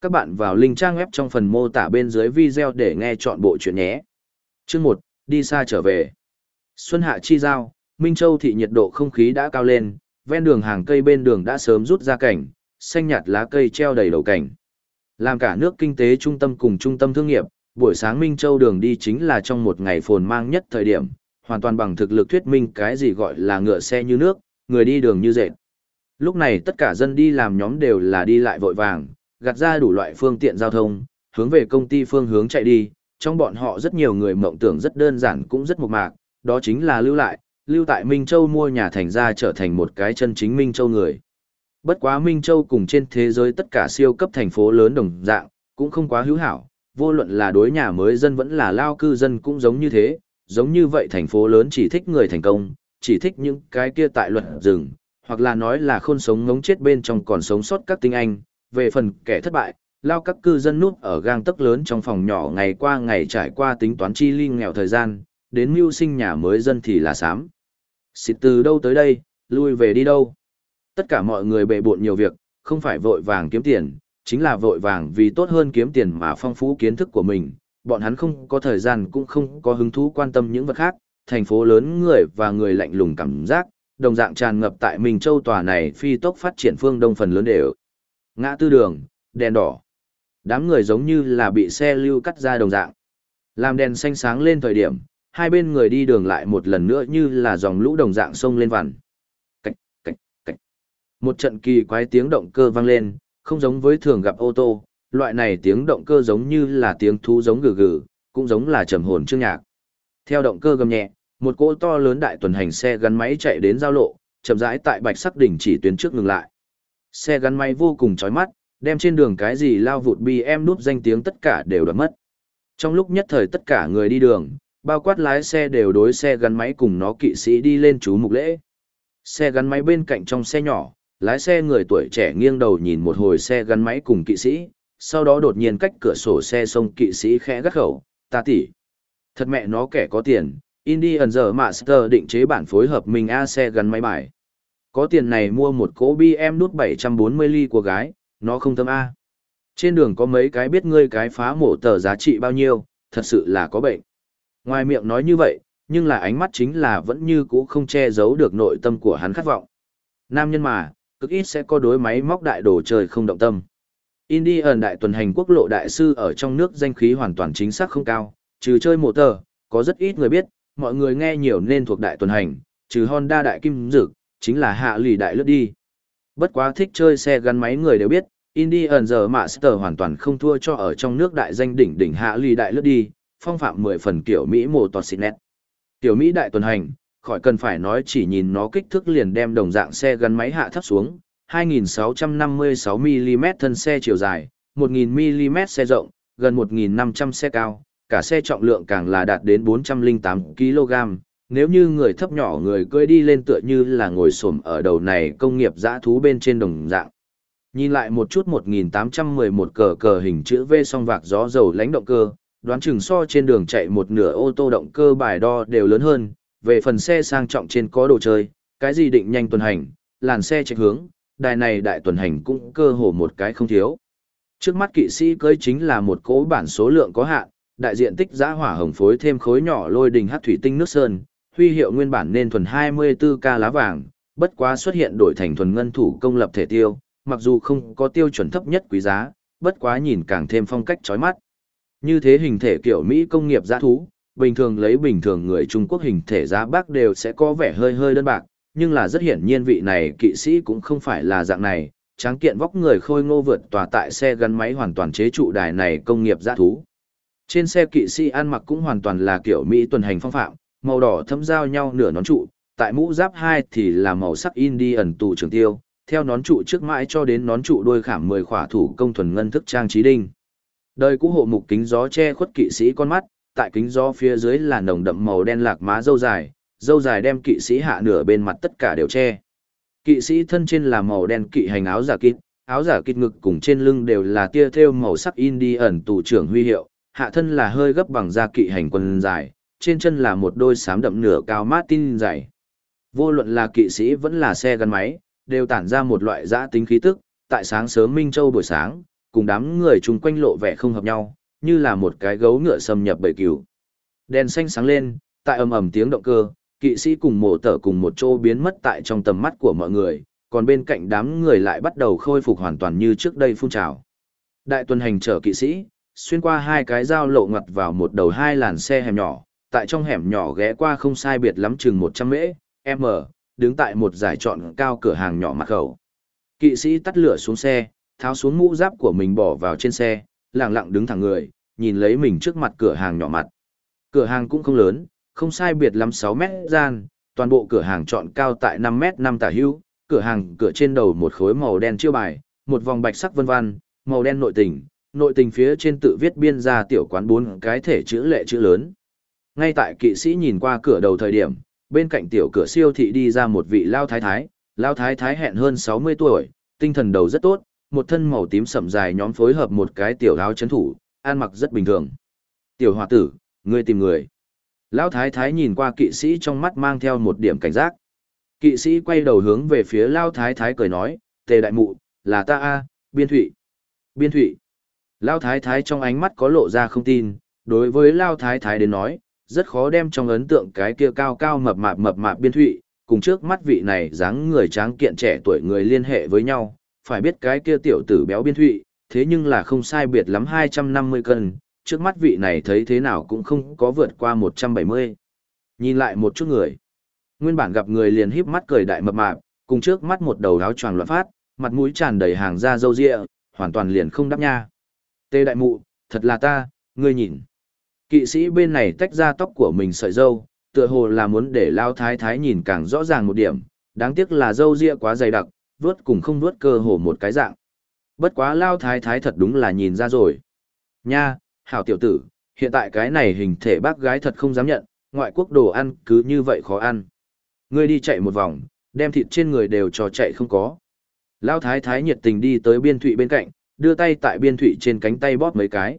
Các bạn vào link trang web trong phần mô tả bên dưới video để nghe chọn bộ chuyện nhé. Chương 1, đi xa trở về. Xuân hạ chi giao, Minh Châu thị nhiệt độ không khí đã cao lên, ven đường hàng cây bên đường đã sớm rút ra cảnh, xanh nhạt lá cây treo đầy đầu cảnh. Làm cả nước kinh tế trung tâm cùng trung tâm thương nghiệp, buổi sáng Minh Châu đường đi chính là trong một ngày phồn mang nhất thời điểm, hoàn toàn bằng thực lực thuyết minh cái gì gọi là ngựa xe như nước, người đi đường như dệt. Lúc này tất cả dân đi làm nhóm đều là đi lại vội vàng, gạt ra đủ loại phương tiện giao thông, hướng về công ty phương hướng chạy đi, trong bọn họ rất nhiều người mộng tưởng rất đơn giản cũng rất mộc mạc, đó chính là lưu lại, lưu tại Minh Châu mua nhà thành ra trở thành một cái chân chính Minh Châu người. Bất quá Minh Châu cùng trên thế giới tất cả siêu cấp thành phố lớn đồng dạng, cũng không quá hữu hảo, vô luận là đối nhà mới dân vẫn là lao cư dân cũng giống như thế, giống như vậy thành phố lớn chỉ thích người thành công, chỉ thích những cái kia tại luật rừng, hoặc là nói là khôn sống ngống chết bên trong còn sống sót các tinh anh, về phần kẻ thất bại, lao các cư dân núp ở gang tấc lớn trong phòng nhỏ ngày qua ngày trải qua tính toán chi ly nghèo thời gian, đến mưu sinh nhà mới dân thì là sám. Xịt từ đâu tới đây, lui về đi đâu. Tất cả mọi người bệ bộn nhiều việc, không phải vội vàng kiếm tiền, chính là vội vàng vì tốt hơn kiếm tiền mà phong phú kiến thức của mình. Bọn hắn không có thời gian cũng không có hứng thú quan tâm những vật khác, thành phố lớn người và người lạnh lùng cảm giác, đồng dạng tràn ngập tại Minh Châu tòa này phi tốc phát triển phương đông phần lớn đều. Ngã tư đường, đèn đỏ. Đám người giống như là bị xe lưu cắt ra đồng dạng. Làm đèn xanh sáng lên thời điểm, hai bên người đi đường lại một lần nữa như là dòng lũ đồng dạng sông lên vằn. Cạch, cạch, cạch. Một trận kỳ quái tiếng động cơ vang lên, không giống với thường gặp ô tô, loại này tiếng động cơ giống như là tiếng thú giống gừ gừ, cũng giống là trầm hồn chương nhạc. Theo động cơ gầm nhẹ, một cỗ to lớn đại tuần hành xe gắn máy chạy đến giao lộ, chậm rãi tại bạch sắc đỉnh chỉ tuyến trước ngừng lại. Xe gắn máy vô cùng chói mắt, đem trên đường cái gì lao vụt bi em núp danh tiếng tất cả đều đoạt mất. Trong lúc nhất thời tất cả người đi đường, bao quát lái xe đều đối xe gắn máy cùng nó kỵ sĩ đi lên chú mục lễ. Xe gắn máy bên cạnh trong xe nhỏ, lái xe người tuổi trẻ nghiêng đầu nhìn một hồi xe gắn máy cùng kỵ sĩ, sau đó đột nhiên cách cửa sổ xe xông kỵ sĩ khẽ gắt khẩu, ta tỉ. Thật mẹ nó kẻ có tiền, Indian giờ Master định chế bản phối hợp mình A xe gắn máy bài. Có tiền này mua một cỗ BM nút 740 ly của gái, nó không tâm A. Trên đường có mấy cái biết ngươi cái phá mổ tờ giá trị bao nhiêu, thật sự là có bệnh. Ngoài miệng nói như vậy, nhưng là ánh mắt chính là vẫn như cũ không che giấu được nội tâm của hắn khát vọng. Nam nhân mà, cực ít sẽ có đối máy móc đại đồ trời không động tâm. Indian đại tuần hành quốc lộ đại sư ở trong nước danh khí hoàn toàn chính xác không cao, trừ chơi mổ tờ, có rất ít người biết, mọi người nghe nhiều nên thuộc đại tuần hành, trừ Honda đại kim dực, chính là hạ lì đại lướt đi. Bất quá thích chơi xe gắn máy người đều biết, Indian giờ Master hoàn toàn không thua cho ở trong nước đại danh đỉnh đỉnh hạ lì đại lướt đi, phong phạm 10 phần kiểu Mỹ mồ toàn xịt nét. Tiểu Mỹ đại tuần hành, khỏi cần phải nói chỉ nhìn nó kích thước liền đem đồng dạng xe gắn máy hạ thấp xuống, 2656mm thân xe chiều dài, 1000mm xe rộng, gần 1500 xe cao, cả xe trọng lượng càng là đạt đến 408 kg. Nếu như người thấp nhỏ người cưỡi đi lên tựa như là ngồi xổm ở đầu này công nghiệp dã thú bên trên đồng dạng. Nhìn lại một chút 1811 cờ cờ hình chữ V song vạc gió dầu lãnh động cơ, đoán chừng so trên đường chạy một nửa ô tô động cơ bài đo đều lớn hơn, về phần xe sang trọng trên có đồ chơi, cái gì định nhanh tuần hành, làn xe chạy hướng, đài này đại tuần hành cũng cơ hồ một cái không thiếu. Trước mắt kỵ sĩ cưới chính là một cố bản số lượng có hạn, đại diện tích giã hỏa hồng phối thêm khối nhỏ lôi đình hát thủy tinh nước sơn, huy hiệu nguyên bản nên thuần 24K lá vàng, bất quá xuất hiện đổi thành thuần ngân thủ công lập thể tiêu, mặc dù không có tiêu chuẩn thấp nhất quý giá, bất quá nhìn càng thêm phong cách chói mắt. Như thế hình thể kiểu Mỹ công nghiệp giã thú, bình thường lấy bình thường người Trung Quốc hình thể giá bác đều sẽ có vẻ hơi hơi đơn bạc, nhưng là rất hiển nhiên vị này kỵ sĩ cũng không phải là dạng này, tráng kiện vóc người khôi ngô vượt tòa tại xe gắn máy hoàn toàn chế trụ đài này công nghiệp giã thú. Trên xe kỵ sĩ ăn mặc cũng hoàn toàn là kiểu Mỹ tuần hành phong phạm, màu đỏ thấm giao nhau nửa nón trụ, tại mũ giáp hai thì là màu sắc Indian tù trường tiêu, theo nón trụ trước mãi cho đến nón trụ đôi khảm 10 khỏa thủ công thuần ngân thức trang trí đinh. Đời cũ hộ mục kính gió che khuất kỵ sĩ con mắt, tại kính gió phía dưới là nồng đậm màu đen lạc má dâu dài, dâu dài đem kỵ sĩ hạ nửa bên mặt tất cả đều che. Kỵ sĩ thân trên là màu đen kỵ hành áo giả kịt, áo giả kịt ngực cùng trên lưng đều là tia thêu màu sắc Indian tù trưởng huy hiệu, hạ thân là hơi gấp bằng da kỵ hành quần dài, trên chân là một đôi sám đậm nửa cao Martin dày. Vô luận là kỵ sĩ vẫn là xe gắn máy, đều tản ra một loại giã tính khí tức, tại sáng sớm Minh Châu buổi sáng, cùng đám người chung quanh lộ vẻ không hợp nhau, như là một cái gấu ngựa xâm nhập bầy cừu. Đèn xanh sáng lên, tại ầm ầm tiếng động cơ, kỵ sĩ cùng mộ tở cùng một chỗ biến mất tại trong tầm mắt của mọi người, còn bên cạnh đám người lại bắt đầu khôi phục hoàn toàn như trước đây phun trào. Đại tuần hành chở kỵ sĩ, xuyên qua hai cái giao lộ ngặt vào một đầu hai làn xe hẻm nhỏ, tại trong hẻm nhỏ ghé qua không sai biệt lắm chừng 100 mễ, m, đứng tại một giải trọn cao cửa hàng nhỏ mặt khẩu. Kỵ sĩ tắt lửa xuống xe, tháo xuống mũ giáp của mình bỏ vào trên xe, lặng lặng đứng thẳng người, nhìn lấy mình trước mặt cửa hàng nhỏ mặt. Cửa hàng cũng không lớn, không sai biệt lắm 6 mét gian, toàn bộ cửa hàng trọn cao tại 5 mét 5 tả hữu, cửa hàng cửa trên đầu một khối màu đen chiêu bài, một vòng bạch sắc vân vân, màu đen nội tình, nội tình phía trên tự viết biên ra tiểu quán bốn cái thể chữ lệ chữ lớn. Ngay tại kỵ sĩ nhìn qua cửa đầu thời điểm, bên cạnh tiểu cửa siêu thị đi ra một vị lao thái thái, lao thái thái hẹn hơn 60 tuổi, tinh thần đầu rất tốt, một thân màu tím sậm dài nhóm phối hợp một cái tiểu áo chấn thủ, ăn mặc rất bình thường. Tiểu hòa tử, ngươi tìm người. Lão thái thái nhìn qua kỵ sĩ trong mắt mang theo một điểm cảnh giác. Kỵ sĩ quay đầu hướng về phía Lao thái thái cười nói, tề đại mụ, là ta a biên thụy. Biên thụy. Lao thái thái trong ánh mắt có lộ ra không tin, đối với Lao thái thái đến nói, rất khó đem trong ấn tượng cái kia cao cao mập mạp mập mạp biên thụy, cùng trước mắt vị này dáng người tráng kiện trẻ tuổi người liên hệ với nhau, phải biết cái kia tiểu tử béo biên thụy, thế nhưng là không sai biệt lắm 250 cân, trước mắt vị này thấy thế nào cũng không có vượt qua 170. Nhìn lại một chút người. Nguyên bản gặp người liền híp mắt cười đại mập mạp, cùng trước mắt một đầu áo choàng loạn phát, mặt mũi tràn đầy hàng da dâu ria, hoàn toàn liền không đáp nha. Tê đại mụ, thật là ta, ngươi nhìn. Kỵ sĩ bên này tách ra tóc của mình sợi dâu, tựa hồ là muốn để lao thái thái nhìn càng rõ ràng một điểm, đáng tiếc là dâu ria quá dày đặc, vớt cùng không vớt cơ hồ một cái dạng. Bất quá lao thái thái thật đúng là nhìn ra rồi. Nha, hảo tiểu tử, hiện tại cái này hình thể bác gái thật không dám nhận, ngoại quốc đồ ăn cứ như vậy khó ăn. Ngươi đi chạy một vòng, đem thịt trên người đều cho chạy không có. Lao thái thái nhiệt tình đi tới biên thụy bên cạnh, đưa tay tại biên thụy trên cánh tay bóp mấy cái.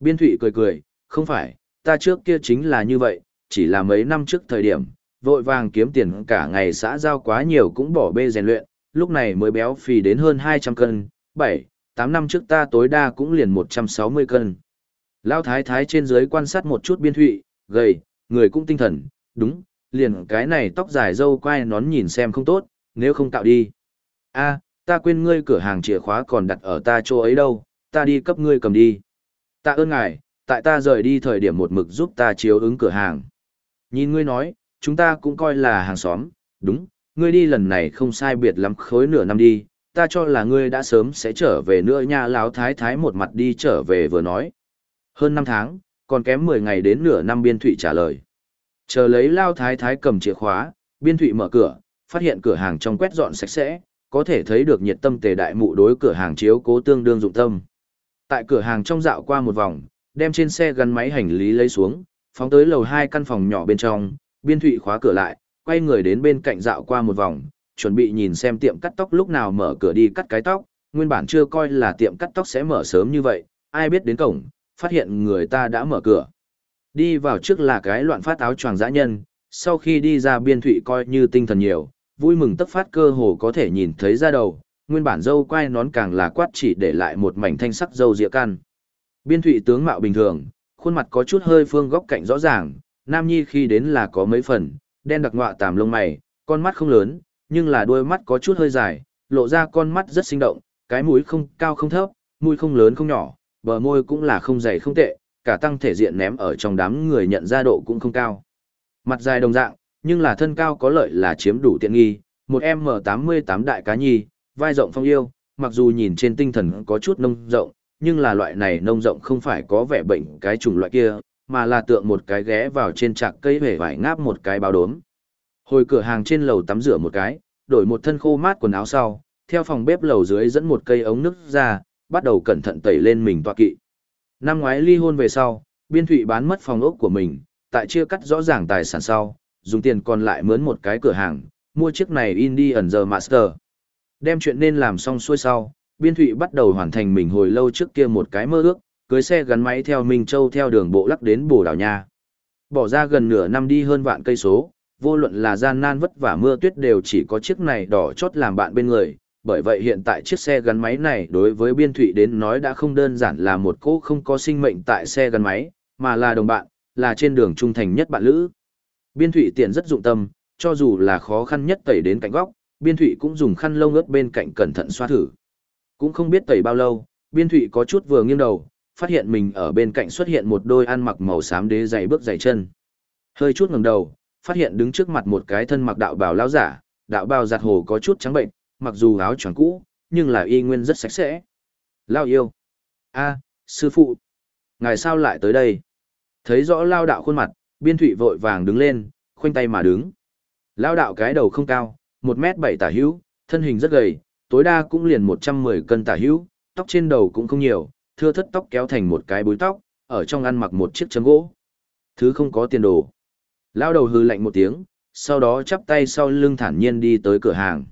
Biên thụy cười cười, không phải, ta trước kia chính là như vậy, chỉ là mấy năm trước thời điểm, vội vàng kiếm tiền cả ngày xã giao quá nhiều cũng bỏ bê rèn luyện, lúc này mới béo phì đến hơn 200 cân, 7, 8 năm trước ta tối đa cũng liền 160 cân. Lao thái thái trên dưới quan sát một chút biên thụy, gầy, người cũng tinh thần, đúng, liền cái này tóc dài dâu quai nón nhìn xem không tốt, nếu không tạo đi. a ta quên ngươi cửa hàng chìa khóa còn đặt ở ta chỗ ấy đâu, ta đi cấp ngươi cầm đi. Ta ơn ngài, tại ta rời đi thời điểm một mực giúp ta chiếu ứng cửa hàng. Nhìn ngươi nói, chúng ta cũng coi là hàng xóm, đúng, ngươi đi lần này không sai biệt lắm khối nửa năm đi, ta cho là ngươi đã sớm sẽ trở về nữa nha láo thái thái một mặt đi trở về vừa nói. Hơn năm tháng, còn kém 10 ngày đến nửa năm biên thụy trả lời. Chờ lấy lao thái thái cầm chìa khóa, biên thụy mở cửa, phát hiện cửa hàng trong quét dọn sạch sẽ, có thể thấy được nhiệt tâm tề đại mụ đối cửa hàng chiếu cố tương đương dụng tâm. Tại cửa hàng trong dạo qua một vòng, đem trên xe gắn máy hành lý lấy xuống, phóng tới lầu hai căn phòng nhỏ bên trong, biên thụy khóa cửa lại, quay người đến bên cạnh dạo qua một vòng, chuẩn bị nhìn xem tiệm cắt tóc lúc nào mở cửa đi cắt cái tóc, nguyên bản chưa coi là tiệm cắt tóc sẽ mở sớm như vậy, ai biết đến cổng, phát hiện người ta đã mở cửa. Đi vào trước là cái loạn phát áo choàng dã nhân, sau khi đi ra biên thụy coi như tinh thần nhiều, vui mừng tất phát cơ hồ có thể nhìn thấy ra đầu, nguyên bản dâu quai nón càng là quát chỉ để lại một mảnh thanh sắc dâu dịa can. Biên thụy tướng mạo bình thường, khuôn mặt có chút hơi phương góc cạnh rõ ràng, nam nhi khi đến là có mấy phần, đen đặc ngọa tàm lông mày, con mắt không lớn, nhưng là đôi mắt có chút hơi dài, lộ ra con mắt rất sinh động, cái mũi không cao không thấp, mũi không lớn không nhỏ, bờ môi cũng là không dày không tệ, cả tăng thể diện ném ở trong đám người nhận ra độ cũng không cao. Mặt dài đồng dạng, nhưng là thân cao có lợi là chiếm đủ tiện nghi, một M88 đại cá nhi, vai rộng phong yêu, mặc dù nhìn trên tinh thần có chút nông rộng, nhưng là loại này nông rộng không phải có vẻ bệnh cái chủng loại kia, mà là tượng một cái ghé vào trên trạc cây hề vải ngáp một cái bao đốm. Hồi cửa hàng trên lầu tắm rửa một cái, đổi một thân khô mát quần áo sau, theo phòng bếp lầu dưới dẫn một cây ống nước ra, bắt đầu cẩn thận tẩy lên mình tọa kỵ. Năm ngoái ly hôn về sau, biên thụy bán mất phòng ốc của mình, tại chia cắt rõ ràng tài sản sau, dùng tiền còn lại mướn một cái cửa hàng, mua chiếc này Indian The Master. Đem chuyện nên làm xong xuôi sau, biên thụy bắt đầu hoàn thành mình hồi lâu trước kia một cái mơ ước, cưới xe gắn máy theo Minh Châu theo đường bộ lắc đến Bồ Đào Nha. Bỏ ra gần nửa năm đi hơn vạn cây số, vô luận là gian nan vất vả mưa tuyết đều chỉ có chiếc này đỏ chót làm bạn bên người, bởi vậy hiện tại chiếc xe gắn máy này đối với biên thụy đến nói đã không đơn giản là một cô không có sinh mệnh tại xe gắn máy, mà là đồng bạn, là trên đường trung thành nhất bạn lữ. Biên thụy tiện rất dụng tâm, cho dù là khó khăn nhất tẩy đến cạnh góc, biên thụy cũng dùng khăn lông ướt bên cạnh cẩn thận xoa thử. Cũng không biết tẩy bao lâu, biên thụy có chút vừa nghiêng đầu, phát hiện mình ở bên cạnh xuất hiện một đôi ăn mặc màu xám đế dày bước dày chân. Hơi chút ngẩng đầu, phát hiện đứng trước mặt một cái thân mặc đạo bào lão giả, đạo bào giặt hồ có chút trắng bệnh, mặc dù áo choàng cũ, nhưng là y nguyên rất sạch sẽ. Lao yêu. a sư phụ. Ngài sao lại tới đây? Thấy rõ lao đạo khuôn mặt, biên thụy vội vàng đứng lên, khoanh tay mà đứng. Lao đạo cái đầu không cao, một mét bảy tả hữu, thân hình rất gầy, tối đa cũng liền một trăm mười cân tả hữu, tóc trên đầu cũng không nhiều, thưa thất tóc kéo thành một cái búi tóc, ở trong ăn mặc một chiếc chấm gỗ. Thứ không có tiền đồ. Lao đầu hư lạnh một tiếng, sau đó chắp tay sau lưng thản nhiên đi tới cửa hàng.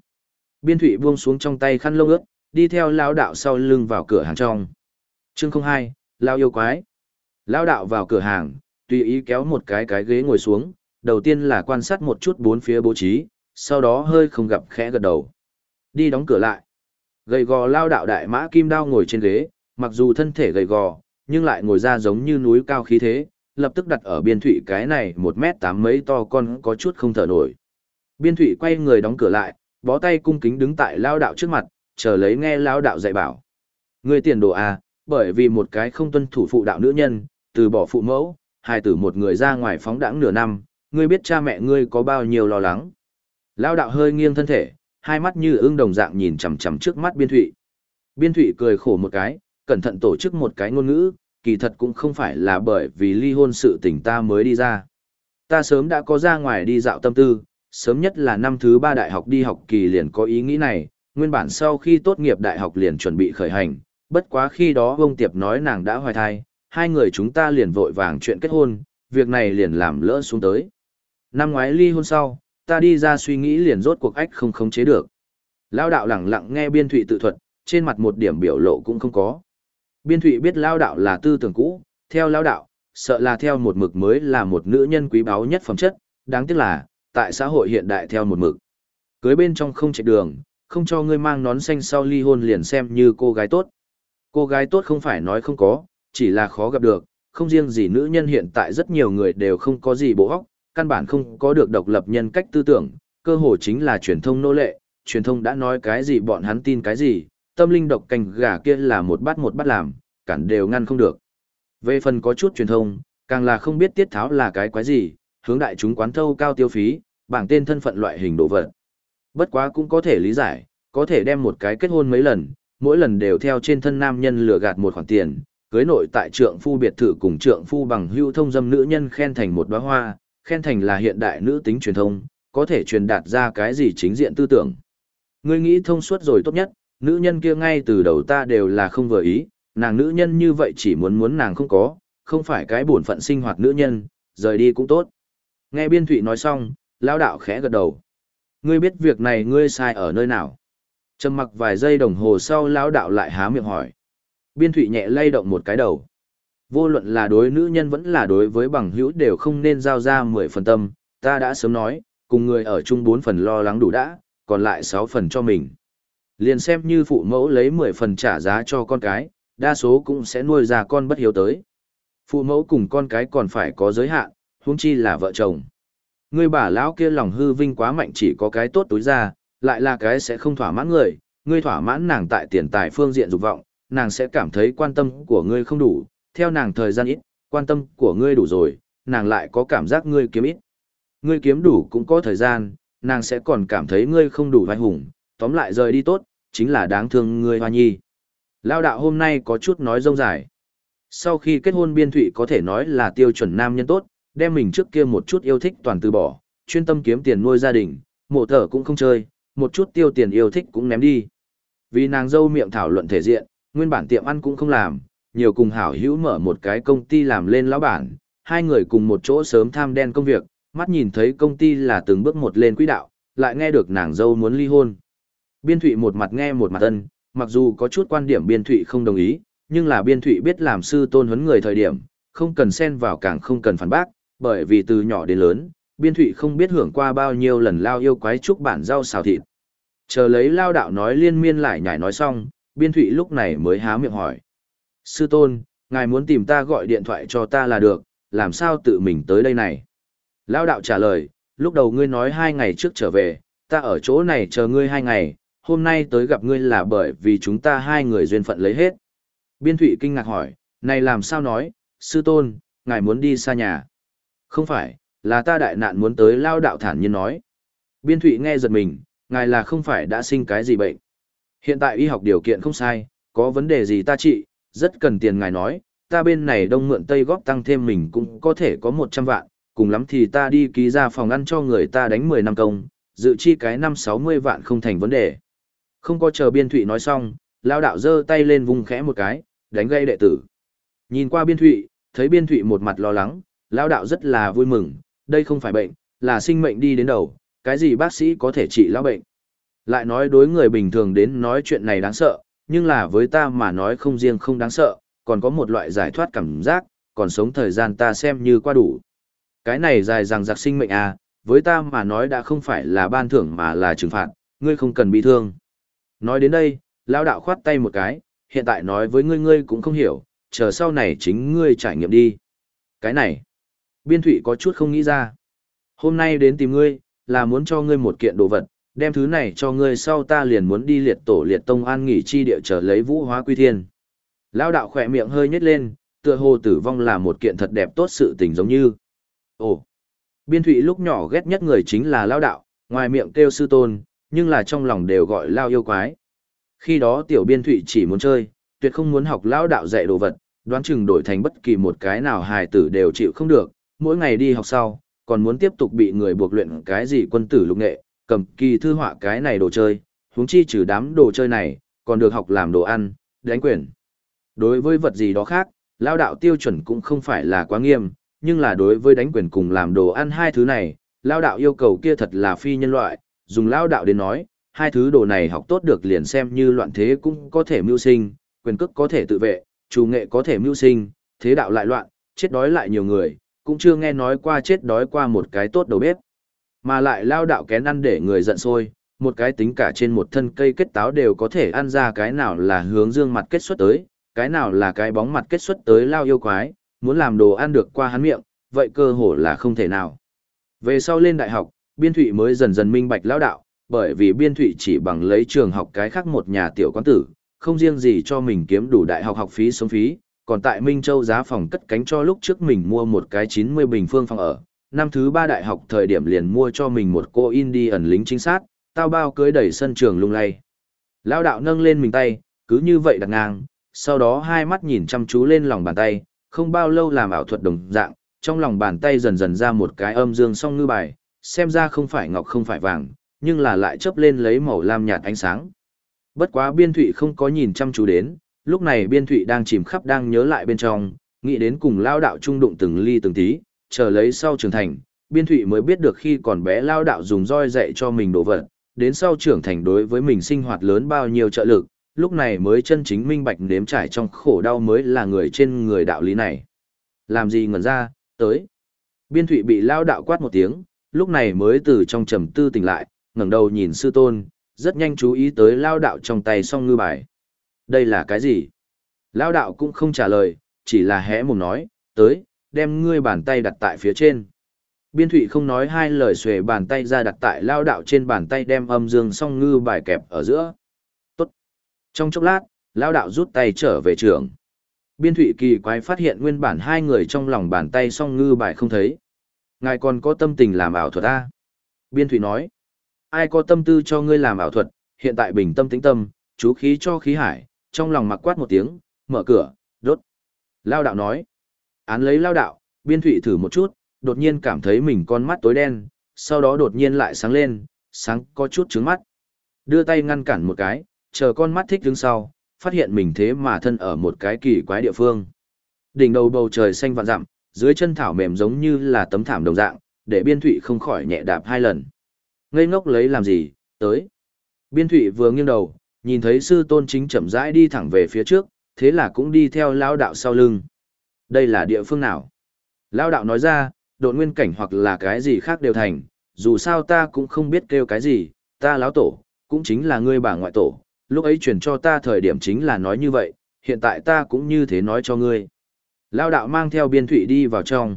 Biên thủy buông xuống trong tay khăn lông ướt, đi theo lao đạo sau lưng vào cửa hàng trong. Chương 02, lao yêu quái. Lao đạo vào cửa hàng, tùy ý kéo một cái cái ghế ngồi xuống, đầu tiên là quan sát một chút bốn phía bố trí, sau đó hơi không gặp khẽ gật đầu. Đi đóng cửa lại. Gầy gò lao đạo đại mã kim đao ngồi trên ghế, mặc dù thân thể gầy gò, nhưng lại ngồi ra giống như núi cao khí thế, lập tức đặt ở biên thụy cái này một mét tám mấy to con có chút không thở nổi. Biên thụy quay người đóng cửa lại, bó tay cung kính đứng tại lao đạo trước mặt, chờ lấy nghe lao đạo dạy bảo. Người tiền đồ à, bởi vì một cái không tuân thủ phụ đạo nữ nhân, từ bỏ phụ mẫu, hài tử một người ra ngoài phóng đãng nửa năm, ngươi biết cha mẹ ngươi có bao nhiêu lo lắng. Lao đạo hơi nghiêng thân thể, hai mắt như ưng đồng dạng nhìn chằm chằm trước mắt biên thụy. Biên thụy cười khổ một cái, cẩn thận tổ chức một cái ngôn ngữ, kỳ thật cũng không phải là bởi vì ly hôn sự tình ta mới đi ra. Ta sớm đã có ra ngoài đi dạo tâm tư, sớm nhất là năm thứ ba đại học đi học kỳ liền có ý nghĩ này, nguyên bản sau khi tốt nghiệp đại học liền chuẩn bị khởi hành, bất quá khi đó ông Tiệp nói nàng đã hoài thai, hai người chúng ta liền vội vàng chuyện kết hôn, việc này liền làm lỡ xuống tới. Năm ngoái ly hôn sau, ta đi ra suy nghĩ liền rốt cuộc ách không khống chế được. Lao đạo lẳng lặng nghe biên thụy tự thuật, trên mặt một điểm biểu lộ cũng không có. Biên thụy biết lao đạo là tư tưởng cũ, theo lao đạo, sợ là theo một mực mới là một nữ nhân quý báu nhất phẩm chất, đáng tiếc là, tại xã hội hiện đại theo một mực. Cưới bên trong không chạy đường, không cho ngươi mang nón xanh sau ly hôn liền xem như cô gái tốt. Cô gái tốt không phải nói không có, chỉ là khó gặp được, không riêng gì nữ nhân hiện tại rất nhiều người đều không có gì bộ óc, căn bản không có được độc lập nhân cách tư tưởng, cơ hồ chính là truyền thông nô lệ, truyền thông đã nói cái gì bọn hắn tin cái gì, tâm linh độc cành gà kia là một bát một bát làm, cản đều ngăn không được. Về phần có chút truyền thông, càng là không biết tiết tháo là cái quái gì, hướng đại chúng quán thâu cao tiêu phí, bảng tên thân phận loại hình đồ vật. Bất quá cũng có thể lý giải, có thể đem một cái kết hôn mấy lần, mỗi lần đều theo trên thân nam nhân lừa gạt một khoản tiền, cưới nội tại trượng phu biệt thự cùng trượng phu bằng hưu thông dâm nữ nhân khen thành một đóa hoa, khen thành là hiện đại nữ tính truyền thông, có thể truyền đạt ra cái gì chính diện tư tưởng. Ngươi nghĩ thông suốt rồi tốt nhất, nữ nhân kia ngay từ đầu ta đều là không vừa ý, nàng nữ nhân như vậy chỉ muốn muốn nàng không có, không phải cái bổn phận sinh hoạt nữ nhân, rời đi cũng tốt. Nghe biên thụy nói xong, lão đạo khẽ gật đầu. Ngươi biết việc này ngươi sai ở nơi nào? Trầm mặc vài giây đồng hồ sau lão đạo lại há miệng hỏi. Biên thụy nhẹ lay động một cái đầu. Vô luận là đối nữ nhân vẫn là đối với bằng hữu đều không nên giao ra 10 phần tâm, ta đã sớm nói, cùng người ở chung 4 phần lo lắng đủ đã, còn lại 6 phần cho mình. Liền xem như phụ mẫu lấy 10 phần trả giá cho con cái, đa số cũng sẽ nuôi ra con bất hiếu tới. Phụ mẫu cùng con cái còn phải có giới hạn, huống chi là vợ chồng. Người bà lão kia lòng hư vinh quá mạnh chỉ có cái tốt túi ra, lại là cái sẽ không thỏa mãn người, ngươi thỏa mãn nàng tại tiền tài phương diện dục vọng, nàng sẽ cảm thấy quan tâm của ngươi không đủ, theo nàng thời gian ít, quan tâm của ngươi đủ rồi, nàng lại có cảm giác ngươi kiếm ít. Ngươi kiếm đủ cũng có thời gian, nàng sẽ còn cảm thấy ngươi không đủ vai hùng, tóm lại rời đi tốt, chính là đáng thương ngươi hoa nhi. Lao đạo hôm nay có chút nói rông dài. Sau khi kết hôn biên thụy có thể nói là tiêu chuẩn nam nhân tốt, đem mình trước kia một chút yêu thích toàn từ bỏ, chuyên tâm kiếm tiền nuôi gia đình, mộ thở cũng không chơi, một chút tiêu tiền yêu thích cũng ném đi. Vì nàng dâu miệng thảo luận thể diện, nguyên bản tiệm ăn cũng không làm, nhiều cùng hảo hữu mở một cái công ty làm lên lão bản, hai người cùng một chỗ sớm tham đen công việc, mắt nhìn thấy công ty là từng bước một lên quỹ đạo, lại nghe được nàng dâu muốn ly hôn. Biên thụy một mặt nghe một mặt ân, mặc dù có chút quan điểm biên thụy không đồng ý, nhưng là biên thụy biết làm sư tôn huấn người thời điểm, không cần xen vào càng không cần phản bác, bởi vì từ nhỏ đến lớn, biên thụy không biết hưởng qua bao nhiêu lần lao yêu quái trúc bản rau xào thịt. Chờ lấy lao đạo nói liên miên lại nhảy nói xong, biên thụy lúc này mới há miệng hỏi. Sư tôn, ngài muốn tìm ta gọi điện thoại cho ta là được, làm sao tự mình tới đây này? Lao đạo trả lời, lúc đầu ngươi nói hai ngày trước trở về, ta ở chỗ này chờ ngươi hai ngày, hôm nay tới gặp ngươi là bởi vì chúng ta hai người duyên phận lấy hết. Biên thủy kinh ngạc hỏi, này làm sao nói, sư tôn, ngài muốn đi xa nhà. Không phải, là ta đại nạn muốn tới lao đạo thản nhiên nói. Biên thủy nghe giật mình, ngài là không phải đã sinh cái gì bệnh. Hiện tại y học điều kiện không sai, có vấn đề gì ta trị, rất cần tiền ngài nói, ta bên này đông mượn tây góp tăng thêm mình cũng có thể có 100 vạn, cùng lắm thì ta đi ký ra phòng ăn cho người ta đánh 10 năm công, dự chi cái năm 60 vạn không thành vấn đề. Không có chờ biên thụy nói xong, lao đạo giơ tay lên vùng khẽ một cái, đánh gây đệ tử. Nhìn qua biên thụy, thấy biên thụy một mặt lo lắng, lao đạo rất là vui mừng, đây không phải bệnh, là sinh mệnh đi đến đầu, cái gì bác sĩ có thể trị lão bệnh. Lại nói đối người bình thường đến nói chuyện này đáng sợ, nhưng là với ta mà nói không riêng không đáng sợ, còn có một loại giải thoát cảm giác, còn sống thời gian ta xem như qua đủ. Cái này dài rằng giặc sinh mệnh à, với ta mà nói đã không phải là ban thưởng mà là trừng phạt, ngươi không cần bị thương. Nói đến đây, lão đạo khoát tay một cái, hiện tại nói với ngươi ngươi cũng không hiểu, chờ sau này chính ngươi trải nghiệm đi. Cái này, biên thụy có chút không nghĩ ra. Hôm nay đến tìm ngươi, là muốn cho ngươi một kiện đồ vật, đem thứ này cho ngươi sau ta liền muốn đi liệt tổ liệt tông an nghỉ chi địa trở lấy vũ hóa quy thiên. Lao đạo khỏe miệng hơi nhếch lên, tựa hồ tử vong là một kiện thật đẹp tốt sự tình giống như. Ồ, biên thụy lúc nhỏ ghét nhất người chính là lao đạo, ngoài miệng kêu sư tôn, nhưng là trong lòng đều gọi lao yêu quái. Khi đó tiểu biên thụy chỉ muốn chơi, tuyệt không muốn học lao đạo dạy đồ vật, đoán chừng đổi thành bất kỳ một cái nào hài tử đều chịu không được, mỗi ngày đi học sau, còn muốn tiếp tục bị người buộc luyện cái gì quân tử lục nghệ, cầm kỳ thư họa cái này đồ chơi, huống chi trừ đám đồ chơi này, còn được học làm đồ ăn, đánh quyền. Đối với vật gì đó khác, lao đạo tiêu chuẩn cũng không phải là quá nghiêm, nhưng là đối với đánh quyền cùng làm đồ ăn hai thứ này, lao đạo yêu cầu kia thật là phi nhân loại, dùng lao đạo đến nói, hai thứ đồ này học tốt được liền xem như loạn thế cũng có thể mưu sinh, quyền cước có thể tự vệ, chủ nghệ có thể mưu sinh, thế đạo lại loạn, chết đói lại nhiều người, cũng chưa nghe nói qua chết đói qua một cái tốt đầu bếp. Mà lại lao đạo kén ăn để người giận sôi một cái tính cả trên một thân cây kết táo đều có thể ăn ra cái nào là hướng dương mặt kết xuất tới, cái nào là cái bóng mặt kết xuất tới lao yêu quái, muốn làm đồ ăn được qua hắn miệng, vậy cơ hồ là không thể nào. Về sau lên đại học, biên thụy mới dần dần minh bạch lao đạo, bởi vì biên thụy chỉ bằng lấy trường học cái khác một nhà tiểu quán tử, không riêng gì cho mình kiếm đủ đại học học phí sống phí, còn tại Minh Châu giá phòng cất cánh cho lúc trước mình mua một cái 90 bình phương phòng ở, năm thứ ba đại học thời điểm liền mua cho mình một cô in đi ẩn lính chính xác, tao bao cưới đẩy sân trường lung lay. Lao đạo nâng lên mình tay, cứ như vậy đặt ngang, sau đó hai mắt nhìn chăm chú lên lòng bàn tay, không bao lâu làm ảo thuật đồng dạng, trong lòng bàn tay dần dần ra một cái âm dương song ngư bài, xem ra không phải ngọc không phải vàng, nhưng là lại chớp lên lấy màu lam nhạt ánh sáng. Bất quá biên thụy không có nhìn chăm chú đến, lúc này biên thụy đang chìm khắp đang nhớ lại bên trong, nghĩ đến cùng lao đạo trung đụng từng ly từng tí, chờ lấy sau trưởng thành, biên thụy mới biết được khi còn bé lao đạo dùng roi dạy cho mình đồ vật, đến sau trưởng thành đối với mình sinh hoạt lớn bao nhiêu trợ lực, lúc này mới chân chính minh bạch nếm trải trong khổ đau mới là người trên người đạo lý này. Làm gì ngẩn ra, tới. Biên thụy bị lao đạo quát một tiếng, lúc này mới từ trong trầm tư tỉnh lại, ngẩng đầu nhìn sư tôn, rất nhanh chú ý tới lao đạo trong tay song ngư bài. Đây là cái gì? Lao đạo cũng không trả lời, chỉ là hẽ mồm nói, tới, đem ngươi bàn tay đặt tại phía trên. Biên thụy không nói hai lời xuề bàn tay ra đặt tại lao đạo trên bàn tay đem âm dương song ngư bài kẹp ở giữa. Tốt. Trong chốc lát, lao đạo rút tay trở về trường. Biên thụy kỳ quái phát hiện nguyên bản hai người trong lòng bàn tay song ngư bài không thấy. Ngài còn có tâm tình làm ảo thuật à? Biên thụy nói. Ai có tâm tư cho ngươi làm ảo thuật, hiện tại bình tâm tĩnh tâm, chú khí cho khí hải, trong lòng mặc quát một tiếng, mở cửa, đốt. Lao đạo nói. Án lấy lao đạo, biên thụy thử một chút, đột nhiên cảm thấy mình con mắt tối đen, sau đó đột nhiên lại sáng lên, sáng có chút trứng mắt. Đưa tay ngăn cản một cái, chờ con mắt thích đứng sau, phát hiện mình thế mà thân ở một cái kỳ quái địa phương. Đỉnh đầu bầu trời xanh vạn dặm, dưới chân thảo mềm giống như là tấm thảm đồng dạng, để biên thụy không khỏi nhẹ đạp hai lần. Ngây ngốc lấy làm gì, tới. Biên thụy vừa nghiêng đầu, nhìn thấy sư tôn chính chậm rãi đi thẳng về phía trước, thế là cũng đi theo lao đạo sau lưng. Đây là địa phương nào? Lao đạo nói ra, độn nguyên cảnh hoặc là cái gì khác đều thành, dù sao ta cũng không biết kêu cái gì, ta lão tổ, cũng chính là ngươi bà ngoại tổ, lúc ấy truyền cho ta thời điểm chính là nói như vậy, hiện tại ta cũng như thế nói cho ngươi. Lao đạo mang theo biên thụy đi vào trong.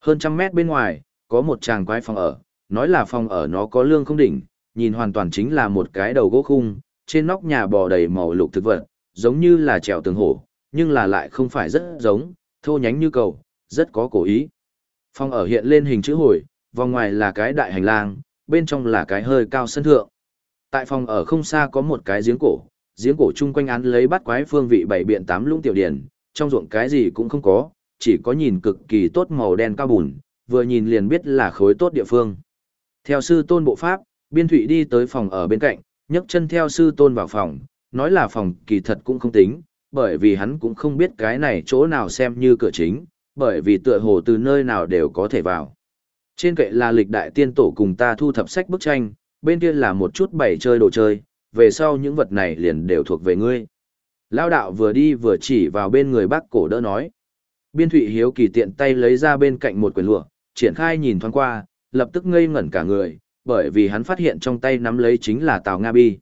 Hơn trăm mét bên ngoài, có một chàng quái phòng ở, nói là phòng ở nó có lương không đỉnh, nhìn hoàn toàn chính là một cái đầu gỗ khung, trên nóc nhà bò đầy màu lục thực vật, giống như là trèo tường hổ, nhưng là lại không phải rất giống, thô nhánh như cầu, rất có cổ ý. Phòng ở hiện lên hình chữ hồi, vòng ngoài là cái đại hành lang, bên trong là cái hơi cao sân thượng. Tại phòng ở không xa có một cái giếng cổ, giếng cổ chung quanh án lấy bắt quái phương vị bảy biện tám lũng tiểu điển, trong ruộng cái gì cũng không có, chỉ có nhìn cực kỳ tốt màu đen cao bùn, vừa nhìn liền biết là khối tốt địa phương. Theo sư tôn bộ pháp, biên thụy đi tới phòng ở bên cạnh, nhấc chân theo sư tôn vào phòng, nói là phòng kỳ thật cũng không tính, bởi vì hắn cũng không biết cái này chỗ nào xem như cửa chính, bởi vì tựa hồ từ nơi nào đều có thể vào. Trên kệ là lịch đại tiên tổ cùng ta thu thập sách bức tranh, bên kia là một chút bày chơi đồ chơi, về sau những vật này liền đều thuộc về ngươi. Lao đạo vừa đi vừa chỉ vào bên người bác cổ đỡ nói. Biên thụy hiếu kỳ tiện tay lấy ra bên cạnh một quyển lụa, triển khai nhìn thoáng qua, lập tức ngây ngẩn cả người, bởi vì hắn phát hiện trong tay nắm lấy chính là Tào Nga Bi.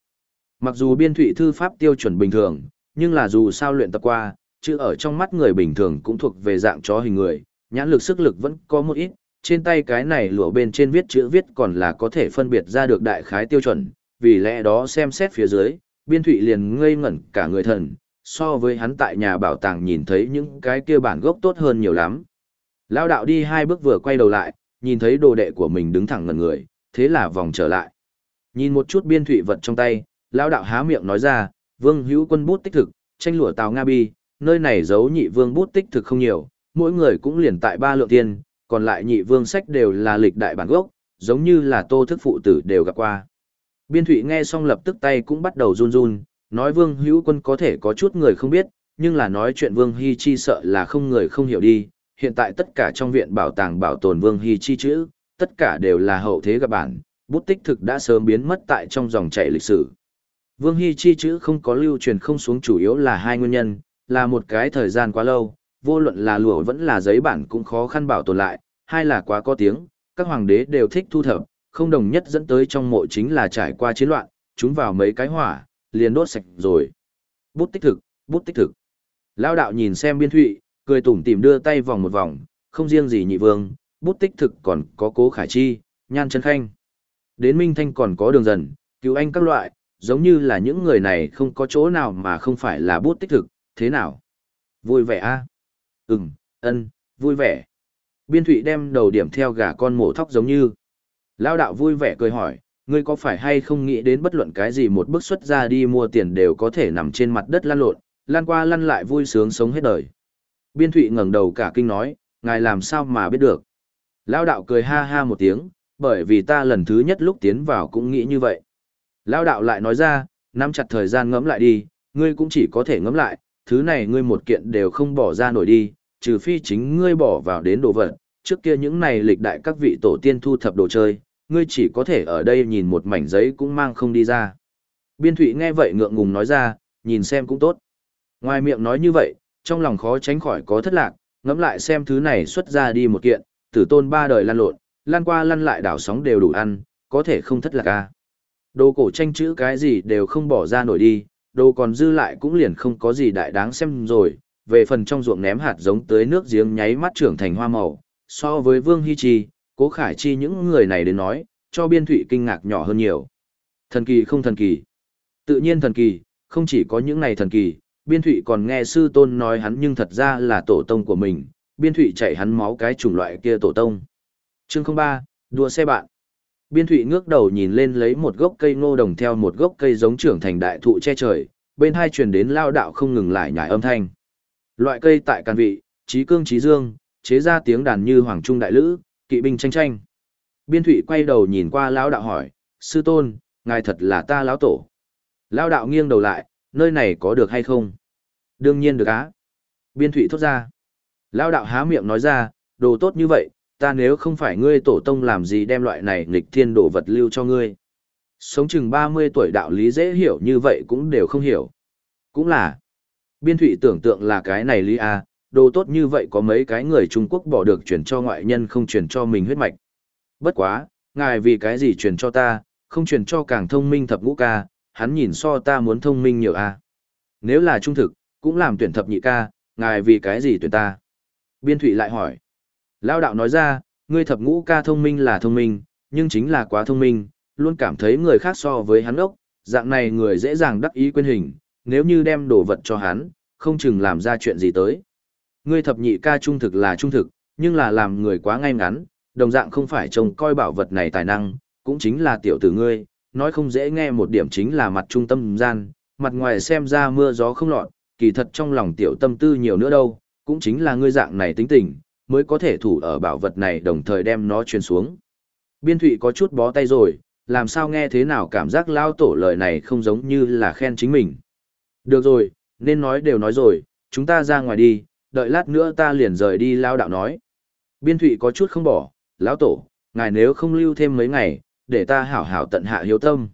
Mặc dù biên thụy thư pháp tiêu chuẩn bình thường, nhưng là dù sao luyện tập qua, chứ ở trong mắt người bình thường cũng thuộc về dạng chó hình người, nhãn lực sức lực vẫn có một ít, trên tay cái này lụa bên trên viết chữ viết còn là có thể phân biệt ra được đại khái tiêu chuẩn, vì lẽ đó xem xét phía dưới, biên thụy liền ngây ngẩn cả người thần, so với hắn tại nhà bảo tàng nhìn thấy những cái kia bản gốc tốt hơn nhiều lắm. Lao đạo đi hai bước vừa quay đầu lại, nhìn thấy đồ đệ của mình đứng thẳng ngần người, thế là vòng trở lại. Nhìn một chút biên thụy vật trong tay, Lao đạo há miệng nói ra, vương hữu quân bút tích thực, tranh lụa tàu Nga Bi, nơi này giấu nhị vương bút tích thực không nhiều, mỗi người cũng liền tại ba lượng tiền, còn lại nhị vương sách đều là lịch đại bản gốc, giống như là tô thức phụ tử đều gặp qua. Biên thụy nghe xong lập tức tay cũng bắt đầu run run, nói vương hữu quân có thể có chút người không biết, nhưng là nói chuyện vương hy chi sợ là không người không hiểu đi. Hiện tại tất cả trong viện bảo tàng bảo tồn vương hy chi chữ, tất cả đều là hậu thế gặp bản, bút tích thực đã sớm biến mất tại trong dòng chảy lịch sử. Vương Hy chi chữ không có lưu truyền không xuống chủ yếu là hai nguyên nhân, là một cái thời gian quá lâu, vô luận là lụa vẫn là giấy bản cũng khó khăn bảo tồn lại, hai là quá có tiếng, các hoàng đế đều thích thu thập, không đồng nhất dẫn tới trong mộ chính là trải qua chiến loạn, chúng vào mấy cái hỏa, liền đốt sạch rồi. Bút tích thực, bút tích thực. Lao đạo nhìn xem biên thụy, cười tủm tìm đưa tay vòng một vòng, không riêng gì nhị vương, bút tích thực còn có cố khải chi, nhan chân khanh. Đến minh thanh còn có đường dần, cứu anh các loại, giống như là những người này không có chỗ nào mà không phải là bút tích thực, thế nào? Vui vẻ a à? Ừm, ân, vui vẻ. Biên thụy đem đầu điểm theo gà con mổ thóc giống như. Lao đạo vui vẻ cười hỏi, ngươi có phải hay không nghĩ đến bất luận cái gì một bước xuất ra đi mua tiền đều có thể nằm trên mặt đất lan lộn, lan qua lăn lại vui sướng sống hết đời. Biên thụy ngẩng đầu cả kinh nói, ngài làm sao mà biết được. Lao đạo cười ha ha một tiếng, bởi vì ta lần thứ nhất lúc tiến vào cũng nghĩ như vậy. Lao đạo lại nói ra, nắm chặt thời gian ngẫm lại đi, ngươi cũng chỉ có thể ngẫm lại, thứ này ngươi một kiện đều không bỏ ra nổi đi, trừ phi chính ngươi bỏ vào đến đồ vật, trước kia những này lịch đại các vị tổ tiên thu thập đồ chơi, ngươi chỉ có thể ở đây nhìn một mảnh giấy cũng mang không đi ra. Biên thụy nghe vậy ngượng ngùng nói ra, nhìn xem cũng tốt. Ngoài miệng nói như vậy, trong lòng khó tránh khỏi có thất lạc, ngẫm lại xem thứ này xuất ra đi một kiện, tử tôn ba đời lan lộn, lan qua lăn lại đảo sóng đều đủ ăn, có thể không thất lạc à. Đồ cổ tranh chữ cái gì đều không bỏ ra nổi đi, đồ còn dư lại cũng liền không có gì đại đáng xem rồi, về phần trong ruộng ném hạt giống tới nước giếng nháy mắt trưởng thành hoa màu, so với Vương Hy Chi, Cố Khải Chi những người này đến nói, cho biên thụy kinh ngạc nhỏ hơn nhiều. Thần kỳ không thần kỳ. Tự nhiên thần kỳ, không chỉ có những này thần kỳ, biên thụy còn nghe sư tôn nói hắn nhưng thật ra là tổ tông của mình, biên thụy chạy hắn máu cái chủng loại kia tổ tông. Chương 03, đua xe bạn. Biên thụy ngước đầu nhìn lên lấy một gốc cây ngô đồng theo một gốc cây giống trưởng thành đại thụ che trời, bên hai truyền đến lao đạo không ngừng lại nhải âm thanh. Loại cây tại can vị, trí cương trí dương, chế ra tiếng đàn như hoàng trung đại lữ, kỵ binh tranh tranh. Biên thụy quay đầu nhìn qua lão đạo hỏi, sư tôn, ngài thật là ta lão tổ. Lão đạo nghiêng đầu lại, nơi này có được hay không? Đương nhiên được á. Biên thụy thốt ra. Lão đạo há miệng nói ra, đồ tốt như vậy, ta nếu không phải ngươi tổ tông làm gì đem loại này nghịch thiên đồ vật lưu cho ngươi. Sống chừng 30 tuổi đạo lý dễ hiểu như vậy cũng đều không hiểu. Cũng là, biên thụy tưởng tượng là cái này lý a đồ tốt như vậy có mấy cái người Trung Quốc bỏ được chuyển cho ngoại nhân không chuyển cho mình huyết mạch. Bất quá, ngài vì cái gì chuyển cho ta, không truyền cho càng thông minh thập ngũ ca, hắn nhìn so ta muốn thông minh nhiều a. Nếu là trung thực, cũng làm tuyển thập nhị ca, ngài vì cái gì tuyển ta? Biên Thụy lại hỏi. Lao đạo nói ra, ngươi thập ngũ ca thông minh là thông minh, nhưng chính là quá thông minh, luôn cảm thấy người khác so với hắn ốc, dạng này người dễ dàng đắc ý quên hình, nếu như đem đồ vật cho hắn, không chừng làm ra chuyện gì tới. Ngươi thập nhị ca trung thực là trung thực, nhưng là làm người quá ngay ngắn, đồng dạng không phải trông coi bảo vật này tài năng, cũng chính là tiểu tử ngươi, nói không dễ nghe một điểm chính là mặt trung tâm gian, mặt ngoài xem ra mưa gió không lọt, kỳ thật trong lòng tiểu tâm tư nhiều nữa đâu, cũng chính là ngươi dạng này tính tình, mới có thể thủ ở bảo vật này đồng thời đem nó truyền xuống. Biên thụy có chút bó tay rồi, làm sao nghe thế nào cảm giác lao tổ lời này không giống như là khen chính mình. Được rồi, nên nói đều nói rồi, chúng ta ra ngoài đi, đợi lát nữa ta liền rời đi lao đạo nói. Biên thụy có chút không bỏ, lão tổ, ngài nếu không lưu thêm mấy ngày, để ta hảo hảo tận hạ hiếu tâm.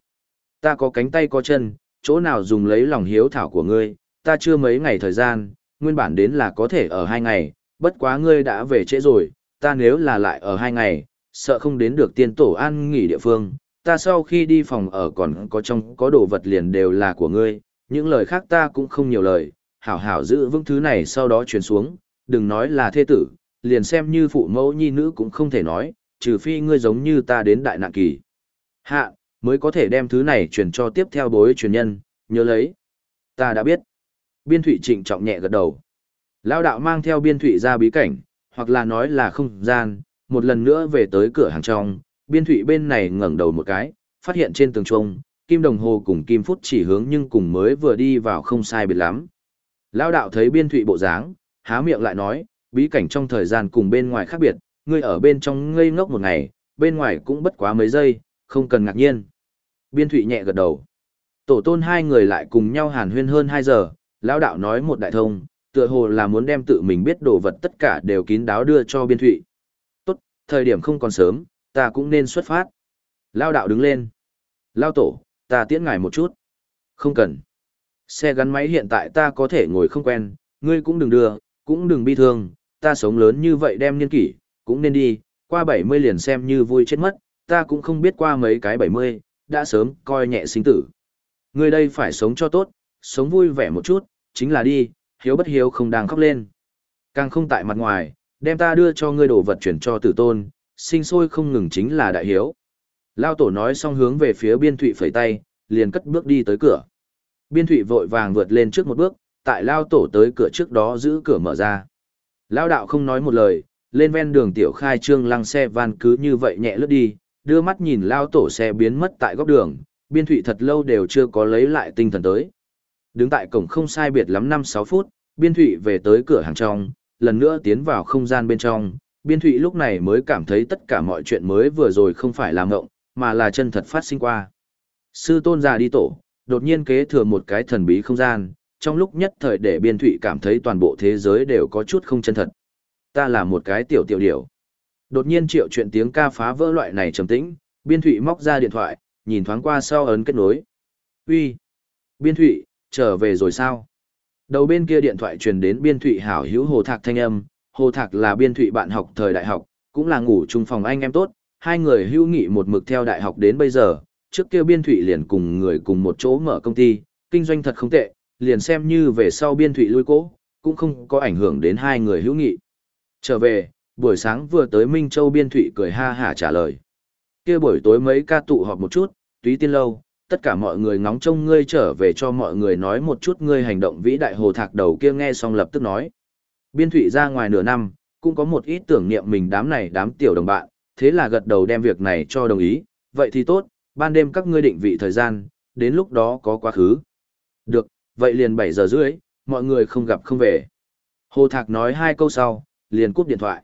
Ta có cánh tay có chân, chỗ nào dùng lấy lòng hiếu thảo của ngươi, ta chưa mấy ngày thời gian, nguyên bản đến là có thể ở hai ngày, bất quá ngươi đã về trễ rồi, ta nếu là lại ở hai ngày, sợ không đến được tiên tổ an nghỉ địa phương, ta sau khi đi phòng ở còn có trong có đồ vật liền đều là của ngươi, những lời khác ta cũng không nhiều lời, hảo hảo giữ vững thứ này sau đó truyền xuống, đừng nói là thê tử, liền xem như phụ mẫu nhi nữ cũng không thể nói, trừ phi ngươi giống như ta đến đại nạn kỳ. Hạ, mới có thể đem thứ này truyền cho tiếp theo bối truyền nhân, nhớ lấy. Ta đã biết. Biên thụy trịnh trọng nhẹ gật đầu. Lao đạo mang theo biên thụy ra bí cảnh, hoặc là nói là không gian, một lần nữa về tới cửa hàng trong, biên thụy bên này ngẩng đầu một cái, phát hiện trên tường trông, kim đồng hồ cùng kim phút chỉ hướng nhưng cùng mới vừa đi vào không sai biệt lắm. Lao đạo thấy biên thụy bộ dáng, há miệng lại nói, bí cảnh trong thời gian cùng bên ngoài khác biệt, ngươi ở bên trong ngây ngốc một ngày, bên ngoài cũng bất quá mấy giây, không cần ngạc nhiên. Biên thụy nhẹ gật đầu. Tổ tôn hai người lại cùng nhau hàn huyên hơn 2 giờ, lão đạo nói một đại thông, tựa hồ là muốn đem tự mình biết đồ vật tất cả đều kín đáo đưa cho biên thụy. Tốt, thời điểm không còn sớm, ta cũng nên xuất phát. Lao đạo đứng lên. Lao tổ, ta tiễn ngài một chút. Không cần. Xe gắn máy hiện tại ta có thể ngồi không quen, ngươi cũng đừng đưa, cũng đừng bi thương, ta sống lớn như vậy đem niên kỷ, cũng nên đi, qua 70 liền xem như vui chết mất, ta cũng không biết qua mấy cái 70, đã sớm coi nhẹ sinh tử. Ngươi đây phải sống cho tốt, sống vui vẻ một chút, chính là đi, hiếu bất hiếu không đang khóc lên. Càng không tại mặt ngoài, đem ta đưa cho ngươi đồ vật chuyển cho tử tôn, sinh sôi không ngừng chính là đại hiếu. Lao tổ nói xong hướng về phía biên thụy phẩy tay, liền cất bước đi tới cửa. Biên thụy vội vàng vượt lên trước một bước, tại Lao tổ tới cửa trước đó giữ cửa mở ra. Lao đạo không nói một lời, lên ven đường tiểu khai trương lăng xe van cứ như vậy nhẹ lướt đi, đưa mắt nhìn Lao tổ xe biến mất tại góc đường, biên thụy thật lâu đều chưa có lấy lại tinh thần tới. Đứng tại cổng không sai biệt lắm 5-6 phút, biên thụy về tới cửa hàng trong, lần nữa tiến vào không gian bên trong, biên thụy lúc này mới cảm thấy tất cả mọi chuyện mới vừa rồi không phải là ngộng, mà là chân thật phát sinh qua. Sư tôn già đi tổ, đột nhiên kế thừa một cái thần bí không gian, trong lúc nhất thời để biên thụy cảm thấy toàn bộ thế giới đều có chút không chân thật. Ta là một cái tiểu tiểu điểu. Đột nhiên triệu chuyện tiếng ca phá vỡ loại này trầm tĩnh, biên thụy móc ra điện thoại, nhìn thoáng qua sau ấn kết nối. Uy, Biên thụy, trở về rồi sao? Đầu bên kia điện thoại truyền đến biên thụy hảo hữu hồ thạc thanh âm, hồ thạc là biên thụy bạn học thời đại học, cũng là ngủ chung phòng anh em tốt, hai người hữu nghị một mực theo đại học đến bây giờ, trước kia biên thụy liền cùng người cùng một chỗ mở công ty, kinh doanh thật không tệ, liền xem như về sau biên thụy lui cố, cũng không có ảnh hưởng đến hai người hữu nghị. Trở về, buổi sáng vừa tới Minh Châu biên thụy cười ha hả trả lời. kia buổi tối mấy ca tụ họp một chút, túy tiên lâu, tất cả mọi người ngóng trông ngươi trở về cho mọi người nói một chút ngươi hành động vĩ đại hồ thạc đầu kia nghe xong lập tức nói. Biên thụy ra ngoài nửa năm, cũng có một ít tưởng niệm mình đám này đám tiểu đồng bạn, thế là gật đầu đem việc này cho đồng ý, vậy thì tốt, ban đêm các ngươi định vị thời gian, đến lúc đó có quá khứ. Được, vậy liền 7 giờ rưỡi, mọi người không gặp không về. Hồ Thạc nói hai câu sau, liền cúp điện thoại.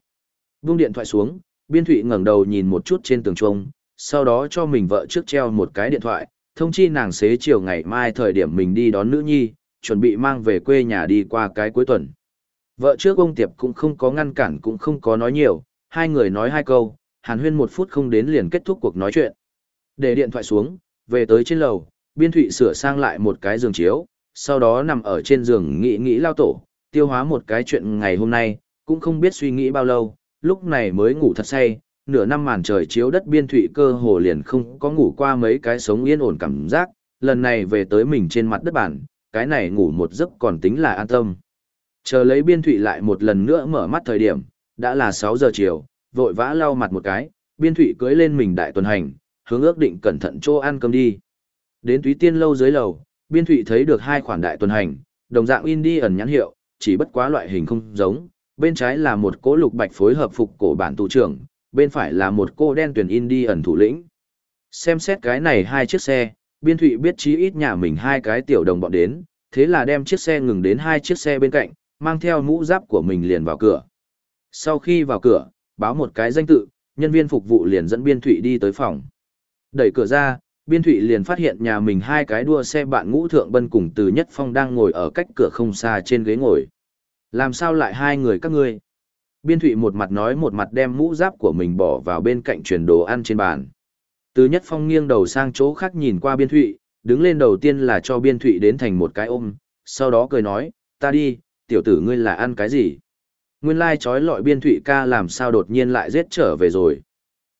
Vung điện thoại xuống, Biên Thụy ngẩng đầu nhìn một chút trên tường trông, sau đó cho mình vợ trước treo một cái điện thoại, thông chi nàng xế chiều ngày mai thời điểm mình đi đón nữ nhi, chuẩn bị mang về quê nhà đi qua cái cuối tuần. Vợ trước ông Tiệp cũng không có ngăn cản cũng không có nói nhiều, hai người nói hai câu, hàn huyên một phút không đến liền kết thúc cuộc nói chuyện. Để điện thoại xuống, về tới trên lầu, biên thụy sửa sang lại một cái giường chiếu, sau đó nằm ở trên giường nghĩ nghĩ lao tổ, tiêu hóa một cái chuyện ngày hôm nay, cũng không biết suy nghĩ bao lâu, lúc này mới ngủ thật say, nửa năm màn trời chiếu đất biên thụy cơ hồ liền không có ngủ qua mấy cái sống yên ổn cảm giác, lần này về tới mình trên mặt đất bản, cái này ngủ một giấc còn tính là an tâm. Chờ lấy biên thụy lại một lần nữa mở mắt thời điểm, đã là 6 giờ chiều, vội vã lau mặt một cái, biên thụy cưới lên mình đại tuần hành, hướng ước định cẩn thận chỗ ăn cơm đi. Đến túy tiên lâu dưới lầu, biên thụy thấy được hai khoản đại tuần hành, đồng dạng Indian nhãn hiệu, chỉ bất quá loại hình không giống, bên trái là một cỗ lục bạch phối hợp phục cổ bản tù trưởng, bên phải là một cô đen tuyển ẩn thủ lĩnh. Xem xét cái này hai chiếc xe, biên thụy biết chí ít nhà mình hai cái tiểu đồng bọn đến, thế là đem chiếc xe ngừng đến hai chiếc xe bên cạnh, mang theo mũ giáp của mình liền vào cửa. Sau khi vào cửa, báo một cái danh tự, nhân viên phục vụ liền dẫn biên thụy đi tới phòng. Đẩy cửa ra, biên thụy liền phát hiện nhà mình hai cái đua xe bạn ngũ thượng bân cùng từ nhất phong đang ngồi ở cách cửa không xa trên ghế ngồi. Làm sao lại hai người các ngươi? Biên thụy một mặt nói một mặt đem mũ giáp của mình bỏ vào bên cạnh truyền đồ ăn trên bàn. Từ nhất phong nghiêng đầu sang chỗ khác nhìn qua biên thụy, đứng lên đầu tiên là cho biên thụy đến thành một cái ôm, sau đó cười nói, ta đi, tiểu tử ngươi là ăn cái gì? Nguyên lai trói lọi biên thụy ca làm sao đột nhiên lại giết trở về rồi.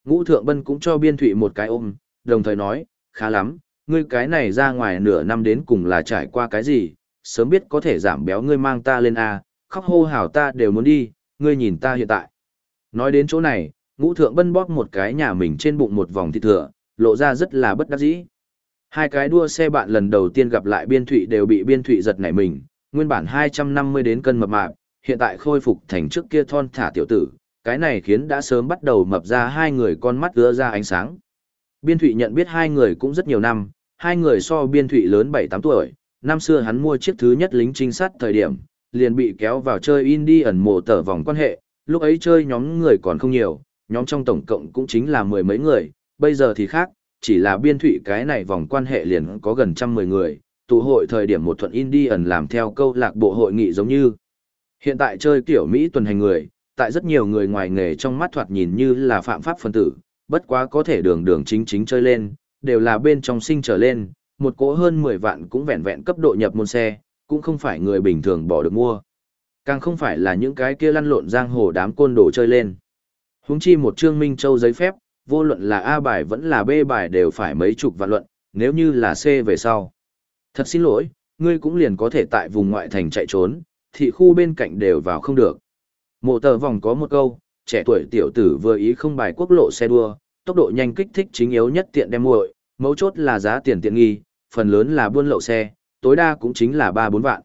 Ngũ thượng bân cũng cho biên thụy một cái ôm, đồng thời nói, khá lắm, ngươi cái này ra ngoài nửa năm đến cùng là trải qua cái gì, sớm biết có thể giảm béo ngươi mang ta lên A, khóc hô hào ta đều muốn đi, ngươi nhìn ta hiện tại. Nói đến chỗ này, ngũ thượng bân bóp một cái nhà mình trên bụng một vòng thịt thừa, lộ ra rất là bất đắc dĩ. Hai cái đua xe bạn lần đầu tiên gặp lại biên thụy đều bị biên thụy giật nảy mình, nguyên bản 250 đến cân mập mạp, hiện tại khôi phục thành trước kia thon thả tiểu tử, cái này khiến đã sớm bắt đầu mập ra hai người con mắt ứa ra ánh sáng. Biên thụy nhận biết hai người cũng rất nhiều năm, hai người so biên thụy lớn 7-8 tuổi, năm xưa hắn mua chiếc thứ nhất lính trinh sát thời điểm, liền bị kéo vào chơi indie ẩn mộ tở vòng quan hệ, lúc ấy chơi nhóm người còn không nhiều, nhóm trong tổng cộng cũng chính là mười mấy người, bây giờ thì khác, chỉ là biên thủy cái này vòng quan hệ liền có gần trăm mười người, tụ hội thời điểm một thuận Indian làm theo câu lạc bộ hội nghị giống như. Hiện tại chơi kiểu Mỹ tuần hành người, tại rất nhiều người ngoài nghề trong mắt thoạt nhìn như là phạm pháp phân tử, bất quá có thể đường đường chính chính chơi lên, đều là bên trong sinh trở lên, một cỗ hơn 10 vạn cũng vẹn vẹn cấp độ nhập môn xe, cũng không phải người bình thường bỏ được mua. Càng không phải là những cái kia lăn lộn giang hồ đám côn đồ chơi lên. Huống chi một trương Minh Châu giấy phép, vô luận là A bài vẫn là B bài đều phải mấy chục vạn luận, nếu như là C về sau. Thật xin lỗi, ngươi cũng liền có thể tại vùng ngoại thành chạy trốn, thị khu bên cạnh đều vào không được. Mộ tờ vòng có một câu, trẻ tuổi tiểu tử vừa ý không bài quốc lộ xe đua, tốc độ nhanh kích thích chính yếu nhất tiện đem muội, mấu chốt là giá tiền tiện nghi, phần lớn là buôn lậu xe, tối đa cũng chính là 3-4 vạn.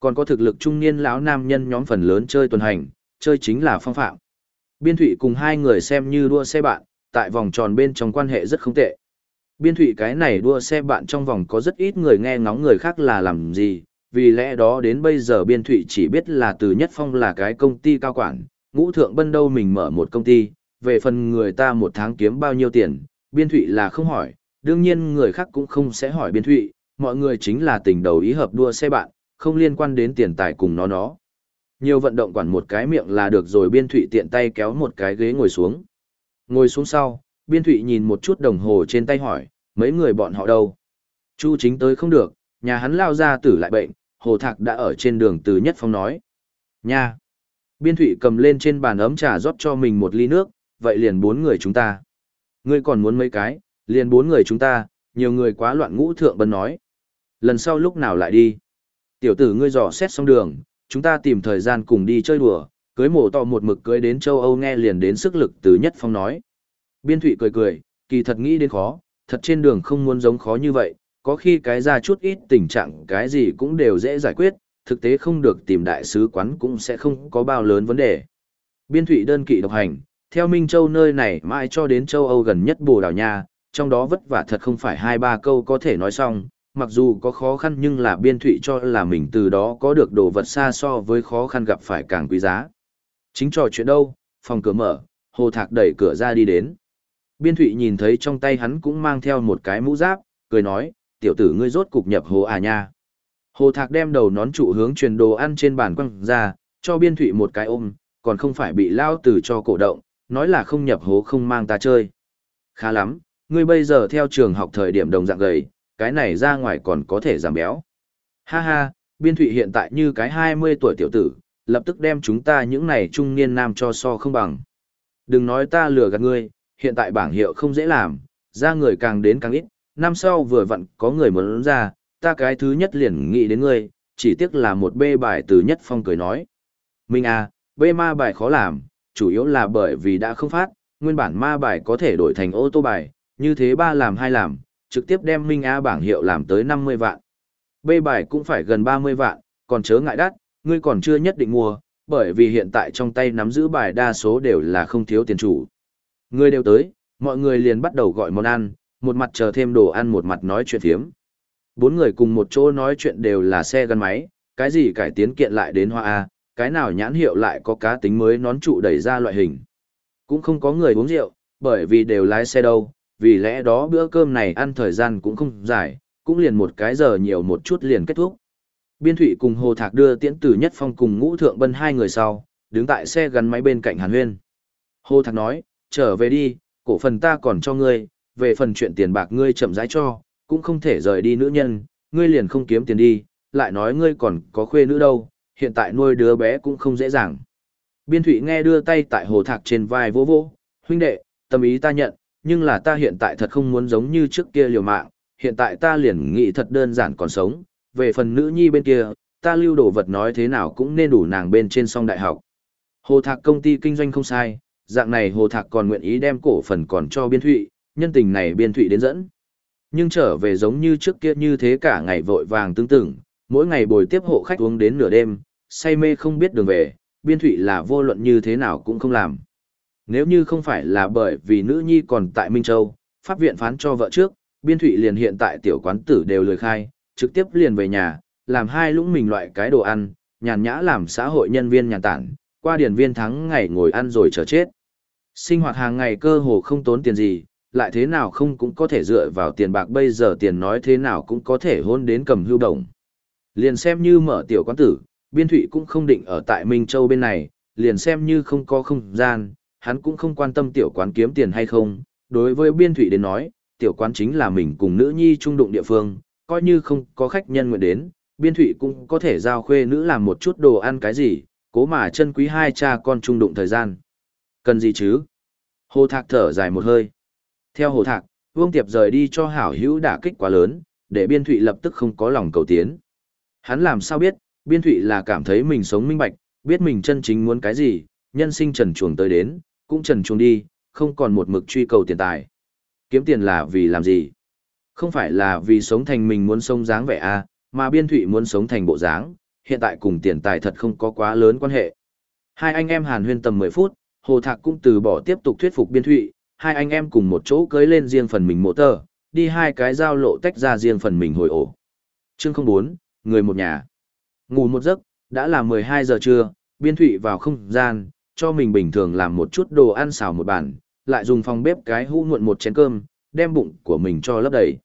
Còn có thực lực trung niên lão nam nhân nhóm phần lớn chơi tuần hành, chơi chính là phong phạm. Biên thủy cùng hai người xem như đua xe bạn, tại vòng tròn bên trong quan hệ rất không tệ. Biên thủy cái này đua xe bạn trong vòng có rất ít người nghe ngóng người khác là làm gì, vì lẽ đó đến bây giờ biên thủy chỉ biết là từ nhất phong là cái công ty cao quản, ngũ thượng bân đâu mình mở một công ty, về phần người ta một tháng kiếm bao nhiêu tiền, biên thủy là không hỏi, đương nhiên người khác cũng không sẽ hỏi biên thủy, mọi người chính là tình đầu ý hợp đua xe bạn, không liên quan đến tiền tài cùng nó nó. Nhiều vận động quản một cái miệng là được rồi biên thụy tiện tay kéo một cái ghế ngồi xuống. Ngồi xuống sau, biên thụy nhìn một chút đồng hồ trên tay hỏi, mấy người bọn họ đâu? Chu chính tới không được, nhà hắn lao ra tử lại bệnh, hồ thạc đã ở trên đường từ nhất phong nói. Nha! Biên thụy cầm lên trên bàn ấm trà rót cho mình một ly nước, vậy liền bốn người chúng ta. Ngươi còn muốn mấy cái, liền bốn người chúng ta, nhiều người quá loạn ngũ thượng bân nói. Lần sau lúc nào lại đi? Tiểu tử ngươi dò xét xong đường, chúng ta tìm thời gian cùng đi chơi đùa, cưới mổ to một mực cưới đến châu Âu nghe liền đến sức lực từ nhất phong nói. Biên thụy cười cười, kỳ thật nghĩ đến khó, thật trên đường không muốn giống khó như vậy, có khi cái ra chút ít tình trạng cái gì cũng đều dễ giải quyết, thực tế không được tìm đại sứ quán cũng sẽ không có bao lớn vấn đề. Biên thụy đơn kỵ độc hành, theo Minh Châu nơi này mãi cho đến châu Âu gần nhất Bồ Đào Nha, trong đó vất vả thật không phải hai ba câu có thể nói xong, mặc dù có khó khăn nhưng là biên thụy cho là mình từ đó có được đồ vật xa so với khó khăn gặp phải càng quý giá. Chính trò chuyện đâu, phòng cửa mở, hồ thạc đẩy cửa ra đi đến. Biên thụy nhìn thấy trong tay hắn cũng mang theo một cái mũ giáp, cười nói, tiểu tử ngươi rốt cục nhập hồ à nha. Hồ thạc đem đầu nón trụ hướng truyền đồ ăn trên bàn quăng ra, cho biên thụy một cái ôm, còn không phải bị lao tử cho cổ động, nói là không nhập hố không mang ta chơi. Khá lắm, ngươi bây giờ theo trường học thời điểm đồng dạng gầy, cái này ra ngoài còn có thể giảm béo. Ha ha, biên thụy hiện tại như cái 20 tuổi tiểu tử, lập tức đem chúng ta những này trung niên nam cho so không bằng. Đừng nói ta lừa gạt ngươi, hiện tại bảng hiệu không dễ làm, ra người càng đến càng ít, năm sau vừa vặn có người muốn ra, ta cái thứ nhất liền nghĩ đến ngươi, chỉ tiếc là một bê bài từ nhất phong cười nói. Minh à, bê ma bài khó làm, chủ yếu là bởi vì đã không phát, nguyên bản ma bài có thể đổi thành ô tô bài, như thế ba làm hai làm, trực tiếp đem Minh A bảng hiệu làm tới 50 vạn. B bài cũng phải gần 30 vạn, còn chớ ngại đắt, ngươi còn chưa nhất định mua, bởi vì hiện tại trong tay nắm giữ bài đa số đều là không thiếu tiền chủ. Người đều tới, mọi người liền bắt đầu gọi món ăn, một mặt chờ thêm đồ ăn một mặt nói chuyện thiếm. Bốn người cùng một chỗ nói chuyện đều là xe gắn máy, cái gì cải tiến kiện lại đến hoa A, cái nào nhãn hiệu lại có cá tính mới nón trụ đẩy ra loại hình. Cũng không có người uống rượu, bởi vì đều lái xe đâu, vì lẽ đó bữa cơm này ăn thời gian cũng không dài, cũng liền một cái giờ nhiều một chút liền kết thúc. Biên Thụy cùng Hồ Thạc đưa tiễn tử nhất phong cùng ngũ thượng bân hai người sau, đứng tại xe gắn máy bên cạnh Hàn Huyên. Hồ Thạc nói, trở về đi, cổ phần ta còn cho ngươi, về phần chuyện tiền bạc ngươi chậm rãi cho, cũng không thể rời đi nữ nhân, ngươi liền không kiếm tiền đi, lại nói ngươi còn có khuê nữ đâu, hiện tại nuôi đứa bé cũng không dễ dàng. Biên Thụy nghe đưa tay tại Hồ Thạc trên vai vô vô, huynh đệ, tâm ý ta nhận, nhưng là ta hiện tại thật không muốn giống như trước kia liều mạng, hiện tại ta liền nghĩ thật đơn giản còn sống, về phần nữ nhi bên kia, ta lưu đồ vật nói thế nào cũng nên đủ nàng bên trên song đại học. Hồ Thạc công ty kinh doanh không sai, dạng này Hồ Thạc còn nguyện ý đem cổ phần còn cho biên thụy, nhân tình này biên thụy đến dẫn. Nhưng trở về giống như trước kia như thế cả ngày vội vàng tương tưởng, mỗi ngày bồi tiếp hộ khách uống đến nửa đêm, say mê không biết đường về, biên thụy là vô luận như thế nào cũng không làm. Nếu như không phải là bởi vì nữ nhi còn tại Minh Châu, pháp viện phán cho vợ trước, biên thụy liền hiện tại tiểu quán tử đều lời khai, trực tiếp liền về nhà, làm hai lũng mình loại cái đồ ăn, nhàn nhã làm xã hội nhân viên nhàn tản, qua điển viên thắng ngày ngồi ăn rồi chờ chết. Sinh hoạt hàng ngày cơ hồ không tốn tiền gì, lại thế nào không cũng có thể dựa vào tiền bạc bây giờ tiền nói thế nào cũng có thể hôn đến cầm hưu đồng. Liền xem như mở tiểu quán tử, biên thụy cũng không định ở tại Minh Châu bên này, liền xem như không có không gian, hắn cũng không quan tâm tiểu quán kiếm tiền hay không, đối với biên thụy đến nói, tiểu quán chính là mình cùng nữ nhi trung đụng địa phương, coi như không có khách nhân nguyện đến, biên thụy cũng có thể giao khuê nữ làm một chút đồ ăn cái gì, cố mà chân quý hai cha con trung đụng thời gian. Cần gì chứ? Hồ Thạc thở dài một hơi. Theo Hồ Thạc, Vương Tiệp rời đi cho hảo hữu đả kích quá lớn, để biên thụy lập tức không có lòng cầu tiến. Hắn làm sao biết, biên thụy là cảm thấy mình sống minh bạch, biết mình chân chính muốn cái gì, nhân sinh trần chuồng tới đến, cũng trần chuồng đi, không còn một mực truy cầu tiền tài. Kiếm tiền là vì làm gì? Không phải là vì sống thành mình muốn sống dáng vẻ à, mà biên thụy muốn sống thành bộ dáng, hiện tại cùng tiền tài thật không có quá lớn quan hệ. Hai anh em hàn huyên tầm 10 phút, Hồ Thạc cũng từ bỏ tiếp tục thuyết phục biên thụy, hai anh em cùng một chỗ cưới lên riêng phần mình mộ tờ, đi hai cái giao lộ tách ra riêng phần mình hồi ổ. Chương 04, người một nhà. Ngủ một giấc, đã là 12 giờ trưa, biên thụy vào không gian, cho mình bình thường làm một chút đồ ăn xào một bàn, lại dùng phòng bếp cái hũ muộn một chén cơm, đem bụng của mình cho lấp đầy.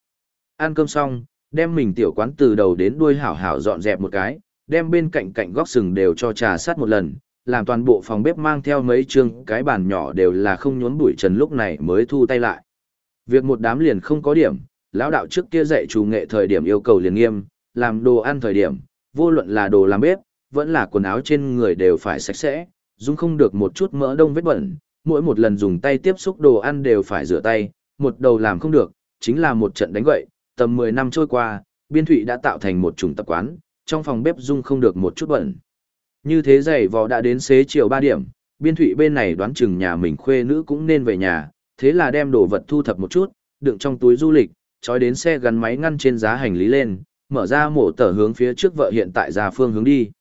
Ăn cơm xong, đem mình tiểu quán từ đầu đến đuôi hảo hảo dọn dẹp một cái, đem bên cạnh cạnh góc sừng đều cho trà sát một lần, làm toàn bộ phòng bếp mang theo mấy chương cái bàn nhỏ đều là không nhốn bụi trần lúc này mới thu tay lại. Việc một đám liền không có điểm, lão đạo trước kia dạy chủ nghệ thời điểm yêu cầu liền nghiêm, làm đồ ăn thời điểm, vô luận là đồ làm bếp, vẫn là quần áo trên người đều phải sạch sẽ, dùng không được một chút mỡ đông vết bẩn, mỗi một lần dùng tay tiếp xúc đồ ăn đều phải rửa tay, một đầu làm không được, chính là một trận đánh gậy, tầm 10 năm trôi qua, biên thụy đã tạo thành một chủng tập quán, trong phòng bếp dung không được một chút bẩn. Như thế giày vò đã đến xế chiều 3 điểm, biên thụy bên này đoán chừng nhà mình khuê nữ cũng nên về nhà, thế là đem đồ vật thu thập một chút, đựng trong túi du lịch, trói đến xe gắn máy ngăn trên giá hành lý lên, mở ra mổ tờ hướng phía trước vợ hiện tại ra phương hướng đi.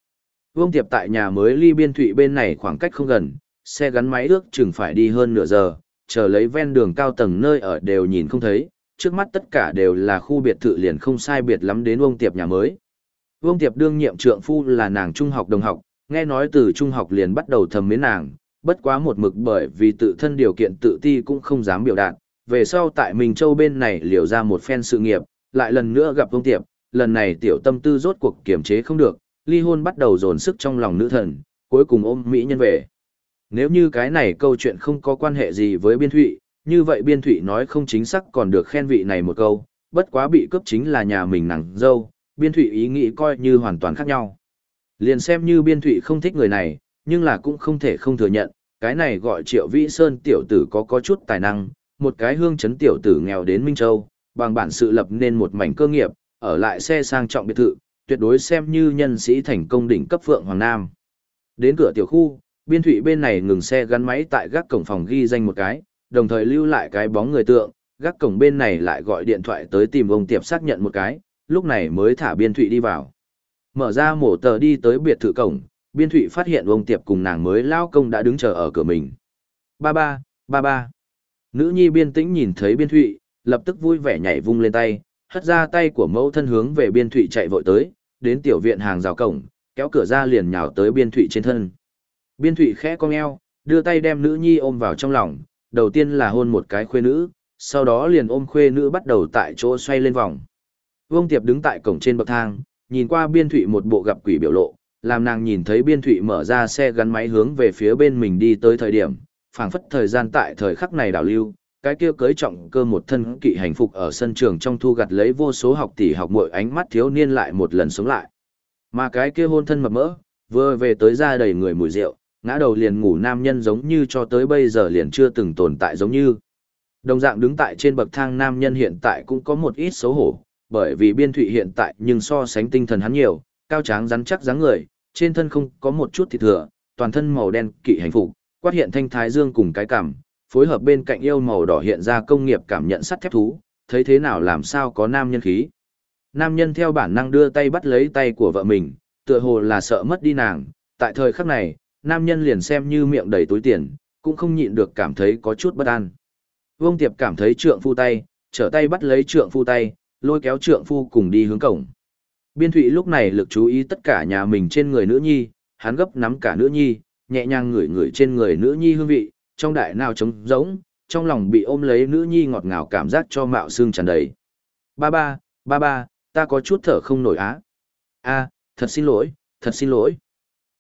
Vương Tiệp tại nhà mới ly biên thụy bên này khoảng cách không gần, xe gắn máy ước chừng phải đi hơn nửa giờ, chờ lấy ven đường cao tầng nơi ở đều nhìn không thấy, trước mắt tất cả đều là khu biệt thự liền không sai biệt lắm đến Vương Tiệp nhà mới. Vương Tiệp đương nhiệm trượng phu là nàng trung học đồng học, nghe nói từ trung học liền bắt đầu thầm mến nàng, bất quá một mực bởi vì tự thân điều kiện tự ti cũng không dám biểu đạt, về sau tại mình Châu bên này liều ra một phen sự nghiệp, lại lần nữa gặp Vương Tiệp, lần này tiểu tâm tư rốt cuộc kiềm chế không được, ly hôn bắt đầu dồn sức trong lòng nữ thần, cuối cùng ôm Mỹ nhân về. Nếu như cái này câu chuyện không có quan hệ gì với biên thụy, như vậy biên thụy nói không chính xác còn được khen vị này một câu, bất quá bị cướp chính là nhà mình nàng dâu, biên thụy ý nghĩ coi như hoàn toàn khác nhau. Liền xem như biên thụy không thích người này, nhưng là cũng không thể không thừa nhận, cái này gọi Triệu Vĩ Sơn tiểu tử có có chút tài năng, một cái hương chấn tiểu tử nghèo đến Minh Châu, bằng bản sự lập nên một mảnh cơ nghiệp, ở lại xe sang trọng biệt thự, tuyệt đối xem như nhân sĩ thành công đỉnh cấp Phượng Hoàng Nam. Đến cửa tiểu khu, biên thủy bên này ngừng xe gắn máy tại gác cổng phòng ghi danh một cái, đồng thời lưu lại cái bóng người tượng, gác cổng bên này lại gọi điện thoại tới tìm ông tiệp xác nhận một cái, lúc này mới thả biên thủy đi vào. Mở ra mổ tờ đi tới biệt thự cổng, biên thủy phát hiện ông tiệp cùng nàng mới lao công đã đứng chờ ở cửa mình. Ba ba, ba ba. Nữ nhi biên tĩnh nhìn thấy biên thụy, lập tức vui vẻ nhảy vung lên tay, hất ra tay của mẫu thân hướng về biên thụy chạy vội tới, đến tiểu viện hàng rào cổng, kéo cửa ra liền nhào tới biên thụy trên thân. Biên thụy khẽ cong eo, đưa tay đem nữ nhi ôm vào trong lòng, đầu tiên là hôn một cái khuê nữ, sau đó liền ôm khuê nữ bắt đầu tại chỗ xoay lên vòng. Vương Tiệp đứng tại cổng trên bậc thang, nhìn qua biên thụy một bộ gặp quỷ biểu lộ, làm nàng nhìn thấy biên thụy mở ra xe gắn máy hướng về phía bên mình đi tới thời điểm, phảng phất thời gian tại thời khắc này đảo lưu, cái kia cưới trọng cơ một thân kỵ hành phục ở sân trường trong thu gặt lấy vô số học tỷ học muội ánh mắt thiếu niên lại một lần sống lại. Mà cái kia hôn thân mập mỡ, vừa về tới ra đầy người mùi rượu, ngã đầu liền ngủ nam nhân giống như cho tới bây giờ liền chưa từng tồn tại giống như. Đồng dạng đứng tại trên bậc thang nam nhân hiện tại cũng có một ít xấu hổ, bởi vì biên thụy hiện tại nhưng so sánh tinh thần hắn nhiều, cao tráng rắn chắc dáng người, trên thân không có một chút thịt thừa, toàn thân màu đen kỵ hành phục, quát hiện thanh thái dương cùng cái cảm, phối hợp bên cạnh yêu màu đỏ hiện ra công nghiệp cảm nhận sắt thép thú, thấy thế nào làm sao có nam nhân khí. Nam nhân theo bản năng đưa tay bắt lấy tay của vợ mình, tựa hồ là sợ mất đi nàng, tại thời khắc này, nam nhân liền xem như miệng đầy túi tiền, cũng không nhịn được cảm thấy có chút bất an. Vương Tiệp cảm thấy trượng phu tay, trở tay bắt lấy trượng phu tay, lôi kéo trượng phu cùng đi hướng cổng. Biên Thụy lúc này lực chú ý tất cả nhà mình trên người nữ nhi, hắn gấp nắm cả nữ nhi, nhẹ nhàng ngửi ngửi trên người nữ nhi hương vị, trong đại nào trống rỗng, trong lòng bị ôm lấy nữ nhi ngọt ngào cảm giác cho mạo xương tràn đầy. Ba ba, ba ba, ta có chút thở không nổi á. a thật xin lỗi, thật xin lỗi.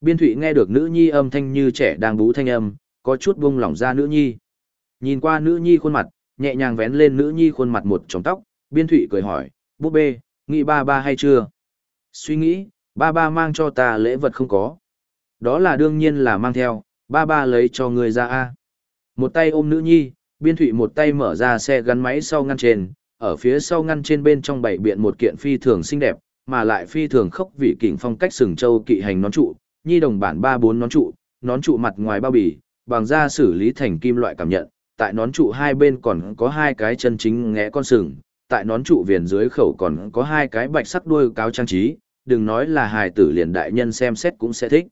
Biên Thụy nghe được nữ nhi âm thanh như trẻ đang bú thanh âm, có chút buông lỏng ra nữ nhi. Nhìn qua nữ nhi khuôn mặt, nhẹ nhàng vén lên nữ nhi khuôn mặt một tròng tóc, Biên Thụy cười hỏi, búp bê, nghĩ ba ba hay chưa? Suy nghĩ, ba ba mang cho ta lễ vật không có. Đó là đương nhiên là mang theo, ba ba lấy cho người ra a một tay ôm nữ nhi, Biên Thụy một tay mở ra xe gắn máy sau ngăn trên, ở phía sau ngăn trên bên trong bảy biện một kiện phi thường xinh đẹp, mà lại phi thường khốc vị kỉnh phong cách sừng châu kỵ hành nón trụ, nhi đồng bản ba bốn nón trụ, nón trụ mặt ngoài bao bì, bằng da xử lý thành kim loại cảm nhận, tại nón trụ hai bên còn có hai cái chân chính ngẽ con sừng, tại nón trụ viền dưới khẩu còn có hai cái bạch sắc đuôi cáo trang trí, đừng nói là hài tử liền đại nhân xem xét cũng sẽ thích.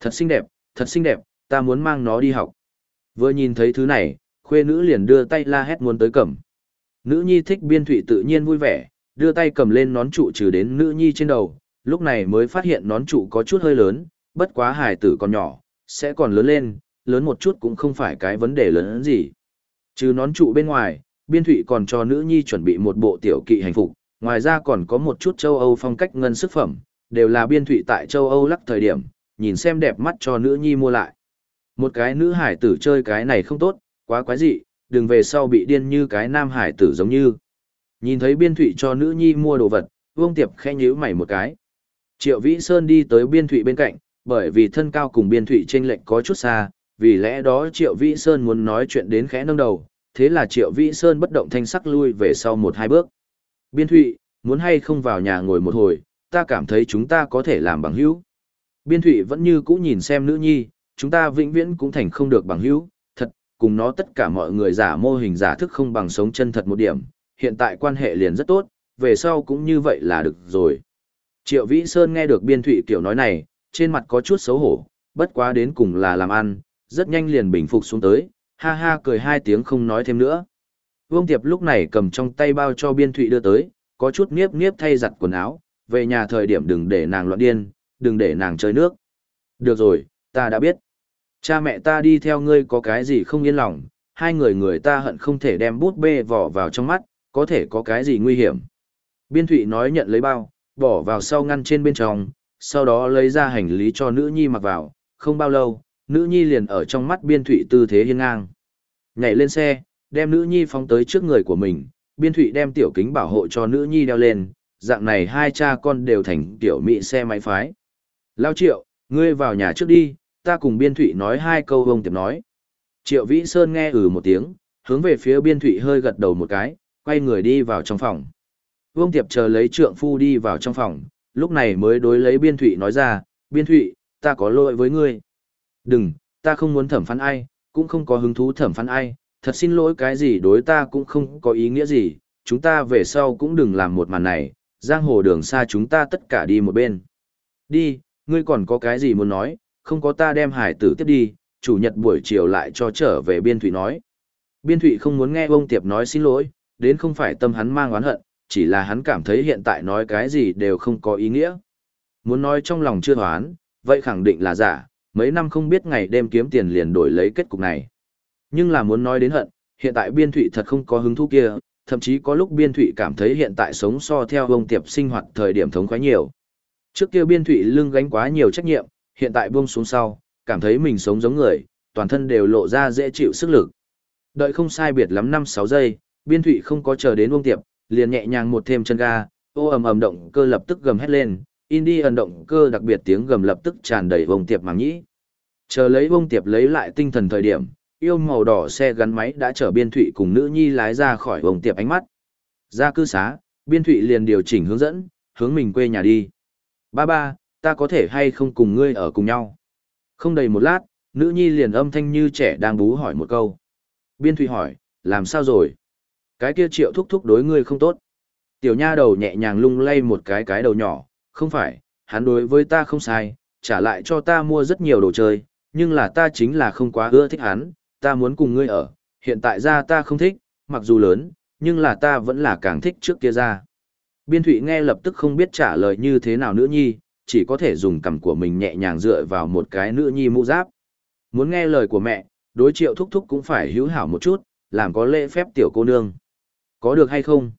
Thật xinh đẹp, thật xinh đẹp, ta muốn mang nó đi học. Vừa nhìn thấy thứ này, khuê nữ liền đưa tay la hét muốn tới cầm. Nữ nhi thích biên thụy tự nhiên vui vẻ, đưa tay cầm lên nón trụ trừ đến nữ nhi trên đầu, lúc này mới phát hiện nón trụ có chút hơi lớn, bất quá hài tử còn nhỏ, sẽ còn lớn lên, lớn một chút cũng không phải cái vấn đề lớn gì. Trừ nón trụ bên ngoài, biên thụy còn cho nữ nhi chuẩn bị một bộ tiểu kỵ hành phục, ngoài ra còn có một chút châu Âu phong cách ngân sức phẩm, đều là biên thụy tại châu Âu lắc thời điểm, nhìn xem đẹp mắt cho nữ nhi mua lại. Một cái nữ hải tử chơi cái này không tốt, quá quái dị, đừng về sau bị điên như cái nam hải tử giống như. Nhìn thấy biên thụy cho nữ nhi mua đồ vật, Vương Tiệp khẽ nhíu mày một cái. Triệu Vĩ Sơn đi tới biên thụy bên cạnh, bởi vì thân cao cùng biên thụy chênh lệnh có chút xa, vì lẽ đó Triệu Vĩ Sơn muốn nói chuyện đến khẽ nâng đầu, thế là Triệu Vĩ Sơn bất động thanh sắc lui về sau một hai bước. Biên thụy, muốn hay không vào nhà ngồi một hồi, ta cảm thấy chúng ta có thể làm bằng hữu. Biên thụy vẫn như cũ nhìn xem nữ nhi, chúng ta vĩnh viễn cũng thành không được bằng hữu, thật, cùng nó tất cả mọi người giả mô hình giả thức không bằng sống chân thật một điểm, hiện tại quan hệ liền rất tốt, về sau cũng như vậy là được rồi. Triệu Vĩ Sơn nghe được biên thụy kiểu nói này, trên mặt có chút xấu hổ, bất quá đến cùng là làm ăn, rất nhanh liền bình phục xuống tới, ha ha cười hai tiếng không nói thêm nữa. Vương Tiệp lúc này cầm trong tay bao cho biên thụy đưa tới, có chút niếp niếp thay giặt quần áo, về nhà thời điểm đừng để nàng loạn điên, đừng để nàng chơi nước. Được rồi, ta đã biết. Cha mẹ ta đi theo ngươi có cái gì không yên lòng, hai người người ta hận không thể đem bút bê vỏ vào trong mắt, có thể có cái gì nguy hiểm. Biên thụy nói nhận lấy bao, bỏ vào sau ngăn trên bên trong, sau đó lấy ra hành lý cho nữ nhi mặc vào, không bao lâu, nữ nhi liền ở trong mắt biên thụy tư thế hiên ngang. Nhảy lên xe, đem nữ nhi phóng tới trước người của mình, biên thụy đem tiểu kính bảo hộ cho nữ nhi đeo lên, dạng này hai cha con đều thành tiểu mỹ xe máy phái. Lao triệu, ngươi vào nhà trước đi, ta cùng biên thụy nói hai câu ông tiệp nói. Triệu Vĩ Sơn nghe ừ một tiếng, hướng về phía biên thụy hơi gật đầu một cái, quay người đi vào trong phòng. Vương Tiệp chờ lấy trượng phu đi vào trong phòng, lúc này mới đối lấy biên thụy nói ra, biên thụy, ta có lỗi với ngươi. Đừng, ta không muốn thẩm phán ai, cũng không có hứng thú thẩm phán ai, thật xin lỗi cái gì đối ta cũng không có ý nghĩa gì, chúng ta về sau cũng đừng làm một màn này, giang hồ đường xa chúng ta tất cả đi một bên. Đi, ngươi còn có cái gì muốn nói, không có ta đem hải tử tiếp đi, chủ nhật buổi chiều lại cho trở về biên thụy nói. Biên thụy không muốn nghe ông Tiệp nói xin lỗi, đến không phải tâm hắn mang oán hận, chỉ là hắn cảm thấy hiện tại nói cái gì đều không có ý nghĩa. Muốn nói trong lòng chưa hoán, vậy khẳng định là giả, mấy năm không biết ngày đêm kiếm tiền liền đổi lấy kết cục này. Nhưng là muốn nói đến hận, hiện tại biên thụy thật không có hứng thú kia, thậm chí có lúc biên thụy cảm thấy hiện tại sống so theo ông tiệp sinh hoạt thời điểm thống quá nhiều. Trước kia biên thụy lưng gánh quá nhiều trách nhiệm, hiện tại buông xuống sau, cảm thấy mình sống giống người, toàn thân đều lộ ra dễ chịu sức lực. Đợi không sai biệt lắm 5-6 giây, biên thụy không có chờ đến buông tiệp, liền nhẹ nhàng một thêm chân ga, ô ầm ầm động cơ lập tức gầm hét lên, Indi ẩn động cơ đặc biệt tiếng gầm lập tức tràn đầy vông tiệp màng nhĩ. Chờ lấy vông tiệp lấy lại tinh thần thời điểm, yêu màu đỏ xe gắn máy đã chở biên thụy cùng nữ nhi lái ra khỏi vông tiệp ánh mắt. Ra cư xá, biên thụy liền điều chỉnh hướng dẫn, hướng mình quê nhà đi. Ba ba, ta có thể hay không cùng ngươi ở cùng nhau? Không đầy một lát, nữ nhi liền âm thanh như trẻ đang bú hỏi một câu. Biên thụy hỏi, làm sao rồi? Cái kia triệu thúc thúc đối ngươi không tốt. Tiểu nha đầu nhẹ nhàng lung lay một cái cái đầu nhỏ, không phải, hắn đối với ta không sai, trả lại cho ta mua rất nhiều đồ chơi, nhưng là ta chính là không quá ưa thích hắn, ta muốn cùng ngươi ở, hiện tại ra ta không thích, mặc dù lớn, nhưng là ta vẫn là càng thích trước kia ra. Biên Thụy nghe lập tức không biết trả lời như thế nào nữa nhi, chỉ có thể dùng cằm của mình nhẹ nhàng dựa vào một cái nữ nhi mũ giáp. Muốn nghe lời của mẹ, đối triệu thúc thúc cũng phải hữu hảo một chút, làm có lễ phép tiểu cô nương. Có được hay không?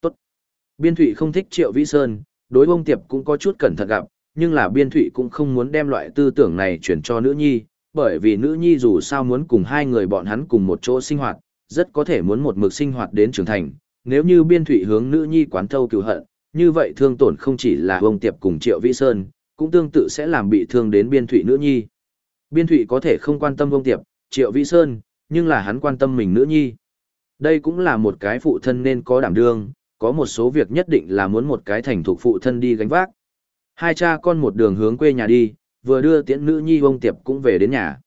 Tốt. Biên Thụy không thích triệu vĩ sơn, đối bông tiệp cũng có chút cẩn thận gặp, nhưng là biên thụy cũng không muốn đem loại tư tưởng này chuyển cho nữ nhi, bởi vì nữ nhi dù sao muốn cùng hai người bọn hắn cùng một chỗ sinh hoạt, rất có thể muốn một mực sinh hoạt đến trưởng thành, nếu như biên thụy hướng nữ nhi quán thâu cựu hận, như vậy thương tổn không chỉ là Vương tiệp cùng triệu vĩ sơn, cũng tương tự sẽ làm bị thương đến biên thụy nữ nhi. Biên thụy có thể không quan tâm Vương tiệp, triệu vĩ sơn, nhưng là hắn quan tâm mình nữ nhi. Đây cũng là một cái phụ thân nên có đảm đương, có một số việc nhất định là muốn một cái thành thục phụ thân đi gánh vác. Hai cha con một đường hướng quê nhà đi, vừa đưa tiễn nữ nhi Vương tiệp cũng về đến nhà.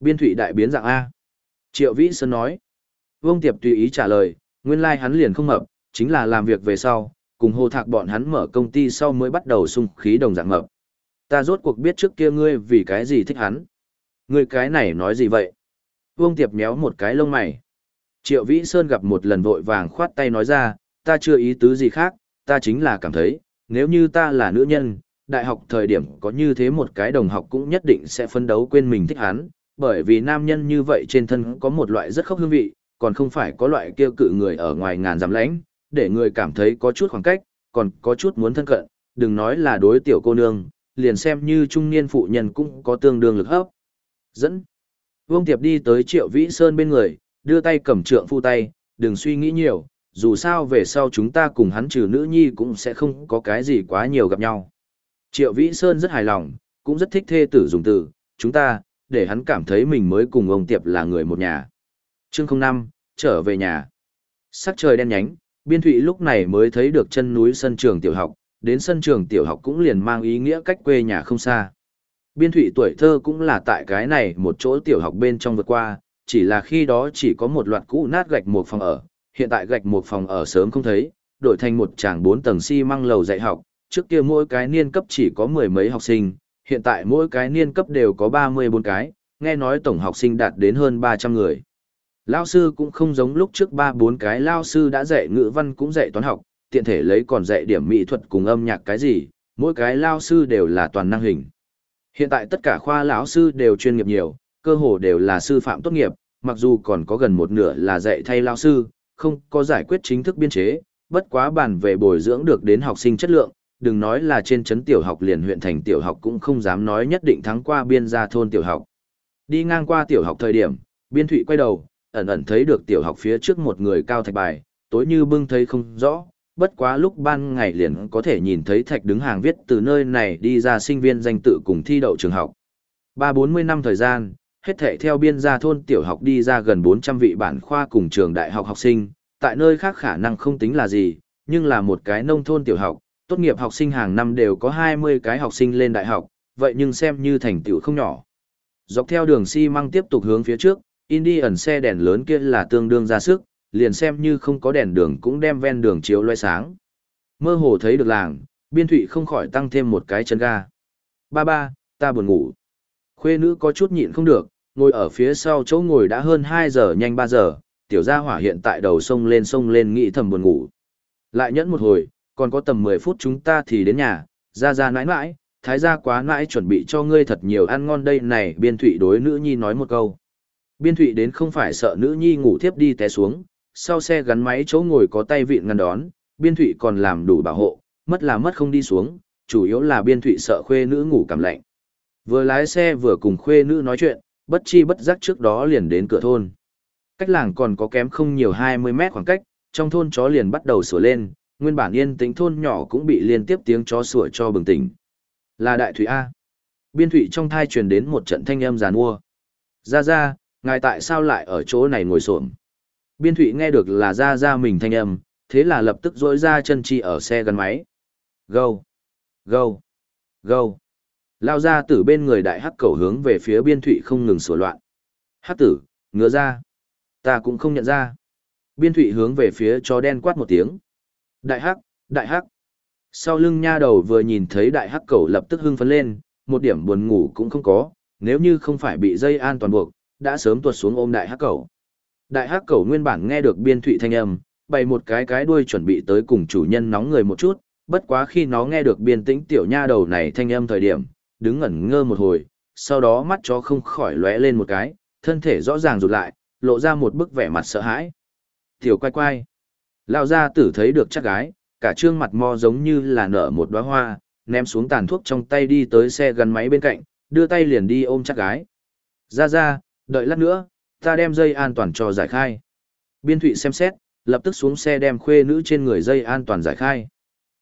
Biên thụy đại biến dạng A. Triệu Vĩ Sơn nói. Vương tiệp tùy ý trả lời, nguyên lai like hắn liền không mập, chính là làm việc về sau, cùng hồ thạc bọn hắn mở công ty sau mới bắt đầu sung khí đồng dạng mập. Ta rốt cuộc biết trước kia ngươi vì cái gì thích hắn. Ngươi cái này nói gì vậy? Vương Tiệp méo một cái lông mày. Triệu Vĩ Sơn gặp một lần vội vàng khoát tay nói ra, ta chưa ý tứ gì khác, ta chính là cảm thấy, nếu như ta là nữ nhân, đại học thời điểm có như thế một cái đồng học cũng nhất định sẽ phấn đấu quên mình thích hắn, bởi vì nam nhân như vậy trên thân có một loại rất khốc hương vị, còn không phải có loại kêu cự người ở ngoài ngàn dám lãnh, để người cảm thấy có chút khoảng cách, còn có chút muốn thân cận, đừng nói là đối tiểu cô nương, liền xem như trung niên phụ nhân cũng có tương đương lực hấp. Dẫn. Vương Tiệp đi tới Triệu Vĩ Sơn bên người, đưa tay cầm trượng phu tay, đừng suy nghĩ nhiều, dù sao về sau chúng ta cùng hắn trừ nữ nhi cũng sẽ không có cái gì quá nhiều gặp nhau. Triệu Vĩ Sơn rất hài lòng, cũng rất thích thê tử dùng từ, chúng ta, để hắn cảm thấy mình mới cùng ông Tiệp là người một nhà. Chương 05, trở về nhà. Sắc trời đen nhánh, Biên Thụy lúc này mới thấy được chân núi sân trường tiểu học, đến sân trường tiểu học cũng liền mang ý nghĩa cách quê nhà không xa. Biên Thụy tuổi thơ cũng là tại cái này một chỗ tiểu học bên trong vượt qua, chỉ là khi đó chỉ có một loạt cũ nát gạch một phòng ở, hiện tại gạch một phòng ở sớm không thấy, đổi thành một tràng bốn tầng xi si măng lầu dạy học, trước kia mỗi cái niên cấp chỉ có mười mấy học sinh, hiện tại mỗi cái niên cấp đều có 34 cái, nghe nói tổng học sinh đạt đến hơn 300 người. Lao sư cũng không giống lúc trước ba bốn cái lao sư đã dạy ngữ văn cũng dạy toán học, tiện thể lấy còn dạy điểm mỹ thuật cùng âm nhạc cái gì, mỗi cái lao sư đều là toàn năng hình. Hiện tại tất cả khoa lão sư đều chuyên nghiệp nhiều, cơ hồ đều là sư phạm tốt nghiệp, mặc dù còn có gần một nửa là dạy thay lao sư, không có giải quyết chính thức biên chế, bất quá bàn về bồi dưỡng được đến học sinh chất lượng, đừng nói là trên trấn tiểu học liền huyện thành tiểu học cũng không dám nói nhất định thắng qua biên gia thôn tiểu học. Đi ngang qua tiểu học thời điểm, biên thụy quay đầu, ẩn ẩn thấy được tiểu học phía trước một người cao thạch bài, tối như bưng thấy không rõ, bất quá lúc ban ngày liền có thể nhìn thấy thạch đứng hàng viết từ nơi này đi ra sinh viên danh tự cùng thi đậu trường học. Ba bốn mươi năm thời gian, hết thể theo biên gia thôn tiểu học đi ra gần 400 vị bản khoa cùng trường đại học học sinh, tại nơi khác khả năng không tính là gì, nhưng là một cái nông thôn tiểu học, tốt nghiệp học sinh hàng năm đều có 20 cái học sinh lên đại học, vậy nhưng xem như thành tựu không nhỏ. Dọc theo đường xi măng tiếp tục hướng phía trước, Indian xe đèn lớn kia là tương đương ra sức, liền xem như không có đèn đường cũng đem ven đường chiếu loe sáng. Mơ hồ thấy được làng, biên thụy không khỏi tăng thêm một cái chân ga. Ba ba, ta buồn ngủ. Khuê nữ có chút nhịn không được, ngồi ở phía sau chỗ ngồi đã hơn 2 giờ nhanh 3 giờ, tiểu gia hỏa hiện tại đầu sông lên sông lên nghĩ thầm buồn ngủ. Lại nhẫn một hồi, còn có tầm 10 phút chúng ta thì đến nhà, ra ra nãi nãi, thái gia quá nãi chuẩn bị cho ngươi thật nhiều ăn ngon đây này biên thụy đối nữ nhi nói một câu. Biên thụy đến không phải sợ nữ nhi ngủ thiếp đi té xuống, sau xe gắn máy chỗ ngồi có tay vịn ngăn đón, biên thụy còn làm đủ bảo hộ, mất là mất không đi xuống, chủ yếu là biên thụy sợ khuê nữ ngủ cảm lạnh. Vừa lái xe vừa cùng khuê nữ nói chuyện, bất chi bất giác trước đó liền đến cửa thôn. Cách làng còn có kém không nhiều 20 mét khoảng cách, trong thôn chó liền bắt đầu sủa lên, nguyên bản yên tĩnh thôn nhỏ cũng bị liên tiếp tiếng chó sủa cho bừng tỉnh. Là đại thủy A. Biên thủy trong thai truyền đến một trận thanh âm giàn mua. Ra ra, ngài tại sao lại ở chỗ này ngồi xổm Biên thụy nghe được là ra ra mình thanh âm, thế là lập tức dỗi ra chân chi ở xe gắn máy. Gâu! Gâu! Gâu! Lao ra từ bên người đại hắc cầu hướng về phía biên thụy không ngừng sửa loạn. Hắc tử, ngứa ra. Ta cũng không nhận ra. Biên thụy hướng về phía chó đen quát một tiếng. Đại hắc, đại hắc. Sau lưng nha đầu vừa nhìn thấy đại hắc cầu lập tức hưng phấn lên, một điểm buồn ngủ cũng không có, nếu như không phải bị dây an toàn buộc, đã sớm tuột xuống ôm đại hắc cầu. Đại hắc cầu nguyên bản nghe được biên thụy thanh âm, bày một cái cái đuôi chuẩn bị tới cùng chủ nhân nóng người một chút, bất quá khi nó nghe được biên tĩnh tiểu nha đầu này thanh âm thời điểm, đứng ngẩn ngơ một hồi, sau đó mắt chó không khỏi lóe lên một cái, thân thể rõ ràng rụt lại, lộ ra một bức vẻ mặt sợ hãi. Tiểu quay quay. Lao ra tử thấy được chắc gái, cả trương mặt mo giống như là nở một đóa hoa, ném xuống tàn thuốc trong tay đi tới xe gắn máy bên cạnh, đưa tay liền đi ôm chắc gái. Ra ra, đợi lát nữa, ta đem dây an toàn cho giải khai. Biên thụy xem xét, lập tức xuống xe đem khuê nữ trên người dây an toàn giải khai.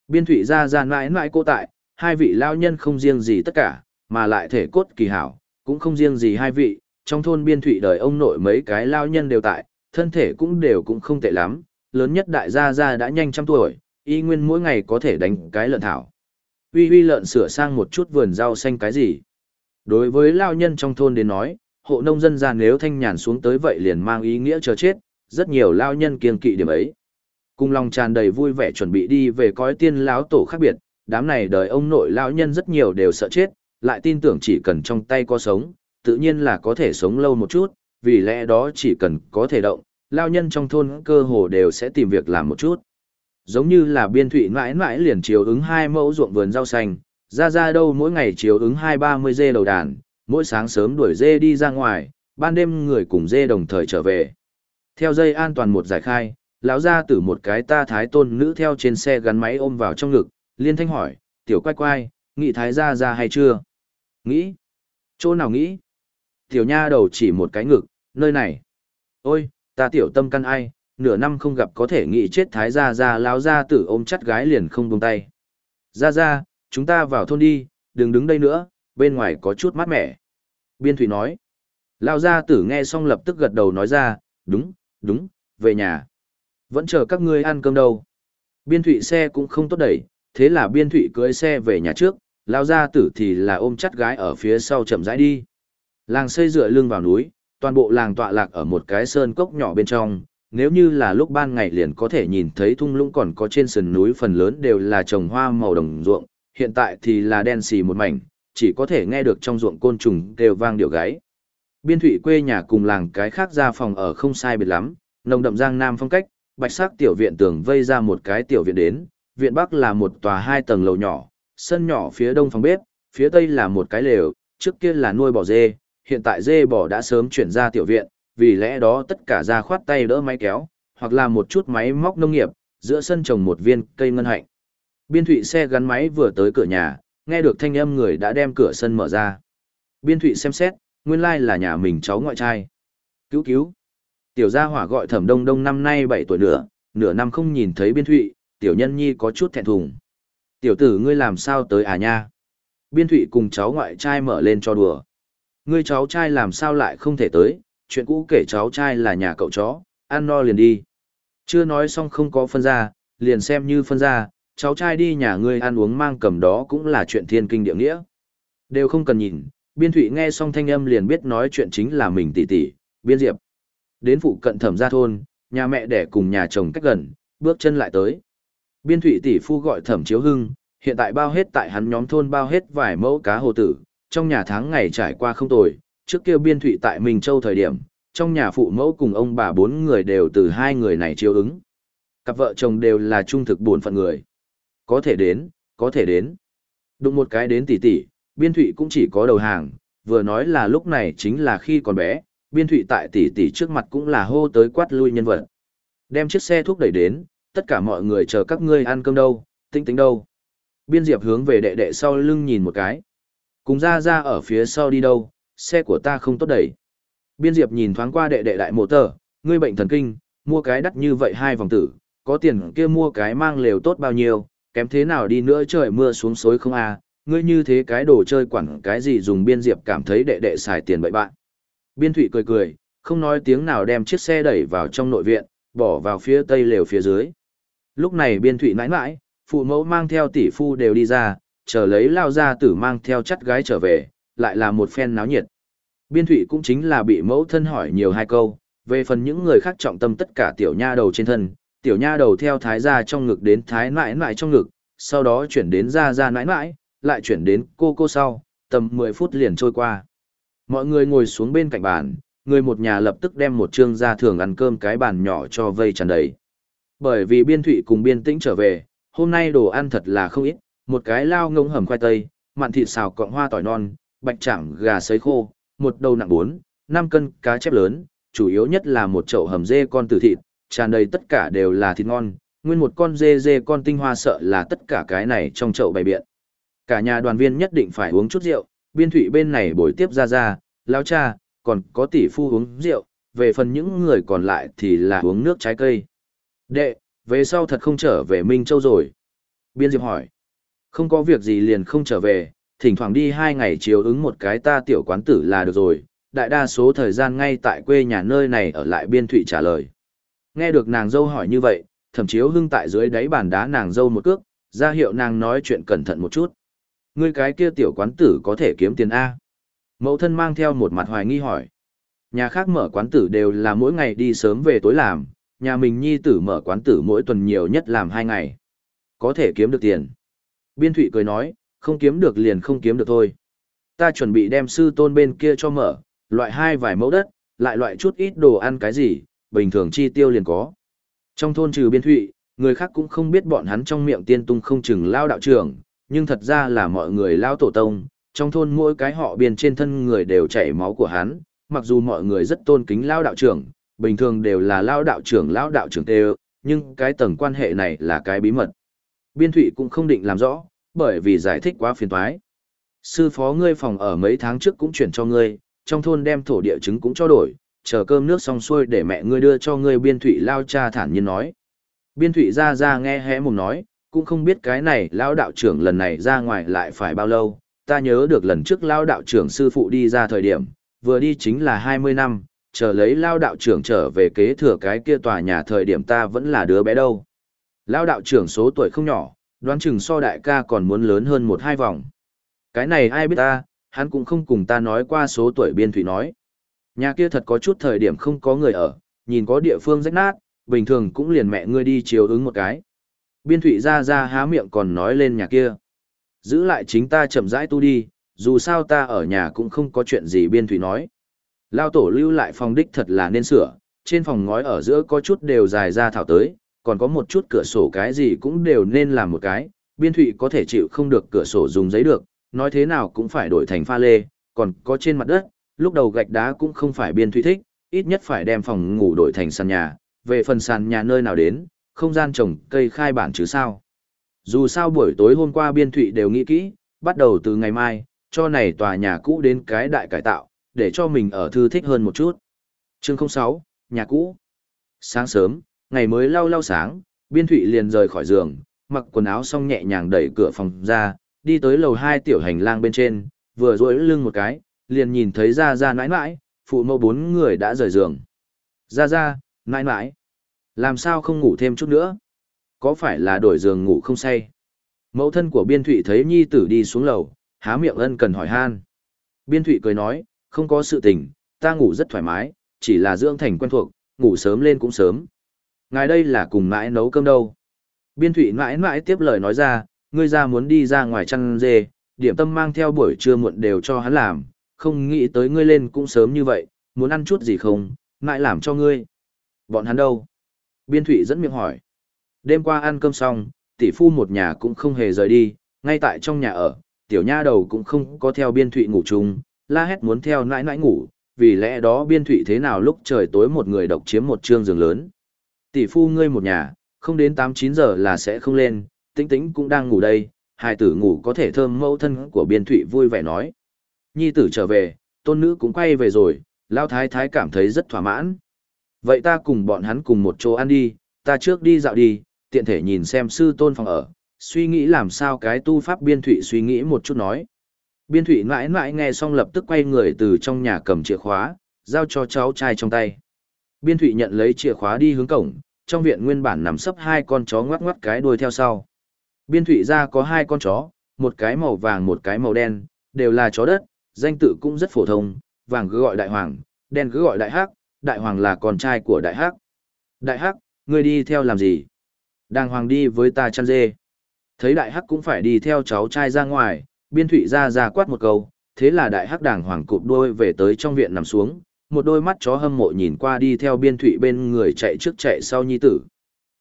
Biên thụy ra ra mãi mãi cô tại, hai vị lao nhân không riêng gì tất cả, mà lại thể cốt kỳ hảo, cũng không riêng gì hai vị, trong thôn biên thụy đời ông nội mấy cái lao nhân đều tại, thân thể cũng đều cũng không tệ lắm, lớn nhất đại gia gia đã nhanh trăm tuổi, y nguyên mỗi ngày có thể đánh cái lợn thảo. Uy uy lợn sửa sang một chút vườn rau xanh cái gì. Đối với lao nhân trong thôn đến nói, hộ nông dân ra nếu thanh nhàn xuống tới vậy liền mang ý nghĩa chờ chết, rất nhiều lao nhân kiên kỵ điểm ấy. Cùng lòng tràn đầy vui vẻ chuẩn bị đi về cõi tiên lão tổ khác biệt, đám này đời ông nội lão nhân rất nhiều đều sợ chết, lại tin tưởng chỉ cần trong tay có sống, tự nhiên là có thể sống lâu một chút, vì lẽ đó chỉ cần có thể động, lão nhân trong thôn cơ hồ đều sẽ tìm việc làm một chút. Giống như là biên thụy mãi mãi liền chiếu ứng hai mẫu ruộng vườn rau xanh, ra ra đâu mỗi ngày chiếu ứng hai ba mươi dê đầu đàn, mỗi sáng sớm đuổi dê đi ra ngoài, ban đêm người cùng dê đồng thời trở về. Theo dây an toàn một giải khai, lão ra tử một cái ta thái tôn nữ theo trên xe gắn máy ôm vào trong ngực, liên thanh hỏi, tiểu quay quay, nghĩ thái gia ra hay chưa? Nghĩ? Chỗ nào nghĩ? Tiểu nha đầu chỉ một cái ngực, nơi này. Ôi, ta tiểu tâm căn ai, nửa năm không gặp có thể nghĩ chết thái gia ra lão ra tử ôm chắt gái liền không buông tay. Ra ra, chúng ta vào thôn đi, đừng đứng đây nữa, bên ngoài có chút mát mẻ. Biên Thủy nói. Lao gia tử nghe xong lập tức gật đầu nói ra, đúng, đúng, về nhà. Vẫn chờ các ngươi ăn cơm đâu. Biên Thụy xe cũng không tốt đẩy, thế là biên thụy cưới xe về nhà trước, lao ra tử thì là ôm chắt gái ở phía sau chậm rãi đi. Làng xây dựa lưng vào núi, toàn bộ làng tọa lạc ở một cái sơn cốc nhỏ bên trong, nếu như là lúc ban ngày liền có thể nhìn thấy thung lũng còn có trên sườn núi phần lớn đều là trồng hoa màu đồng ruộng, hiện tại thì là đen xì một mảnh, chỉ có thể nghe được trong ruộng côn trùng đều vang điệu gáy. Biên thủy quê nhà cùng làng cái khác ra phòng ở không sai biệt lắm, nồng đậm giang nam phong cách, bạch sắc tiểu viện tường vây ra một cái tiểu viện đến, viện bắc là một tòa hai tầng lầu nhỏ, sân nhỏ phía đông phòng bếp, phía tây là một cái lều, trước kia là nuôi bò dê, hiện tại dê bò đã sớm chuyển ra tiểu viện, vì lẽ đó tất cả ra khoát tay đỡ máy kéo, hoặc là một chút máy móc nông nghiệp, giữa sân trồng một viên cây ngân hạnh. Biên thụy xe gắn máy vừa tới cửa nhà, nghe được thanh âm người đã đem cửa sân mở ra. Biên thụy xem xét, nguyên lai là nhà mình cháu ngoại trai. Cứu cứu. Tiểu gia hỏa gọi thẩm đông đông năm nay 7 tuổi nữa, nửa năm không nhìn thấy biên thụy, tiểu nhân nhi có chút thẹn thùng. Tiểu tử ngươi làm sao tới à nha? Biên thụy cùng cháu ngoại trai mở lên cho đùa. Ngươi cháu trai làm sao lại không thể tới, chuyện cũ kể cháu trai là nhà cậu chó, ăn no liền đi. Chưa nói xong không có phân ra, liền xem như phân ra, cháu trai đi nhà ngươi ăn uống mang cầm đó cũng là chuyện thiên kinh địa nghĩa. Đều không cần nhìn, biên thụy nghe xong thanh âm liền biết nói chuyện chính là mình tỷ tỷ, biên diệp. Đến phụ cận thẩm gia thôn, nhà mẹ đẻ cùng nhà chồng cách gần, bước chân lại tới. Biên thụy tỷ phu gọi thẩm chiếu hưng, hiện tại bao hết tại hắn nhóm thôn bao hết vài mẫu cá hồ tử, trong nhà tháng ngày trải qua không tồi, trước kia biên thụy tại mình Châu thời điểm, trong nhà phụ mẫu cùng ông bà bốn người đều từ hai người này chiếu ứng. Cặp vợ chồng đều là trung thực buồn phận người. Có thể đến, có thể đến. Đụng một cái đến tỷ tỷ, biên thụy cũng chỉ có đầu hàng, vừa nói là lúc này chính là khi còn bé, biên thụy tại tỷ tỷ trước mặt cũng là hô tới quát lui nhân vật. Đem chiếc xe thuốc đẩy đến, tất cả mọi người chờ các ngươi ăn cơm đâu, tinh tính đâu. Biên diệp hướng về đệ đệ sau lưng nhìn một cái. Cùng ra ra ở phía sau đi đâu, xe của ta không tốt đẩy. Biên diệp nhìn thoáng qua đệ đệ đại mộ tờ, ngươi bệnh thần kinh, mua cái đắt như vậy hai vòng tử, có tiền kia mua cái mang lều tốt bao nhiêu, kém thế nào đi nữa trời mưa xuống xối không à, ngươi như thế cái đồ chơi quẳng cái gì dùng biên diệp cảm thấy đệ đệ xài tiền bậy bạn. Biên thụy cười cười, không nói tiếng nào đem chiếc xe đẩy vào trong nội viện, bỏ vào phía tây lều phía dưới. Lúc này biên thụy nãi nãi, phụ mẫu mang theo tỷ phu đều đi ra, chờ lấy lao ra tử mang theo chắt gái trở về, lại là một phen náo nhiệt. Biên thụy cũng chính là bị mẫu thân hỏi nhiều hai câu, về phần những người khác trọng tâm tất cả tiểu nha đầu trên thân, tiểu nha đầu theo thái gia trong ngực đến thái nãi nãi trong ngực, sau đó chuyển đến ra ra nãi nãi, lại chuyển đến cô cô sau, tầm 10 phút liền trôi qua. Mọi người ngồi xuống bên cạnh bàn, người một nhà lập tức đem một trương ra thường ăn cơm cái bàn nhỏ cho vây tràn đầy. Bởi vì biên thụy cùng biên tĩnh trở về, hôm nay đồ ăn thật là không ít, một cái lao ngông hầm khoai tây, mặn thịt xào cọng hoa tỏi non, bạch chảng gà sấy khô, một đầu nặng 4, 5 cân cá chép lớn, chủ yếu nhất là một chậu hầm dê con tử thịt, tràn đầy tất cả đều là thịt ngon, nguyên một con dê dê con tinh hoa sợ là tất cả cái này trong chậu bày biện. Cả nhà đoàn viên nhất định phải uống chút rượu, biên thủy bên này bồi tiếp ra ra, lao cha, còn có tỷ phu uống rượu, về phần những người còn lại thì là uống nước trái cây. Đệ, về sau thật không trở về Minh Châu rồi. Biên Diệp hỏi. Không có việc gì liền không trở về, thỉnh thoảng đi hai ngày chiều ứng một cái ta tiểu quán tử là được rồi, đại đa số thời gian ngay tại quê nhà nơi này ở lại biên thụy trả lời. Nghe được nàng dâu hỏi như vậy, thậm chiếu hưng tại dưới đáy bàn đá nàng dâu một cước, ra hiệu nàng nói chuyện cẩn thận một chút. Ngươi cái kia tiểu quán tử có thể kiếm tiền A. Mẫu thân mang theo một mặt hoài nghi hỏi. Nhà khác mở quán tử đều là mỗi ngày đi sớm về tối làm, nhà mình nhi tử mở quán tử mỗi tuần nhiều nhất làm hai ngày. Có thể kiếm được tiền. Biên thụy cười nói, không kiếm được liền không kiếm được thôi. Ta chuẩn bị đem sư tôn bên kia cho mở, loại hai vài mẫu đất, lại loại chút ít đồ ăn cái gì, bình thường chi tiêu liền có. Trong thôn trừ biên thụy, người khác cũng không biết bọn hắn trong miệng tiên tung không chừng lao đạo trưởng, nhưng thật ra là mọi người lao tổ tông, trong thôn mỗi cái họ biên trên thân người đều chảy máu của hắn, mặc dù mọi người rất tôn kính lao đạo trưởng, bình thường đều là lao đạo trưởng lao đạo trưởng tê nhưng cái tầng quan hệ này là cái bí mật. Biên thụy cũng không định làm rõ, bởi vì giải thích quá phiền toái. Sư phó ngươi phòng ở mấy tháng trước cũng chuyển cho ngươi, trong thôn đem thổ địa chứng cũng cho đổi, chờ cơm nước xong xuôi để mẹ ngươi đưa cho ngươi biên thụy lao cha thản nhiên nói. Biên thụy ra ra nghe hẽ mồm nói, cũng không biết cái này lao đạo trưởng lần này ra ngoài lại phải bao lâu, ta nhớ được lần trước lao đạo trưởng sư phụ đi ra thời điểm, vừa đi chính là 20 năm, chờ lấy lao đạo trưởng trở về kế thừa cái kia tòa nhà thời điểm ta vẫn là đứa bé đâu. Lao đạo trưởng số tuổi không nhỏ, đoán chừng so đại ca còn muốn lớn hơn một hai vòng. Cái này ai biết ta, hắn cũng không cùng ta nói qua số tuổi biên thủy nói. Nhà kia thật có chút thời điểm không có người ở, nhìn có địa phương rách nát, bình thường cũng liền mẹ ngươi đi chiếu ứng một cái. Biên thủy ra ra há miệng còn nói lên nhà kia. Giữ lại chính ta chậm rãi tu đi, dù sao ta ở nhà cũng không có chuyện gì biên thủy nói. Lao tổ lưu lại phòng đích thật là nên sửa, trên phòng ngói ở giữa có chút đều dài ra thảo tới, còn có một chút cửa sổ cái gì cũng đều nên làm một cái, biên thụy có thể chịu không được cửa sổ dùng giấy được, nói thế nào cũng phải đổi thành pha lê, còn có trên mặt đất, lúc đầu gạch đá cũng không phải biên thụy thích, ít nhất phải đem phòng ngủ đổi thành sàn nhà, về phần sàn nhà nơi nào đến, không gian trồng cây khai bản chứ sao. Dù sao buổi tối hôm qua biên thụy đều nghĩ kỹ, bắt đầu từ ngày mai, cho này tòa nhà cũ đến cái đại cải tạo, để cho mình ở thư thích hơn một chút. Chương 06, nhà cũ. Sáng sớm, ngày mới lau lau sáng, biên thụy liền rời khỏi giường, mặc quần áo xong nhẹ nhàng đẩy cửa phòng ra, đi tới lầu hai tiểu hành lang bên trên, vừa rỗi lưng một cái, liền nhìn thấy ra ra nãi nãi, phụ mẫu bốn người đã rời giường. Ra ra, nãi nãi. Làm sao không ngủ thêm chút nữa? Có phải là đổi giường ngủ không say? Mẫu thân của biên thụy thấy nhi tử đi xuống lầu, há miệng ân cần hỏi han. Biên thụy cười nói, không có sự tình, ta ngủ rất thoải mái, chỉ là dưỡng thành quen thuộc, ngủ sớm lên cũng sớm. Ngài đây là cùng mãi nấu cơm đâu. Biên thụy mãi mãi tiếp lời nói ra, ngươi ra muốn đi ra ngoài chăn dê, điểm tâm mang theo buổi trưa muộn đều cho hắn làm, không nghĩ tới ngươi lên cũng sớm như vậy, muốn ăn chút gì không, ngại làm cho ngươi. Bọn hắn đâu? Biên thụy dẫn miệng hỏi. Đêm qua ăn cơm xong, tỷ phu một nhà cũng không hề rời đi, ngay tại trong nhà ở, tiểu nha đầu cũng không có theo biên thụy ngủ chung, la hét muốn theo nãi nãi ngủ, vì lẽ đó biên thụy thế nào lúc trời tối một người độc chiếm một trương giường lớn. Tỷ phu ngươi một nhà, không đến 8-9 giờ là sẽ không lên, tĩnh tĩnh cũng đang ngủ đây, hai tử ngủ có thể thơm mẫu thân của biên thụy vui vẻ nói. Nhi tử trở về, tôn nữ cũng quay về rồi, lao thái thái cảm thấy rất thỏa mãn. Vậy ta cùng bọn hắn cùng một chỗ ăn đi, ta trước đi dạo đi, tiện thể nhìn xem sư tôn phòng ở, suy nghĩ làm sao cái tu pháp biên thụy suy nghĩ một chút nói. Biên thụy mãi mãi nghe xong lập tức quay người từ trong nhà cầm chìa khóa, giao cho cháu trai trong tay. Biên thụy nhận lấy chìa khóa đi hướng cổng, trong viện nguyên bản nằm sấp hai con chó ngoắc ngoắc cái đuôi theo sau. Biên thụy ra có hai con chó, một cái màu vàng một cái màu đen, đều là chó đất, danh tự cũng rất phổ thông, vàng cứ gọi đại hoàng, đen cứ gọi đại hắc, đại hoàng là con trai của đại hắc. Đại hắc, ngươi đi theo làm gì? Đàng hoàng đi với ta chăn dê. Thấy đại hắc cũng phải đi theo cháu trai ra ngoài, biên thụy ra ra quát một câu, thế là đại hắc đàng hoàng cụp đôi về tới trong viện nằm xuống, một đôi mắt chó hâm mộ nhìn qua đi theo biên thụy bên người chạy trước chạy sau nhi tử.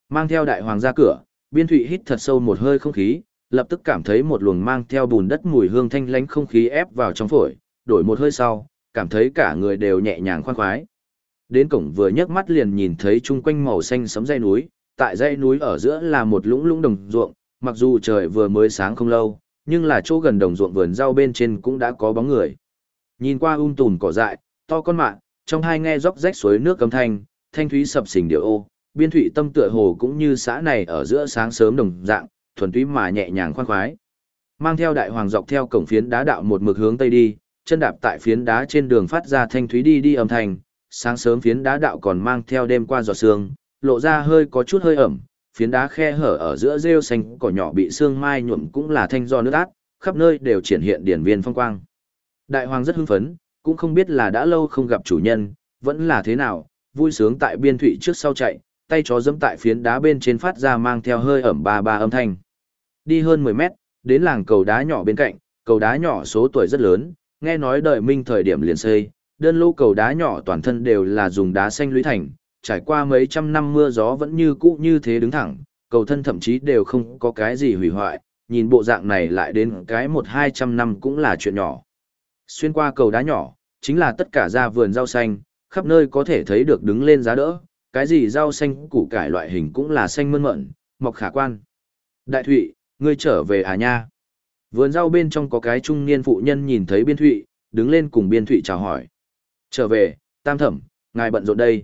Mang theo đại hoàng ra cửa, biên thụy hít thật sâu một hơi không khí, lập tức cảm thấy một luồng mang theo bùn đất mùi hương thanh lánh không khí ép vào trong phổi, đổi một hơi sau, cảm thấy cả người đều nhẹ nhàng khoan khoái. Đến cổng vừa nhấc mắt liền nhìn thấy chung quanh màu xanh sấm dây núi, tại dãy núi ở giữa là một lũng lũng đồng ruộng, mặc dù trời vừa mới sáng không lâu, nhưng là chỗ gần đồng ruộng vườn rau bên trên cũng đã có bóng người. Nhìn qua um tùn cỏ dại, to con mạng, trong hai nghe róc rách suối nước cấm thanh, thanh thúy sập sình điệu ô, biên thủy tâm tựa hồ cũng như xã này ở giữa sáng sớm đồng dạng, thuần túy mà nhẹ nhàng khoan khoái. Mang theo đại hoàng dọc theo cổng phiến đá đạo một mực hướng tây đi, chân đạp tại phiến đá trên đường phát ra thanh thúy đi đi âm thanh, sáng sớm phiến đá đạo còn mang theo đêm qua giọt sương, lộ ra hơi có chút hơi ẩm, phiến đá khe hở ở giữa rêu xanh cỏ nhỏ bị sương mai nhuộm cũng là thanh do nước át, khắp nơi đều triển hiện điển viên phong quang. Đại hoàng rất hưng phấn, cũng không biết là đã lâu không gặp chủ nhân, vẫn là thế nào, vui sướng tại biên thủy trước sau chạy, tay chó dẫm tại phiến đá bên trên phát ra mang theo hơi ẩm ba ba âm thanh. Đi hơn 10 mét, đến làng cầu đá nhỏ bên cạnh, cầu đá nhỏ số tuổi rất lớn, nghe nói đợi minh thời điểm liền xây, đơn lô cầu đá nhỏ toàn thân đều là dùng đá xanh lũy thành, trải qua mấy trăm năm mưa gió vẫn như cũ như thế đứng thẳng, cầu thân thậm chí đều không có cái gì hủy hoại, nhìn bộ dạng này lại đến cái một hai trăm năm cũng là chuyện nhỏ. Xuyên qua cầu đá nhỏ, chính là tất cả ra vườn rau xanh, khắp nơi có thể thấy được đứng lên giá đỡ, cái gì rau xanh củ cải loại hình cũng là xanh mơn mận, mọc khả quan. Đại Thụy, ngươi trở về à nha? Vườn rau bên trong có cái trung niên phụ nhân nhìn thấy Biên Thụy, đứng lên cùng Biên Thụy chào hỏi. Trở về, tam thẩm, ngài bận rộn đây.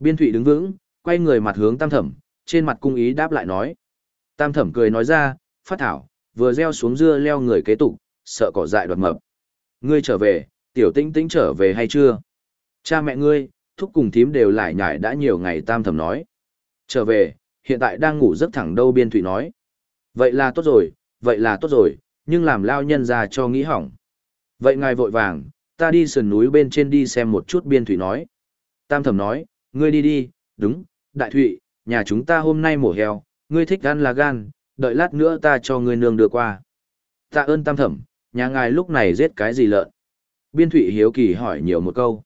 Biên Thụy đứng vững, quay người mặt hướng tam thẩm, trên mặt cung ý đáp lại nói. Tam thẩm cười nói ra, phát thảo, vừa gieo xuống dưa leo người kế tục, sợ cỏ dại đoạt mập. Ngươi trở về, tiểu tinh tinh trở về hay chưa? Cha mẹ ngươi, thúc cùng thím đều lại nhải đã nhiều ngày tam thẩm nói. Trở về, hiện tại đang ngủ giấc thẳng đâu biên thụy nói. Vậy là tốt rồi, vậy là tốt rồi, nhưng làm lao nhân ra cho nghĩ hỏng. Vậy ngài vội vàng, ta đi sườn núi bên trên đi xem một chút biên thủy nói. Tam thẩm nói, ngươi đi đi, đúng, đại thụy, nhà chúng ta hôm nay mổ heo, ngươi thích gan là gan, đợi lát nữa ta cho ngươi nương đưa qua. Tạ ơn tam thẩm, nhà ngài lúc này giết cái gì lợn? Biên thụy hiếu kỳ hỏi nhiều một câu.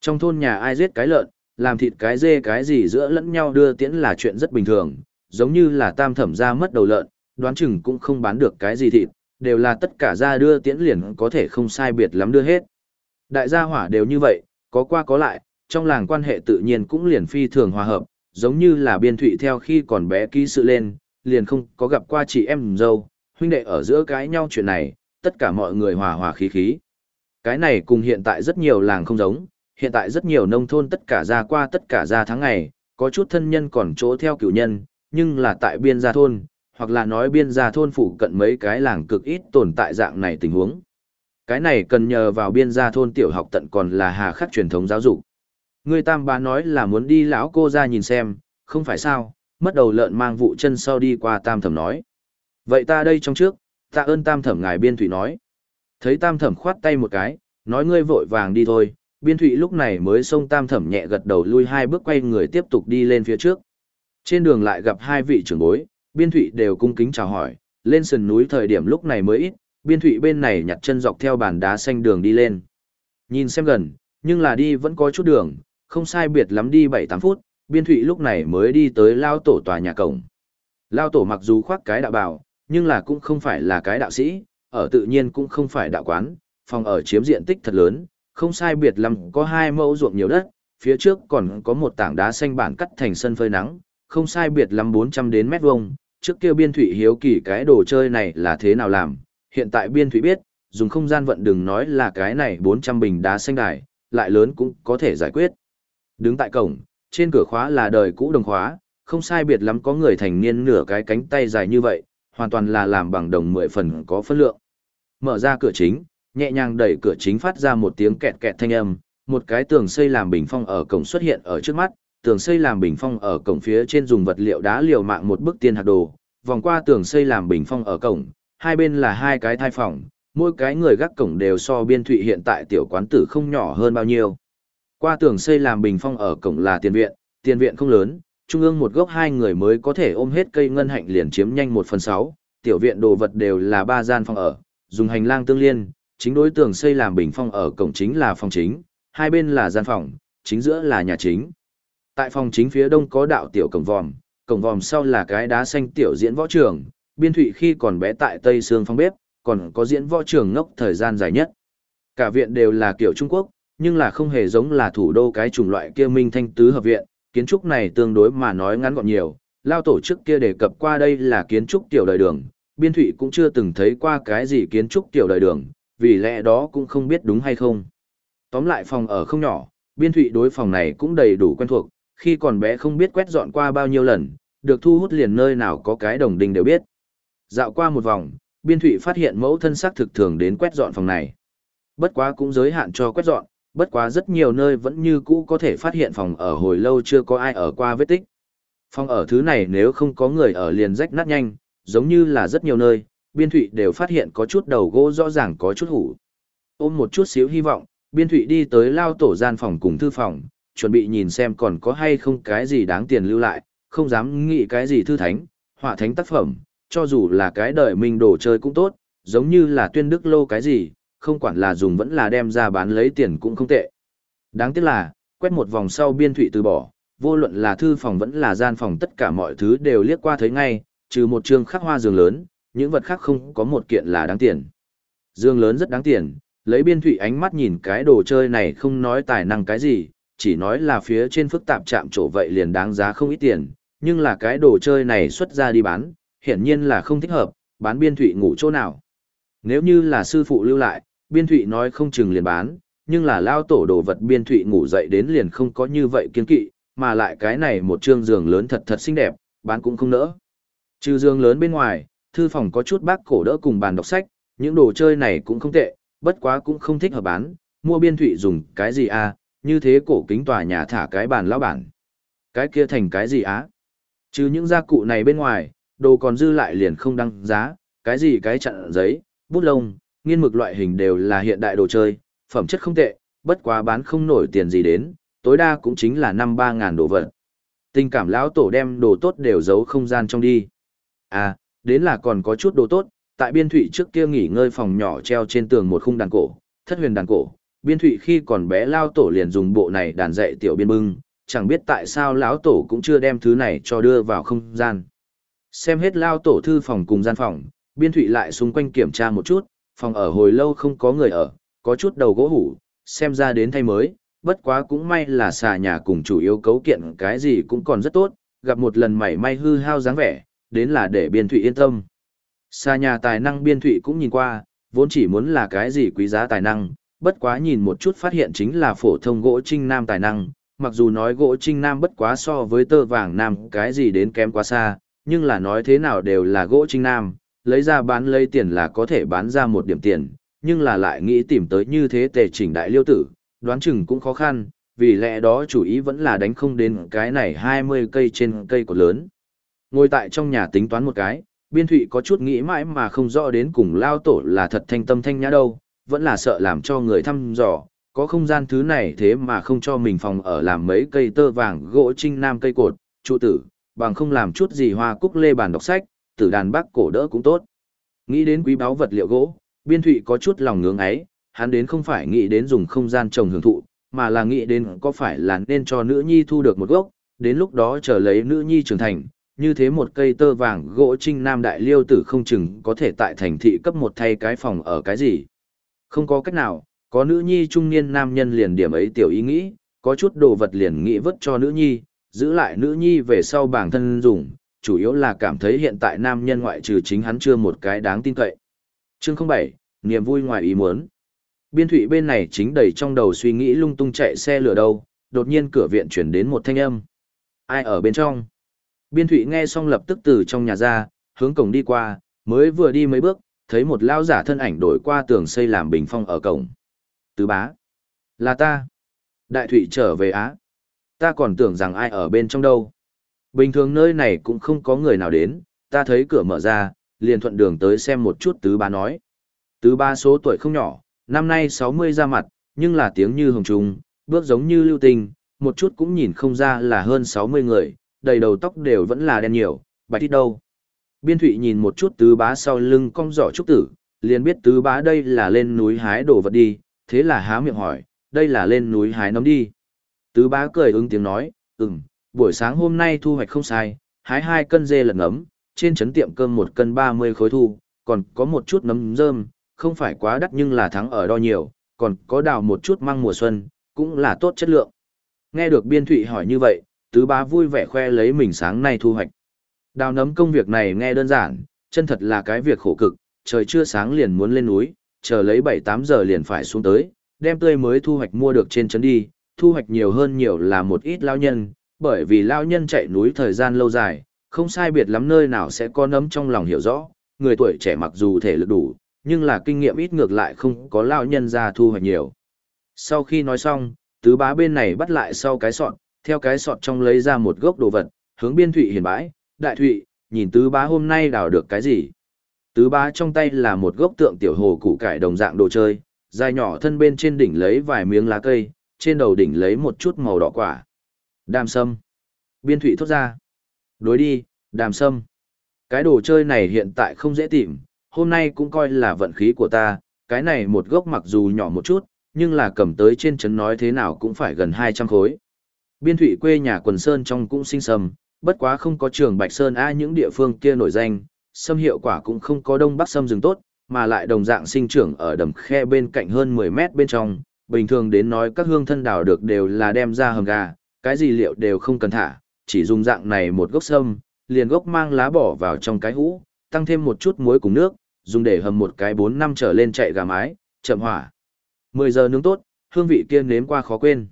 Trong thôn nhà ai giết cái lợn, làm thịt cái dê cái gì giữa lẫn nhau đưa tiễn là chuyện rất bình thường, giống như là tam thẩm ra mất đầu lợn, đoán chừng cũng không bán được cái gì thịt, đều là tất cả ra đưa tiễn liền có thể không sai biệt lắm đưa hết. Đại gia hỏa đều như vậy, có qua có lại, trong làng quan hệ tự nhiên cũng liền phi thường hòa hợp, giống như là biên thụy theo khi còn bé ký sự lên, liền không có gặp qua chị em dâu, huynh đệ ở giữa cái nhau chuyện này, tất cả mọi người hòa hòa khí khí. Cái này cùng hiện tại rất nhiều làng không giống, hiện tại rất nhiều nông thôn tất cả ra qua tất cả ra tháng ngày, có chút thân nhân còn chỗ theo cửu nhân, nhưng là tại biên gia thôn, hoặc là nói biên gia thôn phụ cận mấy cái làng cực ít tồn tại dạng này tình huống. Cái này cần nhờ vào biên gia thôn tiểu học tận còn là hà khắc truyền thống giáo dục. Người tam bá nói là muốn đi lão cô ra nhìn xem, không phải sao, mất đầu lợn mang vụ chân sau đi qua tam thẩm nói. Vậy ta đây trong trước, tạ ơn tam thẩm ngài biên thủy nói. Thấy tam thẩm khoát tay một cái, nói ngươi vội vàng đi thôi, biên thủy lúc này mới xông tam thẩm nhẹ gật đầu lui hai bước quay người tiếp tục đi lên phía trước. Trên đường lại gặp hai vị trưởng bối, biên thụy đều cung kính chào hỏi, lên sườn núi thời điểm lúc này mới ít, biên thụy bên này nhặt chân dọc theo bàn đá xanh đường đi lên. Nhìn xem gần, nhưng là đi vẫn có chút đường, không sai biệt lắm đi 7-8 phút, biên thụy lúc này mới đi tới lao tổ tòa nhà cổng. Lao tổ mặc dù khoác cái đạo bào, nhưng là cũng không phải là cái đạo sĩ, ở tự nhiên cũng không phải đạo quán, phòng ở chiếm diện tích thật lớn, không sai biệt lắm có hai mẫu ruộng nhiều đất, phía trước còn có một tảng đá xanh bản cắt thành sân phơi nắng, không sai biệt lắm 400 đến mét vuông. Trước kia biên thủy hiếu kỳ cái đồ chơi này là thế nào làm, hiện tại biên thủy biết, dùng không gian vận đừng nói là cái này 400 bình đá xanh đài, lại lớn cũng có thể giải quyết. Đứng tại cổng, trên cửa khóa là đời cũ đồng khóa, không sai biệt lắm có người thành niên nửa cái cánh tay dài như vậy, hoàn toàn là làm bằng đồng mười phần có phân lượng. Mở ra cửa chính, nhẹ nhàng đẩy cửa chính phát ra một tiếng kẹt kẹt thanh âm, một cái tường xây làm bình phong ở cổng xuất hiện ở trước mắt, tường xây làm bình phong ở cổng phía trên dùng vật liệu đá liều mạng một bức tiên hạt đồ, vòng qua tường xây làm bình phong ở cổng, hai bên là hai cái thai phòng, mỗi cái người gác cổng đều so biên thụy hiện tại tiểu quán tử không nhỏ hơn bao nhiêu. Qua tường xây làm bình phong ở cổng là tiền viện, tiền viện không lớn, trung ương một gốc hai người mới có thể ôm hết cây ngân hạnh liền chiếm nhanh một phần sáu, tiểu viện đồ vật đều là ba gian phòng ở, dùng hành lang tương liên, chính đối tường xây làm bình phong ở cổng chính là phòng chính, hai bên là gian phòng, chính giữa là nhà chính. Tại phòng chính phía đông có đạo tiểu cổng vòm, cổng vòm sau là cái đá xanh tiểu diễn võ trường, biên thụy khi còn bé tại Tây Sương phong bếp, còn có diễn võ trường ngốc thời gian dài nhất. Cả viện đều là kiểu Trung Quốc, nhưng là không hề giống là thủ đô cái chủng loại kia minh thanh tứ hợp viện, kiến trúc này tương đối mà nói ngắn gọn nhiều, lao tổ trước kia đề cập qua đây là kiến trúc tiểu đời đường, biên thụy cũng chưa từng thấy qua cái gì kiến trúc tiểu đời đường, vì lẽ đó cũng không biết đúng hay không. Tóm lại phòng ở không nhỏ, biên thụy đối phòng này cũng đầy đủ quen thuộc, khi còn bé không biết quét dọn qua bao nhiêu lần, được thu hút liền nơi nào có cái đồng đình đều biết. Dạo qua một vòng, biên thụy phát hiện mẫu thân xác thực thường đến quét dọn phòng này. Bất quá cũng giới hạn cho quét dọn, bất quá rất nhiều nơi vẫn như cũ có thể phát hiện phòng ở hồi lâu chưa có ai ở qua vết tích. Phòng ở thứ này nếu không có người ở liền rách nát nhanh, giống như là rất nhiều nơi, biên thụy đều phát hiện có chút đầu gỗ rõ ràng có chút hủ. Ôm một chút xíu hy vọng, biên thụy đi tới lao tổ gian phòng cùng thư phòng, chuẩn bị nhìn xem còn có hay không cái gì đáng tiền lưu lại, không dám nghĩ cái gì thư thánh, họa thánh tác phẩm, cho dù là cái đời mình đồ chơi cũng tốt, giống như là tuyên đức lô cái gì, không quản là dùng vẫn là đem ra bán lấy tiền cũng không tệ. Đáng tiếc là, quét một vòng sau biên thụy từ bỏ, vô luận là thư phòng vẫn là gian phòng tất cả mọi thứ đều liếc qua thấy ngay, trừ một trường khắc hoa giường lớn, những vật khác không có một kiện là đáng tiền. Dương lớn rất đáng tiền, lấy biên thụy ánh mắt nhìn cái đồ chơi này không nói tài năng cái gì, chỉ nói là phía trên phức tạp chạm chỗ vậy liền đáng giá không ít tiền, nhưng là cái đồ chơi này xuất ra đi bán, hiển nhiên là không thích hợp, bán biên thụy ngủ chỗ nào. Nếu như là sư phụ lưu lại, biên thụy nói không chừng liền bán, nhưng là lao tổ đồ vật biên thụy ngủ dậy đến liền không có như vậy kiên kỵ, mà lại cái này một trương giường lớn thật thật xinh đẹp, bán cũng không nỡ. Trừ giường lớn bên ngoài, thư phòng có chút bác cổ đỡ cùng bàn đọc sách, những đồ chơi này cũng không tệ, bất quá cũng không thích hợp bán, mua biên thụy dùng cái gì à, như thế cổ kính tòa nhà thả cái bàn lão bản. Cái kia thành cái gì á? chứ những gia cụ này bên ngoài, đồ còn dư lại liền không đăng giá, cái gì cái chặn giấy, bút lông, nghiên mực loại hình đều là hiện đại đồ chơi, phẩm chất không tệ, bất quá bán không nổi tiền gì đến, tối đa cũng chính là năm ba ngàn đồ vật. Tình cảm lão tổ đem đồ tốt đều giấu không gian trong đi. À, đến là còn có chút đồ tốt, tại biên thụy trước kia nghỉ ngơi phòng nhỏ treo trên tường một khung đàn cổ, thất huyền đàn cổ. Biên thụy khi còn bé lao tổ liền dùng bộ này đàn dạy tiểu biên bưng, chẳng biết tại sao lão tổ cũng chưa đem thứ này cho đưa vào không gian. Xem hết lao tổ thư phòng cùng gian phòng, biên thụy lại xung quanh kiểm tra một chút, phòng ở hồi lâu không có người ở, có chút đầu gỗ hủ, xem ra đến thay mới, bất quá cũng may là xà nhà cùng chủ yếu cấu kiện cái gì cũng còn rất tốt, gặp một lần mảy may hư hao dáng vẻ, đến là để biên thụy yên tâm. Xà nhà tài năng biên thụy cũng nhìn qua, vốn chỉ muốn là cái gì quý giá tài năng, bất quá nhìn một chút phát hiện chính là phổ thông gỗ trinh nam tài năng, mặc dù nói gỗ trinh nam bất quá so với tơ vàng nam cái gì đến kém quá xa, nhưng là nói thế nào đều là gỗ trinh nam, lấy ra bán lấy tiền là có thể bán ra một điểm tiền, nhưng là lại nghĩ tìm tới như thế tề chỉnh đại liêu tử, đoán chừng cũng khó khăn, vì lẽ đó chủ ý vẫn là đánh không đến cái này 20 cây trên cây cột lớn. Ngồi tại trong nhà tính toán một cái, biên thụy có chút nghĩ mãi mà không rõ đến cùng lao tổ là thật thanh tâm thanh nhã đâu, vẫn là sợ làm cho người thăm dò, có không gian thứ này thế mà không cho mình phòng ở làm mấy cây tơ vàng gỗ trinh nam cây cột, trụ tử, bằng không làm chút gì hoa cúc lê bàn đọc sách, tử đàn bác cổ đỡ cũng tốt. Nghĩ đến quý báu vật liệu gỗ, biên thụy có chút lòng ngưỡng ấy, hắn đến không phải nghĩ đến dùng không gian trồng hưởng thụ, mà là nghĩ đến có phải là nên cho nữ nhi thu được một gốc, đến lúc đó chờ lấy nữ nhi trưởng thành, như thế một cây tơ vàng gỗ trinh nam đại liêu tử không chừng có thể tại thành thị cấp một thay cái phòng ở cái gì. Không có cách nào, có nữ nhi trung niên nam nhân liền điểm ấy tiểu ý nghĩ, có chút đồ vật liền nghĩ vứt cho nữ nhi, giữ lại nữ nhi về sau bản thân dùng, chủ yếu là cảm thấy hiện tại nam nhân ngoại trừ chính hắn chưa một cái đáng tin cậy. Chương 07, niềm vui ngoài ý muốn. Biên thủy bên này chính đầy trong đầu suy nghĩ lung tung chạy xe lửa đâu, đột nhiên cửa viện chuyển đến một thanh âm. Ai ở bên trong? Biên thủy nghe xong lập tức từ trong nhà ra, hướng cổng đi qua, mới vừa đi mấy bước, thấy một lao giả thân ảnh đổi qua tường xây làm bình phong ở cổng. Tứ bá. Là ta. Đại thủy trở về Á. Ta còn tưởng rằng ai ở bên trong đâu. Bình thường nơi này cũng không có người nào đến, ta thấy cửa mở ra, liền thuận đường tới xem một chút tứ bá nói. Tứ bá số tuổi không nhỏ, năm nay 60 ra mặt, nhưng là tiếng như hồng trùng, bước giống như lưu tình, một chút cũng nhìn không ra là hơn 60 người, đầy đầu tóc đều vẫn là đen nhiều, bạch ít đâu. Biên thụy nhìn một chút tứ bá sau lưng cong giỏ trúc tử, liền biết tứ bá đây là lên núi hái đồ vật đi, thế là há miệng hỏi, đây là lên núi hái nấm đi. Tứ bá cười ứng tiếng nói, ừm, buổi sáng hôm nay thu hoạch không sai, hái hai cân dê lật nấm, trên trấn tiệm cơm một cân 30 khối thu, còn có một chút nấm rơm, không phải quá đắt nhưng là thắng ở đo nhiều, còn có đào một chút măng mùa xuân, cũng là tốt chất lượng. Nghe được biên thụy hỏi như vậy, tứ bá vui vẻ khoe lấy mình sáng nay thu hoạch. Đào nấm công việc này nghe đơn giản, chân thật là cái việc khổ cực, trời chưa sáng liền muốn lên núi, chờ lấy 7-8 giờ liền phải xuống tới, đem tươi mới thu hoạch mua được trên trấn đi, thu hoạch nhiều hơn nhiều là một ít lao nhân, bởi vì lao nhân chạy núi thời gian lâu dài, không sai biệt lắm nơi nào sẽ có nấm trong lòng hiểu rõ, người tuổi trẻ mặc dù thể lực đủ, nhưng là kinh nghiệm ít ngược lại không có lao nhân ra thu hoạch nhiều. Sau khi nói xong, tứ bá bên này bắt lại sau cái sọt, theo cái sọt trong lấy ra một gốc đồ vật, hướng biên thụy hiền bãi, đại thụy, nhìn tứ bá hôm nay đào được cái gì. Tứ bá trong tay là một gốc tượng tiểu hồ củ cải đồng dạng đồ chơi, dài nhỏ thân bên trên đỉnh lấy vài miếng lá cây, trên đầu đỉnh lấy một chút màu đỏ quả. Đàm sâm. Biên thụy thốt ra. Đối đi, đàm sâm. Cái đồ chơi này hiện tại không dễ tìm, hôm nay cũng coi là vận khí của ta, cái này một gốc mặc dù nhỏ một chút, nhưng là cầm tới trên trấn nói thế nào cũng phải gần 200 khối. Biên thủy quê nhà quần sơn trong cũng sinh sầm, bất quá không có trường Bạch Sơn A những địa phương kia nổi danh, sâm hiệu quả cũng không có đông bắc sâm rừng tốt, mà lại đồng dạng sinh trưởng ở đầm khe bên cạnh hơn 10 mét bên trong. Bình thường đến nói các hương thân đào được đều là đem ra hầm gà, cái gì liệu đều không cần thả, chỉ dùng dạng này một gốc sâm, liền gốc mang lá bỏ vào trong cái hũ, tăng thêm một chút muối cùng nước, dùng để hầm một cái 4 năm trở lên chạy gà mái, chậm hỏa. 10 giờ nướng tốt, hương vị kia nếm qua khó quên.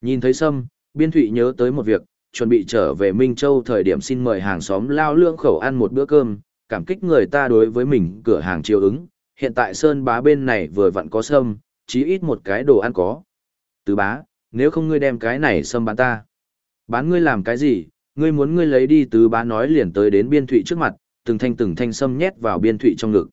Nhìn thấy sâm, biên thụy nhớ tới một việc, chuẩn bị trở về Minh Châu thời điểm xin mời hàng xóm lao lương khẩu ăn một bữa cơm, cảm kích người ta đối với mình cửa hàng chiều ứng. Hiện tại Sơn bá bên này vừa vặn có sâm, chí ít một cái đồ ăn có. Tứ bá, nếu không ngươi đem cái này sâm bán ta. Bán ngươi làm cái gì, ngươi muốn ngươi lấy đi tứ bá nói liền tới đến biên thụy trước mặt, từng thanh từng thanh sâm nhét vào biên thụy trong ngực.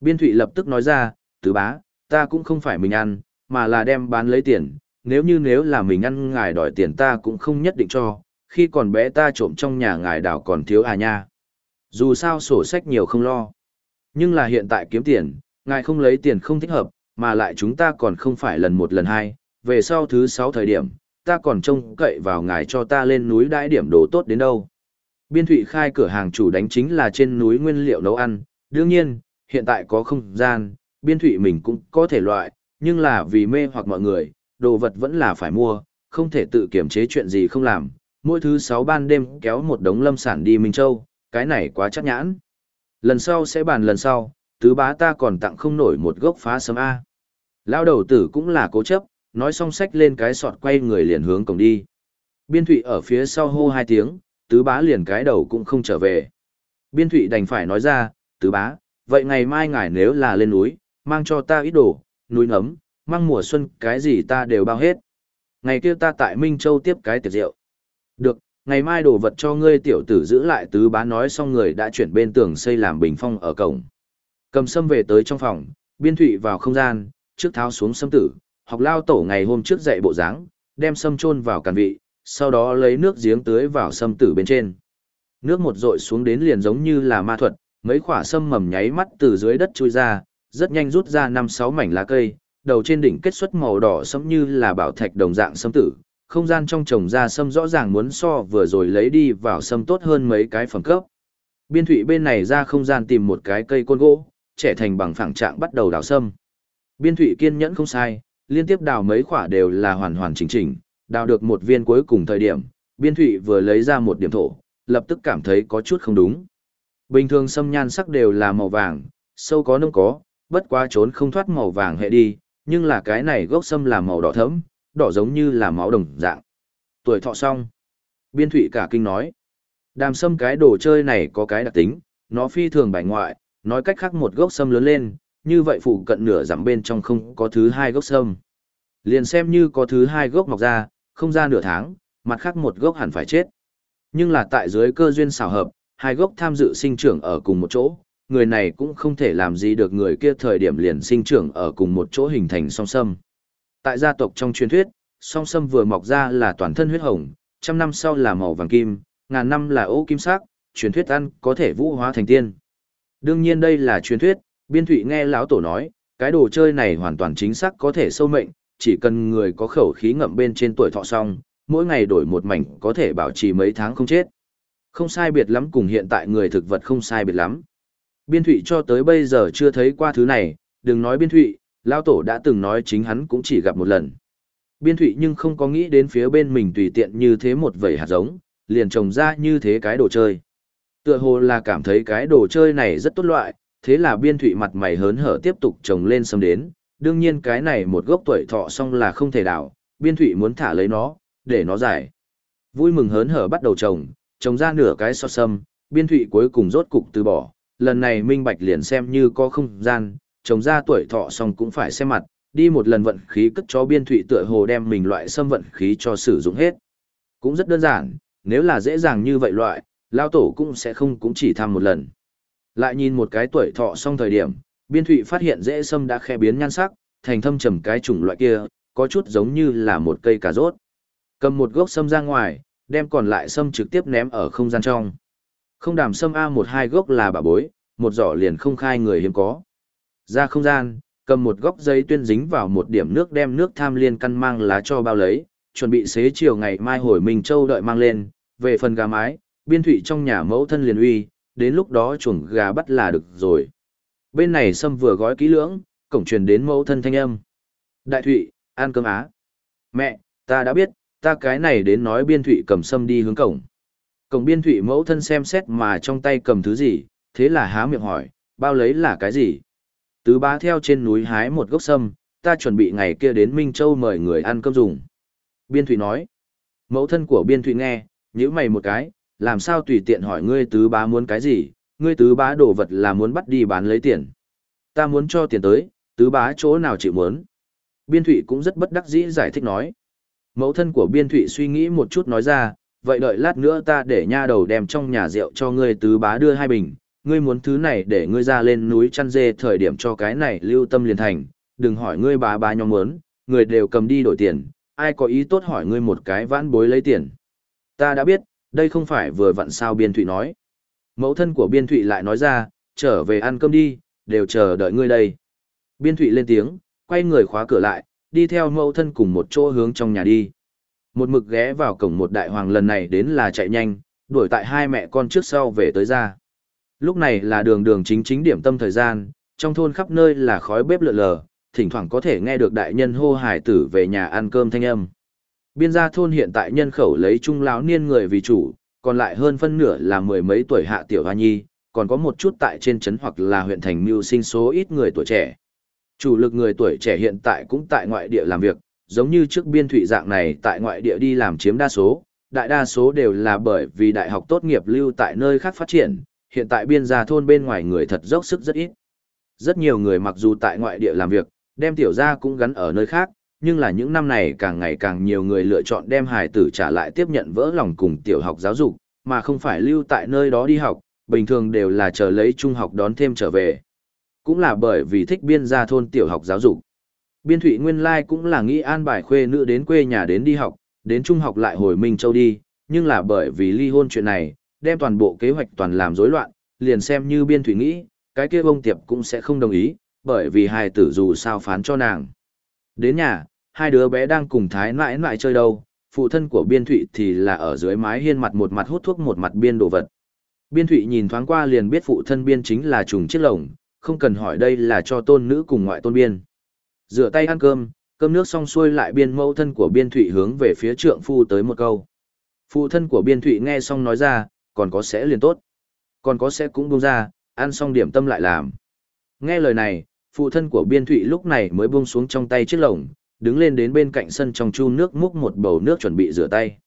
Biên thụy lập tức nói ra, tứ bá, ta cũng không phải mình ăn, mà là đem bán lấy tiền, nếu như nếu là mình ăn ngài đòi tiền ta cũng không nhất định cho, khi còn bé ta trộm trong nhà ngài đảo còn thiếu à nha. Dù sao sổ sách nhiều không lo. Nhưng là hiện tại kiếm tiền, ngài không lấy tiền không thích hợp, mà lại chúng ta còn không phải lần một lần hai, về sau thứ sáu thời điểm, ta còn trông cậy vào ngài cho ta lên núi đãi điểm đồ tốt đến đâu. Biên Thụy khai cửa hàng chủ đánh chính là trên núi nguyên liệu nấu ăn, đương nhiên, hiện tại có không gian, Biên Thụy mình cũng có thể loại, nhưng là vì mê hoặc mọi người, đồ vật vẫn là phải mua, không thể tự kiểm chế chuyện gì không làm. Mỗi thứ sáu ban đêm kéo một đống lâm sản đi Minh Châu, cái này quá chắc nhãn. Lần sau sẽ bàn lần sau, tứ bá ta còn tặng không nổi một gốc phá sấm A. Lao đầu tử cũng là cố chấp, nói xong sách lên cái sọt quay người liền hướng cổng đi. Biên thụy ở phía sau hô hai tiếng, tứ bá liền cái đầu cũng không trở về. Biên thụy đành phải nói ra, tứ bá, vậy ngày mai ngài nếu là lên núi, mang cho ta ít đồ, núi nấm, mang mùa xuân cái gì ta đều bao hết. Ngày kia ta tại Minh Châu tiếp cái tiệc rượu. Được, ngày mai đồ vật cho ngươi tiểu tử giữ lại tứ bá nói xong người đã chuyển bên tường xây làm bình phong ở cổng. Cầm sâm về tới trong phòng, biên thụy vào không gian, trước tháo xuống sâm tử, học lao tổ ngày hôm trước dạy bộ dáng đem sâm chôn vào càn vị, sau đó lấy nước giếng tưới vào sâm tử bên trên. Nước một dội xuống đến liền giống như là ma thuật, mấy quả sâm mầm nháy mắt từ dưới đất chui ra, rất nhanh rút ra năm sáu mảnh lá cây, đầu trên đỉnh kết xuất màu đỏ sẫm như là bảo thạch đồng dạng sâm tử, không gian trong trồng ra sâm rõ ràng muốn so vừa rồi lấy đi vào sâm tốt hơn mấy cái phẩm cấp. Biên thủy bên này ra không gian tìm một cái cây côn gỗ, trẻ thành bằng phẳng trạng bắt đầu đào sâm. Biên thủy kiên nhẫn không sai, liên tiếp đào mấy quả đều là hoàn hoàn chỉnh chỉnh, đào được một viên cuối cùng thời điểm, biên thủy vừa lấy ra một điểm thổ, lập tức cảm thấy có chút không đúng. Bình thường sâm nhan sắc đều là màu vàng, sâu có nông có, bất quá trốn không thoát màu vàng hệ đi, nhưng là cái này gốc sâm là màu đỏ thẫm, đỏ giống như là máu đồng dạng. Tuổi thọ xong. Biên thủy cả kinh nói. Đàm sâm cái đồ chơi này có cái đặc tính, nó phi thường bài ngoại, nói cách khác một gốc sâm lớn lên, như vậy phụ cận nửa giảm bên trong không có thứ hai gốc sâm. Liền xem như có thứ hai gốc mọc ra, không ra nửa tháng, mặt khác một gốc hẳn phải chết. Nhưng là tại dưới cơ duyên xảo hợp, hai gốc tham dự sinh trưởng ở cùng một chỗ, người này cũng không thể làm gì được người kia thời điểm liền sinh trưởng ở cùng một chỗ hình thành song sâm. Tại gia tộc trong truyền thuyết, song sâm vừa mọc ra là toàn thân huyết hồng, trăm năm sau là màu vàng kim, ngàn năm là ô kim sắc, truyền thuyết ăn có thể vũ hóa thành tiên. Đương nhiên đây là truyền thuyết, biên thụy nghe lão tổ nói, cái đồ chơi này hoàn toàn chính xác có thể sâu mệnh, chỉ cần người có khẩu khí ngậm bên trên tuổi thọ xong, mỗi ngày đổi một mảnh có thể bảo trì mấy tháng không chết. Không sai biệt lắm cùng hiện tại người thực vật không sai biệt lắm. Biên thụy cho tới bây giờ chưa thấy qua thứ này, đừng nói biên thụy, lao tổ đã từng nói chính hắn cũng chỉ gặp một lần. Biên thủy nhưng không có nghĩ đến phía bên mình tùy tiện như thế một vẩy hạt giống, liền trồng ra như thế cái đồ chơi. Tựa hồ là cảm thấy cái đồ chơi này rất tốt loại, thế là biên thủy mặt mày hớn hở tiếp tục trồng lên xâm đến, đương nhiên cái này một gốc tuổi thọ xong là không thể đảo, biên thủy muốn thả lấy nó, để nó giải. Vui mừng hớn hở bắt đầu trồng, trồng ra nửa cái so sâm, biên thủy cuối cùng rốt cục từ bỏ, lần này minh bạch liền xem như có không gian, trồng ra tuổi thọ xong cũng phải xem mặt, đi một lần vận khí cất cho biên thụy tựa hồ đem mình loại xâm vận khí cho sử dụng hết. Cũng rất đơn giản, nếu là dễ dàng như vậy loại, lao tổ cũng sẽ không cũng chỉ thăm một lần. Lại nhìn một cái tuổi thọ xong thời điểm, biên thụy phát hiện dễ sâm đã khe biến nhan sắc, thành thâm trầm cái chủng loại kia, có chút giống như là một cây cà rốt. Cầm một gốc sâm ra ngoài, đem còn lại sâm trực tiếp ném ở không gian trong. Không đàm sâm A một hai gốc là bà bối, một giỏ liền không khai người hiếm có. Ra không gian, cầm một góc giấy tuyên dính vào một điểm nước đem nước tham liên căn mang lá cho bao lấy, chuẩn bị xế chiều ngày mai hồi Minh Châu đợi mang lên, về phần gà mái, biên thủy trong nhà mẫu thân liền uy, đến lúc đó chuồng gà bắt là được rồi. Bên này sâm vừa gói kỹ lưỡng, cổng truyền đến mẫu thân thanh âm. Đại thụy, ăn cơm á. Mẹ, ta đã biết, ta cái này đến nói biên thụy cầm sâm đi hướng cổng. Cổng biên thụy mẫu thân xem xét mà trong tay cầm thứ gì, thế là há miệng hỏi, bao lấy là cái gì? Tứ bá theo trên núi hái một gốc sâm, ta chuẩn bị ngày kia đến Minh Châu mời người ăn cơm dùng. Biên Thụy nói. Mẫu thân của Biên Thụy nghe, nhữ mày một cái, làm sao tùy tiện hỏi ngươi tứ bá muốn cái gì, ngươi tứ bá đồ vật là muốn bắt đi bán lấy tiền. Ta muốn cho tiền tới, tứ bá chỗ nào chịu muốn. Biên Thụy cũng rất bất đắc dĩ giải thích nói. Mẫu thân của Biên Thụy suy nghĩ một chút nói ra, vậy đợi lát nữa ta để nha đầu đem trong nhà rượu cho ngươi tứ bá đưa hai bình, ngươi muốn thứ này để ngươi ra lên núi chăn dê thời điểm cho cái này lưu tâm liền thành, đừng hỏi ngươi bá bá nhóm muốn, người đều cầm đi đổi tiền, ai có ý tốt hỏi ngươi một cái vãn bối lấy tiền. Ta đã biết, đây không phải vừa vặn sao biên thụy nói. Mẫu thân của biên thụy lại nói ra, trở về ăn cơm đi, đều chờ đợi ngươi đây. Biên thụy lên tiếng, quay người khóa cửa lại, đi theo mẫu thân cùng một chỗ hướng trong nhà đi. Một mực ghé vào cổng một đại hoàng lần này đến là chạy nhanh, đuổi tại hai mẹ con trước sau về tới ra. Lúc này là đường đường chính chính điểm tâm thời gian, trong thôn khắp nơi là khói bếp lượn lờ, thỉnh thoảng có thể nghe được đại nhân hô hải tử về nhà ăn cơm thanh âm. Biên gia thôn hiện tại nhân khẩu lấy trung lão niên người vì chủ, còn lại hơn phân nửa là mười mấy tuổi hạ tiểu hoa nhi, còn có một chút tại trên trấn hoặc là huyện thành mưu sinh số ít người tuổi trẻ. Chủ lực người tuổi trẻ hiện tại cũng tại ngoại địa làm việc, giống như trước biên thủy dạng này tại ngoại địa đi làm chiếm đa số, đại đa số đều là bởi vì đại học tốt nghiệp lưu tại nơi khác phát triển, hiện tại biên gia thôn bên ngoài người thật dốc sức rất ít. Rất nhiều người mặc dù tại ngoại địa làm việc, đem tiểu gia cũng gắn ở nơi khác, nhưng là những năm này càng ngày càng nhiều người lựa chọn đem hài tử trả lại tiếp nhận vỡ lòng cùng tiểu học giáo dục, mà không phải lưu tại nơi đó đi học, bình thường đều là chờ lấy trung học đón thêm trở về. Cũng là bởi vì thích biên gia thôn tiểu học giáo dục. Biên thủy nguyên lai cũng là nghĩ an bài khuê nữ đến quê nhà đến đi học, đến trung học lại hồi Minh Châu đi, nhưng là bởi vì ly hôn chuyện này, đem toàn bộ kế hoạch toàn làm rối loạn, liền xem như Biên Thụy nghĩ, cái kia bông tiệp cũng sẽ không đồng ý, bởi vì hài tử dù sao phán cho nàng. Đến nhà, hai đứa bé đang cùng thái nãi nãi chơi đâu, phụ thân của Biên Thụy thì là ở dưới mái hiên mặt một mặt hút thuốc một mặt biên đồ vật. Biên Thụy nhìn thoáng qua liền biết phụ thân biên chính là trùng chiếc lồng, không cần hỏi đây là cho tôn nữ cùng ngoại tôn biên. Rửa tay ăn cơm, cơm nước xong xuôi lại biên mẫu thân của Biên Thụy hướng về phía trượng phu tới một câu. Phụ thân của Biên Thụy nghe xong nói ra, còn có sẽ liền tốt. Còn có sẽ cũng buông ra, ăn xong điểm tâm lại làm. Nghe lời này, phụ thân của Biên Thụy lúc này mới buông xuống trong tay chiếc lồng, đứng lên đến bên cạnh sân trong chu nước múc một bầu nước chuẩn bị rửa tay.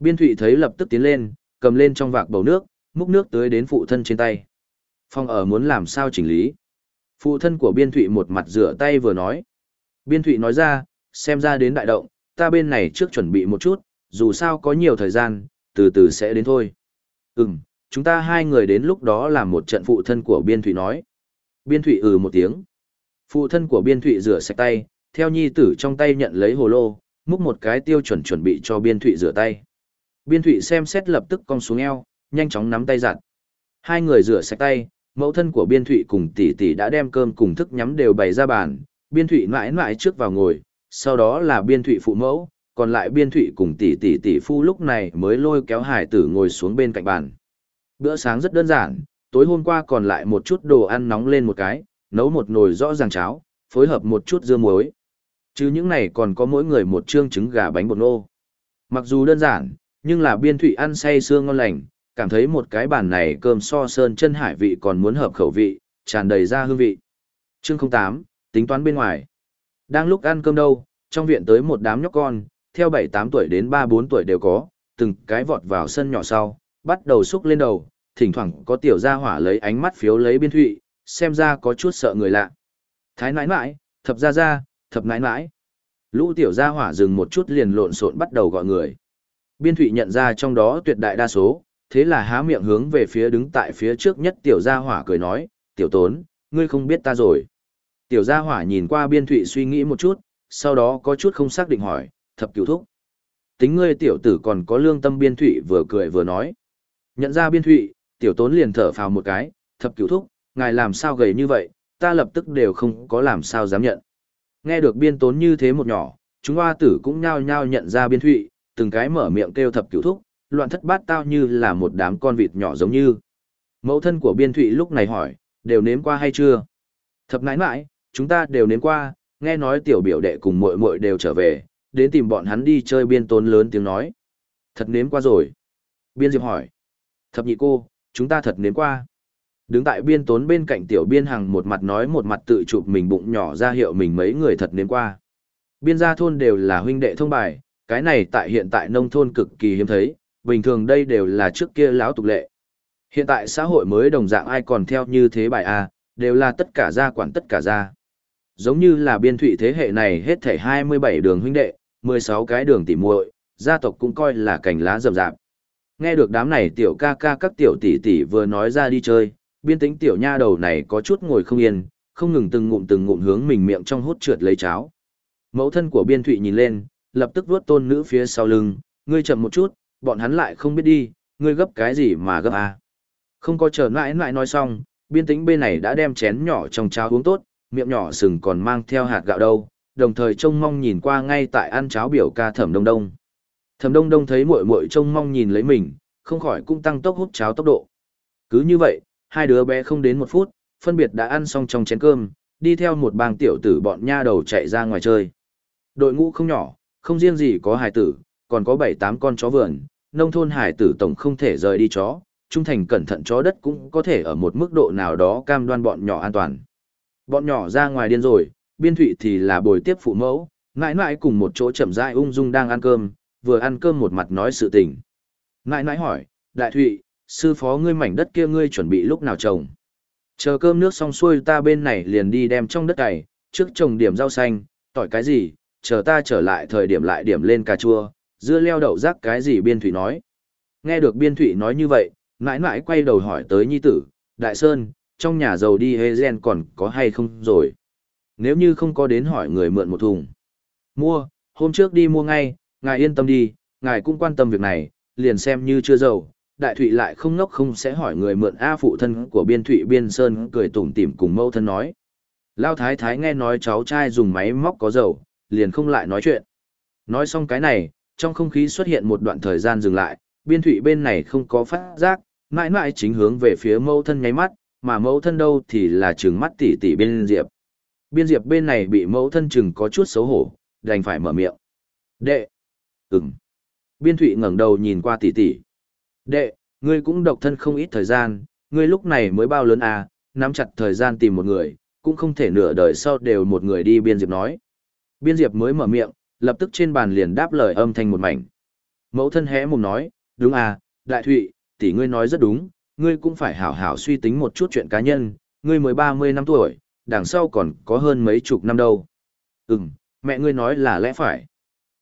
Biên Thụy thấy lập tức tiến lên, cầm lên trong vạc bầu nước, múc nước tới đến phụ thân trên tay. Phong ở muốn làm sao chỉnh lý. Phụ thân của Biên Thụy một mặt rửa tay vừa nói. Biên Thụy nói ra, xem ra đến đại động, ta bên này trước chuẩn bị một chút, dù sao có nhiều thời gian, từ từ sẽ đến thôi. Ừm, chúng ta hai người đến lúc đó làm một trận phụ thân của Biên Thụy nói. Biên Thụy ừ một tiếng. Phụ thân của Biên Thụy rửa sạch tay, theo nhi tử trong tay nhận lấy hồ lô, múc một cái tiêu chuẩn chuẩn bị cho Biên Thụy rửa tay. Biên Thụy xem xét lập tức cong xuống eo, nhanh chóng nắm tay giặt. Hai người rửa sạch tay, mẫu thân của Biên Thụy cùng tỷ tỷ đã đem cơm cùng thức nhắm đều bày ra bàn, Biên Thụy mãi mãi trước vào ngồi, sau đó là Biên Thụy phụ mẫu, còn lại Biên Thụy cùng tỷ tỷ tỷ phu lúc này mới lôi kéo hải tử ngồi xuống bên cạnh bàn. Bữa sáng rất đơn giản, tối hôm qua còn lại một chút đồ ăn nóng lên một cái, nấu một nồi rõ ràng cháo, phối hợp một chút dưa muối. Chứ những này còn có mỗi người một chương trứng gà bánh bột nô. Mặc dù đơn giản, nhưng là biên thụy ăn say xương ngon lành, cảm thấy một cái bàn này cơm so sơn chân hải vị còn muốn hợp khẩu vị, tràn đầy ra hương vị. Chương 08, tính toán bên ngoài. Đang lúc ăn cơm đâu, trong viện tới một đám nhóc con, theo 7-8 tuổi đến 3-4 tuổi đều có, từng cái vọt vào sân nhỏ sau, bắt đầu xúc lên đầu, thỉnh thoảng có tiểu gia hỏa lấy ánh mắt phiếu lấy biên thụy, xem ra có chút sợ người lạ. Thái nãi nãi, thập gia gia, thập nãi nãi. Lũ tiểu gia hỏa dừng một chút liền lộn xộn bắt đầu gọi người. Biên thụy nhận ra trong đó tuyệt đại đa số, thế là há miệng hướng về phía đứng tại phía trước nhất tiểu gia hỏa cười nói, tiểu tốn, ngươi không biết ta rồi. Tiểu gia hỏa nhìn qua biên thụy suy nghĩ một chút, sau đó có chút không xác định hỏi, thập cửu thúc. Tính ngươi tiểu tử còn có lương tâm biên thụy vừa cười vừa nói. Nhận ra biên thụy, tiểu tốn liền thở phào một cái, thập cửu thúc, ngài làm sao gầy như vậy, ta lập tức đều không có làm sao dám nhận. Nghe được biên tốn như thế một nhỏ, chúng hoa tử cũng nhao nhao nhận ra biên thụy, từng cái mở miệng kêu thập cửu thúc, loạn thất bát tao như là một đám con vịt nhỏ giống như. Mẫu thân của biên thụy lúc này hỏi, đều nếm qua hay chưa? Thập nãi nãi, chúng ta đều nếm qua, nghe nói tiểu biểu đệ cùng muội muội đều trở về, đến tìm bọn hắn đi chơi biên tốn lớn tiếng nói. Thật nếm qua rồi. Biên Diệp hỏi. Thập nhị cô, chúng ta thật nếm qua. Đứng tại biên tốn bên cạnh tiểu biên hằng một mặt nói một mặt tự chụp mình bụng nhỏ ra hiệu mình mấy người thật nếm qua. Biên gia thôn đều là huynh đệ thông bài, cái này tại hiện tại nông thôn cực kỳ hiếm thấy, bình thường đây đều là trước kia lão tục lệ. Hiện tại xã hội mới đồng dạng ai còn theo như thế bài A, đều là tất cả gia quản tất cả gia. Giống như là biên thụy thế hệ này hết thể 27 đường huynh đệ, 16 cái đường tỉ muội, gia tộc cũng coi là cành lá rậm rạp. Nghe được đám này tiểu ca ca các tiểu tỷ tỷ vừa nói ra đi chơi, biên tính tiểu nha đầu này có chút ngồi không yên, không ngừng từng ngụm từng ngụm hướng mình miệng trong hút trượt lấy cháo. Mẫu thân của biên thụy nhìn lên, lập tức vuốt tôn nữ phía sau lưng, ngươi chậm một chút, bọn hắn lại không biết đi, ngươi gấp cái gì mà gấp à. Không có chờ mãi mãi nói xong, biên tính bên này đã đem chén nhỏ trong cháo uống tốt, miệng nhỏ sừng còn mang theo hạt gạo đâu, đồng thời trông mong nhìn qua ngay tại ăn cháo biểu ca thẩm đông đông. Thẩm đông đông thấy muội muội trông mong nhìn lấy mình, không khỏi cũng tăng tốc hút cháo tốc độ. Cứ như vậy, hai đứa bé không đến một phút, phân biệt đã ăn xong trong chén cơm, đi theo một bang tiểu tử bọn nha đầu chạy ra ngoài chơi. Đội ngũ không nhỏ, không riêng gì có hải tử, còn có bảy tám con chó vườn, nông thôn hải tử tổng không thể rời đi chó, trung thành cẩn thận chó đất cũng có thể ở một mức độ nào đó cam đoan bọn nhỏ an toàn. Bọn nhỏ ra ngoài điên rồi, biên thụy thì là bồi tiếp phụ mẫu, mãi mãi cùng một chỗ chậm rãi ung dung đang ăn cơm, vừa ăn cơm một mặt nói sự tình. Mãi mãi hỏi, đại thụy, sư phó ngươi mảnh đất kia ngươi chuẩn bị lúc nào trồng? Chờ cơm nước xong xuôi ta bên này liền đi đem trong đất cày, trước trồng điểm rau xanh, tỏi cái gì, chờ ta trở lại thời điểm lại điểm lên cà chua, dưa leo đậu rác cái gì biên thủy nói. Nghe được biên thủy nói như vậy, mãi mãi quay đầu hỏi tới nhi tử, đại sơn, trong nhà giàu đi hê gen còn có hay không rồi. Nếu như không có đến hỏi người mượn một thùng. Mua, hôm trước đi mua ngay, ngài yên tâm đi, ngài cũng quan tâm việc này, liền xem như chưa giàu. Đại Thụy lại không ngốc không sẽ hỏi người mượn A phụ thân của biên Thụy Biên Sơn cười tủm tỉm cùng mâu thân nói. Lao Thái Thái nghe nói cháu trai dùng máy móc có dầu, liền không lại nói chuyện. Nói xong cái này, trong không khí xuất hiện một đoạn thời gian dừng lại, biên thụy bên này không có phát giác, mãi mãi chính hướng về phía mâu thân nháy mắt, mà mẫu thân đâu thì là trừng mắt tỉ tỉ bên diệp. Biên diệp bên này bị mẫu thân chừng có chút xấu hổ, đành phải mở miệng. Đệ! Ừm! Biên thụy ngẩng đầu nhìn qua tỉ tỉ. Đệ, ngươi cũng độc thân không ít thời gian, ngươi lúc này mới bao lớn à, nắm chặt thời gian tìm một người, cũng không thể nửa đời sau đều một người đi biên diệp nói. Biên diệp mới mở miệng, lập tức trên bàn liền đáp lời âm thanh một mảnh. Mẫu thân hé mồm nói, đúng à, đại thụy, tỷ ngươi nói rất đúng, ngươi cũng phải hảo hảo suy tính một chút chuyện cá nhân, ngươi mới 30 năm tuổi, đằng sau còn có hơn mấy chục năm đâu. Ừm, mẹ ngươi nói là lẽ phải.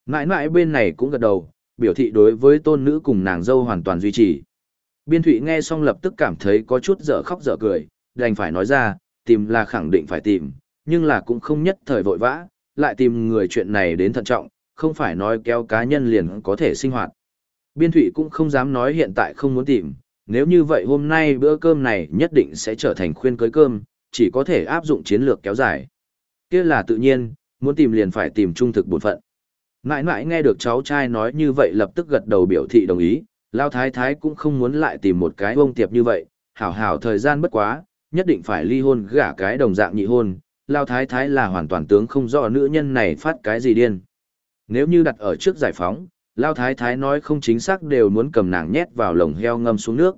Nãi nãi bên này cũng gật đầu, biểu thị đối với tôn nữ cùng nàng dâu hoàn toàn duy trì. Biên thụy nghe xong lập tức cảm thấy có chút dở khóc dở cười, đành phải nói ra, tìm là khẳng định phải tìm, nhưng là cũng không nhất thời vội vã, lại tìm người chuyện này đến thận trọng, không phải nói kéo cá nhân liền có thể sinh hoạt. Biên thụy cũng không dám nói hiện tại không muốn tìm, nếu như vậy hôm nay bữa cơm này nhất định sẽ trở thành khuyên cưới cơm, chỉ có thể áp dụng chiến lược kéo dài. kia là tự nhiên, muốn tìm liền phải tìm trung thực bổn phận. Mãi mãi nghe được cháu trai nói như vậy lập tức gật đầu biểu thị đồng ý, Lao Thái Thái cũng không muốn lại tìm một cái ông tiệp như vậy, hảo hảo thời gian bất quá, nhất định phải ly hôn gả cái đồng dạng nhị hôn, Lao Thái Thái là hoàn toàn tướng không rõ nữ nhân này phát cái gì điên. Nếu như đặt ở trước giải phóng, Lao Thái Thái nói không chính xác đều muốn cầm nàng nhét vào lồng heo ngâm xuống nước.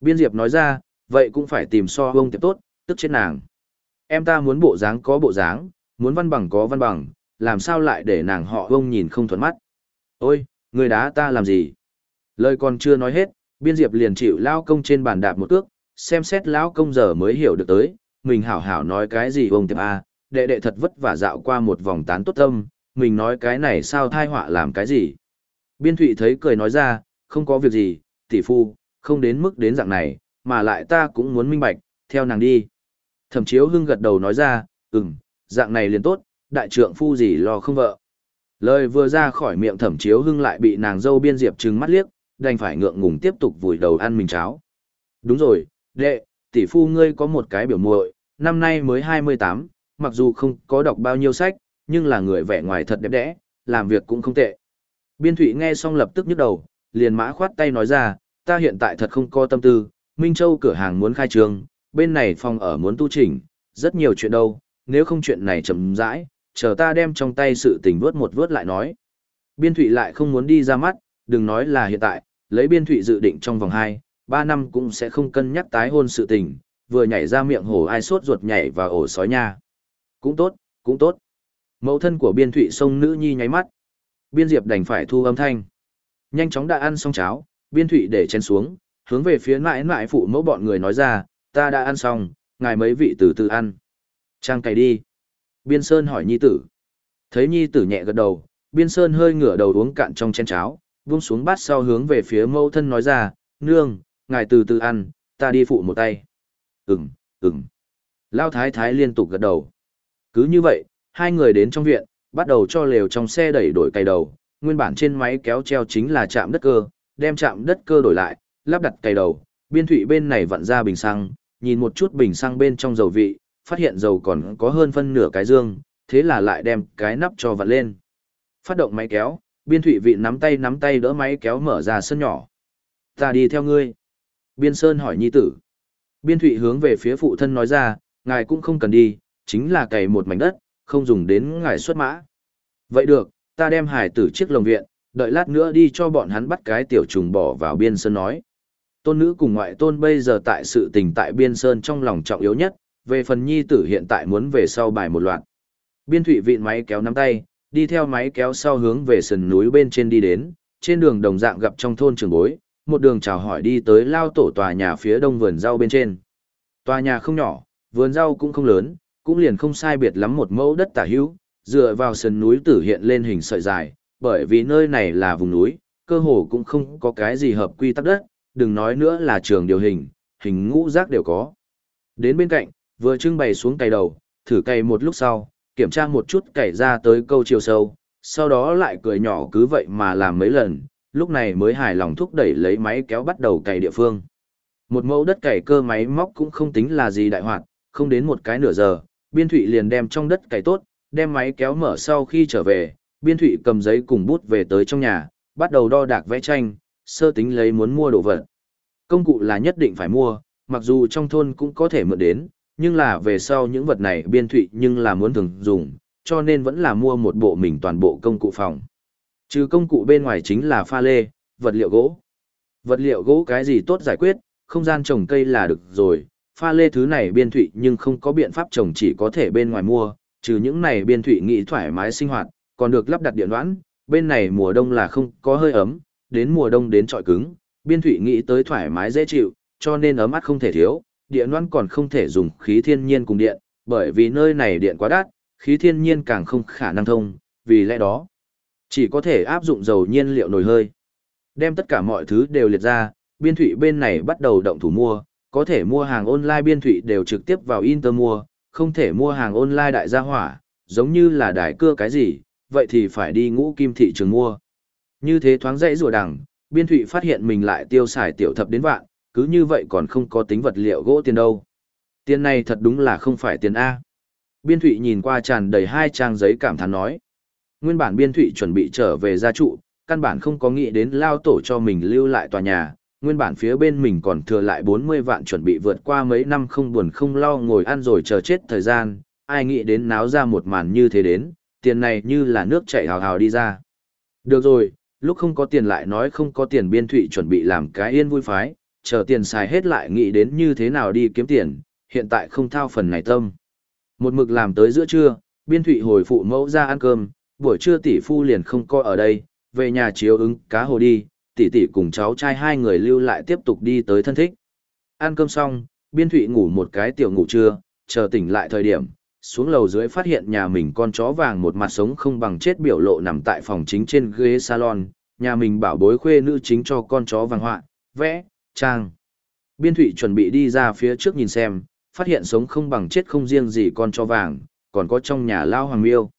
Biên Diệp nói ra, vậy cũng phải tìm so ông tiệp tốt, tức chết nàng. Em ta muốn bộ dáng có bộ dáng, muốn văn bằng có văn bằng, làm sao lại để nàng họ vông nhìn không thuận mắt. Ôi, người đá ta làm gì? Lời còn chưa nói hết, Biên Diệp liền chịu Lao Công trên bàn đạp một cước, xem xét Lão Công giờ mới hiểu được tới, mình hảo hảo nói cái gì ông tiệp a đệ đệ thật vất vả dạo qua một vòng tán tốt tâm mình nói cái này sao thai họa làm cái gì biên thụy thấy cười nói ra không có việc gì tỷ phu không đến mức đến dạng này mà lại ta cũng muốn minh bạch theo nàng đi thẩm chiếu hưng gật đầu nói ra ừ m dạng này liền tốt đại trượng phu gì lo không vợ lời vừa ra khỏi miệng thẩm chiếu hưng lại bị nàng dâu biên diệp trừng mắt liếc đành phải ngượng ngùng tiếp tục vùi đầu ăn mình cháo đúng rồi đệ tỷ phu ngươi có một cái biểu muội, năm nay mới 28, mặc dù không có đọc bao nhiêu sách, nhưng là người vẻ ngoài thật đẹp đẽ, làm việc cũng không tệ. Biên Thụy nghe xong lập tức nhức đầu, liền mã khoát tay nói ra, ta hiện tại thật không có tâm tư, Minh Châu cửa hàng muốn khai trương, bên này phòng ở muốn tu chỉnh, rất nhiều chuyện đâu, nếu không chuyện này chậm rãi, chờ ta đem trong tay sự tình vớt một vớt lại nói. Biên Thụy lại không muốn đi ra mắt, đừng nói là hiện tại, lấy Biên Thụy dự định trong vòng 2, ba năm cũng sẽ không cân nhắc tái hôn sự tình, vừa nhảy ra miệng hổ ai sốt ruột nhảy vào ổ sói nha. Cũng tốt, cũng tốt. Mẫu thân của biên thụy sông nữ nhi nháy mắt. Biên diệp đành phải thu âm thanh. Nhanh chóng đã ăn xong cháo, biên thụy để chén xuống, hướng về phía mãi mãi phụ mẫu bọn người nói ra, ta đã ăn xong, ngài mấy vị từ từ ăn. Trang cày đi. Biên Sơn hỏi nhi tử. Thấy nhi tử nhẹ gật đầu, Biên Sơn hơi ngửa đầu uống cạn trong chén cháo, vung xuống bát sau hướng về phía mẫu thân nói ra, nương, ngài từ từ ăn, ta đi phụ một tay. Ừm, ừm. Lao thái thái liên tục gật đầu. Cứ như vậy, hai người đến trong viện, bắt đầu cho lều trong xe đẩy đổi cày đầu, nguyên bản trên máy kéo treo chính là chạm đất cơ, đem chạm đất cơ đổi lại, lắp đặt cày đầu, biên thủy bên này vặn ra bình xăng, nhìn một chút bình sang bên trong dầu vị, phát hiện dầu còn có hơn phân nửa cái dương, thế là lại đem cái nắp cho vặn lên. Phát động máy kéo, biên thủy vị nắm tay nắm tay đỡ máy kéo mở ra sân nhỏ. Ta đi theo ngươi. Biên Sơn hỏi nhi tử. Biên Thụy hướng về phía phụ thân nói ra, ngài cũng không cần đi, chính là cày một mảnh đất, không dùng đến ngài xuất mã. Vậy được, ta đem hải tử chiếc lồng viện, đợi lát nữa đi cho bọn hắn bắt cái tiểu trùng bỏ vào Biên Sơn nói. Tôn nữ cùng ngoại tôn bây giờ tại sự tình tại Biên Sơn trong lòng trọng yếu nhất, về phần nhi tử hiện tại muốn về sau bài một loạt. Biên Thụy vịn máy kéo nắm tay, đi theo máy kéo sau hướng về sườn núi bên trên đi đến, trên đường đồng dạng gặp trong thôn trường bối, một đường chào hỏi đi tới lao tổ tòa nhà phía đông vườn rau bên trên. Tòa nhà không nhỏ, vườn rau cũng không lớn, cũng liền không sai biệt lắm một mẫu đất tả hữu, dựa vào sườn núi tử hiện lên hình sợi dài, bởi vì nơi này là vùng núi, cơ hồ cũng không có cái gì hợp quy tắc đất, đừng nói nữa là trường điều hình, hình ngũ giác đều có. Đến bên cạnh, vừa trưng bày xuống cày đầu, thử cày một lúc sau, kiểm tra một chút cày ra tới câu chiều sâu, sau đó lại cười nhỏ cứ vậy mà làm mấy lần, lúc này mới hài lòng thúc đẩy lấy máy kéo bắt đầu cày địa phương. Một mẫu đất cày cơ máy móc cũng không tính là gì đại hoạt, không đến một cái nửa giờ, biên thụy liền đem trong đất cày tốt, đem máy kéo mở sau khi trở về, biên thụy cầm giấy cùng bút về tới trong nhà, bắt đầu đo đạc vẽ tranh, sơ tính lấy muốn mua đồ vật. Công cụ là nhất định phải mua, mặc dù trong thôn cũng có thể mượn đến, nhưng là về sau những vật này biên thụy nhưng là muốn thường dùng, cho nên vẫn là mua một bộ mình toàn bộ công cụ phòng. Trừ công cụ bên ngoài chính là pha lê, vật liệu gỗ. Vật liệu gỗ cái gì tốt giải quyết, không gian trồng cây là được rồi, pha lê thứ này biên thụy nhưng không có biện pháp trồng chỉ có thể bên ngoài mua, trừ những này biên thụy nghĩ thoải mái sinh hoạt, còn được lắp đặt điện đoán, bên này mùa đông là không có hơi ấm, đến mùa đông đến trọi cứng, biên thụy nghĩ tới thoải mái dễ chịu, cho nên ấm áp không thể thiếu, địa noan còn không thể dùng khí thiên nhiên cùng điện, bởi vì nơi này điện quá đắt, khí thiên nhiên càng không khả năng thông, vì lẽ đó, chỉ có thể áp dụng dầu nhiên liệu nồi hơi. Đem tất cả mọi thứ đều liệt ra, biên thụy bên này bắt đầu động thủ mua, có thể mua hàng online biên thụy đều trực tiếp vào Inter mua, không thể mua hàng online đại gia hỏa, giống như là đài cưa cái gì, vậy thì phải đi ngũ kim thị trường mua. Như thế thoáng dãy rùa đằng, biên thụy phát hiện mình lại tiêu xài tiểu thập đến vạn, cứ như vậy còn không có tính vật liệu gỗ tiền đâu. Tiền này thật đúng là không phải tiền A. Biên thụy nhìn qua tràn đầy hai trang giấy cảm thán nói. Nguyên bản biên thụy chuẩn bị trở về gia trụ, căn bản không có nghĩ đến lao tổ cho mình lưu lại tòa nhà, nguyên bản phía bên mình còn thừa lại 40 vạn chuẩn bị vượt qua mấy năm không buồn không lo ngồi ăn rồi chờ chết thời gian, ai nghĩ đến náo ra một màn như thế đến, tiền này như là nước chảy hào hào đi ra. Được rồi, lúc không có tiền lại nói không có tiền biên thụy chuẩn bị làm cái yên vui phái, chờ tiền xài hết lại nghĩ đến như thế nào đi kiếm tiền, hiện tại không thao phần này tâm. Một mực làm tới giữa trưa, biên thụy hồi phụ mẫu ra ăn cơm, buổi trưa tỷ phu liền không coi ở đây, về nhà chiếu ứng cá hồ đi, tỷ tỷ cùng cháu trai hai người lưu lại tiếp tục đi tới thân thích. Ăn cơm xong, biên thụy ngủ một cái tiểu ngủ trưa, chờ tỉnh lại thời điểm, xuống lầu dưới phát hiện nhà mình con chó vàng một mặt sống không bằng chết biểu lộ nằm tại phòng chính trên ghế salon, nhà mình bảo bối khuê nữ chính cho con chó vàng họa, vẽ, trang. Biên thụy chuẩn bị đi ra phía trước nhìn xem, phát hiện sống không bằng chết không riêng gì con chó vàng, còn có trong nhà lão hoàng miêu.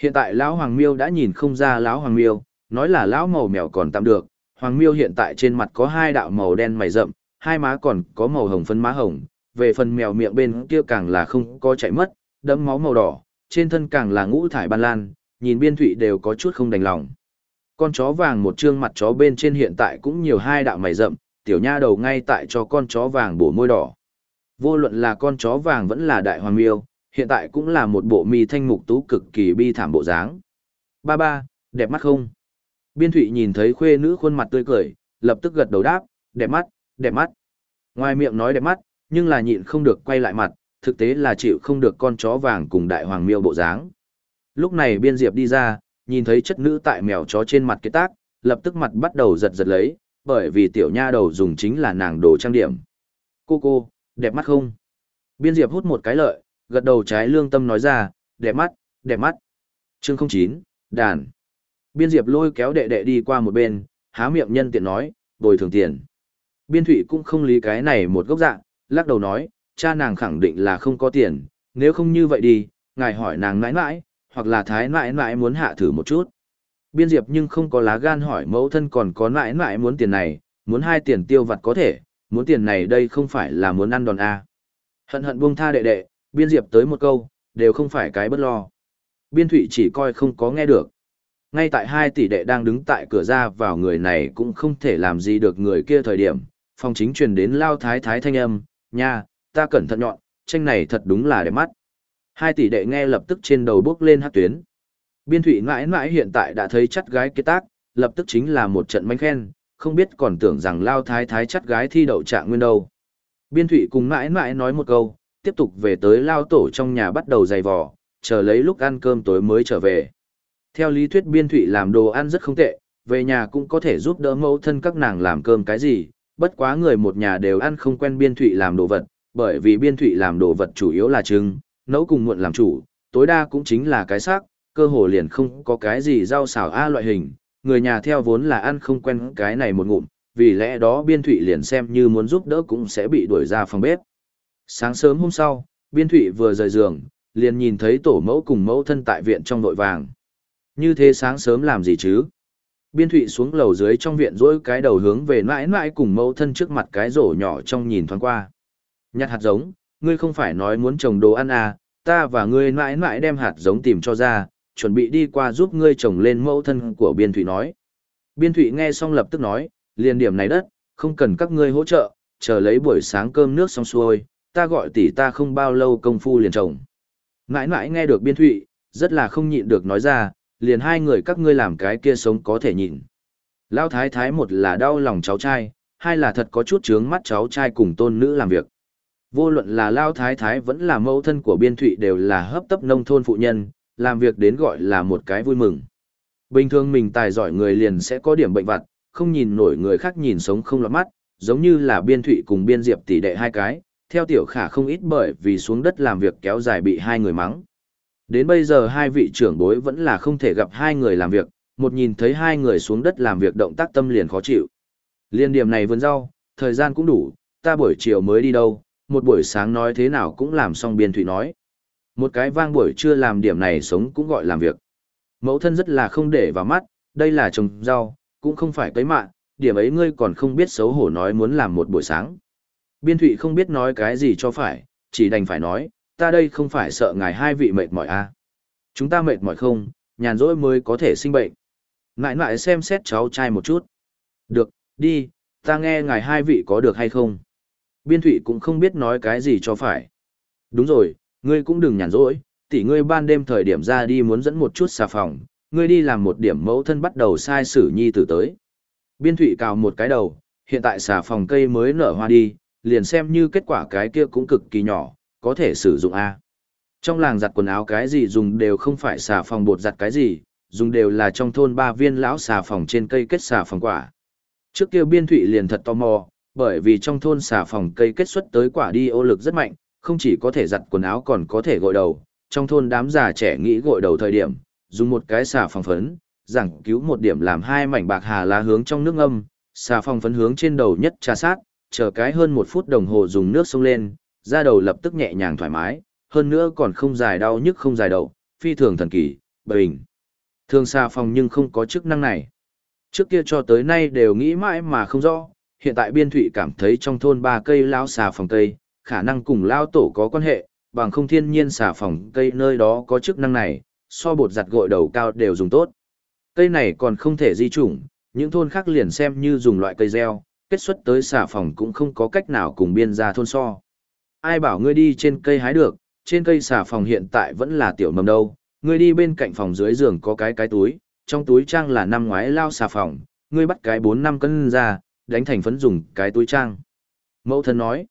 Hiện tại lão hoàng miêu đã nhìn không ra lão hoàng miêu, nói là lão màu mèo còn tạm được, hoàng miêu hiện tại trên mặt có hai đạo màu đen mày rậm, hai má còn có màu hồng phân má hồng, về phần mèo miệng bên kia càng là không có chạy mất, đẫm máu màu đỏ, trên thân càng là ngũ thải ban lan, nhìn biên thụy đều có chút không đành lòng. Con chó vàng một trương mặt chó bên trên hiện tại cũng nhiều hai đạo mày rậm, tiểu nha đầu ngay tại cho con chó vàng bổ môi đỏ. Vô luận là con chó vàng vẫn là đại hoàng miêu, hiện tại cũng là một bộ mi thanh mục tú cực kỳ bi thảm bộ dáng. Ba ba, đẹp mắt không? Biên thụy nhìn thấy khuê nữ khuôn mặt tươi cười, lập tức gật đầu đáp, đẹp mắt, đẹp mắt. Ngoài miệng nói đẹp mắt, nhưng là nhịn không được quay lại mặt, thực tế là chịu không được con chó vàng cùng đại hoàng miêu bộ dáng. Lúc này biên diệp đi ra, nhìn thấy chất nữ tại mèo chó trên mặt cái tác, lập tức mặt bắt đầu giật giật lấy, bởi vì tiểu nha đầu dùng chính là nàng đồ trang điểm. Cô cô, đẹp mắt không? Biên diệp hút một cái lợi, gật đầu trái lương tâm nói ra, đẹp mắt, đẹp mắt. Chương 09, đàn. Biên diệp lôi kéo đệ đệ đi qua một bên, há miệng nhân tiện nói, bồi thường tiền. Biên thụy cũng không lý cái này một gốc dạng, lắc đầu nói, cha nàng khẳng định là không có tiền, nếu không như vậy đi, ngài hỏi nàng nãi nãi, hoặc là thái nãi nãi muốn hạ thử một chút. Biên diệp nhưng không có lá gan hỏi mẫu thân còn có nãi nãi muốn tiền này, muốn hai tiền tiêu vặt có thể, muốn tiền này đây không phải là muốn ăn đòn A. Hận hận buông tha đệ đệ, biên diệp tới một câu, đều không phải cái bất lo. Biên thụy chỉ coi không có nghe được. Ngay tại hai tỷ đệ đang đứng tại cửa ra vào người này cũng không thể làm gì được người kia thời điểm, phòng chính truyền đến lao thái thái thanh âm, nha, ta cẩn thận nhọn, tranh này thật đúng là đẹp mắt. Hai tỷ đệ nghe lập tức trên đầu bước lên hát tuyến. Biên thủy mãi mãi hiện tại đã thấy chắt gái kết tác, lập tức chính là một trận manh khen, không biết còn tưởng rằng lao thái thái chắt gái thi đậu trạng nguyên đâu. Biên thủy cùng mãi mãi nói một câu, tiếp tục về tới lao tổ trong nhà bắt đầu giày vò, chờ lấy lúc ăn cơm tối mới trở về. Theo lý thuyết biên thủy làm đồ ăn rất không tệ, về nhà cũng có thể giúp đỡ mẫu thân các nàng làm cơm cái gì, bất quá người một nhà đều ăn không quen biên thủy làm đồ vật, bởi vì biên thụy làm đồ vật chủ yếu là trứng, nấu cùng muộn làm chủ, tối đa cũng chính là cái xác, cơ hồ liền không có cái gì rau xào a loại hình, người nhà theo vốn là ăn không quen cái này một ngụm, vì lẽ đó biên thụy liền xem như muốn giúp đỡ cũng sẽ bị đuổi ra phòng bếp. Sáng sớm hôm sau, biên thụy vừa rời giường, liền nhìn thấy tổ mẫu cùng mẫu thân tại viện trong nội vàng. Như thế sáng sớm làm gì chứ? Biên thụy xuống lầu dưới trong viện rỗi cái đầu hướng về mãi mãi cùng mẫu thân trước mặt cái rổ nhỏ trong nhìn thoáng qua. Nhặt hạt giống, ngươi không phải nói muốn trồng đồ ăn à, ta và ngươi mãi mãi đem hạt giống tìm cho ra, chuẩn bị đi qua giúp ngươi trồng lên mẫu thân của biên thụy nói. Biên thụy nghe xong lập tức nói, liền điểm này đất, không cần các ngươi hỗ trợ, chờ lấy buổi sáng cơm nước xong xuôi, ta gọi tỷ ta không bao lâu công phu liền trồng. Mãi mãi nghe được biên thụy, rất là không nhịn được nói ra, liền hai người các ngươi làm cái kia sống có thể nhịn. Lao thái thái một là đau lòng cháu trai, hai là thật có chút chướng mắt cháu trai cùng tôn nữ làm việc. Vô luận là Lao thái thái vẫn là mẫu thân của biên thụy đều là hấp tấp nông thôn phụ nhân, làm việc đến gọi là một cái vui mừng. Bình thường mình tài giỏi người liền sẽ có điểm bệnh vặt, không nhìn nổi người khác nhìn sống không lọt mắt, giống như là biên thụy cùng biên diệp tỷ đệ hai cái, theo tiểu khả không ít bởi vì xuống đất làm việc kéo dài bị hai người mắng. Đến bây giờ hai vị trưởng bối vẫn là không thể gặp hai người làm việc, một nhìn thấy hai người xuống đất làm việc động tác tâm liền khó chịu. Liên điểm này vườn rau, thời gian cũng đủ, ta buổi chiều mới đi đâu, một buổi sáng nói thế nào cũng làm xong biên thủy nói. Một cái vang buổi trưa làm điểm này sống cũng gọi làm việc. Mẫu thân rất là không để vào mắt, đây là trồng rau, cũng không phải cấy mạ, điểm ấy ngươi còn không biết xấu hổ nói muốn làm một buổi sáng. Biên thụy không biết nói cái gì cho phải, chỉ đành phải nói, ta đây không phải sợ ngài hai vị mệt mỏi à. Chúng ta mệt mỏi không, nhàn rỗi mới có thể sinh bệnh. Ngại ngại xem xét cháu trai một chút. Được, đi, ta nghe ngài hai vị có được hay không. Biên thụy cũng không biết nói cái gì cho phải. Đúng rồi, ngươi cũng đừng nhàn rỗi, tỷ ngươi ban đêm thời điểm ra đi muốn dẫn một chút xà phòng, ngươi đi làm một điểm mẫu thân bắt đầu sai sử nhi tử tới. Biên thụy cào một cái đầu, hiện tại xà phòng cây mới nở hoa đi, liền xem như kết quả cái kia cũng cực kỳ nhỏ, có thể sử dụng A. Trong làng giặt quần áo cái gì dùng đều không phải xà phòng bột giặt cái gì, dùng đều là trong thôn ba viên lão xà phòng trên cây kết xà phòng quả. Trước kia biên thụy liền thật tò mò, bởi vì trong thôn xà phòng cây kết xuất tới quả đi ô lực rất mạnh, không chỉ có thể giặt quần áo còn có thể gội đầu. Trong thôn đám già trẻ nghĩ gội đầu thời điểm, dùng một cái xà phòng phấn, giảng cứu một điểm làm hai mảnh bạc hà lá hướng trong nước âm, xà phòng phấn hướng trên đầu nhất trà sát, chờ cái hơn một phút đồng hồ dùng nước sông lên, da đầu lập tức nhẹ nhàng thoải mái, hơn nữa còn không dài đau nhức không dài đầu, phi thường thần kỳ, bình. Thường xà phòng nhưng không có chức năng này. Trước kia cho tới nay đều nghĩ mãi mà không rõ, hiện tại biên thụy cảm thấy trong thôn ba cây lao xà phòng cây, khả năng cùng lao tổ có quan hệ, bằng không thiên nhiên xà phòng cây nơi đó có chức năng này, so bột giặt gội đầu cao đều dùng tốt. Cây này còn không thể di chủng, những thôn khác liền xem như dùng loại cây gieo, kết xuất tới xà phòng cũng không có cách nào cùng biên ra thôn so. Ai bảo ngươi đi trên cây hái được, trên cây xà phòng hiện tại vẫn là tiểu mầm đâu, ngươi đi bên cạnh phòng dưới giường có cái cái túi, trong túi trang là năm ngoái lao xà phòng, ngươi bắt cái 4 năm cân ra, đánh thành phấn dùng cái túi trang. Mẫu thân nói,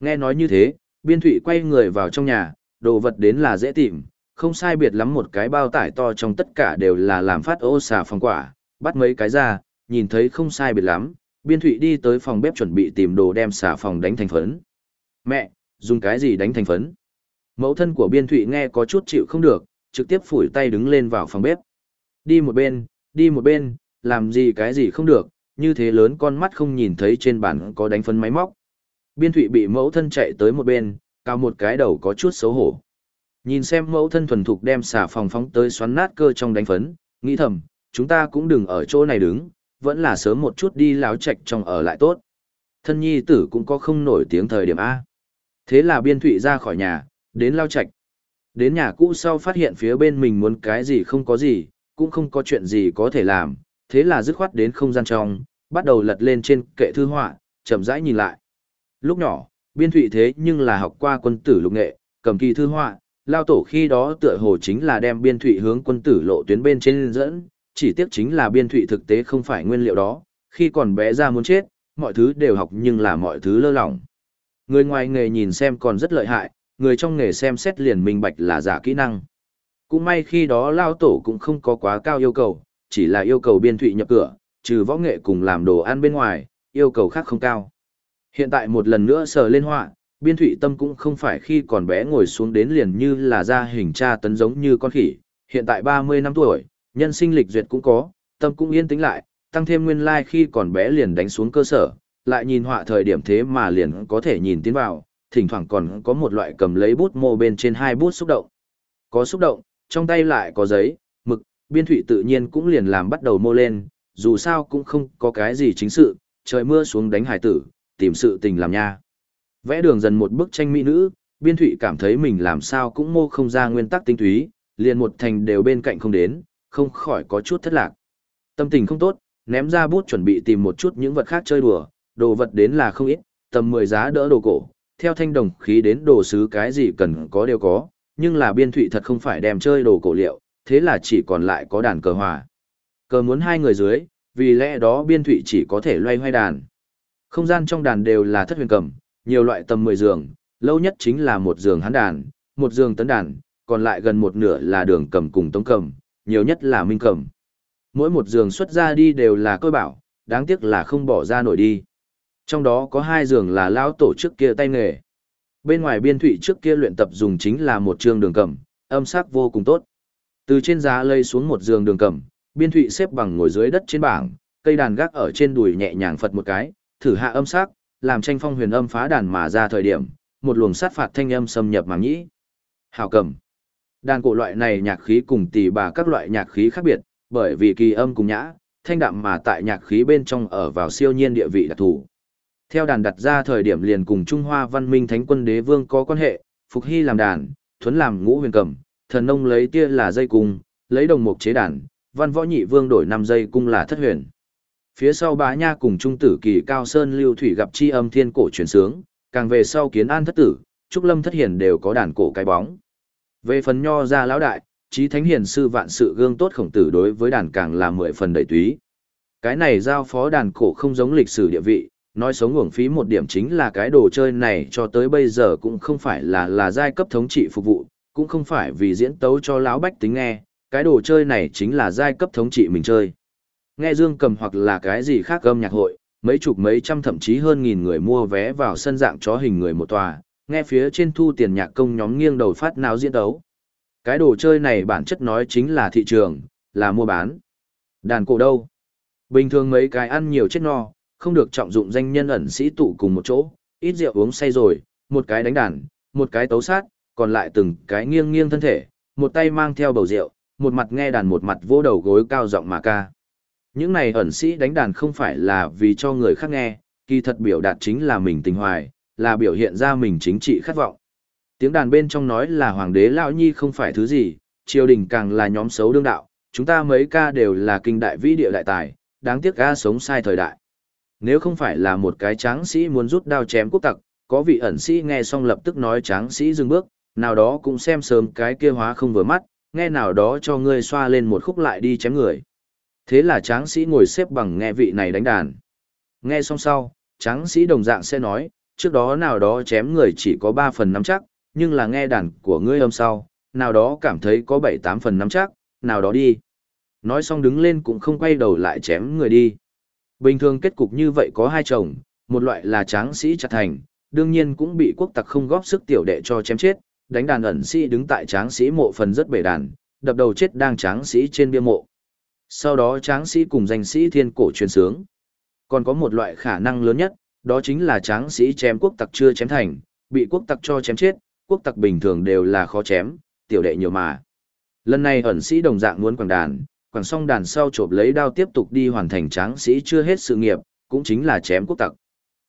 nghe nói như thế, biên thụy quay người vào trong nhà, đồ vật đến là dễ tìm, không sai biệt lắm một cái bao tải to trong tất cả đều là làm phát ô xà phòng quả, bắt mấy cái ra, nhìn thấy không sai biệt lắm, biên thụy đi tới phòng bếp chuẩn bị tìm đồ đem xà phòng đánh thành phấn. Mẹ, dùng cái gì đánh thành phấn? Mẫu thân của biên thụy nghe có chút chịu không được, trực tiếp phủi tay đứng lên vào phòng bếp. Đi một bên, đi một bên, làm gì cái gì không được, như thế lớn con mắt không nhìn thấy trên bàn có đánh phấn máy móc. Biên thụy bị mẫu thân chạy tới một bên, cao một cái đầu có chút xấu hổ. Nhìn xem mẫu thân thuần thục đem xà phòng phóng tới xoắn nát cơ trong đánh phấn, nghĩ thầm, chúng ta cũng đừng ở chỗ này đứng, vẫn là sớm một chút đi láo chạch trong ở lại tốt. Thân nhi tử cũng có không nổi tiếng thời điểm A. Thế là biên thụy ra khỏi nhà, đến lao chạch. Đến nhà cũ sau phát hiện phía bên mình muốn cái gì không có gì, cũng không có chuyện gì có thể làm, thế là dứt khoát đến không gian trong, bắt đầu lật lên trên kệ thư họa, chậm rãi nhìn lại. Lúc nhỏ, biên thụy thế nhưng là học qua quân tử lục nghệ, cầm kỳ thư họa, lao tổ khi đó tựa hồ chính là đem biên thụy hướng quân tử lộ tuyến bên trên dẫn, chỉ tiếc chính là biên thụy thực tế không phải nguyên liệu đó, khi còn bé ra muốn chết, mọi thứ đều học nhưng là mọi thứ lơ lỏng. Người ngoài nghề nhìn xem còn rất lợi hại, người trong nghề xem xét liền minh bạch là giả kỹ năng. Cũng may khi đó lao tổ cũng không có quá cao yêu cầu, chỉ là yêu cầu biên thụy nhập cửa, trừ võ nghệ cùng làm đồ ăn bên ngoài, yêu cầu khác không cao. Hiện tại một lần nữa sờ lên họa, biên thụy tâm cũng không phải khi còn bé ngồi xuống đến liền như là ra hình tra tấn giống như con khỉ, hiện tại 30 năm tuổi, nhân sinh lịch duyệt cũng có, tâm cũng yên tĩnh lại, tăng thêm nguyên lai like khi còn bé liền đánh xuống cơ sở, lại nhìn họa thời điểm thế mà liền có thể nhìn tiến vào, thỉnh thoảng còn có một loại cầm lấy bút mô bên trên hai bút xúc động. Có xúc động, trong tay lại có giấy, biên thụy tự nhiên cũng liền làm bắt đầu mô lên, dù sao cũng không có cái gì chính sự, trời mưa xuống đánh hải tử, tìm sự tình làm nha. Vẽ đường dần một bức tranh mỹ nữ, biên thụy cảm thấy mình làm sao cũng mô không ra nguyên tắc tinh túy, liền một thành đều bên cạnh không đến, không khỏi có chút thất lạc. Tâm tình không tốt, ném ra bút chuẩn bị tìm một chút những vật khác chơi đùa, đồ vật đến là không ít, tầm 10 giá đỡ đồ cổ, theo thanh đồng khí đến đồ sứ cái gì cần có đều có, nhưng là biên thụy thật không phải đem chơi đồ cổ liệu, thế là chỉ còn lại có đàn cờ hòa. Cờ muốn hai người dưới, vì lẽ đó biên thụy chỉ có thể loay hoay đàn. Không gian trong đàn đều là thất huyền cầm, nhiều loại tầm 10 giường, lâu nhất chính là một giường hán đàn, một giường tấn đàn, còn lại gần một nửa là đường cầm cùng tống cầm, nhiều nhất là minh cầm. Mỗi một giường xuất ra đi đều là cơ bảo, đáng tiếc là không bỏ ra nổi đi. Trong đó có hai giường là lão tổ trước kia tay nghề. Bên ngoài biên thụy trước kia luyện tập dùng chính là một trường đường cầm, âm sắc vô cùng tốt. Từ trên giá lây xuống một giường đường cầm, biên thụy xếp bằng ngồi dưới đất trên bảng, cây đàn gác ở trên đùi nhẹ nhàng phật một cái, thử hạ âm sắc, làm tranh phong huyền âm phá đàn mà ra thời điểm, một luồng sát phạt thanh âm xâm nhập màng nhĩ. Hào cầm. Đàn cổ loại này nhạc khí cùng tỷ bà các loại nhạc khí khác biệt, bởi vì kỳ âm cùng nhã, thanh đạm mà tại nhạc khí bên trong ở vào siêu nhiên địa vị đặc thù. Theo đàn đặt ra thời điểm liền cùng Trung Hoa văn minh thánh quân đế vương có quan hệ, Phục Hy làm đàn, Thuấn làm ngũ huyền cầm, thần nông lấy tia là dây cung, lấy đồng mục chế đàn, văn võ nhị vương đổi năm dây cung là thất huyền. Phía sau bá nha cùng trung tử kỳ cao sơn lưu thủy gặp chi âm thiên cổ truyền sướng, càng về sau kiến an thất tử, trúc lâm thất hiền đều có đàn cổ cái bóng. Về phần nho ra lão đại, trí thánh hiền sư vạn sự gương tốt khổng tử đối với đàn càng là mười phần đầy túy. Cái này giao phó đàn cổ không giống lịch sử địa vị, nói sống uổng phí một điểm chính là cái đồ chơi này cho tới bây giờ cũng không phải là là giai cấp thống trị phục vụ, cũng không phải vì diễn tấu cho lão bách tính nghe, cái đồ chơi này chính là giai cấp thống trị mình chơi. Nghe dương cầm hoặc là cái gì khác âm nhạc hội, mấy chục mấy trăm thậm chí hơn nghìn người mua vé vào sân dạng chó hình người một tòa, nghe phía trên thu tiền nhạc công nhóm nghiêng đầu phát náo diễn tấu. Cái đồ chơi này bản chất nói chính là thị trường, là mua bán. Đàn cổ đâu? Bình thường mấy cái ăn nhiều chết no, không được trọng dụng danh nhân ẩn sĩ tụ cùng một chỗ, ít rượu uống say rồi, một cái đánh đàn, một cái tấu sát, còn lại từng cái nghiêng nghiêng thân thể, một tay mang theo bầu rượu, một mặt nghe đàn một mặt vỗ đầu gối cao giọng mà ca. Những này ẩn sĩ đánh đàn không phải là vì cho người khác nghe, kỳ thật biểu đạt chính là mình tình hoài, là biểu hiện ra mình chính trị khát vọng. Tiếng đàn bên trong nói là hoàng đế lão nhi không phải thứ gì, triều đình càng là nhóm xấu đương đạo, chúng ta mấy ca đều là kinh đại vĩ địa đại tài, đáng tiếc ca sống sai thời đại. Nếu không phải là một cái tráng sĩ muốn rút đao chém quốc tặc, có vị ẩn sĩ nghe xong lập tức nói tráng sĩ dừng bước, nào đó cũng xem sớm cái kia hóa không vừa mắt, nghe nào đó cho ngươi xoa lên một khúc lại đi chém người. Thế là tráng sĩ ngồi xếp bằng nghe vị này đánh đàn. Nghe xong sau, tráng sĩ đồng dạng sẽ nói, trước đó nào đó chém người chỉ có 3 phần nắm chắc, nhưng là nghe đàn của ngươi âm sau, nào đó cảm thấy có 7-8 phần nắm chắc, nào đó đi. Nói xong đứng lên cũng không quay đầu lại chém người đi. Bình thường kết cục như vậy có hai chồng, một loại là tráng sĩ chặt thành, đương nhiên cũng bị quốc tặc không góp sức tiểu đệ cho chém chết, đánh đàn ẩn sĩ đứng tại tráng sĩ mộ phần rất bể đàn, đập đầu chết đang tráng sĩ trên bia mộ. Sau đó tráng sĩ cùng danh sĩ thiên cổ truyền sướng. Còn có một loại khả năng lớn nhất, đó chính là tráng sĩ chém quốc tặc chưa chém thành, bị quốc tặc cho chém chết, quốc tặc bình thường đều là khó chém, tiểu đệ nhiều mà. Lần này ẩn sĩ đồng dạng muốn quảng đàn, quảng xong đàn sau chộp lấy đao tiếp tục đi hoàn thành tráng sĩ chưa hết sự nghiệp, cũng chính là chém quốc tặc.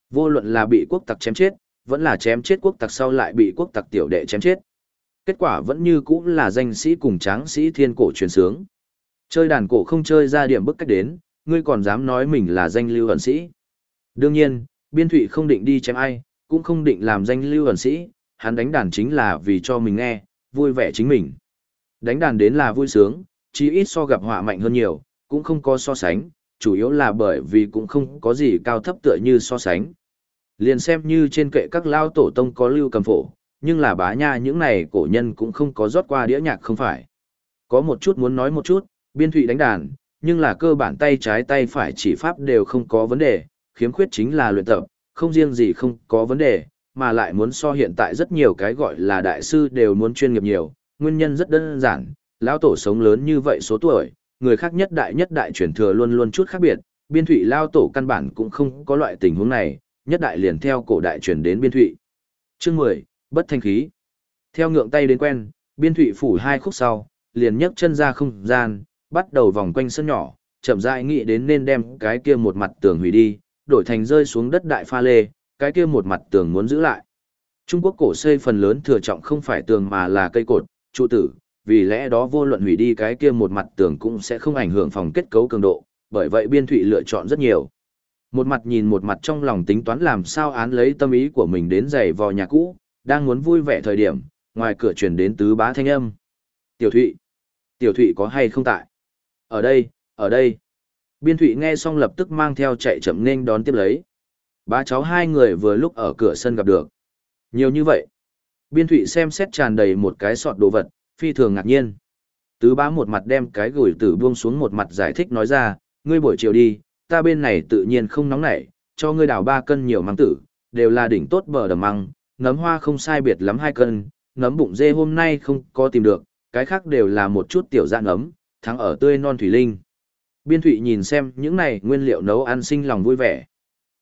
Vô luận là bị quốc tặc chém chết, vẫn là chém chết quốc tặc sau lại bị quốc tặc tiểu đệ chém chết. Kết quả vẫn như cũng là danh sĩ cùng tráng sĩ thiên cổ truyền sướng. Chơi đàn cổ không chơi ra điểm bức cách đến, ngươi còn dám nói mình là danh lưu ẩn sĩ. Đương nhiên, biên thụy không định đi chém ai, cũng không định làm danh lưu ẩn sĩ, hắn đánh đàn chính là vì cho mình nghe, vui vẻ chính mình. Đánh đàn đến là vui sướng, chí ít so gặp họa mạnh hơn nhiều, cũng không có so sánh, chủ yếu là bởi vì cũng không có gì cao thấp tựa như so sánh. Liền xem như trên kệ các lao tổ tông có lưu cầm phổ, nhưng là bá nha những này cổ nhân cũng không có rót qua đĩa nhạc không phải. Có một chút muốn nói một chút, biên thụy đánh đàn, nhưng là cơ bản tay trái tay phải chỉ pháp đều không có vấn đề, khiếm khuyết chính là luyện tập, không riêng gì không có vấn đề, mà lại muốn so hiện tại rất nhiều cái gọi là đại sư đều muốn chuyên nghiệp nhiều, nguyên nhân rất đơn giản, lão tổ sống lớn như vậy số tuổi, người khác nhất đại nhất đại truyền thừa luôn luôn chút khác biệt, biên thụy lao tổ căn bản cũng không có loại tình huống này, nhất đại liền theo cổ đại truyền đến biên thụy. Chương 10, bất thanh khí. Theo ngượng tay đến quen, biên thụy phủ hai khúc sau, liền nhấc chân ra không gian, bắt đầu vòng quanh sân nhỏ, chậm rãi nghĩ đến nên đem cái kia một mặt tường hủy đi, đổi thành rơi xuống đất đại pha lê, cái kia một mặt tường muốn giữ lại. Trung Quốc cổ xây phần lớn thừa trọng không phải tường mà là cây cột, trụ tử, vì lẽ đó vô luận hủy đi cái kia một mặt tường cũng sẽ không ảnh hưởng phòng kết cấu cường độ, bởi vậy biên thụy lựa chọn rất nhiều. Một mặt nhìn một mặt trong lòng tính toán làm sao án lấy tâm ý của mình đến giày vò nhà cũ, đang muốn vui vẻ thời điểm, ngoài cửa truyền đến tứ bá thanh âm. Tiểu Thụy! Tiểu Thụy có hay không tại? Ở đây, ở đây. Biên Thụy nghe xong lập tức mang theo chạy chậm nên đón tiếp lấy. ba cháu hai người vừa lúc ở cửa sân gặp được. Nhiều như vậy. Biên Thụy xem xét tràn đầy một cái sọt đồ vật, phi thường ngạc nhiên. Tứ bá một mặt đem cái gửi tử buông xuống một mặt giải thích nói ra, ngươi buổi chiều đi, ta bên này tự nhiên không nóng nảy, cho ngươi đào ba cân nhiều măng tử, đều là đỉnh tốt bờ đầm măng, nấm hoa không sai biệt lắm hai cân, nấm bụng dê hôm nay không có tìm được, cái khác đều là một chút tiểu dạng ấm, thắng ở tươi non thủy linh. Biên thụy nhìn xem những này nguyên liệu nấu ăn sinh lòng vui vẻ.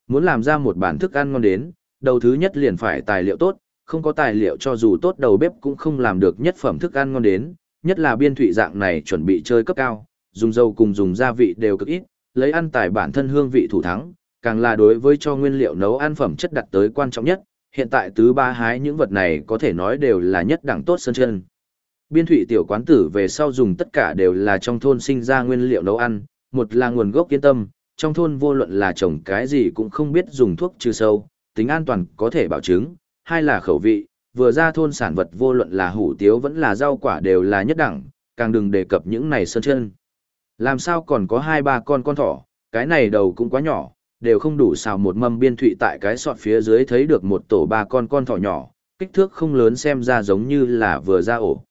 Muốn làm ra một bản thức ăn ngon đến, đầu thứ nhất liền phải tài liệu tốt, không có tài liệu cho dù tốt đầu bếp cũng không làm được nhất phẩm thức ăn ngon đến, nhất là biên thụy dạng này chuẩn bị chơi cấp cao, dùng dầu cùng dùng gia vị đều cực ít, lấy ăn tài bản thân hương vị thủ thắng, càng là đối với cho nguyên liệu nấu ăn phẩm chất đặt tới quan trọng nhất, hiện tại tứ ba hái những vật này có thể nói đều là nhất đẳng tốt sơn chân. Biên thủy tiểu quán tử về sau dùng tất cả đều là trong thôn sinh ra nguyên liệu nấu ăn, một là nguồn gốc yên tâm, trong thôn vô luận là trồng cái gì cũng không biết dùng thuốc trừ sâu, tính an toàn có thể bảo chứng, hai là khẩu vị, vừa ra thôn sản vật vô luận là hủ tiếu vẫn là rau quả đều là nhất đẳng, càng đừng đề cập những này sơn chân. Làm sao còn có hai ba con con thỏ, cái này đầu cũng quá nhỏ, đều không đủ xào một mâm biên thụy tại cái sọt phía dưới thấy được một tổ ba con con thỏ nhỏ, kích thước không lớn xem ra giống như là vừa ra ổ.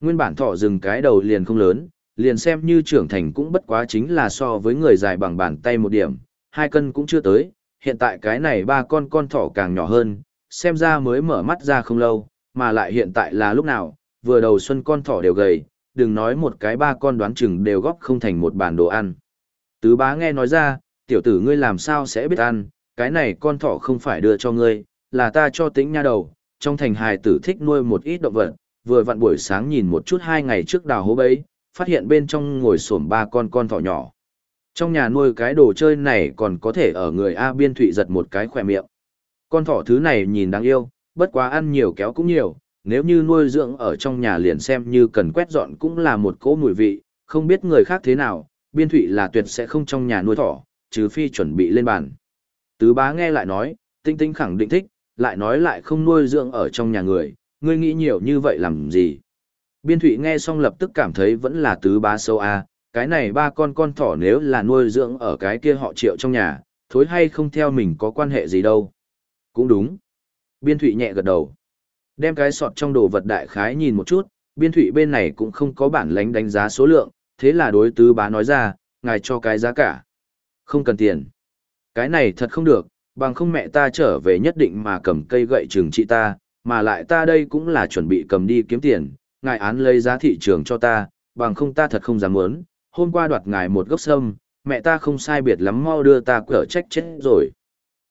Nguyên bản thỏ rừng cái đầu liền không lớn, liền xem như trưởng thành cũng bất quá chính là so với người dài bằng bàn tay một điểm, hai cân cũng chưa tới, hiện tại cái này ba con con thỏ càng nhỏ hơn, xem ra mới mở mắt ra không lâu, mà lại hiện tại là lúc nào, vừa đầu xuân con thỏ đều gầy, đừng nói một cái ba con đoán chừng đều góp không thành một bàn đồ ăn. Tứ bá nghe nói ra, tiểu tử ngươi làm sao sẽ biết ăn, cái này con thỏ không phải đưa cho ngươi, là ta cho tính nha đầu, trong thành hài tử thích nuôi một ít động vật, vừa vặn buổi sáng nhìn một chút hai ngày trước đào hố bấy, phát hiện bên trong ngồi xổm ba con con thỏ nhỏ. Trong nhà nuôi cái đồ chơi này còn có thể ở người A biên thụy giật một cái khỏe miệng. Con thỏ thứ này nhìn đáng yêu, bất quá ăn nhiều kéo cũng nhiều, nếu như nuôi dưỡng ở trong nhà liền xem như cần quét dọn cũng là một cỗ mùi vị, không biết người khác thế nào, biên thụy là tuyệt sẽ không trong nhà nuôi thỏ, trừ phi chuẩn bị lên bàn. Tứ bá nghe lại nói, tinh tinh khẳng định thích, lại nói lại không nuôi dưỡng ở trong nhà người, ngươi nghĩ nhiều như vậy làm gì. Biên thụy nghe xong lập tức cảm thấy vẫn là tứ bá sâu a cái này ba con con thỏ nếu là nuôi dưỡng ở cái kia họ triệu trong nhà, thối hay không theo mình có quan hệ gì đâu. Cũng đúng. Biên thụy nhẹ gật đầu. Đem cái sọt trong đồ vật đại khái nhìn một chút, biên thủy bên này cũng không có bản lánh đánh giá số lượng, thế là đối tứ bá nói ra, ngài cho cái giá cả. Không cần tiền. Cái này thật không được, bằng không mẹ ta trở về nhất định mà cầm cây gậy trừng trị ta, mà lại ta đây cũng là chuẩn bị cầm đi kiếm tiền, ngài án lấy giá thị trường cho ta, bằng không ta thật không dám muốn, hôm qua đoạt ngài một gốc sâm, mẹ ta không sai biệt lắm mau đưa ta cỡ trách chết rồi.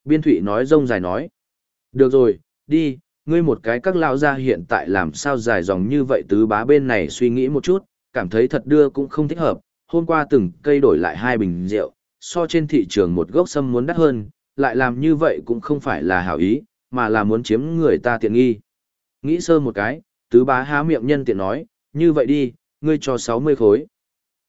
Biên thủy nói rông dài nói. Được rồi, đi, ngươi một cái các lão gia hiện tại làm sao dài dòng như vậy tứ bá bên này suy nghĩ một chút, cảm thấy thật đưa cũng không thích hợp, hôm qua từng cây đổi lại hai bình rượu, so trên thị trường một gốc sâm muốn đắt hơn, lại làm như vậy cũng không phải là hảo ý, mà là muốn chiếm người ta tiện nghi. Nghĩ sơ một cái, tứ bá há miệng nhân tiện nói, như vậy đi, ngươi cho 60 khối.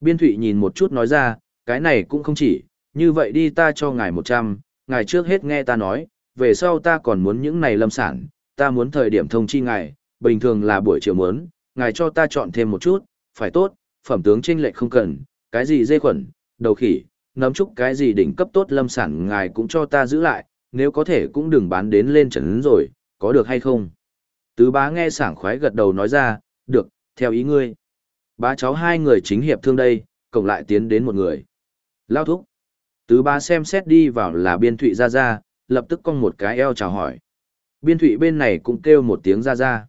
Biên thủy nhìn một chút nói ra, cái này cũng không chỉ, như vậy đi ta cho ngài 100, ngài trước hết nghe ta nói, về sau ta còn muốn những này lâm sản, ta muốn thời điểm thông chi ngài, bình thường là buổi chiều muốn, ngài cho ta chọn thêm một chút, phải tốt, phẩm tướng chênh lệch không cần, cái gì dê khuẩn, đầu khỉ, nấm trúc cái gì đỉnh cấp tốt lâm sản ngài cũng cho ta giữ lại, nếu có thể cũng đừng bán đến lên trần rồi, có được hay không? Tứ bá nghe sảng khoái gật đầu nói ra, được, theo ý ngươi. Bá cháu hai người chính hiệp thương đây, cộng lại tiến đến một người. Lao thúc. Tứ bá xem xét đi vào là biên thụy ra ra, lập tức cong một cái eo chào hỏi. Biên thụy bên này cũng kêu một tiếng ra ra.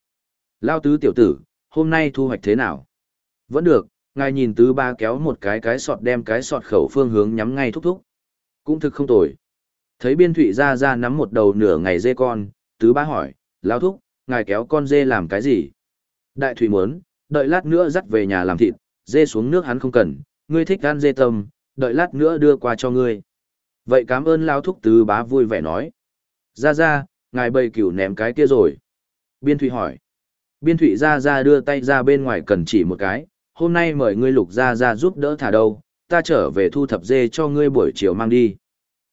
Lao tứ tiểu tử, hôm nay thu hoạch thế nào? Vẫn được, ngài nhìn tứ ba kéo một cái cái sọt đem cái sọt khẩu phương hướng nhắm ngay thúc thúc. Cũng thực không tồi. Thấy biên thụy ra ra nắm một đầu nửa ngày dê con, tứ ba hỏi, lao thúc, ngài kéo con dê làm cái gì? Đại thủy muốn, đợi lát nữa dắt về nhà làm thịt, dê xuống nước hắn không cần, ngươi thích ăn dê tâm, đợi lát nữa đưa qua cho ngươi. Vậy cảm ơn lao thúc tứ bá vui vẻ nói. Ra ra, ngài bầy cửu ném cái kia rồi. Biên Thụy hỏi. Biên Thụy ra ra đưa tay ra bên ngoài cần chỉ một cái, hôm nay mời ngươi lục ra ra giúp đỡ thả đâu, ta trở về thu thập dê cho ngươi buổi chiều mang đi.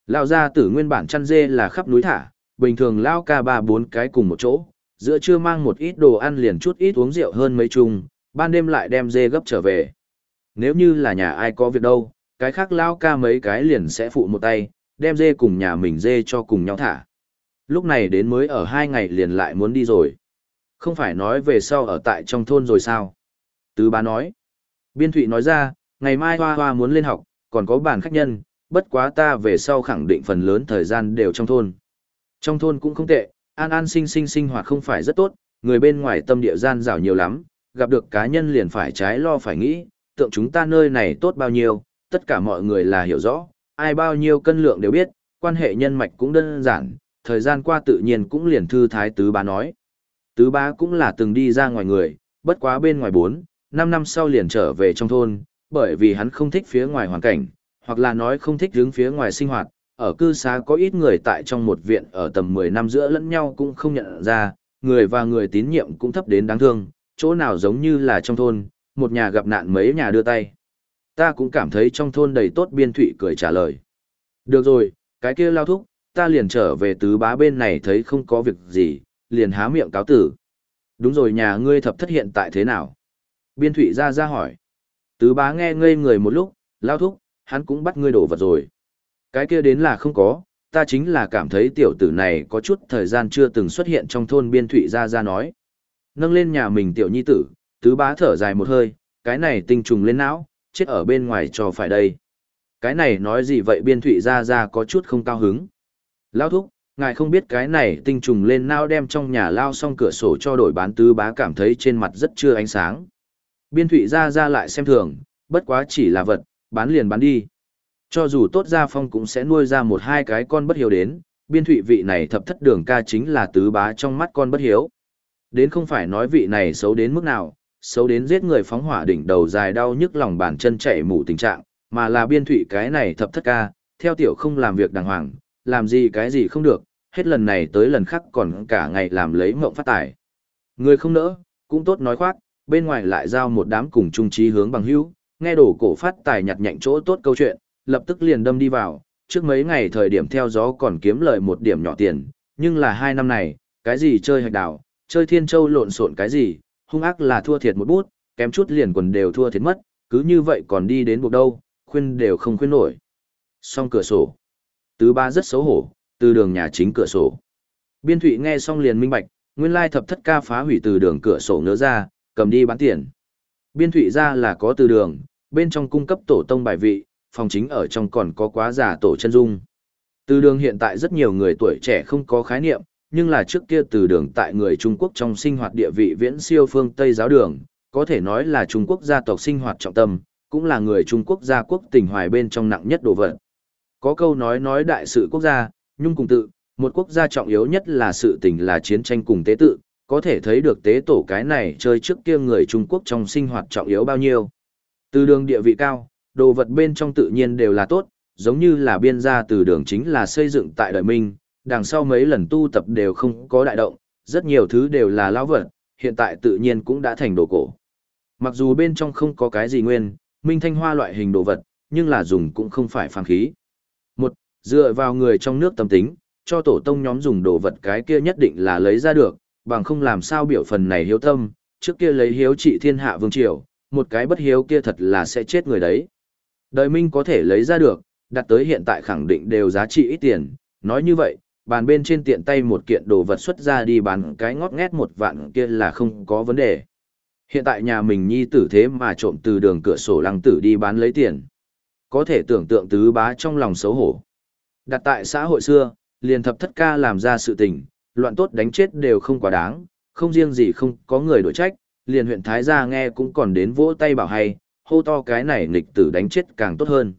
Lao ra tử nguyên bản chăn dê là khắp núi thả, bình thường lao ca ba bốn cái cùng một chỗ, giữa trưa mang một ít đồ ăn liền chút ít uống rượu hơn mấy chung, ban đêm lại đem dê gấp trở về. Nếu như là nhà ai có việc đâu, cái khác lao ca mấy cái liền sẽ phụ một tay, đem dê cùng nhà mình dê cho cùng nhau thả. Lúc này đến mới ở hai ngày liền lại muốn đi rồi. Không phải nói về sau ở tại trong thôn rồi sao? Tứ bá nói. Biên thụy nói ra, ngày mai hoa hoa muốn lên học, còn có bản khách nhân, bất quá ta về sau khẳng định phần lớn thời gian đều trong thôn. Trong thôn cũng không tệ, an an sinh sinh sinh hoạt không phải rất tốt, người bên ngoài tâm địa gian rào nhiều lắm, gặp được cá nhân liền phải trái lo phải nghĩ, tượng chúng ta nơi này tốt bao nhiêu, tất cả mọi người là hiểu rõ, ai bao nhiêu cân lượng đều biết, quan hệ nhân mạch cũng đơn giản, thời gian qua tự nhiên cũng liền thư thái tứ bá nói. Tứ bá cũng là từng đi ra ngoài người, bất quá bên ngoài bốn, năm năm sau liền trở về trong thôn, bởi vì hắn không thích phía ngoài hoàn cảnh, hoặc là nói không thích đứng phía ngoài sinh hoạt, ở cư xá có ít người tại trong một viện ở tầm 10 năm giữa lẫn nhau cũng không nhận ra, người và người tín nhiệm cũng thấp đến đáng thương, chỗ nào giống như là trong thôn, một nhà gặp nạn mấy nhà đưa tay. Ta cũng cảm thấy trong thôn đầy tốt biên thụy cười trả lời. Được rồi, cái kia lao thúc, ta liền trở về tứ bá bên này thấy không có việc gì, liền há miệng cáo tử. Đúng rồi nhà ngươi thập thất hiện tại thế nào? Biên thụy ra ra hỏi. Tứ bá nghe ngây người một lúc, lao thúc, hắn cũng bắt ngươi đổ vật rồi. Cái kia đến là không có, ta chính là cảm thấy tiểu tử này có chút thời gian chưa từng xuất hiện trong thôn biên thụy ra ra nói. Nâng lên nhà mình tiểu nhi tử, tứ bá thở dài một hơi, cái này tinh trùng lên não, chết ở bên ngoài cho phải đây. Cái này nói gì vậy biên thụy ra ra có chút không cao hứng. Lao thúc, ngài không biết cái này tinh trùng lên nao đem trong nhà lao xong cửa sổ cho đổi bán tứ bá cảm thấy trên mặt rất chưa ánh sáng. Biên thụy ra ra lại xem thường, bất quá chỉ là vật, bán liền bán đi. Cho dù tốt gia phong cũng sẽ nuôi ra một hai cái con bất hiếu đến, biên thụy vị này thập thất đường ca chính là tứ bá trong mắt con bất hiếu. Đến không phải nói vị này xấu đến mức nào, xấu đến giết người phóng hỏa đỉnh đầu dài đau nhức lòng bàn chân chạy mù tình trạng, mà là biên thụy cái này thập thất ca, theo tiểu không làm việc đàng hoàng, làm gì cái gì không được, hết lần này tới lần khác còn cả ngày làm lấy mộng phát tài. Người không nỡ, cũng tốt nói khoác, bên ngoài lại giao một đám cùng trung trí hướng bằng hữu, nghe đổ cổ phát tài nhặt nhạnh chỗ tốt câu chuyện, lập tức liền đâm đi vào, trước mấy ngày thời điểm theo gió còn kiếm lời một điểm nhỏ tiền, nhưng là hai năm này, cái gì chơi hạch đảo, chơi thiên châu lộn xộn cái gì, hung ác là thua thiệt một bút, kém chút liền quần đều thua thiệt mất, cứ như vậy còn đi đến buộc đâu, khuyên đều không khuyên nổi. Xong cửa sổ. Tứ ba rất xấu hổ, từ đường nhà chính cửa sổ. Biên thụy nghe xong liền minh bạch, nguyên lai thập thất ca phá hủy từ đường cửa sổ ngỡ ra, cầm đi bán tiền. Biên thụy ra là có từ đường, bên trong cung cấp tổ tông bài vị, phòng chính ở trong còn có quá giả tổ chân dung. Từ đường hiện tại rất nhiều người tuổi trẻ không có khái niệm, nhưng là trước kia từ đường tại người Trung Quốc trong sinh hoạt địa vị viễn siêu phương Tây giáo đường, có thể nói là Trung Quốc gia tộc sinh hoạt trọng tâm, cũng là người Trung Quốc gia quốc tình hoài bên trong nặng nhất đồ vật. Có câu nói nói đại sự quốc gia, nhung cùng tự, một quốc gia trọng yếu nhất là sự tình là chiến tranh cùng tế tự, có thể thấy được tế tổ cái này chơi trước kia người Trung Quốc trong sinh hoạt trọng yếu bao nhiêu. Từ đường địa vị cao, đồ vật bên trong tự nhiên đều là tốt, giống như là biên gia từ đường chính là xây dựng tại đời Minh, đằng sau mấy lần tu tập đều không có đại động, rất nhiều thứ đều là lão vật, hiện tại tự nhiên cũng đã thành đồ cổ. Mặc dù bên trong không có cái gì nguyên, minh thanh hoa loại hình đồ vật, nhưng là dùng cũng không phải phàm khí. Dựa vào người trong nước tâm tính, cho tổ tông nhóm dùng đồ vật cái kia nhất định là lấy ra được, bằng không làm sao biểu phần này hiếu tâm, trước kia lấy hiếu trị thiên hạ vương triều, một cái bất hiếu kia thật là sẽ chết người đấy. Đời Minh có thể lấy ra được, đặt tới hiện tại khẳng định đều giá trị ít tiền, nói như vậy, bàn bên trên tiện tay một kiện đồ vật xuất ra đi bán cái ngót nghét một vạn kia là không có vấn đề. Hiện tại nhà mình nhi tử thế mà trộm từ đường cửa sổ lăng tử đi bán lấy tiền. Có thể tưởng tượng tứ bá trong lòng xấu hổ. Đặt tại xã hội xưa, liền thập thất ca làm ra sự tình, loạn tốt đánh chết đều không quá đáng, không riêng gì không có người đổi trách, liền huyện Thái Gia nghe cũng còn đến vỗ tay bảo hay, hô to cái này nghịch tử đánh chết càng tốt hơn.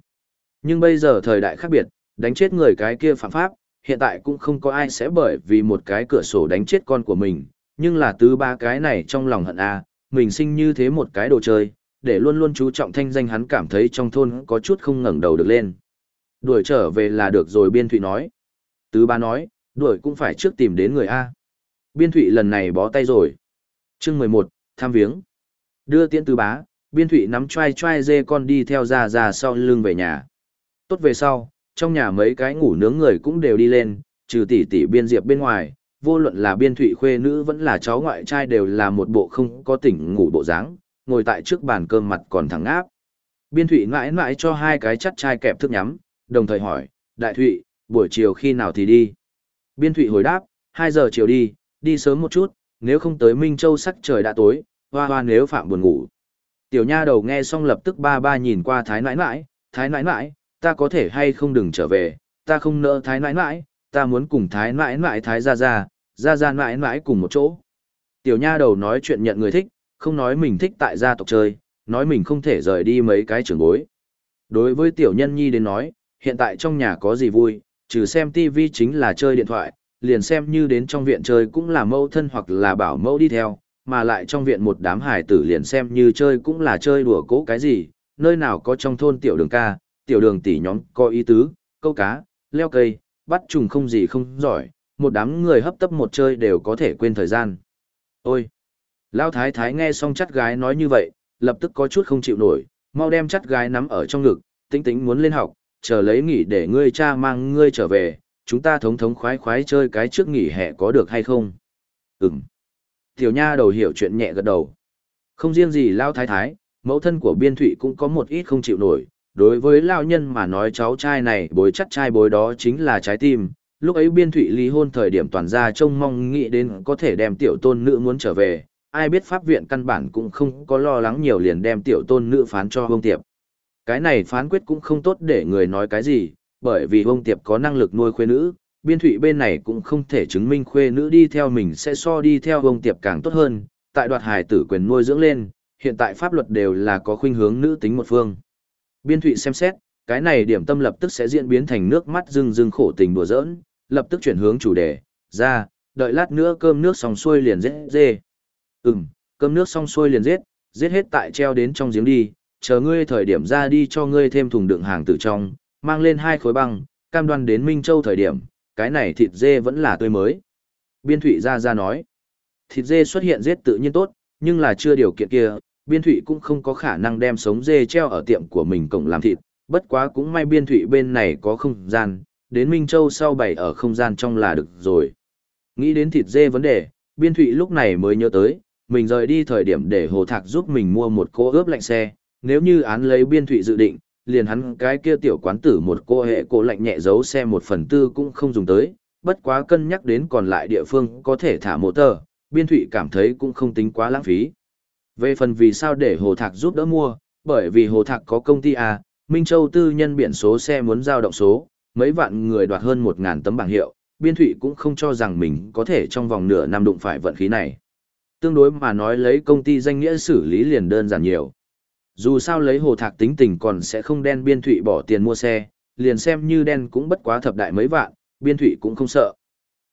Nhưng bây giờ thời đại khác biệt, đánh chết người cái kia phạm pháp, hiện tại cũng không có ai sẽ bởi vì một cái cửa sổ đánh chết con của mình, nhưng là tứ ba cái này trong lòng hận a, mình sinh như thế một cái đồ chơi, để luôn luôn chú trọng thanh danh hắn cảm thấy trong thôn có chút không ngẩng đầu được lên. Đuổi trở về là được rồi biên thụy nói. Tứ ba nói, đuổi cũng phải trước tìm đến người A. Biên thụy lần này bó tay rồi. chương 11, tham viếng. Đưa tiễn tứ bá, biên thụy nắm choai choai dê con đi theo ra ra sau lưng về nhà. Tốt về sau, trong nhà mấy cái ngủ nướng người cũng đều đi lên, trừ tỷ tỷ biên diệp bên ngoài, vô luận là biên thụy khuê nữ vẫn là cháu ngoại trai đều là một bộ không có tỉnh ngủ bộ dáng ngồi tại trước bàn cơm mặt còn thẳng áp. Biên thụy mãi mãi cho hai cái chắt chai kẹp thức nhắm, đồng thời hỏi, đại thụy, buổi chiều khi nào thì đi? Biên thụy hồi đáp, 2 giờ chiều đi, đi sớm một chút, nếu không tới Minh Châu sắc trời đã tối, hoa hoa nếu phạm buồn ngủ. Tiểu nha đầu nghe xong lập tức ba ba nhìn qua thái nãi nãi, thái nãi nãi, ta có thể hay không đừng trở về, ta không nỡ thái nãi nãi, ta muốn cùng thái nãi nãi thái ra ra, ra ra nãi nãi cùng một chỗ. Tiểu nha đầu nói chuyện nhận người thích, không nói mình thích tại gia tộc chơi, nói mình không thể rời đi mấy cái trường bối. Đối với tiểu nhân nhi đến nói, hiện tại trong nhà có gì vui, trừ xem TV chính là chơi điện thoại, liền xem như đến trong viện chơi cũng là mẫu thân hoặc là bảo mẫu đi theo, mà lại trong viện một đám hải tử liền xem như chơi cũng là chơi đùa cố cái gì, nơi nào có trong thôn tiểu đường ca, tiểu đường tỷ nhóm có ý tứ, câu cá, leo cây, bắt trùng không gì không giỏi, một đám người hấp tấp một chơi đều có thể quên thời gian. Ôi! Lao thái thái nghe xong chắt gái nói như vậy, lập tức có chút không chịu nổi, mau đem chắt gái nắm ở trong ngực, tính tính muốn lên học, chờ lấy nghỉ để ngươi cha mang ngươi trở về, chúng ta thống thống khoái khoái chơi cái trước nghỉ hè có được hay không? Ừm. Tiểu nha đầu hiểu chuyện nhẹ gật đầu. Không riêng gì Lao thái thái, mẫu thân của biên thụy cũng có một ít không chịu nổi, đối với lao nhân mà nói cháu trai này bối chắc trai bối đó chính là trái tim. Lúc ấy biên thụy ly hôn thời điểm toàn gia trông mong nghĩ đến có thể đem tiểu tôn nữ muốn trở về, ai biết pháp viện căn bản cũng không có lo lắng nhiều liền đem tiểu tôn nữ phán cho Vương Tiệp. Cái này phán quyết cũng không tốt để người nói cái gì, bởi vì ông Tiệp có năng lực nuôi khuê nữ, biên thụy bên này cũng không thể chứng minh khuê nữ đi theo mình sẽ so đi theo ông Tiệp càng tốt hơn, tại đoạt hài tử quyền nuôi dưỡng lên, hiện tại pháp luật đều là có khuynh hướng nữ tính một phương. Biên thụy xem xét, cái này điểm tâm lập tức sẽ diễn biến thành nước mắt rưng rưng khổ tình đùa giỡn, lập tức chuyển hướng chủ đề, ra, đợi lát nữa cơm nước xong xuôi liền giết dê. Ừm, cơm nước xong xuôi liền giết, giết hết tại treo đến trong giếng đi, chờ ngươi thời điểm ra đi cho ngươi thêm thùng đựng hàng từ trong, mang lên hai khối băng, cam đoan đến Minh Châu thời điểm, cái này thịt dê vẫn là tươi mới. Biên Thụy ra ra nói, thịt dê xuất hiện giết tự nhiên tốt, nhưng là chưa điều kiện kia, Biên Thụy cũng không có khả năng đem sống dê treo ở tiệm của mình cộng làm thịt, bất quá cũng may Biên Thụy bên này có không gian, đến Minh Châu sau bày ở không gian trong là được rồi. Nghĩ đến thịt dê vấn đề, Biên Thụy lúc này mới nhớ tới, mình rời đi thời điểm để Hồ Thạc giúp mình mua một cô ướp lạnh xe, nếu như án lấy Biên Thụy dự định, liền hắn cái kia tiểu quán tử một cô hệ cô lạnh nhẹ giấu xe một phần tư cũng không dùng tới, bất quá cân nhắc đến còn lại địa phương có thể thả một tờ, Biên Thụy cảm thấy cũng không tính quá lãng phí. Về phần vì sao để Hồ Thạc giúp đỡ mua, bởi vì Hồ Thạc có công ty A, Minh Châu tư nhân biển số xe muốn giao động số, mấy vạn người đoạt hơn 1.000 tấm bảng hiệu, Biên Thụy cũng không cho rằng mình có thể trong vòng nửa năm đụng phải vận khí này. Tương đối mà nói lấy công ty danh nghĩa xử lý liền đơn giản nhiều. Dù sao lấy Hồ Thạc tính tình còn sẽ không đen Biên Thụy bỏ tiền mua xe, liền xem như đen cũng bất quá thập đại mấy vạn, Biên Thụy cũng không sợ.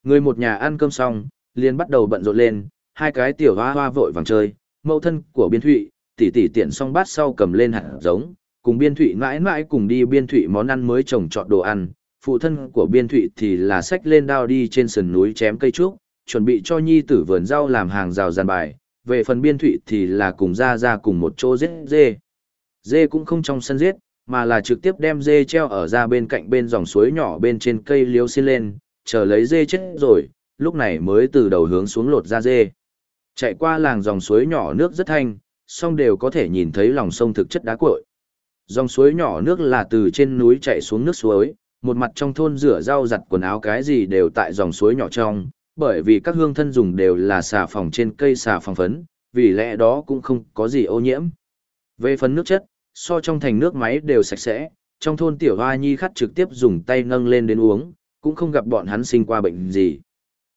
Người một nhà ăn cơm xong, liền bắt đầu bận rộn lên, hai cái tiểu hoa hoa vội vàng chơi, mẫu thân của biên thụy, tỷ tỷ tiện xong bát sau cầm lên hạt giống, cùng biên thụy mãi mãi cùng đi biên thụy món ăn mới trồng trọt đồ ăn, phụ thân của biên thụy thì là sách lên đao đi trên sườn núi chém cây trúc, chuẩn bị cho nhi tử vườn rau làm hàng rào giàn bài, về phần biên thụy thì là cùng ra ra cùng một chỗ giết dê. Dê cũng không trong sân giết, mà là trực tiếp đem dê treo ở ra bên cạnh bên dòng suối nhỏ bên trên cây liếu xin lên, chờ lấy dê chết rồi, lúc này mới từ đầu hướng xuống lột ra dê. Chạy qua làng dòng suối nhỏ nước rất thanh, song đều có thể nhìn thấy lòng sông thực chất đá cuội. Dòng suối nhỏ nước là từ trên núi chạy xuống nước suối, một mặt trong thôn rửa rau giặt quần áo cái gì đều tại dòng suối nhỏ trong, bởi vì các hương thân dùng đều là xà phòng trên cây xà phòng phấn, vì lẽ đó cũng không có gì ô nhiễm. Về phần nước chất, so trong thành nước máy đều sạch sẽ, trong thôn tiểu hoa nhi khắt trực tiếp dùng tay nâng lên đến uống, cũng không gặp bọn hắn sinh qua bệnh gì.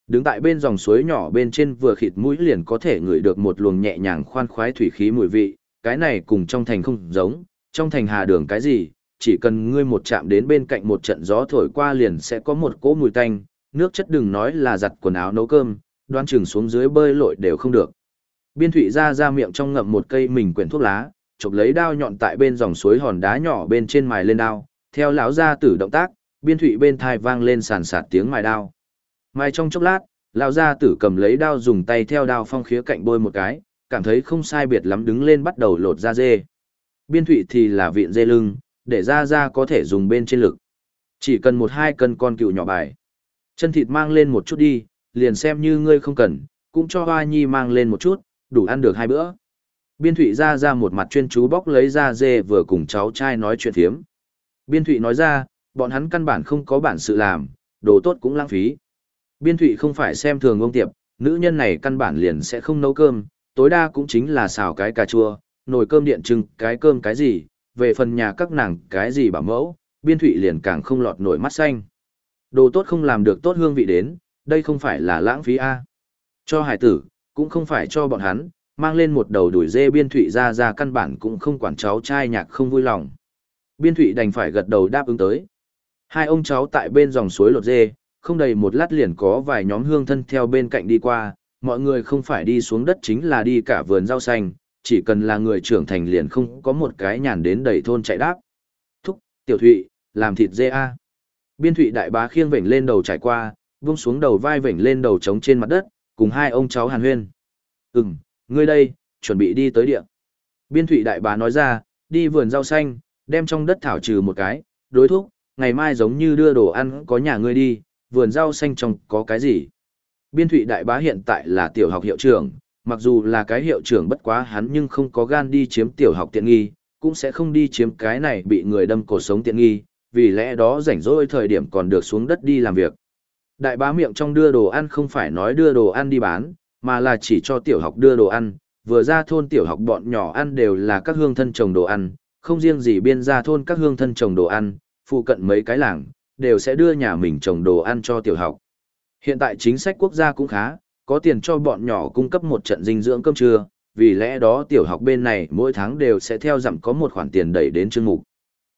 Đứng tại bên dòng suối nhỏ bên trên vừa khịt mũi liền có thể ngửi được một luồng nhẹ nhàng khoan khoái thủy khí mùi vị, cái này cùng trong thành không giống, trong thành hà đường cái gì, chỉ cần ngươi một chạm đến bên cạnh một trận gió thổi qua liền sẽ có một cỗ mùi tanh, nước chất đừng nói là giặt quần áo nấu cơm, đoan chừng xuống dưới bơi lội đều không được. Biên thụy ra ra miệng trong ngậm một cây mình quyển thuốc lá, chụp lấy đao nhọn tại bên dòng suối hòn đá nhỏ bên trên mài lên đao, theo lão ra tử động tác, biên thụy bên thai vang lên sàn sạt tiếng mài đao. Mài trong chốc lát, lão ra tử cầm lấy đao dùng tay theo đao phong khía cạnh bôi một cái, cảm thấy không sai biệt lắm đứng lên bắt đầu lột da dê. Biên thụy thì là viện dê lưng, để ra ra có thể dùng bên trên lực. Chỉ cần một hai cân con cựu nhỏ bài. Chân thịt mang lên một chút đi, liền xem như ngươi không cần, cũng cho hoa nhi mang lên một chút, đủ ăn được hai bữa. Biên thụy ra ra một mặt chuyên chú bóc lấy ra dê vừa cùng cháu trai nói chuyện thiếm. Biên thụy nói ra, bọn hắn căn bản không có bản sự làm, đồ tốt cũng lãng phí. Biên thụy không phải xem thường ông tiệp, nữ nhân này căn bản liền sẽ không nấu cơm, tối đa cũng chính là xào cái cà chua, nồi cơm điện trưng, cái cơm cái gì, về phần nhà các nàng cái gì bảo mẫu, biên thụy liền càng không lọt nổi mắt xanh. Đồ tốt không làm được tốt hương vị đến, đây không phải là lãng phí A. Cho hải tử, cũng không phải cho bọn hắn, mang lên một đầu đuổi dê biên thụy ra ra căn bản cũng không quản cháu trai nhạc không vui lòng. Biên thụy đành phải gật đầu đáp ứng tới. Hai ông cháu tại bên dòng suối lột dê, không đầy một lát liền có vài nhóm hương thân theo bên cạnh đi qua, mọi người không phải đi xuống đất chính là đi cả vườn rau xanh, chỉ cần là người trưởng thành liền không có một cái nhàn đến đầy thôn chạy đáp. Thúc, tiểu thụy, làm thịt dê a. Biên thụy đại bá khiêng vểnh lên đầu trải qua, vung xuống đầu vai vểnh lên đầu trống trên mặt đất, cùng hai ông cháu hàn huyên. Ừm, ngươi đây, chuẩn bị đi tới địa. Biên thụy đại bá nói ra, đi vườn rau xanh, đem trong đất thảo trừ một cái, đối thúc, ngày mai giống như đưa đồ ăn có nhà ngươi đi, vườn rau xanh trong có cái gì. Biên thụy đại bá hiện tại là tiểu học hiệu trưởng, mặc dù là cái hiệu trưởng bất quá hắn nhưng không có gan đi chiếm tiểu học tiện nghi, cũng sẽ không đi chiếm cái này bị người đâm cổ sống tiện nghi, vì lẽ đó rảnh rỗi thời điểm còn được xuống đất đi làm việc. Đại bá miệng trong đưa đồ ăn không phải nói đưa đồ ăn đi bán, mà là chỉ cho tiểu học đưa đồ ăn, vừa ra thôn tiểu học bọn nhỏ ăn đều là các hương thân trồng đồ ăn, không riêng gì biên ra thôn các hương thân trồng đồ ăn, phụ cận mấy cái làng, đều sẽ đưa nhà mình trồng đồ ăn cho tiểu học. Hiện tại chính sách quốc gia cũng khá, có tiền cho bọn nhỏ cung cấp một trận dinh dưỡng cơm trưa, vì lẽ đó tiểu học bên này mỗi tháng đều sẽ theo dặm có một khoản tiền đẩy đến chương mục.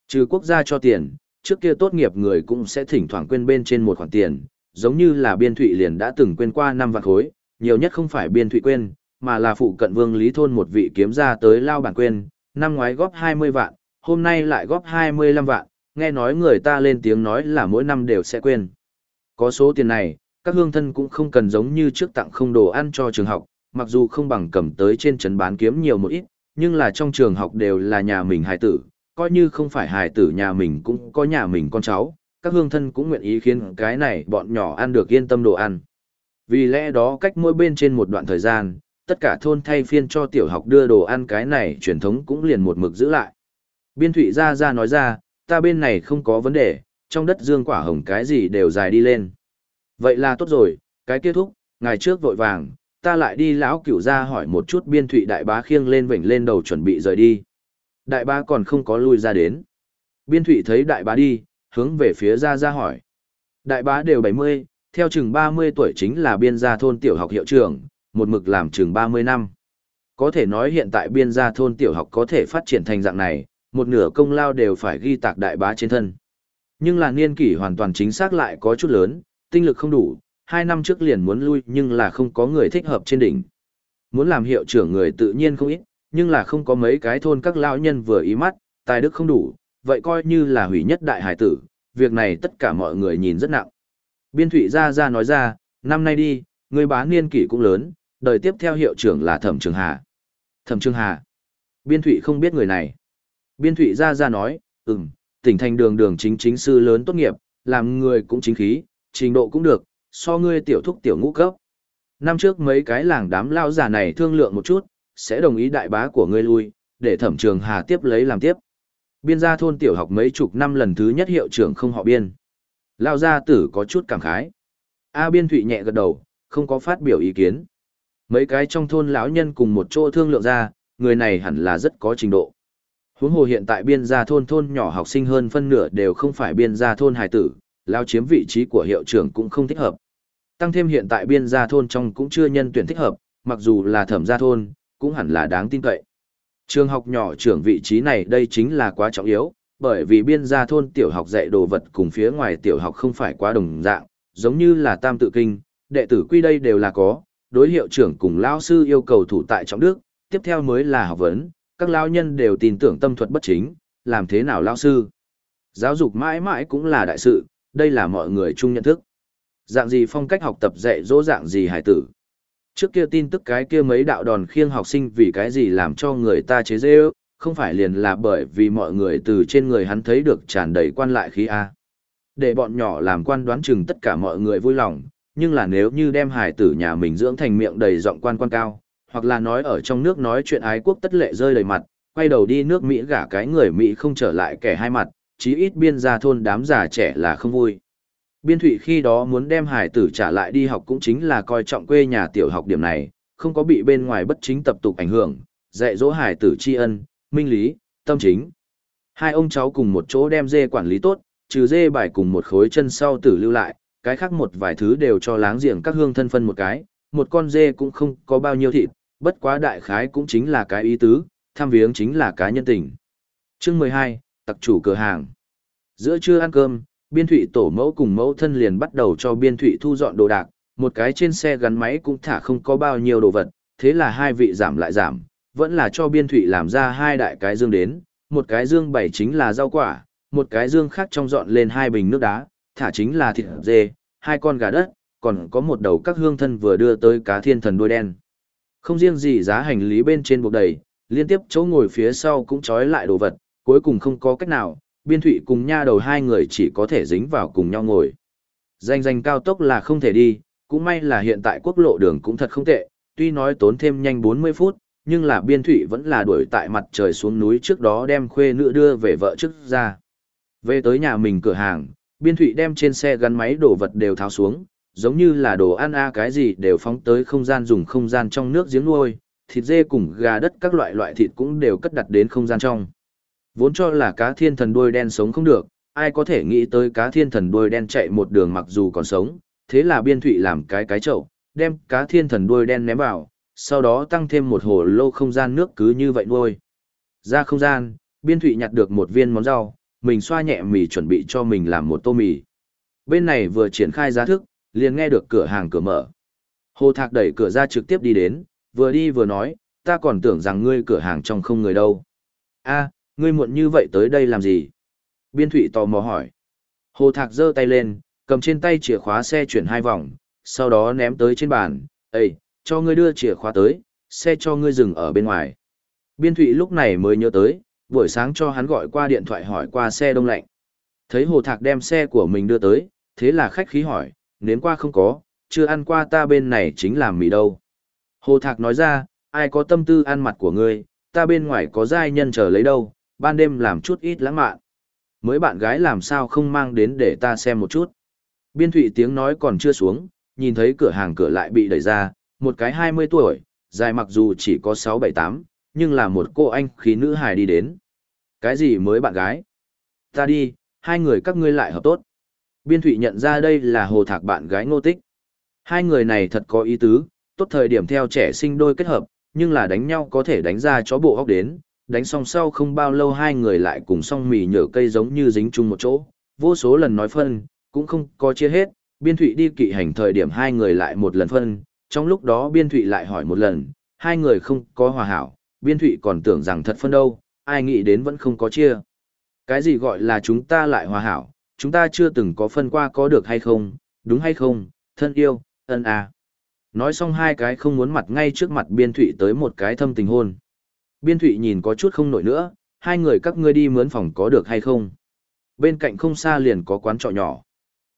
Trừ quốc gia cho tiền, trước kia tốt nghiệp người cũng sẽ thỉnh thoảng quên bên trên một khoản tiền, giống như là biên thụy liền đã từng quên qua năm vạn khối, nhiều nhất không phải biên thụy quên, mà là phụ cận vương lý thôn một vị kiếm ra tới lao bản quên, năm ngoái góp 20 vạn, hôm nay lại góp 25 vạn, nghe nói người ta lên tiếng nói là mỗi năm đều sẽ quên. Có số tiền này, các hương thân cũng không cần giống như trước tặng không đồ ăn cho trường học, mặc dù không bằng cầm tới trên trấn bán kiếm nhiều một ít, nhưng là trong trường học đều là nhà mình hài tử, coi như không phải hài tử nhà mình cũng có nhà mình con cháu, các hương thân cũng nguyện ý khiến cái này bọn nhỏ ăn được yên tâm đồ ăn. Vì lẽ đó cách mỗi bên trên một đoạn thời gian, tất cả thôn thay phiên cho tiểu học đưa đồ ăn cái này truyền thống cũng liền một mực giữ lại. Biên thụy ra ra nói ra, ta bên này không có vấn đề, trong đất dương quả hồng cái gì đều dài đi lên. Vậy là tốt rồi, cái kết thúc, ngày trước vội vàng, ta lại đi lão cửu ra hỏi một chút biên thụy đại bá khiêng lên vỉnh lên đầu chuẩn bị rời đi. Đại bá còn không có lui ra đến. Biên thụy thấy đại bá đi, hướng về phía ra ra hỏi. Đại bá đều 70, theo chừng 30 tuổi chính là biên gia thôn tiểu học hiệu trưởng, một mực làm chừng 30 năm. Có thể nói hiện tại biên gia thôn tiểu học có thể phát triển thành dạng này, một nửa công lao đều phải ghi tạc đại bá trên thân. Nhưng là niên kỷ hoàn toàn chính xác lại có chút lớn, tinh lực không đủ, hai năm trước liền muốn lui nhưng là không có người thích hợp trên đỉnh. Muốn làm hiệu trưởng người tự nhiên không ít, nhưng là không có mấy cái thôn các lão nhân vừa ý mắt, tài đức không đủ, vậy coi như là hủy nhất đại hải tử, việc này tất cả mọi người nhìn rất nặng. Biên thủy ra ra nói ra, năm nay đi, người bán niên kỷ cũng lớn, đời tiếp theo hiệu trưởng là Thẩm Trường Hà. Thẩm Trường Hà. Biên thủy không biết người này. Biên thủy ra ra nói, ừm, tỉnh thành đường đường chính chính sư lớn tốt nghiệp, làm người cũng chính khí, trình độ cũng được, so ngươi tiểu thúc tiểu ngũ cấp. Năm trước mấy cái làng đám lao giả này thương lượng một chút, sẽ đồng ý đại bá của ngươi lui, để thẩm trường hà tiếp lấy làm tiếp. Biên gia thôn tiểu học mấy chục năm lần thứ nhất hiệu trưởng không họ biên. Lao gia tử có chút cảm khái. A biên thụy nhẹ gật đầu, không có phát biểu ý kiến. Mấy cái trong thôn lão nhân cùng một chỗ thương lượng ra, người này hẳn là rất có trình độ. Huống hồ hiện tại biên gia thôn thôn nhỏ học sinh hơn phân nửa đều không phải biên gia thôn hài tử, lao chiếm vị trí của hiệu trưởng cũng không thích hợp. Tăng thêm hiện tại biên gia thôn trong cũng chưa nhân tuyển thích hợp, mặc dù là thẩm gia thôn, cũng hẳn là đáng tin cậy. Trường học nhỏ trưởng vị trí này đây chính là quá trọng yếu, bởi vì biên gia thôn tiểu học dạy đồ vật cùng phía ngoài tiểu học không phải quá đồng dạng, giống như là tam tự kinh, đệ tử quy đây đều là có, đối hiệu trưởng cùng lao sư yêu cầu thủ tại trọng đức, tiếp theo mới là học vấn, các lao nhân đều tin tưởng tâm thuật bất chính, làm thế nào lao sư. Giáo dục mãi mãi cũng là đại sự, đây là mọi người chung nhận thức. Dạng gì phong cách học tập dạy dỗ dạng gì hải tử. Trước kia tin tức cái kia mấy đạo đòn khiêng học sinh vì cái gì làm cho người ta chế dễ ước, không phải liền là bởi vì mọi người từ trên người hắn thấy được tràn đầy quan lại khí A. Để bọn nhỏ làm quan đoán chừng tất cả mọi người vui lòng, nhưng là nếu như đem hải tử nhà mình dưỡng thành miệng đầy giọng quan quan cao, hoặc là nói ở trong nước nói chuyện ái quốc tất lệ rơi đầy mặt, quay đầu đi nước Mỹ gả cái người Mỹ không trở lại kẻ hai mặt, chí ít biên gia thôn đám già trẻ là không vui. Biên thụy khi đó muốn đem hải tử trả lại đi học cũng chính là coi trọng quê nhà tiểu học điểm này, không có bị bên ngoài bất chính tập tục ảnh hưởng, dạy dỗ hải tử tri ân, minh lý, tâm chính. Hai ông cháu cùng một chỗ đem dê quản lý tốt, trừ dê bài cùng một khối chân sau tử lưu lại, cái khác một vài thứ đều cho láng giềng các hương thân phân một cái, một con dê cũng không có bao nhiêu thịt, bất quá đại khái cũng chính là cái ý tứ, tham viếng chính là cá nhân tình. Chương 12, tặc chủ cửa hàng. Giữa trưa ăn cơm, biên thụy tổ mẫu cùng mẫu thân liền bắt đầu cho biên thụy thu dọn đồ đạc, một cái trên xe gắn máy cũng thả không có bao nhiêu đồ vật, thế là hai vị giảm lại giảm, vẫn là cho biên thụy làm ra hai đại cái dương đến, một cái dương bảy chính là rau quả, một cái dương khác trong dọn lên hai bình nước đá, thả chính là thịt dê, hai con gà đất, còn có một đầu các hương thân vừa đưa tới cá thiên thần đuôi đen. Không riêng gì giá hành lý bên trên buộc đầy, liên tiếp chỗ ngồi phía sau cũng trói lại đồ vật, cuối cùng không có cách nào, biên thụy cùng nha đầu hai người chỉ có thể dính vào cùng nhau ngồi. Danh danh cao tốc là không thể đi, cũng may là hiện tại quốc lộ đường cũng thật không tệ, tuy nói tốn thêm nhanh 40 phút, nhưng là biên thụy vẫn là đuổi tại mặt trời xuống núi trước đó đem khuê nữ đưa về vợ trước ra. Về tới nhà mình cửa hàng, biên thụy đem trên xe gắn máy đồ vật đều tháo xuống, giống như là đồ ăn a cái gì đều phóng tới không gian dùng không gian trong nước giếng nuôi, thịt dê cùng gà đất các loại loại thịt cũng đều cất đặt đến không gian trong. Vốn cho là cá thiên thần đuôi đen sống không được, ai có thể nghĩ tới cá thiên thần đuôi đen chạy một đường mặc dù còn sống, thế là biên thụy làm cái cái chậu, đem cá thiên thần đuôi đen ném vào, sau đó tăng thêm một hồ lô không gian nước cứ như vậy nuôi. Ra không gian, biên thụy nhặt được một viên món rau, mình xoa nhẹ mì chuẩn bị cho mình làm một tô mì. Bên này vừa triển khai giá thức, liền nghe được cửa hàng cửa mở. Hồ Thạc đẩy cửa ra trực tiếp đi đến, vừa đi vừa nói, ta còn tưởng rằng ngươi cửa hàng trong không người đâu. a ngươi muộn như vậy tới đây làm gì? Biên Thụy tò mò hỏi. Hồ Thạc giơ tay lên, cầm trên tay chìa khóa xe chuyển hai vòng, sau đó ném tới trên bàn. Ê, cho ngươi đưa chìa khóa tới, xe cho ngươi dừng ở bên ngoài. Biên Thụy lúc này mới nhớ tới, buổi sáng cho hắn gọi qua điện thoại hỏi qua xe đông lạnh. Thấy Hồ Thạc đem xe của mình đưa tới, thế là khách khí hỏi, nếm qua không có, chưa ăn qua ta bên này chính làm mì đâu. Hồ Thạc nói ra, ai có tâm tư ăn mặt của ngươi, ta bên ngoài có giai nhân chờ lấy đâu, ban đêm làm chút ít lãng mạn. Mới bạn gái làm sao không mang đến để ta xem một chút. Biên thụy tiếng nói còn chưa xuống, nhìn thấy cửa hàng cửa lại bị đẩy ra, một cái 20 tuổi, dài mặc dù chỉ có 6-7-8, nhưng là một cô anh khí nữ hài đi đến. Cái gì mới bạn gái? Ta đi, hai người các ngươi lại hợp tốt. Biên thụy nhận ra đây là hồ thạc bạn gái ngô tích. Hai người này thật có ý tứ, tốt thời điểm theo trẻ sinh đôi kết hợp, nhưng là đánh nhau có thể đánh ra chó bộ hóc đến, đánh xong sau không bao lâu hai người lại cùng song mì nhở cây giống như dính chung một chỗ, vô số lần nói phân, cũng không có chia hết, biên thụy đi kỵ hành thời điểm hai người lại một lần phân, trong lúc đó biên thụy lại hỏi một lần, hai người không có hòa hảo, biên thụy còn tưởng rằng thật phân đâu, ai nghĩ đến vẫn không có chia. Cái gì gọi là chúng ta lại hòa hảo, chúng ta chưa từng có phân qua có được hay không, đúng hay không, thân yêu, ân à. Nói xong hai cái không muốn mặt ngay trước mặt biên thụy tới một cái thâm tình hôn. Biên thụy nhìn có chút không nổi nữa, hai người các ngươi đi mướn phòng có được hay không. Bên cạnh không xa liền có quán trọ nhỏ.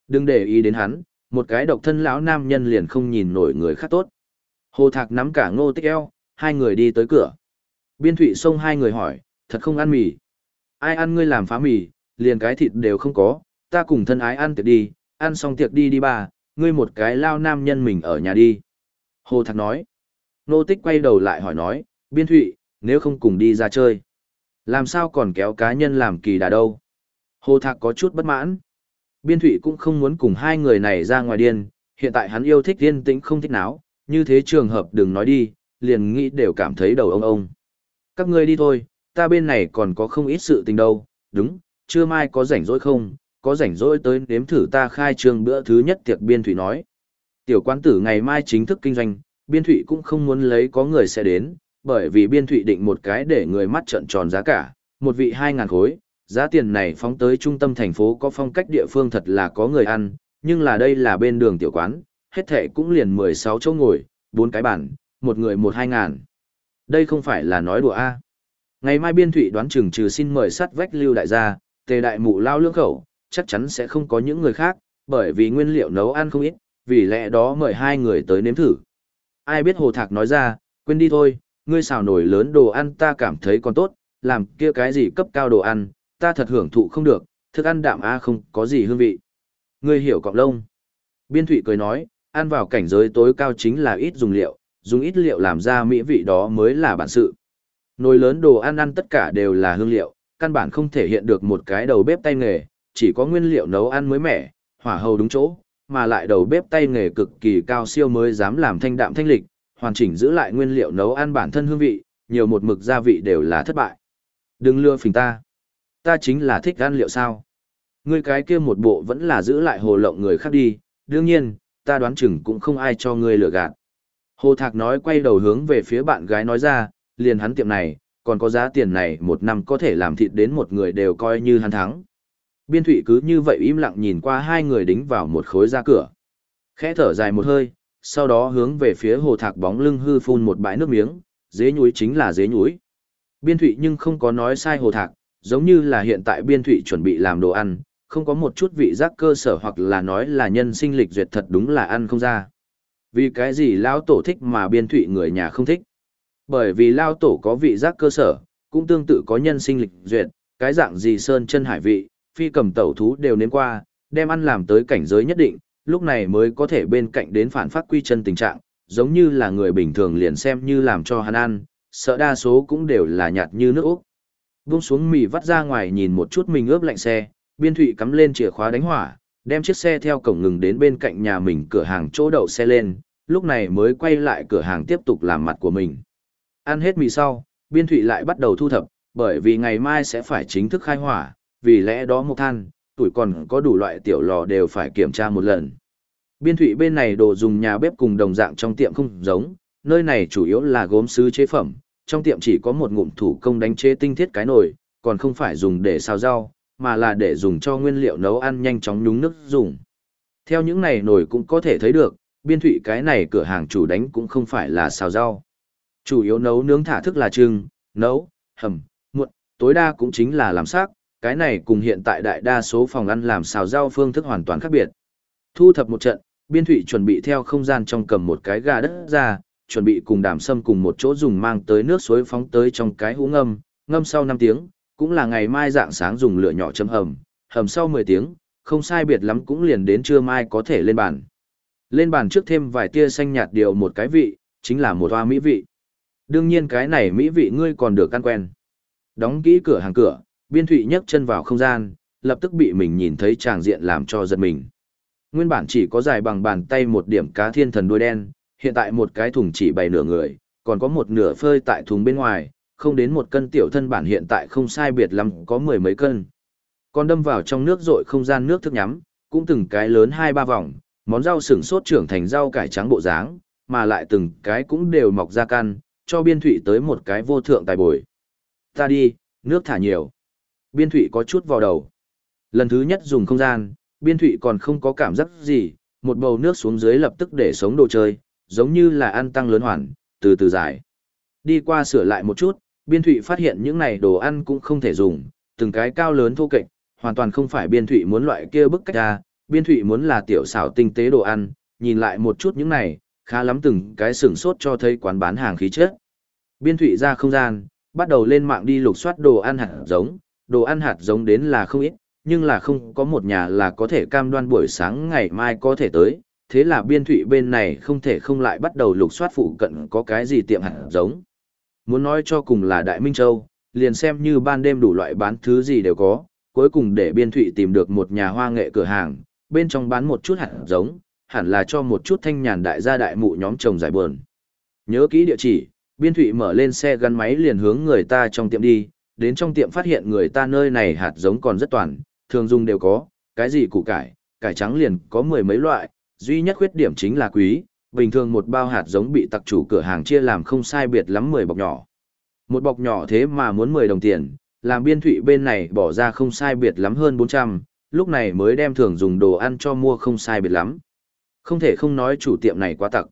Đừng để ý đến hắn, một cái độc thân lão nam nhân liền không nhìn nổi người khác tốt. Hồ Thạc nắm cả ngô tích eo, hai người đi tới cửa. Biên thụy xông hai người hỏi, thật không ăn mì. Ai ăn ngươi làm phá mì, liền cái thịt đều không có, ta cùng thân ái ăn tiệc đi, ăn xong tiệc đi đi bà, ngươi một cái lao nam nhân mình ở nhà đi. Hồ Thạc nói. Nô tích quay đầu lại hỏi nói, biên thụy, nếu không cùng đi ra chơi. Làm sao còn kéo cá nhân làm kỳ đà đâu. Hồ Thạc có chút bất mãn. Biên thụy cũng không muốn cùng hai người này ra ngoài điên, hiện tại hắn yêu thích yên tĩnh không thích náo, như thế trường hợp đừng nói đi, liền nghĩ đều cảm thấy đầu ông ông. Các ngươi đi thôi, ta bên này còn có không ít sự tình đâu, đúng, chưa mai có rảnh rỗi không, có rảnh rỗi tới nếm thử ta khai trương bữa thứ nhất tiệc biên Thụy nói. Tiểu quán tử ngày mai chính thức kinh doanh, biên Thụy cũng không muốn lấy có người sẽ đến, bởi vì biên thụy định một cái để người mắt trận tròn giá cả, một vị 2.000 khối, giá tiền này phóng tới trung tâm thành phố có phong cách địa phương thật là có người ăn, nhưng là đây là bên đường tiểu quán, hết thệ cũng liền 16 chỗ ngồi, bốn cái bàn, một người một hai ngàn. Đây không phải là nói đùa a. Ngày mai biên thủy đoán chừng trừ xin mời sắt vách lưu đại gia, tề đại mụ lao lương khẩu, chắc chắn sẽ không có những người khác, bởi vì nguyên liệu nấu ăn không ít, vì lẽ đó mời hai người tới nếm thử. Ai biết hồ thạc nói ra, quên đi thôi, ngươi xào nổi lớn đồ ăn ta cảm thấy còn tốt, làm kia cái gì cấp cao đồ ăn, ta thật hưởng thụ không được, thức ăn đạm a không có gì hương vị. Ngươi hiểu cọng lông. Biên thủy cười nói, ăn vào cảnh giới tối cao chính là ít dùng liệu, dùng ít liệu làm ra mỹ vị đó mới là bản sự. Nồi lớn đồ ăn ăn tất cả đều là hương liệu, căn bản không thể hiện được một cái đầu bếp tay nghề, chỉ có nguyên liệu nấu ăn mới mẻ, hỏa hầu đúng chỗ, mà lại đầu bếp tay nghề cực kỳ cao siêu mới dám làm thanh đạm thanh lịch, hoàn chỉnh giữ lại nguyên liệu nấu ăn bản thân hương vị, nhiều một mực gia vị đều là thất bại. Đừng lừa phỉnh ta. Ta chính là thích ăn liệu sao. Ngươi cái kia một bộ vẫn là giữ lại hồ lộng người khác đi, đương nhiên, ta đoán chừng cũng không ai cho ngươi lừa gạt. Hồ Thạc nói quay đầu hướng về phía bạn gái nói ra, liền hắn tiệm này, còn có giá tiền này một năm có thể làm thịt đến một người đều coi như hắn thắng. Biên thủy cứ như vậy im lặng nhìn qua hai người đính vào một khối ra cửa. Khẽ thở dài một hơi, sau đó hướng về phía hồ thạc bóng lưng hư phun một bãi nước miếng, dế nhúi chính là dế nhúi. Biên Thụy nhưng không có nói sai hồ thạc, giống như là hiện tại biên Thụy chuẩn bị làm đồ ăn, không có một chút vị giác cơ sở hoặc là nói là nhân sinh lịch duyệt thật đúng là ăn không ra. Vì cái gì lao tổ thích mà biên Thụy người nhà không thích? Bởi vì lao tổ có vị giác cơ sở, cũng tương tự có nhân sinh lịch duyệt, cái dạng gì sơn chân hải vị, phi cầm tẩu thú đều nếm qua, đem ăn làm tới cảnh giới nhất định, lúc này mới có thể bên cạnh đến phản phát quy chân tình trạng, giống như là người bình thường liền xem như làm cho hắn ăn, sợ đa số cũng đều là nhạt như nước Úc. Vung xuống mì vắt ra ngoài nhìn một chút mình ướp lạnh xe, biên thụy cắm lên chìa khóa đánh hỏa, đem chiếc xe theo cổng ngừng đến bên cạnh nhà mình cửa hàng chỗ đậu xe lên, lúc này mới quay lại cửa hàng tiếp tục làm mặt của mình. Ăn hết mì sau, biên thụy lại bắt đầu thu thập, bởi vì ngày mai sẽ phải chính thức khai hỏa, vì lẽ đó một than, tuổi còn có đủ loại tiểu lò đều phải kiểm tra một lần. Biên thủy bên này đồ dùng nhà bếp cùng đồng dạng trong tiệm không giống, nơi này chủ yếu là gốm sứ chế phẩm, trong tiệm chỉ có một ngụm thủ công đánh chế tinh thiết cái nồi, còn không phải dùng để xào rau, mà là để dùng cho nguyên liệu nấu ăn nhanh chóng nhúng nước dùng. Theo những này nồi cũng có thể thấy được, biên thủy cái này cửa hàng chủ đánh cũng không phải là xào rau. Chủ yếu nấu nướng thả thức là trưng, nấu, hầm, muộn, tối đa cũng chính là làm sắc, cái này cùng hiện tại đại đa số phòng ăn làm xào rau phương thức hoàn toàn khác biệt. Thu thập một trận, biên thụy chuẩn bị theo không gian trong cầm một cái gà đất ra, chuẩn bị cùng đàm sâm cùng một chỗ dùng mang tới nước suối phóng tới trong cái hũ ngâm, ngâm sau 5 tiếng, cũng là ngày mai dạng sáng dùng lửa nhỏ chấm hầm, hầm sau 10 tiếng, không sai biệt lắm cũng liền đến trưa mai có thể lên bàn. Lên bàn trước thêm vài tia xanh nhạt điều một cái vị, chính là một hoa mỹ vị. Đương nhiên cái này mỹ vị ngươi còn được ăn quen. Đóng kỹ cửa hàng cửa, biên thụy nhấc chân vào không gian, lập tức bị mình nhìn thấy tràng diện làm cho giật mình. Nguyên bản chỉ có dài bằng bàn tay một điểm cá thiên thần đuôi đen, hiện tại một cái thùng chỉ bày nửa người, còn có một nửa phơi tại thùng bên ngoài, không đến một cân tiểu thân bản hiện tại không sai biệt lắm có mười mấy cân. Còn đâm vào trong nước rội không gian nước thức nhắm, cũng từng cái lớn hai ba vòng, món rau sửng sốt trưởng thành rau cải trắng bộ dáng, mà lại từng cái cũng đều mọc ra căn, cho biên thủy tới một cái vô thượng tài bồi. Ta đi, nước thả nhiều. Biên thủy có chút vào đầu. Lần thứ nhất dùng không gian, biên thủy còn không có cảm giác gì, một bầu nước xuống dưới lập tức để sống đồ chơi, giống như là ăn tăng lớn hoàn, từ từ giải. Đi qua sửa lại một chút, biên thủy phát hiện những này đồ ăn cũng không thể dùng, từng cái cao lớn thô kệch, hoàn toàn không phải biên thủy muốn loại kia bức cách ra, biên thủy muốn là tiểu xảo tinh tế đồ ăn, nhìn lại một chút những này, khá lắm từng cái sửng sốt cho thấy quán bán hàng khí chất. Biên thủy ra không gian, bắt đầu lên mạng đi lục soát đồ ăn hạt giống, đồ ăn hạt giống đến là không ít, nhưng là không có một nhà là có thể cam đoan buổi sáng ngày mai có thể tới, thế là biên thủy bên này không thể không lại bắt đầu lục soát phụ cận có cái gì tiệm hạt giống. Muốn nói cho cùng là Đại Minh Châu, liền xem như ban đêm đủ loại bán thứ gì đều có, cuối cùng để biên thủy tìm được một nhà hoa nghệ cửa hàng, bên trong bán một chút hạt giống, hẳn là cho một chút thanh nhàn đại gia đại mụ nhóm chồng giải buồn. Nhớ kỹ địa chỉ, biên thụy mở lên xe gắn máy liền hướng người ta trong tiệm đi, đến trong tiệm phát hiện người ta nơi này hạt giống còn rất toàn, thường dùng đều có, cái gì củ cải, cải trắng liền có mười mấy loại, duy nhất khuyết điểm chính là quý, bình thường một bao hạt giống bị tặc chủ cửa hàng chia làm không sai biệt lắm 10 bọc nhỏ. Một bọc nhỏ thế mà muốn 10 đồng tiền, làm biên thụy bên này bỏ ra không sai biệt lắm hơn 400, lúc này mới đem thường dùng đồ ăn cho mua không sai biệt lắm. Không thể không nói chủ tiệm này quá tặc.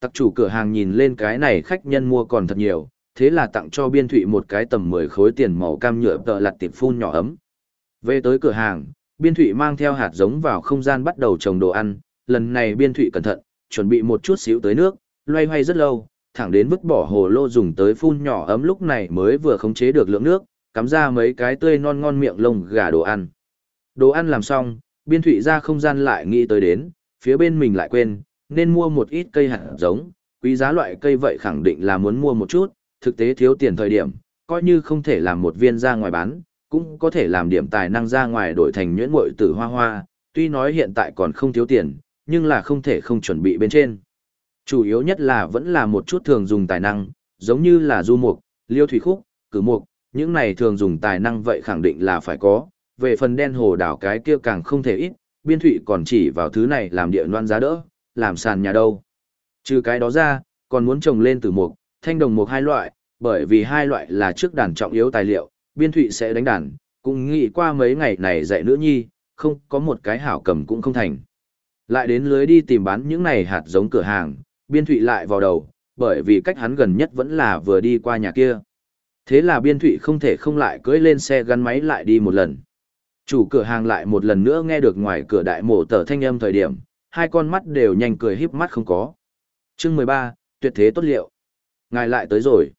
Tặc chủ cửa hàng nhìn lên cái này khách nhân mua còn thật nhiều, thế là tặng cho biên thụy một cái tầm 10 khối tiền màu cam nhựa tợ lặt tiệp phun nhỏ ấm. Về tới cửa hàng, biên thụy mang theo hạt giống vào không gian bắt đầu trồng đồ ăn, lần này biên thụy cẩn thận, chuẩn bị một chút xíu tới nước, loay hoay rất lâu, thẳng đến vứt bỏ hồ lô dùng tới phun nhỏ ấm lúc này mới vừa khống chế được lượng nước, cắm ra mấy cái tươi non ngon miệng lông gà đồ ăn. Đồ ăn làm xong, biên thụy ra không gian lại nghĩ tới đến, phía bên mình lại quên, nên mua một ít cây hạt giống, quý giá loại cây vậy khẳng định là muốn mua một chút, thực tế thiếu tiền thời điểm, coi như không thể làm một viên ra ngoài bán, cũng có thể làm điểm tài năng ra ngoài đổi thành nhuyễn muội tử hoa hoa, tuy nói hiện tại còn không thiếu tiền, nhưng là không thể không chuẩn bị bên trên. Chủ yếu nhất là vẫn là một chút thường dùng tài năng, giống như là du mục, liêu thủy khúc, cử mục, những này thường dùng tài năng vậy khẳng định là phải có, về phần đen hồ đảo cái kia càng không thể ít, biên thụy còn chỉ vào thứ này làm địa loan giá đỡ, làm sàn nhà đâu. Trừ cái đó ra, còn muốn trồng lên từ mục, thanh đồng mục hai loại, bởi vì hai loại là trước đàn trọng yếu tài liệu, biên thụy sẽ đánh đàn, cũng nghĩ qua mấy ngày này dạy nữ nhi, không có một cái hảo cầm cũng không thành. Lại đến lưới đi tìm bán những này hạt giống cửa hàng, biên thụy lại vào đầu, bởi vì cách hắn gần nhất vẫn là vừa đi qua nhà kia. Thế là biên thụy không thể không lại cưỡi lên xe gắn máy lại đi một lần. Chủ cửa hàng lại một lần nữa nghe được ngoài cửa đại mổ tờ thanh âm thời điểm, hai con mắt đều nhanh cười híp mắt không có. chương 13, tuyệt thế tốt liệu. Ngài lại tới rồi.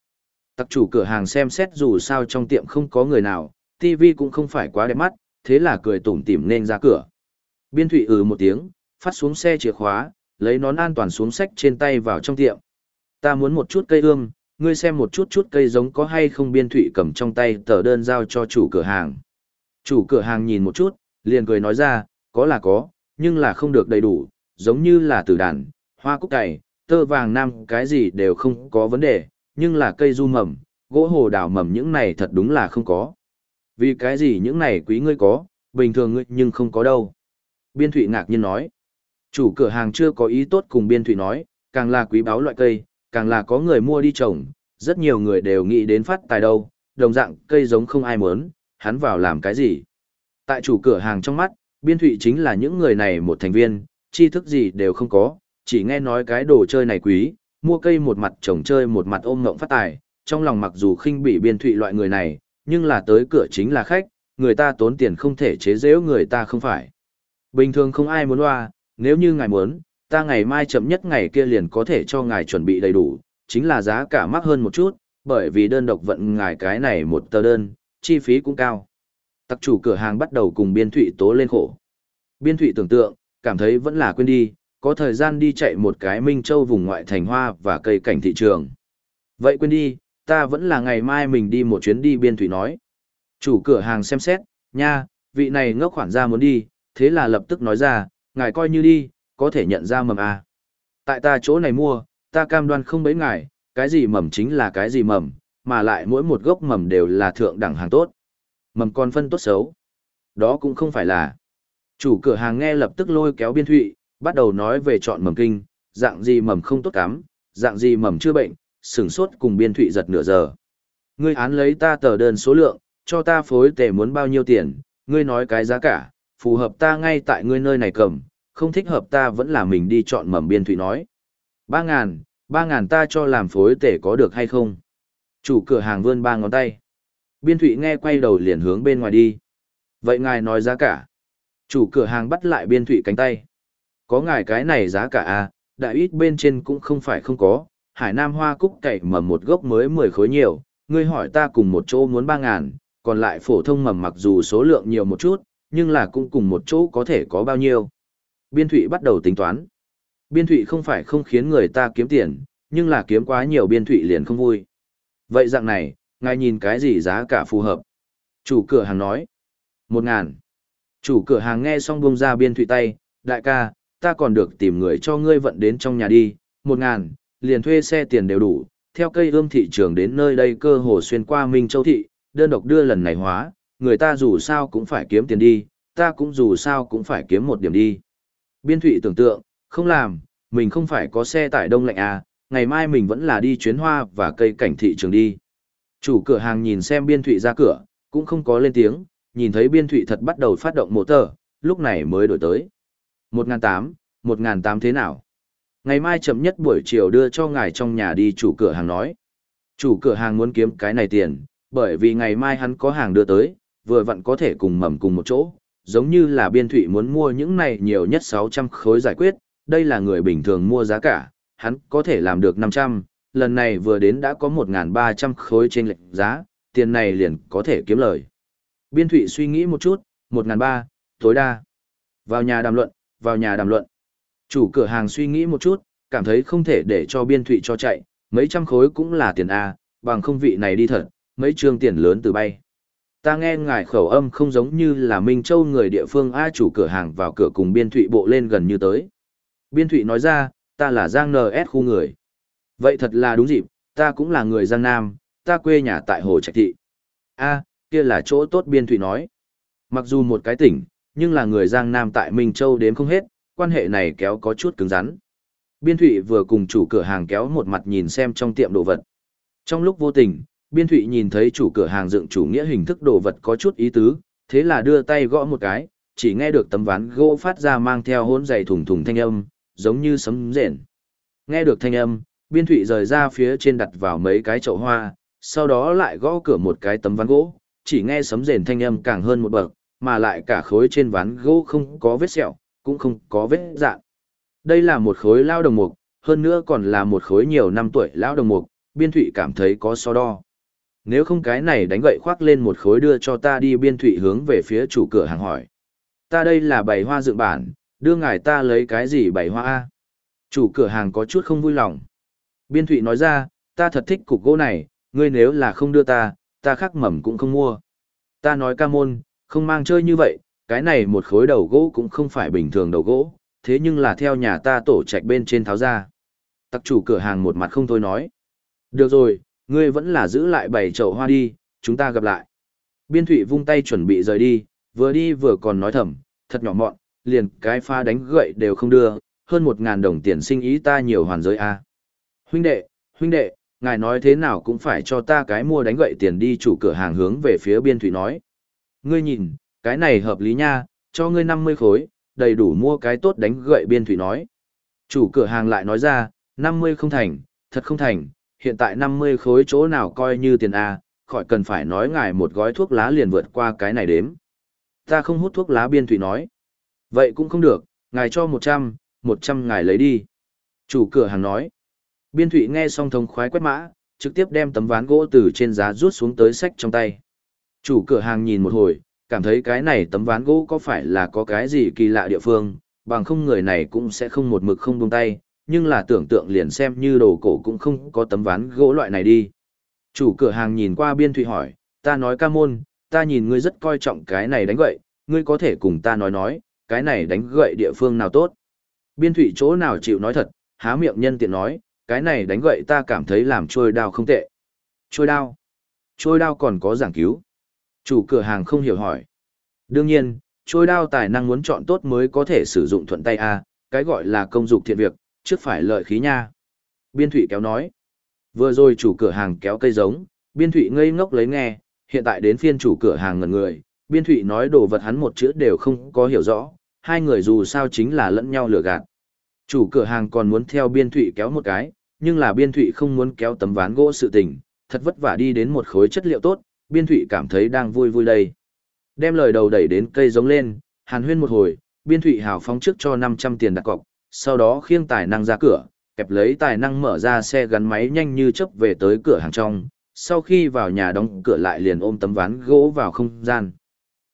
Tặc chủ cửa hàng xem xét dù sao trong tiệm không có người nào, TV cũng không phải quá đẹp mắt, thế là cười tủm tỉm nên ra cửa. Biên thụy ừ một tiếng, phát xuống xe chìa khóa, lấy nón an toàn xuống sách trên tay vào trong tiệm. Ta muốn một chút cây ương, ngươi xem một chút chút cây giống có hay không biên thụy cầm trong tay tờ đơn giao cho chủ cửa hàng. Chủ cửa hàng nhìn một chút, liền cười nói ra, có là có, nhưng là không được đầy đủ, giống như là tử đàn, hoa cúc cày, tơ vàng nam cái gì đều không có vấn đề, nhưng là cây du mầm, gỗ hồ đào mầm những này thật đúng là không có. Vì cái gì những này quý ngươi có, bình thường ngươi nhưng không có đâu. Biên thụy ngạc nhiên nói. Chủ cửa hàng chưa có ý tốt cùng biên thụy nói, càng là quý báo loại cây, càng là có người mua đi trồng, rất nhiều người đều nghĩ đến phát tài đâu, đồng dạng cây giống không ai muốn, hắn vào làm cái gì. Tại chủ cửa hàng trong mắt, biên thụy chính là những người này một thành viên, tri thức gì đều không có, chỉ nghe nói cái đồ chơi này quý, mua cây một mặt trồng chơi một mặt ôm ngộng phát tài, trong lòng mặc dù khinh bị biên thụy loại người này, nhưng là tới cửa chính là khách, người ta tốn tiền không thể chế giễu người ta không phải. Bình thường không ai muốn hoa, nếu như ngài muốn, ta ngày mai chậm nhất ngày kia liền có thể cho ngài chuẩn bị đầy đủ, chính là giá cả mắc hơn một chút, bởi vì đơn độc vận ngài cái này một tờ đơn, chi phí cũng cao. Tặc chủ cửa hàng bắt đầu cùng biên thụy tố lên khổ. Biên thụy tưởng tượng, cảm thấy vẫn là quên đi, có thời gian đi chạy một cái Minh Châu vùng ngoại thành hoa và cây cảnh thị trường. Vậy quên đi, ta vẫn là ngày mai mình đi một chuyến đi biên thụy nói. Chủ cửa hàng xem xét, nha, vị này ngốc khoản ra muốn đi, thế là lập tức nói ra, ngài coi như đi, có thể nhận ra mầm à. Tại ta chỗ này mua, ta cam đoan không bấy ngài, cái gì mầm chính là cái gì mầm, mà lại mỗi một gốc mầm đều là thượng đẳng hàng tốt. Mầm con phân tốt xấu. Đó cũng không phải là. Chủ cửa hàng nghe lập tức lôi kéo biên thụy, bắt đầu nói về chọn mầm kinh, dạng gì mầm không tốt cắm, dạng gì mầm chưa bệnh, sửng sốt cùng biên thụy giật nửa giờ. Ngươi án lấy ta tờ đơn số lượng, cho ta phối tề muốn bao nhiêu tiền, ngươi nói cái giá cả, phù hợp ta ngay tại ngươi nơi này cầm, không thích hợp ta vẫn là mình đi chọn mầm biên thụy nói. Ba ngàn, ba ngàn ta cho làm phối tể có được hay không? Chủ cửa hàng vươn ba ngón tay. Biên thụy nghe quay đầu liền hướng bên ngoài đi. Vậy ngài nói giá cả. Chủ cửa hàng bắt lại biên thụy cánh tay. Có ngài cái này giá cả à, đại ít bên trên cũng không phải không có. Hải Nam hoa cúc cậy mầm một gốc mới 10 khối nhiều, ngươi hỏi ta cùng một chỗ muốn 3 ngàn, còn lại phổ thông mầm mặc dù số lượng nhiều một chút, nhưng là cũng cùng một chỗ có thể có bao nhiêu. Biên thụy bắt đầu tính toán. Biên thụy không phải không khiến người ta kiếm tiền, nhưng là kiếm quá nhiều biên thụy liền không vui. Vậy dạng này, ngài nhìn cái gì giá cả phù hợp? Chủ cửa hàng nói. Một ngàn. Chủ cửa hàng nghe xong buông ra biên thụy tay, đại ca, ta còn được tìm người cho ngươi vận đến trong nhà đi, một ngàn, liền thuê xe tiền đều đủ, theo cây ươm thị trường đến nơi đây cơ hồ xuyên qua Minh Châu Thị, đơn độc đưa lần này hóa, người ta dù sao cũng phải kiếm tiền đi, ta cũng dù sao cũng phải kiếm một điểm đi. Biên thụy tưởng tượng, không làm, mình không phải có xe tải đông lạnh à, ngày mai mình vẫn là đi chuyến hoa và cây cảnh thị trường đi. Chủ cửa hàng nhìn xem biên thụy ra cửa, cũng không có lên tiếng, nhìn thấy biên thụy thật bắt đầu phát động mô tờ, lúc này mới đổi tới. 1.800, 1.800 thế nào? Ngày mai chậm nhất buổi chiều đưa cho ngài trong nhà đi chủ cửa hàng nói. Chủ cửa hàng muốn kiếm cái này tiền, bởi vì ngày mai hắn có hàng đưa tới, vừa vặn có thể cùng mầm cùng một chỗ, giống như là biên thụy muốn mua những này nhiều nhất 600 khối giải quyết, đây là người bình thường mua giá cả, hắn có thể làm được 500, lần này vừa đến đã có 1.300 khối trên lệnh giá, tiền này liền có thể kiếm lời. Biên thụy suy nghĩ một chút, 1.300, tối đa. Vào nhà đàm luận, vào nhà đàm luận. Chủ cửa hàng suy nghĩ một chút, cảm thấy không thể để cho biên thụy cho chạy, mấy trăm khối cũng là tiền A, bằng không vị này đi thật, mấy trương tiền lớn từ bay. Ta nghe ngài khẩu âm không giống như là Minh Châu người địa phương A chủ cửa hàng vào cửa cùng biên thụy bộ lên gần như tới. Biên thụy nói ra, ta là Giang NS khu người. Vậy thật là đúng dịp, ta cũng là người Giang Nam, ta quê nhà tại Hồ Trạch Thị. A, kia là chỗ tốt biên thụy nói. Mặc dù một cái tỉnh, nhưng là người Giang Nam tại Minh Châu đến không hết, quan hệ này kéo có chút cứng rắn. Biên Thụy vừa cùng chủ cửa hàng kéo một mặt nhìn xem trong tiệm đồ vật. Trong lúc vô tình, Biên Thụy nhìn thấy chủ cửa hàng dựng chủ nghĩa hình thức đồ vật có chút ý tứ, thế là đưa tay gõ một cái, chỉ nghe được tấm ván gỗ phát ra mang theo hỗn dày thùng thùng thanh âm, giống như sấm rền. Nghe được thanh âm, Biên Thụy rời ra phía trên đặt vào mấy cái chậu hoa, sau đó lại gõ cửa một cái tấm ván gỗ, chỉ nghe sấm rền thanh âm càng hơn một bậc, mà lại cả khối trên ván gỗ không có vết sẹo, cũng không có vết dạn. Đây là một khối lao đồng mục, hơn nữa còn là một khối nhiều năm tuổi lao đồng mục, biên thụy cảm thấy có so đo. Nếu không cái này đánh gậy khoác lên một khối đưa cho ta đi biên thụy hướng về phía chủ cửa hàng hỏi. Ta đây là bày hoa dựng bản, đưa ngài ta lấy cái gì bày hoa A. Chủ cửa hàng có chút không vui lòng. Biên thụy nói ra, ta thật thích cục gỗ này, ngươi nếu là không đưa ta, ta khắc mầm cũng không mua. Ta nói ca môn, không mang chơi như vậy, cái này một khối đầu gỗ cũng không phải bình thường đầu gỗ, thế nhưng là theo nhà ta tổ trạch bên trên tháo ra. Tặc chủ cửa hàng một mặt không thôi nói. Được rồi, ngươi vẫn là giữ lại bảy chậu hoa đi, chúng ta gặp lại. Biên thụy vung tay chuẩn bị rời đi, vừa đi vừa còn nói thầm, thật nhỏ mọn, liền cái pha đánh gậy đều không đưa, hơn một ngàn đồng tiền sinh ý ta nhiều hoàn giới a Huynh đệ, huynh đệ, ngài nói thế nào cũng phải cho ta cái mua đánh gậy tiền đi chủ cửa hàng hướng về phía biên thụy nói. Ngươi nhìn, cái này hợp lý nha, cho ngươi 50 khối, đầy đủ mua cái tốt đánh gậy biên thủy nói. Chủ cửa hàng lại nói ra, 50 không thành, thật không thành, hiện tại 50 khối chỗ nào coi như tiền A, khỏi cần phải nói ngài một gói thuốc lá liền vượt qua cái này đếm. Ta không hút thuốc lá biên thủy nói. Vậy cũng không được, ngài cho 100, 100 ngài lấy đi. Chủ cửa hàng nói. Biên thủy nghe xong thông khoái quét mã, trực tiếp đem tấm ván gỗ từ trên giá rút xuống tới sách trong tay. Chủ cửa hàng nhìn một hồi, cảm thấy cái này tấm ván gỗ có phải là có cái gì kỳ lạ địa phương, bằng không người này cũng sẽ không một mực không buông tay, nhưng là tưởng tượng liền xem như đồ cổ cũng không có tấm ván gỗ loại này đi. Chủ cửa hàng nhìn qua biên thụy hỏi, ta nói ca môn, ta nhìn ngươi rất coi trọng cái này đánh gậy, ngươi có thể cùng ta nói nói, cái này đánh gậy địa phương nào tốt. Biên thụy chỗ nào chịu nói thật, há miệng nhân tiện nói, cái này đánh gậy ta cảm thấy làm trôi đao không tệ. Trôi đao? Trôi đao còn có giảng cứu. Chủ cửa hàng không hiểu hỏi. Đương nhiên, trôi đao tài năng muốn chọn tốt mới có thể sử dụng thuận tay A, cái gọi là công dục thiện việc, trước phải lợi khí nha. Biên thủy kéo nói. Vừa rồi chủ cửa hàng kéo cây giống, biên thủy ngây ngốc lấy nghe, hiện tại đến phiên chủ cửa hàng ngần người, biên thủy nói đồ vật hắn một chữ đều không có hiểu rõ, hai người dù sao chính là lẫn nhau lừa gạt. Chủ cửa hàng còn muốn theo biên thủy kéo một cái, nhưng là biên thủy không muốn kéo tấm ván gỗ sự tình, thật vất vả đi đến một khối chất liệu tốt, biên thụy cảm thấy đang vui vui đây. Đem lời đầu đẩy đến cây giống lên, hàn huyên một hồi, biên thụy hào phóng trước cho 500 tiền đặt cọc, sau đó khiêng tài năng ra cửa, kẹp lấy tài năng mở ra xe gắn máy nhanh như chớp về tới cửa hàng trong, sau khi vào nhà đóng cửa lại liền ôm tấm ván gỗ vào không gian.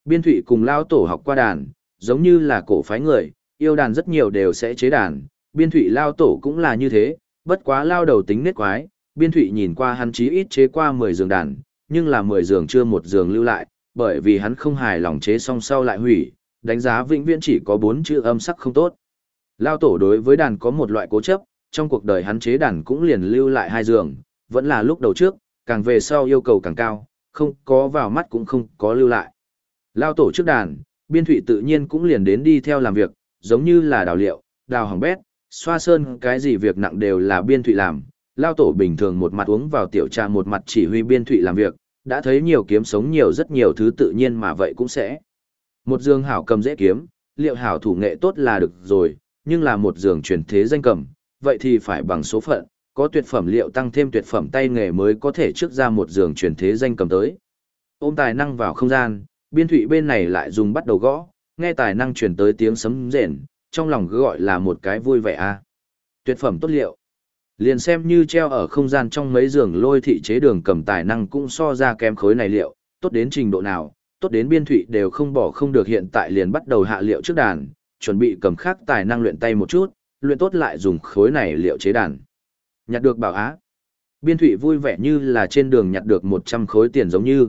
Biên thụy cùng lao tổ học qua đàn, giống như là cổ phái người, yêu đàn rất nhiều đều sẽ chế đàn, biên thụy lao tổ cũng là như thế, bất quá lao đầu tính nết quái, biên thụy nhìn qua hắn chí ít chế qua 10 giường đàn, nhưng là 10 giường chưa một giường lưu lại, bởi vì hắn không hài lòng chế xong sau lại hủy, đánh giá vĩnh viễn chỉ có 4 chữ âm sắc không tốt. Lao tổ đối với đàn có một loại cố chấp, trong cuộc đời hắn chế đàn cũng liền lưu lại hai giường, vẫn là lúc đầu trước, càng về sau yêu cầu càng cao, không có vào mắt cũng không có lưu lại. Lao tổ trước đàn, biên thủy tự nhiên cũng liền đến đi theo làm việc, giống như là đào liệu, đào hỏng bét, xoa sơn cái gì việc nặng đều là biên thủy làm. Lao tổ bình thường một mặt uống vào tiểu trà một mặt chỉ huy biên thủy làm việc, đã thấy nhiều kiếm sống nhiều rất nhiều thứ tự nhiên mà vậy cũng sẽ. Một giường hảo cầm dễ kiếm, liệu hảo thủ nghệ tốt là được rồi, nhưng là một giường truyền thế danh cầm, vậy thì phải bằng số phận, có tuyệt phẩm liệu tăng thêm tuyệt phẩm tay nghề mới có thể trước ra một giường truyền thế danh cầm tới. Ôm tài năng vào không gian, biên thụy bên này lại dùng bắt đầu gõ, nghe tài năng truyền tới tiếng sấm rền, trong lòng cứ gọi là một cái vui vẻ a Tuyệt phẩm tốt liệu. Liền xem như treo ở không gian trong mấy giường lôi thị chế đường cầm tài năng cũng so ra kém khối này liệu, tốt đến trình độ nào, tốt đến biên thụy đều không bỏ không được hiện tại liền bắt đầu hạ liệu trước đàn, chuẩn bị cầm khác tài năng luyện tay một chút, luyện tốt lại dùng khối này liệu chế đàn. Nhặt được bảo á. Biên thụy vui vẻ như là trên đường nhặt được 100 khối tiền giống như.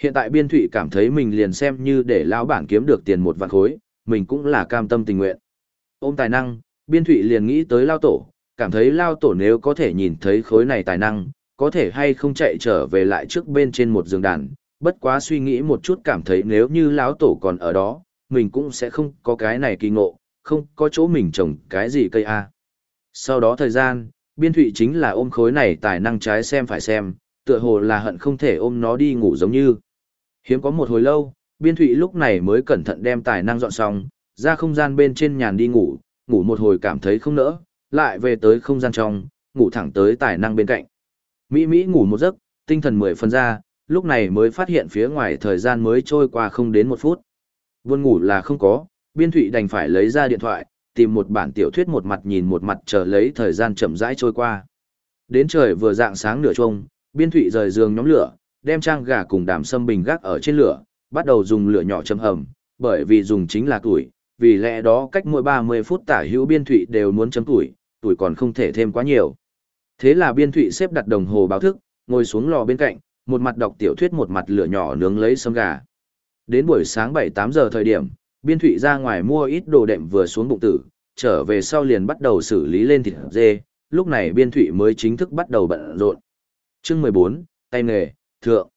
Hiện tại biên thụy cảm thấy mình liền xem như để lão bản kiếm được tiền một vạn khối, mình cũng là cam tâm tình nguyện. Ôm tài năng, biên thụy liền nghĩ tới lao tổ, cảm thấy lao tổ nếu có thể nhìn thấy khối này tài năng, có thể hay không chạy trở về lại trước bên trên một giường đàn, bất quá suy nghĩ một chút cảm thấy nếu như lão tổ còn ở đó, mình cũng sẽ không có cái này kỳ ngộ, không có chỗ mình trồng cái gì cây A. Sau đó thời gian, biên thụy chính là ôm khối này tài năng trái xem phải xem, tựa hồ là hận không thể ôm nó đi ngủ giống như. Hiếm có một hồi lâu, biên thụy lúc này mới cẩn thận đem tài năng dọn xong, ra không gian bên trên nhàn đi ngủ, ngủ một hồi cảm thấy không nỡ, lại về tới không gian trong, ngủ thẳng tới tài năng bên cạnh. Mỹ Mỹ ngủ một giấc, tinh thần mười phần ra, lúc này mới phát hiện phía ngoài thời gian mới trôi qua không đến một phút. Buồn ngủ là không có, biên thụy đành phải lấy ra điện thoại, tìm một bản tiểu thuyết một mặt nhìn một mặt chờ lấy thời gian chậm rãi trôi qua. Đến trời vừa dạng sáng nửa trông, biên thụy rời giường nhóm lửa, đem trang gà cùng đàm sâm bình gác ở trên lửa, bắt đầu dùng lửa nhỏ châm hầm, bởi vì dùng chính là tuổi, vì lẽ đó cách mỗi 30 phút tả hữu biên thụy đều muốn chấm tuổi, tuổi còn không thể thêm quá nhiều. Thế là biên thụy xếp đặt đồng hồ báo thức, ngồi xuống lò bên cạnh, một mặt đọc tiểu thuyết một mặt lửa nhỏ nướng lấy sâm gà. Đến buổi sáng 7-8 giờ thời điểm, biên thụy ra ngoài mua ít đồ đệm vừa xuống bụng tử, trở về sau liền bắt đầu xử lý lên thịt dê, lúc này biên thụy mới chính thức bắt đầu bận rộn. chương 14, tay nghề, thượng.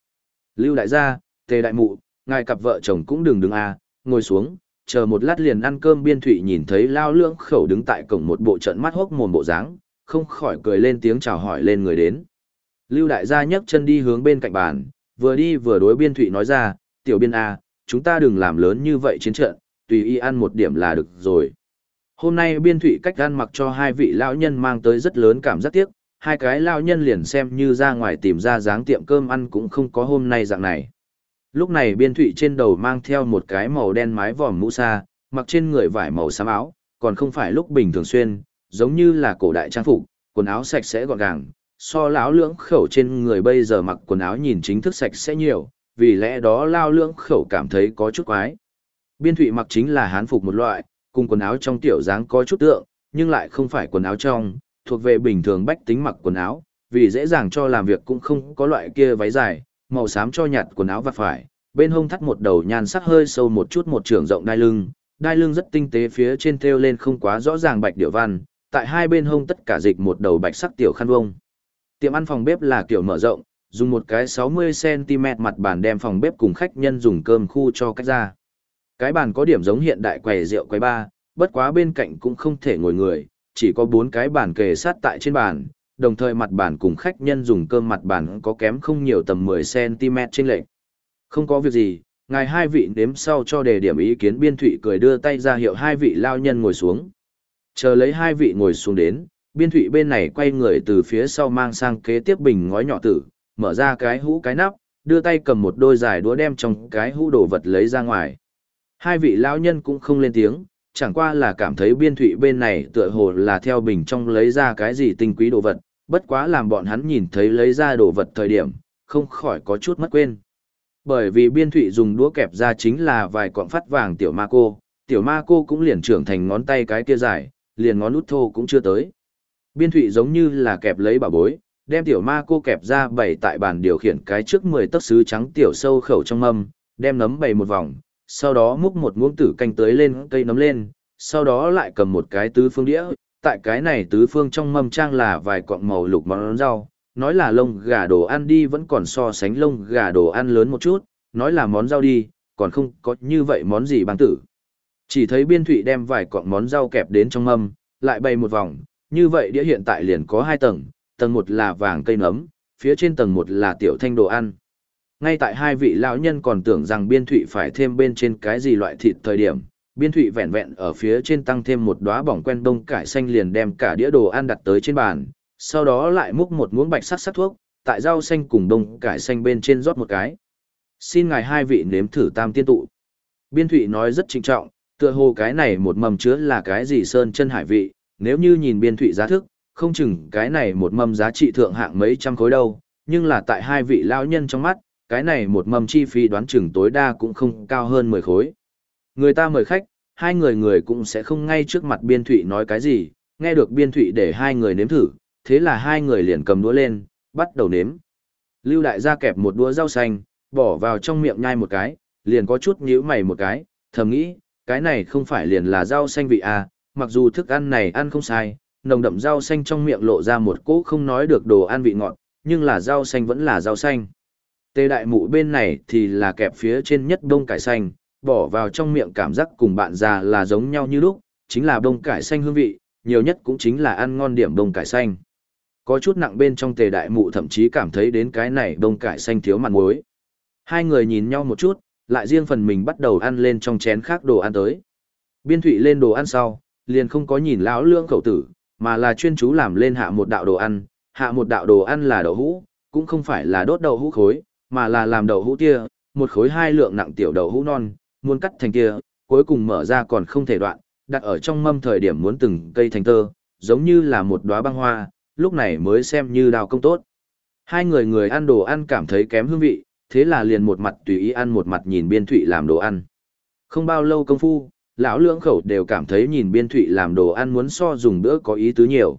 Lưu đại gia, tề đại mụ, ngài cặp vợ chồng cũng đừng đứng a ngồi xuống, chờ một lát liền ăn cơm biên thụy nhìn thấy lao lưỡng khẩu đứng tại cổng một bộ trận mắt hốc mồm bộ dáng không khỏi cười lên tiếng chào hỏi lên người đến. Lưu đại gia nhấc chân đi hướng bên cạnh bàn, vừa đi vừa đối biên thụy nói ra, tiểu biên A, chúng ta đừng làm lớn như vậy chiến trận, tùy y ăn một điểm là được rồi. Hôm nay biên thụy cách ăn mặc cho hai vị lão nhân mang tới rất lớn cảm giác tiếc, hai cái lão nhân liền xem như ra ngoài tìm ra dáng tiệm cơm ăn cũng không có hôm nay dạng này. Lúc này biên thụy trên đầu mang theo một cái màu đen mái vòm mũ sa, mặc trên người vải màu xám áo, còn không phải lúc bình thường xuyên, giống như là cổ đại trang phục, quần áo sạch sẽ gọn gàng, so lão lưỡng khẩu trên người bây giờ mặc quần áo nhìn chính thức sạch sẽ nhiều, vì lẽ đó lao lưỡng khẩu cảm thấy có chút quái. Biên thụy mặc chính là hán phục một loại, cùng quần áo trong tiểu dáng có chút tượng, nhưng lại không phải quần áo trong, thuộc về bình thường bách tính mặc quần áo, vì dễ dàng cho làm việc cũng không có loại kia váy dài, màu xám cho nhạt quần áo và phải, bên hông thắt một đầu nhan sắc hơi sâu một chút một trường rộng đai lưng, đai lưng rất tinh tế phía trên thêu lên không quá rõ ràng bạch điệu văn, tại hai bên hông tất cả dịch một đầu bạch sắc tiểu khăn vông. Tiệm ăn phòng bếp là kiểu mở rộng, dùng một cái 60cm mặt bàn đem phòng bếp cùng khách nhân dùng cơm khu cho cách ra. Cái bàn có điểm giống hiện đại quầy rượu quầy ba, bất quá bên cạnh cũng không thể ngồi người, chỉ có bốn cái bàn kề sát tại trên bàn, đồng thời mặt bàn cùng khách nhân dùng cơm mặt bàn có kém không nhiều tầm 10cm trên lệch. Không có việc gì, ngài hai vị nếm sau cho đề điểm ý kiến biên thụy cười đưa tay ra hiệu hai vị lao nhân ngồi xuống. Chờ lấy hai vị ngồi xuống đến, biên thụy bên này quay người từ phía sau mang sang kế tiếp bình ngói nhỏ tử, mở ra cái hũ cái nắp, đưa tay cầm một đôi dài đũa đem trong cái hũ đồ vật lấy ra ngoài. Hai vị lão nhân cũng không lên tiếng, chẳng qua là cảm thấy biên thụy bên này tựa hồ là theo bình trong lấy ra cái gì tinh quý đồ vật, bất quá làm bọn hắn nhìn thấy lấy ra đồ vật thời điểm, không khỏi có chút mất quên. Bởi vì biên thụy dùng đũa kẹp ra chính là vài cọng phát vàng tiểu ma cô, tiểu ma cô cũng liền trưởng thành ngón tay cái kia dài, liền ngón út thô cũng chưa tới. Biên thụy giống như là kẹp lấy bà bối, đem tiểu ma cô kẹp ra bày tại bàn điều khiển cái trước 10 tấc sứ trắng tiểu sâu khẩu trong mâm, đem nấm bày một vòng, sau đó múc một muỗng tử canh tới lên cây nấm lên, sau đó lại cầm một cái tứ phương đĩa, tại cái này tứ phương trong mâm trang là vài cọng màu lục món rau, nói là lông gà đồ ăn đi vẫn còn so sánh lông gà đồ ăn lớn một chút, nói là món rau đi, còn không có như vậy món gì bằng tử. Chỉ thấy biên thụy đem vài cọng món rau kẹp đến trong mâm, lại bay một vòng, như vậy đĩa hiện tại liền có hai tầng, tầng một là vàng cây nấm, phía trên tầng một là tiểu thanh đồ ăn. Ngay tại hai vị lão nhân còn tưởng rằng biên thụy phải thêm bên trên cái gì loại thịt thời điểm, biên thụy vẹn vẹn ở phía trên tăng thêm một đóa bỏng quen đông cải xanh liền đem cả đĩa đồ ăn đặt tới trên bàn, sau đó lại múc một muỗng bạch sắc sắc thuốc, tại rau xanh cùng đông cải xanh bên trên rót một cái. Xin ngài hai vị nếm thử tam tiên tụ. Biên thụy nói rất trinh trọng, tựa hồ cái này một mầm chứa là cái gì sơn chân hải vị, nếu như nhìn biên thụy giá thức, không chừng cái này một mâm giá trị thượng hạng mấy trăm khối đâu, nhưng là tại hai vị lão nhân trong mắt, cái này một mâm chi phí đoán chừng tối đa cũng không cao hơn 10 khối. Người ta mời khách, hai người người cũng sẽ không ngay trước mặt biên thụy nói cái gì, nghe được biên thụy để hai người nếm thử, thế là hai người liền cầm đũa lên, bắt đầu nếm. Lưu đại gia kẹp một đũa rau xanh, bỏ vào trong miệng nhai một cái, liền có chút nhíu mày một cái, thầm nghĩ, cái này không phải liền là rau xanh vị à, mặc dù thức ăn này ăn không sai, nồng đậm rau xanh trong miệng lộ ra một cỗ không nói được đồ ăn vị ngọt, nhưng là rau xanh vẫn là rau xanh. Tê đại mụ bên này thì là kẹp phía trên nhất đông cải xanh, bỏ vào trong miệng cảm giác cùng bạn già là giống nhau như lúc, chính là đông cải xanh hương vị, nhiều nhất cũng chính là ăn ngon điểm đông cải xanh. Có chút nặng bên trong tề đại mụ thậm chí cảm thấy đến cái này đông cải xanh thiếu mặt muối. Hai người nhìn nhau một chút, lại riêng phần mình bắt đầu ăn lên trong chén khác đồ ăn tới. Biên thụy lên đồ ăn sau, liền không có nhìn lão lương khẩu tử, mà là chuyên chú làm lên hạ một đạo đồ ăn, hạ một đạo đồ ăn là đậu hũ, cũng không phải là đốt đậu hũ khối, mà là làm đậu hũ tia, một khối hai lượng nặng tiểu đậu hũ non, muốn cắt thành kia, cuối cùng mở ra còn không thể đoạn, đặt ở trong mâm thời điểm muốn từng cây thành tơ, giống như là một đóa băng hoa, lúc này mới xem như đào công tốt. Hai người người ăn đồ ăn cảm thấy kém hương vị, thế là liền một mặt tùy ý ăn một mặt nhìn biên thụy làm đồ ăn. Không bao lâu công phu, lão lưỡng khẩu đều cảm thấy nhìn biên thụy làm đồ ăn muốn so dùng bữa có ý tứ nhiều.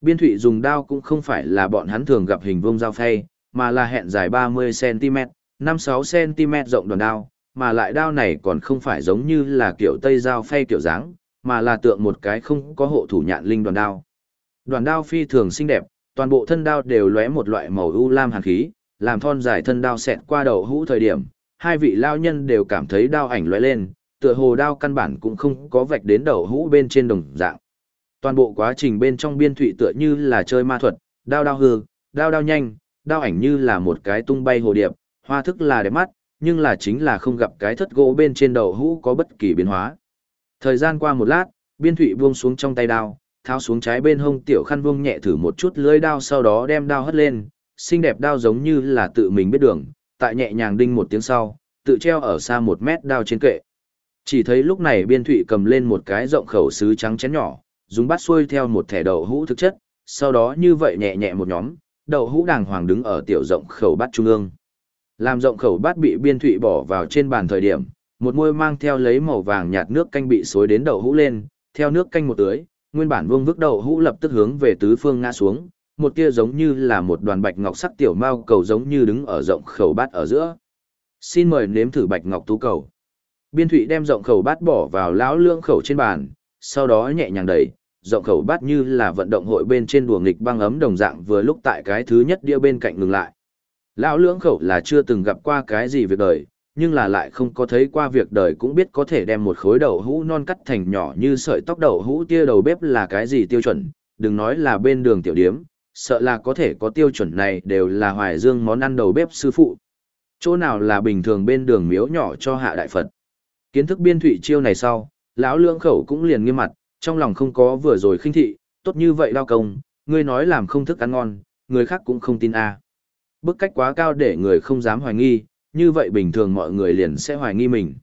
Biên thụy dùng đao cũng không phải là bọn hắn thường gặp hình vuông dao phay, mà là hẹn dài 30cm, 56cm rộng đoàn đao, mà lại đao này còn không phải giống như là kiểu tây dao phay kiểu dáng, mà là tượng một cái không có hộ thủ nhạn linh đoàn đao. Đoàn đao phi thường xinh đẹp, toàn bộ thân đao đều lóe một loại màu u lam hàn khí, làm thon dài thân đao xẹt qua đầu hũ thời điểm, hai vị lao nhân đều cảm thấy đao ảnh lóe lên, tựa hồ đao căn bản cũng không có vạch đến đầu hũ bên trên đồng dạng. Toàn bộ quá trình bên trong biên thụy tựa như là chơi ma thuật, đao đao hư, đao đao nhanh, đao ảnh như là một cái tung bay hồ điệp, hoa thức là đẹp mắt, nhưng là chính là không gặp cái thất gỗ bên trên đầu hũ có bất kỳ biến hóa. Thời gian qua một lát, biên thụy buông xuống trong tay đao, tháo xuống trái bên hông tiểu khăn buông nhẹ thử một chút lưới đao sau đó đem đao hất lên, xinh đẹp đao giống như là tự mình biết đường, tại nhẹ nhàng đinh một tiếng sau, tự treo ở xa một mét đao trên kệ. Chỉ thấy lúc này biên thụy cầm lên một cái rộng khẩu sứ trắng chén nhỏ, dùng bát xuôi theo một thẻ đậu hũ thực chất, sau đó như vậy nhẹ nhẹ một nhóm, đậu hũ đàng hoàng đứng ở tiểu rộng khẩu bát trung ương. Làm rộng khẩu bát bị biên thụy bỏ vào trên bàn thời điểm, một môi mang theo lấy màu vàng nhạt nước canh bị xối đến đậu hũ lên, theo nước canh một tưới, nguyên bản vương vức đậu hũ lập tức hướng về tứ phương ngã xuống, một tia giống như là một đoàn bạch ngọc sắc tiểu mao cầu giống như đứng ở rộng khẩu bát ở giữa. Xin mời nếm thử bạch ngọc tú cầu. Biên thụy đem rộng khẩu bát bỏ vào lão lương khẩu trên bàn, sau đó nhẹ nhàng đẩy, rộng khẩu bát như là vận động hội bên trên đùa nghịch băng ấm đồng dạng vừa lúc tại cái thứ nhất đĩa bên cạnh ngừng lại. Lão lưỡng khẩu là chưa từng gặp qua cái gì việc đời, nhưng là lại không có thấy qua việc đời cũng biết có thể đem một khối đậu hũ non cắt thành nhỏ như sợi tóc đậu hũ tia đầu bếp là cái gì tiêu chuẩn, đừng nói là bên đường tiểu điếm, sợ là có thể có tiêu chuẩn này đều là hoài dương món ăn đầu bếp sư phụ. Chỗ nào là bình thường bên đường miếu nhỏ cho hạ đại Phật. Kiến thức biên thủy chiêu này sau, lão lưỡng khẩu cũng liền nghiêm mặt, trong lòng không có vừa rồi khinh thị, tốt như vậy lao công, ngươi nói làm không thức ăn ngon, người khác cũng không tin a. À. Bức cách quá cao để người không dám hoài nghi, như vậy bình thường mọi người liền sẽ hoài nghi mình.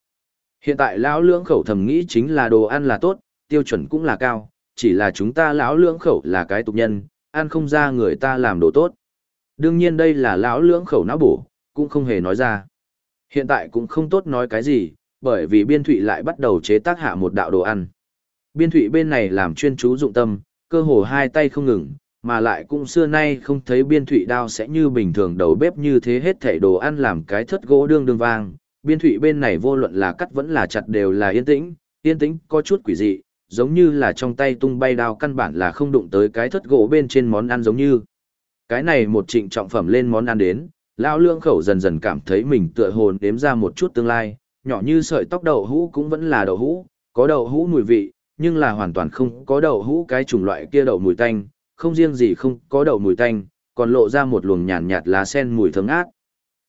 Hiện tại lão lưỡng khẩu thầm nghĩ chính là đồ ăn là tốt, tiêu chuẩn cũng là cao, chỉ là chúng ta lão lưỡng khẩu là cái tục nhân, ăn không ra người ta làm đồ tốt. Đương nhiên đây là lão lưỡng khẩu não bổ, cũng không hề nói ra. Hiện tại cũng không tốt nói cái gì, bởi vì biên thụy lại bắt đầu chế tác hạ một đạo đồ ăn. Biên thụy bên này làm chuyên chú dụng tâm, cơ hồ hai tay không ngừng, mà lại cũng xưa nay không thấy biên thụy đao sẽ như bình thường đầu bếp như thế hết thảy đồ ăn làm cái thất gỗ đương đương vang. Biên thụy bên này vô luận là cắt vẫn là chặt đều là yên tĩnh, yên tĩnh có chút quỷ dị, giống như là trong tay tung bay đao căn bản là không đụng tới cái thất gỗ bên trên món ăn giống như. Cái này một trịnh trọng phẩm lên món ăn đến, lão lương khẩu dần dần cảm thấy mình tựa hồn đếm ra một chút tương lai, nhỏ như sợi tóc đậu hũ cũng vẫn là đậu hũ, có đậu hũ mùi vị, nhưng là hoàn toàn không có đậu hũ cái chủng loại kia đậu mùi tanh, không riêng gì không có đậu mùi tanh, còn lộ ra một luồng nhàn nhạt lá sen mùi thơm ngát.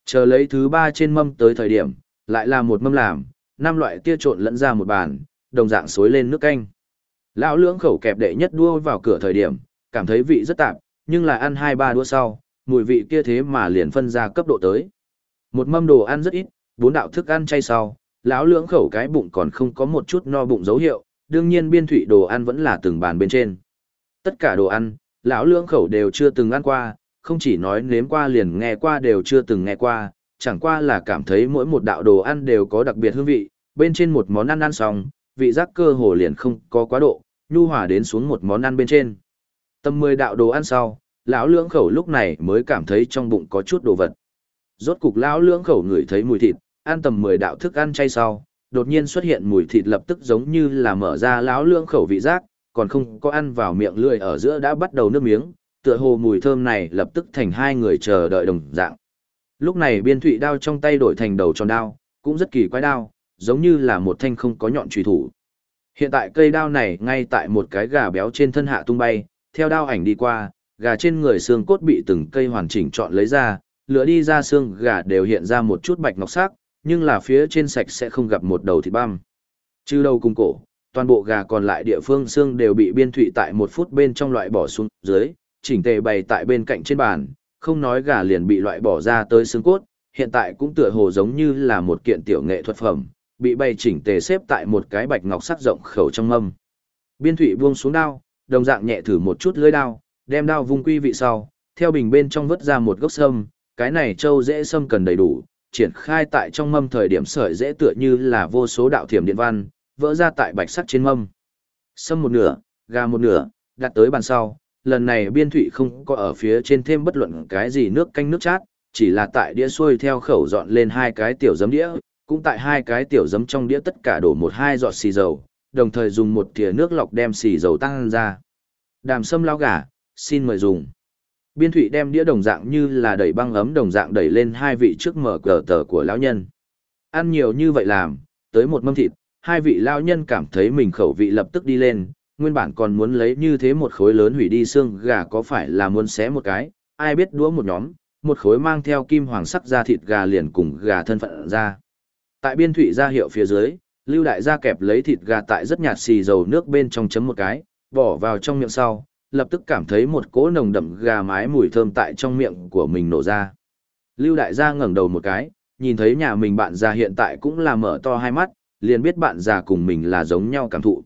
Chờ lấy thứ ba trên mâm tới thời điểm, lại là một mâm làm, năm loại tia trộn lẫn ra một bàn, đồng dạng xối lên nước canh. Lão lưỡng khẩu kẹp đệ nhất đua vào cửa thời điểm, cảm thấy vị rất tạp, nhưng là ăn hai ba đua sau, mùi vị kia thế mà liền phân ra cấp độ tới. Một mâm đồ ăn rất ít, bốn đạo thức ăn chay sau, lão lưỡng khẩu cái bụng còn không có một chút no bụng dấu hiệu, đương nhiên biên thủy đồ ăn vẫn là từng bàn bên trên. Tất cả đồ ăn, lão lưỡng khẩu đều chưa từng ăn qua, không chỉ nói nếm qua liền nghe qua đều chưa từng nghe qua, chẳng qua là cảm thấy mỗi một đạo đồ ăn đều có đặc biệt hương vị, bên trên một món ăn ăn xong, vị giác cơ hồ liền không có quá độ, nhu hòa đến xuống một món ăn bên trên. Tầm 10 đạo đồ ăn sau, lão lưỡng khẩu lúc này mới cảm thấy trong bụng có chút đồ vật. Rốt cục lão lưỡng khẩu ngửi thấy mùi thịt, ăn tầm 10 đạo thức ăn chay sau, đột nhiên xuất hiện mùi thịt lập tức giống như là mở ra lão lưỡng khẩu vị giác, còn không có ăn vào miệng lưỡi ở giữa đã bắt đầu nước miếng, tựa hồ mùi thơm này lập tức thành hai người chờ đợi đồng dạng. Lúc này biên thụy đao trong tay đổi thành đầu tròn đao, cũng rất kỳ quái đao, giống như là một thanh không có nhọn trùy thủ. Hiện tại cây đao này ngay tại một cái gà béo trên thân hạ tung bay, theo đao ảnh đi qua, gà trên người xương cốt bị từng cây hoàn chỉnh chọn lấy ra, lửa đi ra xương gà đều hiện ra một chút bạch ngọc sắc, nhưng là phía trên sạch sẽ không gặp một đầu thịt băm. Trừ đầu cùng cổ, toàn bộ gà còn lại địa phương xương đều bị biên thụy tại một phút bên trong loại bỏ xuống dưới, chỉnh tề bày tại bên cạnh trên bàn, không nói gà liền bị loại bỏ ra tới xương cốt, hiện tại cũng tựa hồ giống như là một kiện tiểu nghệ thuật phẩm, bị bày chỉnh tề xếp tại một cái bạch ngọc sắc rộng khẩu trong mâm. Biên thụy buông xuống đao, đồng dạng nhẹ thử một chút lưới đao, đem đao vung quy vị sau, theo bình bên trong vớt ra một gốc sâm, cái này châu dễ sâm cần đầy đủ, triển khai tại trong mâm thời điểm sợi dễ tựa như là vô số đạo thiểm điện văn, vỡ ra tại bạch sắc trên mâm. Sâm một nửa, gà một nửa, đặt tới bàn sau, lần này biên thụy không có ở phía trên thêm bất luận cái gì nước canh nước chát, chỉ là tại đĩa xuôi theo khẩu dọn lên hai cái tiểu giấm đĩa, cũng tại hai cái tiểu giấm trong đĩa tất cả đổ một hai giọt xì dầu, đồng thời dùng một thìa nước lọc đem xì dầu tăng ra. Đàm sâm lao gà, xin mời dùng. Biên thụy đem đĩa đồng dạng như là đẩy băng ấm đồng dạng đẩy lên hai vị trước mở cờ tờ của lão nhân. Ăn nhiều như vậy làm, tới một mâm thịt, hai vị lão nhân cảm thấy mình khẩu vị lập tức đi lên, nguyên bản còn muốn lấy như thế một khối lớn hủy đi xương gà có phải là muốn xé một cái, ai biết đũa một nhóm, một khối mang theo kim hoàng sắc ra thịt gà liền cùng gà thân phận ra. Tại biên thủy ra hiệu phía dưới, Lưu Đại gia kẹp lấy thịt gà tại rất nhạt xì dầu nước bên trong chấm một cái, bỏ vào trong miệng sau, lập tức cảm thấy một cỗ nồng đậm gà mái mùi thơm tại trong miệng của mình nổ ra. Lưu Đại gia ngẩng đầu một cái, nhìn thấy nhà mình bạn già hiện tại cũng là mở to hai mắt, liền biết bạn già cùng mình là giống nhau cảm thụ.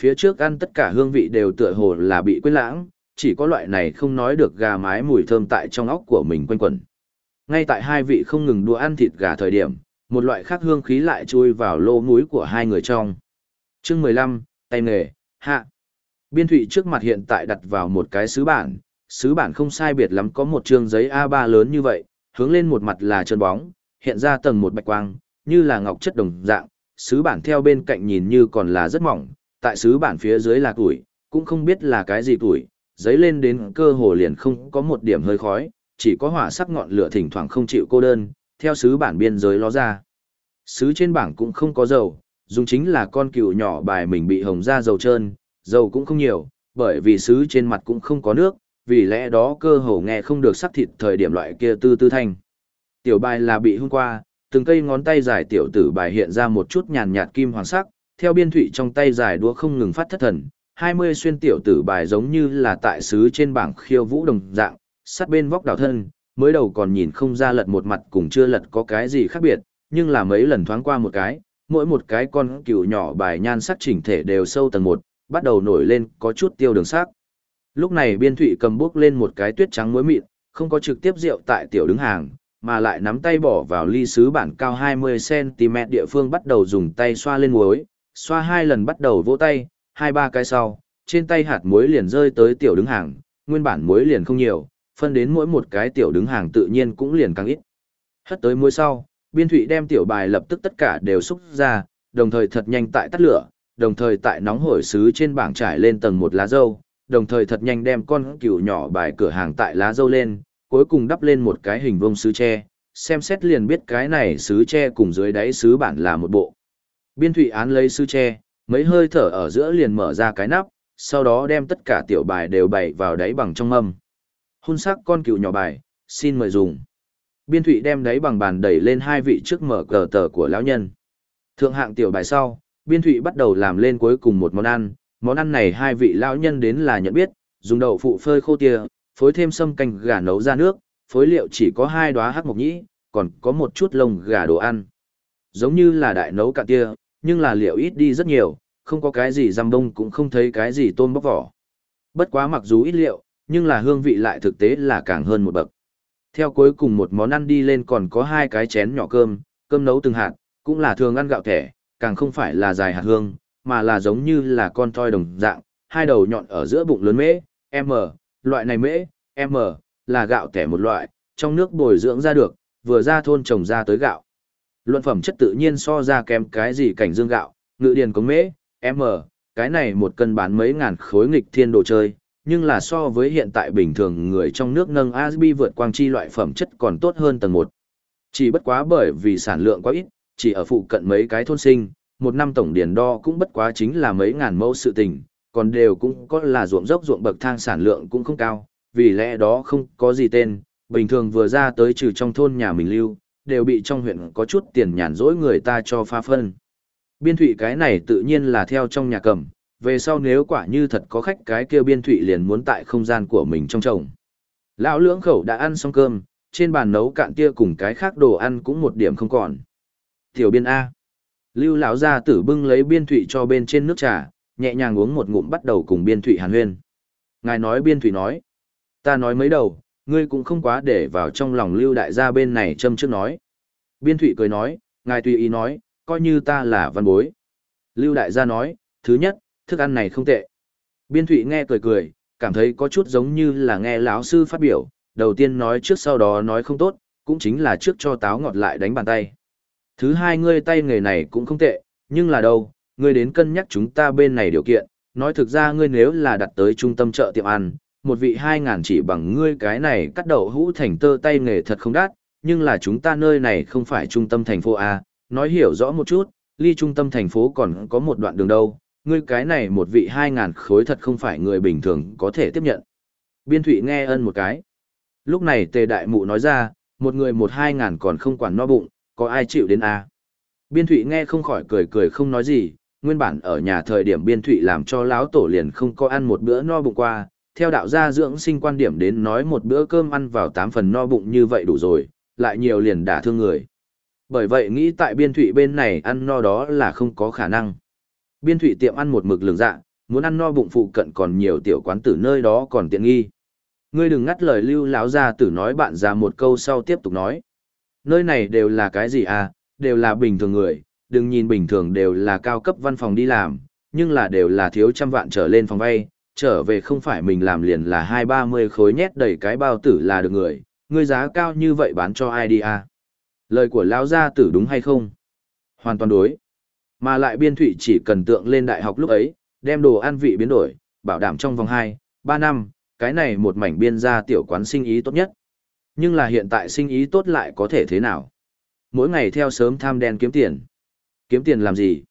Phía trước ăn tất cả hương vị đều tựa hồ là bị quên lãng, chỉ có loại này không nói được gà mái mùi thơm tại trong óc của mình quanh quẩn. Ngay tại hai vị không ngừng đùa ăn thịt gà thời điểm, một loại khác hương khí lại chui vào lô mũi của hai người trong. Chương 15, tay nghề, hạ. Biên thủy trước mặt hiện tại đặt vào một cái sứ bản, sứ bản không sai biệt lắm có một chương giấy A3 lớn như vậy, hướng lên một mặt là trơn bóng, hiện ra tầng một bạch quang, như là ngọc chất đồng dạng, sứ bản theo bên cạnh nhìn như còn là rất mỏng, tại sứ bản phía dưới là tuổi, cũng không biết là cái gì tuổi, giấy lên đến cơ hồ liền không có một điểm hơi khói, chỉ có hỏa sắc ngọn lửa thỉnh thoảng không chịu cô đơn, theo sứ bản biên giới ló ra. Sứ trên bảng cũng không có dầu, dùng chính là con cừu nhỏ bài mình bị hồng ra dầu trơn, dầu cũng không nhiều, bởi vì sứ trên mặt cũng không có nước, vì lẽ đó cơ hồ nghe không được sắc thịt thời điểm loại kia tư tư thanh. Tiểu bài là bị hung qua, từng cây ngón tay dài tiểu tử bài hiện ra một chút nhàn nhạt kim hoàng sắc, theo biên thụy trong tay dài đũa không ngừng phát thất thần, 20 xuyên tiểu tử bài giống như là tại sứ trên bảng khiêu vũ đồng dạng, sát bên vóc đảo thân, mới đầu còn nhìn không ra lật một mặt cùng chưa lật có cái gì khác biệt, nhưng là mấy lần thoáng qua một cái, mỗi một cái con cừu nhỏ bài nhan sắc chỉnh thể đều sâu tầng một, bắt đầu nổi lên có chút tiêu đường sắc. Lúc này biên thụy cầm bước lên một cái tuyết trắng muối mịn, không có trực tiếp rượu tại tiểu đứng hàng, mà lại nắm tay bỏ vào ly sứ bản cao 20cm địa phương bắt đầu dùng tay xoa lên muối, xoa hai lần bắt đầu vỗ tay, hai ba cái sau, trên tay hạt muối liền rơi tới tiểu đứng hàng, nguyên bản muối liền không nhiều, phân đến mỗi một cái tiểu đứng hàng tự nhiên cũng liền càng ít. Hất tới muối sau, biên thụy đem tiểu bài lập tức tất cả đều xúc ra, đồng thời thật nhanh tại tắt lửa, đồng thời tại nóng hổi sứ trên bảng trải lên tầng một lá dâu, đồng thời thật nhanh đem con cừu nhỏ bài cửa hàng tại lá dâu lên, cuối cùng đắp lên một cái hình vông sứ tre, xem xét liền biết cái này sứ tre cùng dưới đáy sứ bản là một bộ. Biên thủy án lấy sứ tre, mấy hơi thở ở giữa liền mở ra cái nắp, sau đó đem tất cả tiểu bài đều bày vào đáy bằng trong âm. Hôn sắc con cựu nhỏ bài, xin mời dùng. Biên thủy đem đáy bằng bàn đẩy lên hai vị trước mở cờ tờ của lão nhân. Thượng hạng tiểu bài sau, biên thủy bắt đầu làm lên cuối cùng một món ăn, món ăn này hai vị lão nhân đến là nhận biết, dùng đậu phụ phơi khô tia, phối thêm sâm canh gà nấu ra nước, phối liệu chỉ có hai đóa hắc mộc nhĩ, còn có một chút lông gà đồ ăn. Giống như là đại nấu cạn tia, nhưng là liệu ít đi rất nhiều, không có cái gì răm bông cũng không thấy cái gì tôm bóc vỏ. Bất quá mặc dù ít liệu, nhưng là hương vị lại thực tế là càng hơn một bậc. Theo cuối cùng một món ăn đi lên còn có hai cái chén nhỏ cơm, cơm nấu từng hạt, cũng là thường ăn gạo thẻ, càng không phải là dài hạt hương, mà là giống như là con toi đồng dạng, hai đầu nhọn ở giữa bụng lớn mễ, M, loại này mễ, M, là gạo tẻ một loại, trong nước bồi dưỡng ra được, vừa ra thôn trồng ra tới gạo. Luận phẩm chất tự nhiên so ra kém cái gì cảnh dương gạo, ngự điền có mễ, M, cái này một cân bán mấy ngàn khối nghịch thiên đồ chơi, nhưng là so với hiện tại bình thường người trong nước nâng ASB vượt quang chi loại phẩm chất còn tốt hơn tầng 1. Chỉ bất quá bởi vì sản lượng quá ít, chỉ ở phụ cận mấy cái thôn sinh, một năm tổng điền đo cũng bất quá chính là mấy ngàn mẫu sự tình, còn đều cũng có là ruộng dốc ruộng bậc thang sản lượng cũng không cao, vì lẽ đó không có gì tên, bình thường vừa ra tới trừ trong thôn nhà mình lưu, đều bị trong huyện có chút tiền nhàn rỗi người ta cho pha phân. Biên thủy cái này tự nhiên là theo trong nhà cầm, về sau nếu quả như thật có khách cái kia biên thụy liền muốn tại không gian của mình trong chồng. Lão lưỡng khẩu đã ăn xong cơm, trên bàn nấu cạn tia cùng cái khác đồ ăn cũng một điểm không còn. Tiểu biên A. Lưu lão gia tử bưng lấy biên thụy cho bên trên nước trà, nhẹ nhàng uống một ngụm bắt đầu cùng biên thụy hàn huyên. Ngài nói biên thụy nói. Ta nói mấy đầu, ngươi cũng không quá để vào trong lòng lưu đại gia bên này châm trước nói. Biên thụy cười nói, ngài tùy ý nói, coi như ta là văn bối. Lưu đại gia nói, thứ nhất, thức ăn này không tệ. Biên Thụy nghe cười cười, cảm thấy có chút giống như là nghe lão sư phát biểu, đầu tiên nói trước sau đó nói không tốt, cũng chính là trước cho táo ngọt lại đánh bàn tay. Thứ hai ngươi tay nghề này cũng không tệ, nhưng là đâu, ngươi đến cân nhắc chúng ta bên này điều kiện, nói thực ra ngươi nếu là đặt tới trung tâm chợ tiệm ăn, một vị hai ngàn chỉ bằng ngươi cái này cắt đậu hũ thành tơ tay nghề thật không đắt, nhưng là chúng ta nơi này không phải trung tâm thành phố A, nói hiểu rõ một chút, ly trung tâm thành phố còn có một đoạn đường đâu, ngươi cái này một vị hai ngàn khối thật không phải người bình thường có thể tiếp nhận. Biên thụy nghe ân một cái. Lúc này tề đại mụ nói ra, một người một hai ngàn còn không quản no bụng, có ai chịu đến a Biên thụy nghe không khỏi cười cười không nói gì, nguyên bản ở nhà thời điểm biên thụy làm cho lão tổ liền không có ăn một bữa no bụng qua, theo đạo gia dưỡng sinh quan điểm đến nói một bữa cơm ăn vào tám phần no bụng như vậy đủ rồi, lại nhiều liền đả thương người. Bởi vậy nghĩ tại biên thụy bên này ăn no đó là không có khả năng. Biên thụy tiệm ăn một mực lường dạ, muốn ăn no bụng phụ cận còn nhiều tiểu quán tử nơi đó còn tiện nghi. Ngươi đừng ngắt lời lưu lão gia tử nói bạn ra một câu sau tiếp tục nói. Nơi này đều là cái gì à, đều là bình thường người, đừng nhìn bình thường đều là cao cấp văn phòng đi làm, nhưng là đều là thiếu trăm vạn trở lên phòng vay, trở về không phải mình làm liền là hai ba mươi khối nhét đầy cái bao tử là được người, ngươi giá cao như vậy bán cho ai đi à? Lời của lão gia tử đúng hay không? Hoàn toàn đối. Mà lại biên thụy chỉ cần tượng lên đại học lúc ấy, đem đồ ăn vị biến đổi, bảo đảm trong vòng 2, 3 năm, cái này một mảnh biên gia tiểu quán sinh ý tốt nhất. Nhưng là hiện tại sinh ý tốt lại có thể thế nào? Mỗi ngày theo sớm tham đen kiếm tiền. Kiếm tiền làm gì?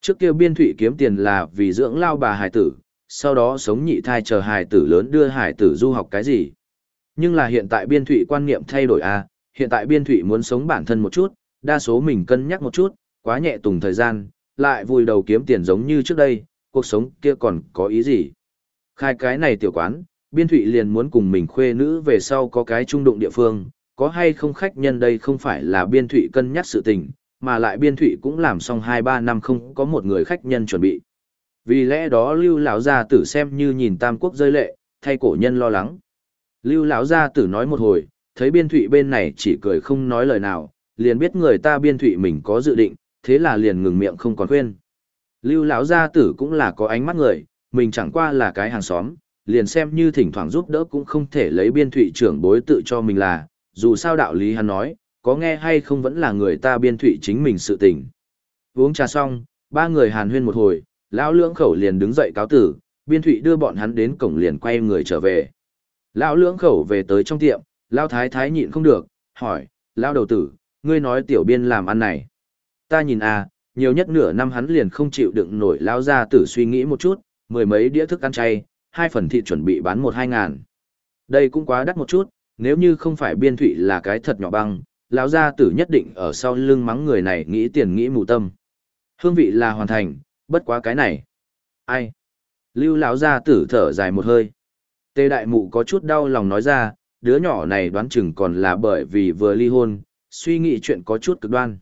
Trước kia biên thụy kiếm tiền là vì dưỡng lao bà hài tử, sau đó sống nhị thai chờ hài tử lớn đưa hài tử du học cái gì. Nhưng là hiện tại biên thụy quan niệm thay đổi a à, hiện tại biên thụy muốn sống bản thân một chút, đa số mình cân nhắc một chút, quá nhẹ tùng thời gian, lại vùi đầu kiếm tiền giống như trước đây, cuộc sống kia còn có ý gì. Khai cái này tiểu quán, biên thụy liền muốn cùng mình khuê nữ về sau có cái trung đụng địa phương, có hay không khách nhân đây không phải là biên thụy cân nhắc sự tình, mà lại biên thụy cũng làm xong 2-3 năm không có một người khách nhân chuẩn bị. Vì lẽ đó lưu lão gia tử xem như nhìn tam quốc rơi lệ, thay cổ nhân lo lắng. Lưu lão gia tử nói một hồi, thấy biên thụy bên này chỉ cười không nói lời nào, liền biết người ta biên thụy mình có dự định, thế là liền ngừng miệng không còn khuyên. Lưu lão gia tử cũng là có ánh mắt người, mình chẳng qua là cái hàng xóm, liền xem như thỉnh thoảng giúp đỡ cũng không thể lấy biên thụy trưởng bối tự cho mình là, dù sao đạo lý hắn nói, có nghe hay không vẫn là người ta biên thụy chính mình sự tình. Uống trà xong, ba người hàn huyên một hồi, lão lưỡng khẩu liền đứng dậy cáo tử, biên thụy đưa bọn hắn đến cổng liền quay người trở về. Lão lưỡng khẩu về tới trong tiệm, lão thái thái nhịn không được, hỏi, lão đầu tử, ngươi nói tiểu biên làm ăn này. Ta nhìn à, nhiều nhất nửa năm hắn liền không chịu đựng nổi lão ra tử suy nghĩ một chút, mười mấy đĩa thức ăn chay, hai phần thịt chuẩn bị bán một hai ngàn. Đây cũng quá đắt một chút, nếu như không phải biên thụy là cái thật nhỏ băng, lão gia tử nhất định ở sau lưng mắng người này nghĩ tiền nghĩ mù tâm. Hương vị là hoàn thành, bất quá cái này. Ai? Lưu lão gia tử thở dài một hơi. Tê đại mụ có chút đau lòng nói ra, đứa nhỏ này đoán chừng còn là bởi vì vừa ly hôn, suy nghĩ chuyện có chút cực đoan.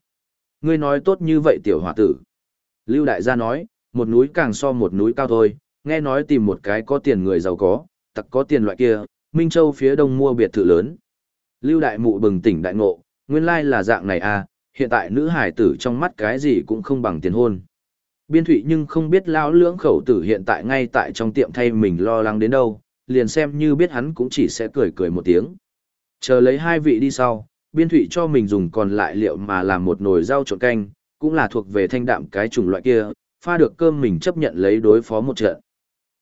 Ngươi nói tốt như vậy tiểu hòa tử. Lưu đại gia nói, một núi càng so một núi cao thôi, nghe nói tìm một cái có tiền người giàu có, tặc có tiền loại kia, Minh Châu phía đông mua biệt thự lớn. Lưu đại mụ bừng tỉnh đại ngộ, nguyên lai là dạng này à, hiện tại nữ hải tử trong mắt cái gì cũng không bằng tiền hôn. Biên thụy nhưng không biết lão lưỡng khẩu tử hiện tại ngay tại trong tiệm thay mình lo lắng đến đâu, liền xem như biết hắn cũng chỉ sẽ cười cười một tiếng. Chờ lấy hai vị đi sau, biên thụy cho mình dùng còn lại liệu mà làm một nồi rau trộn canh, cũng là thuộc về thanh đạm cái chủng loại kia, pha được cơm mình chấp nhận lấy đối phó một trận.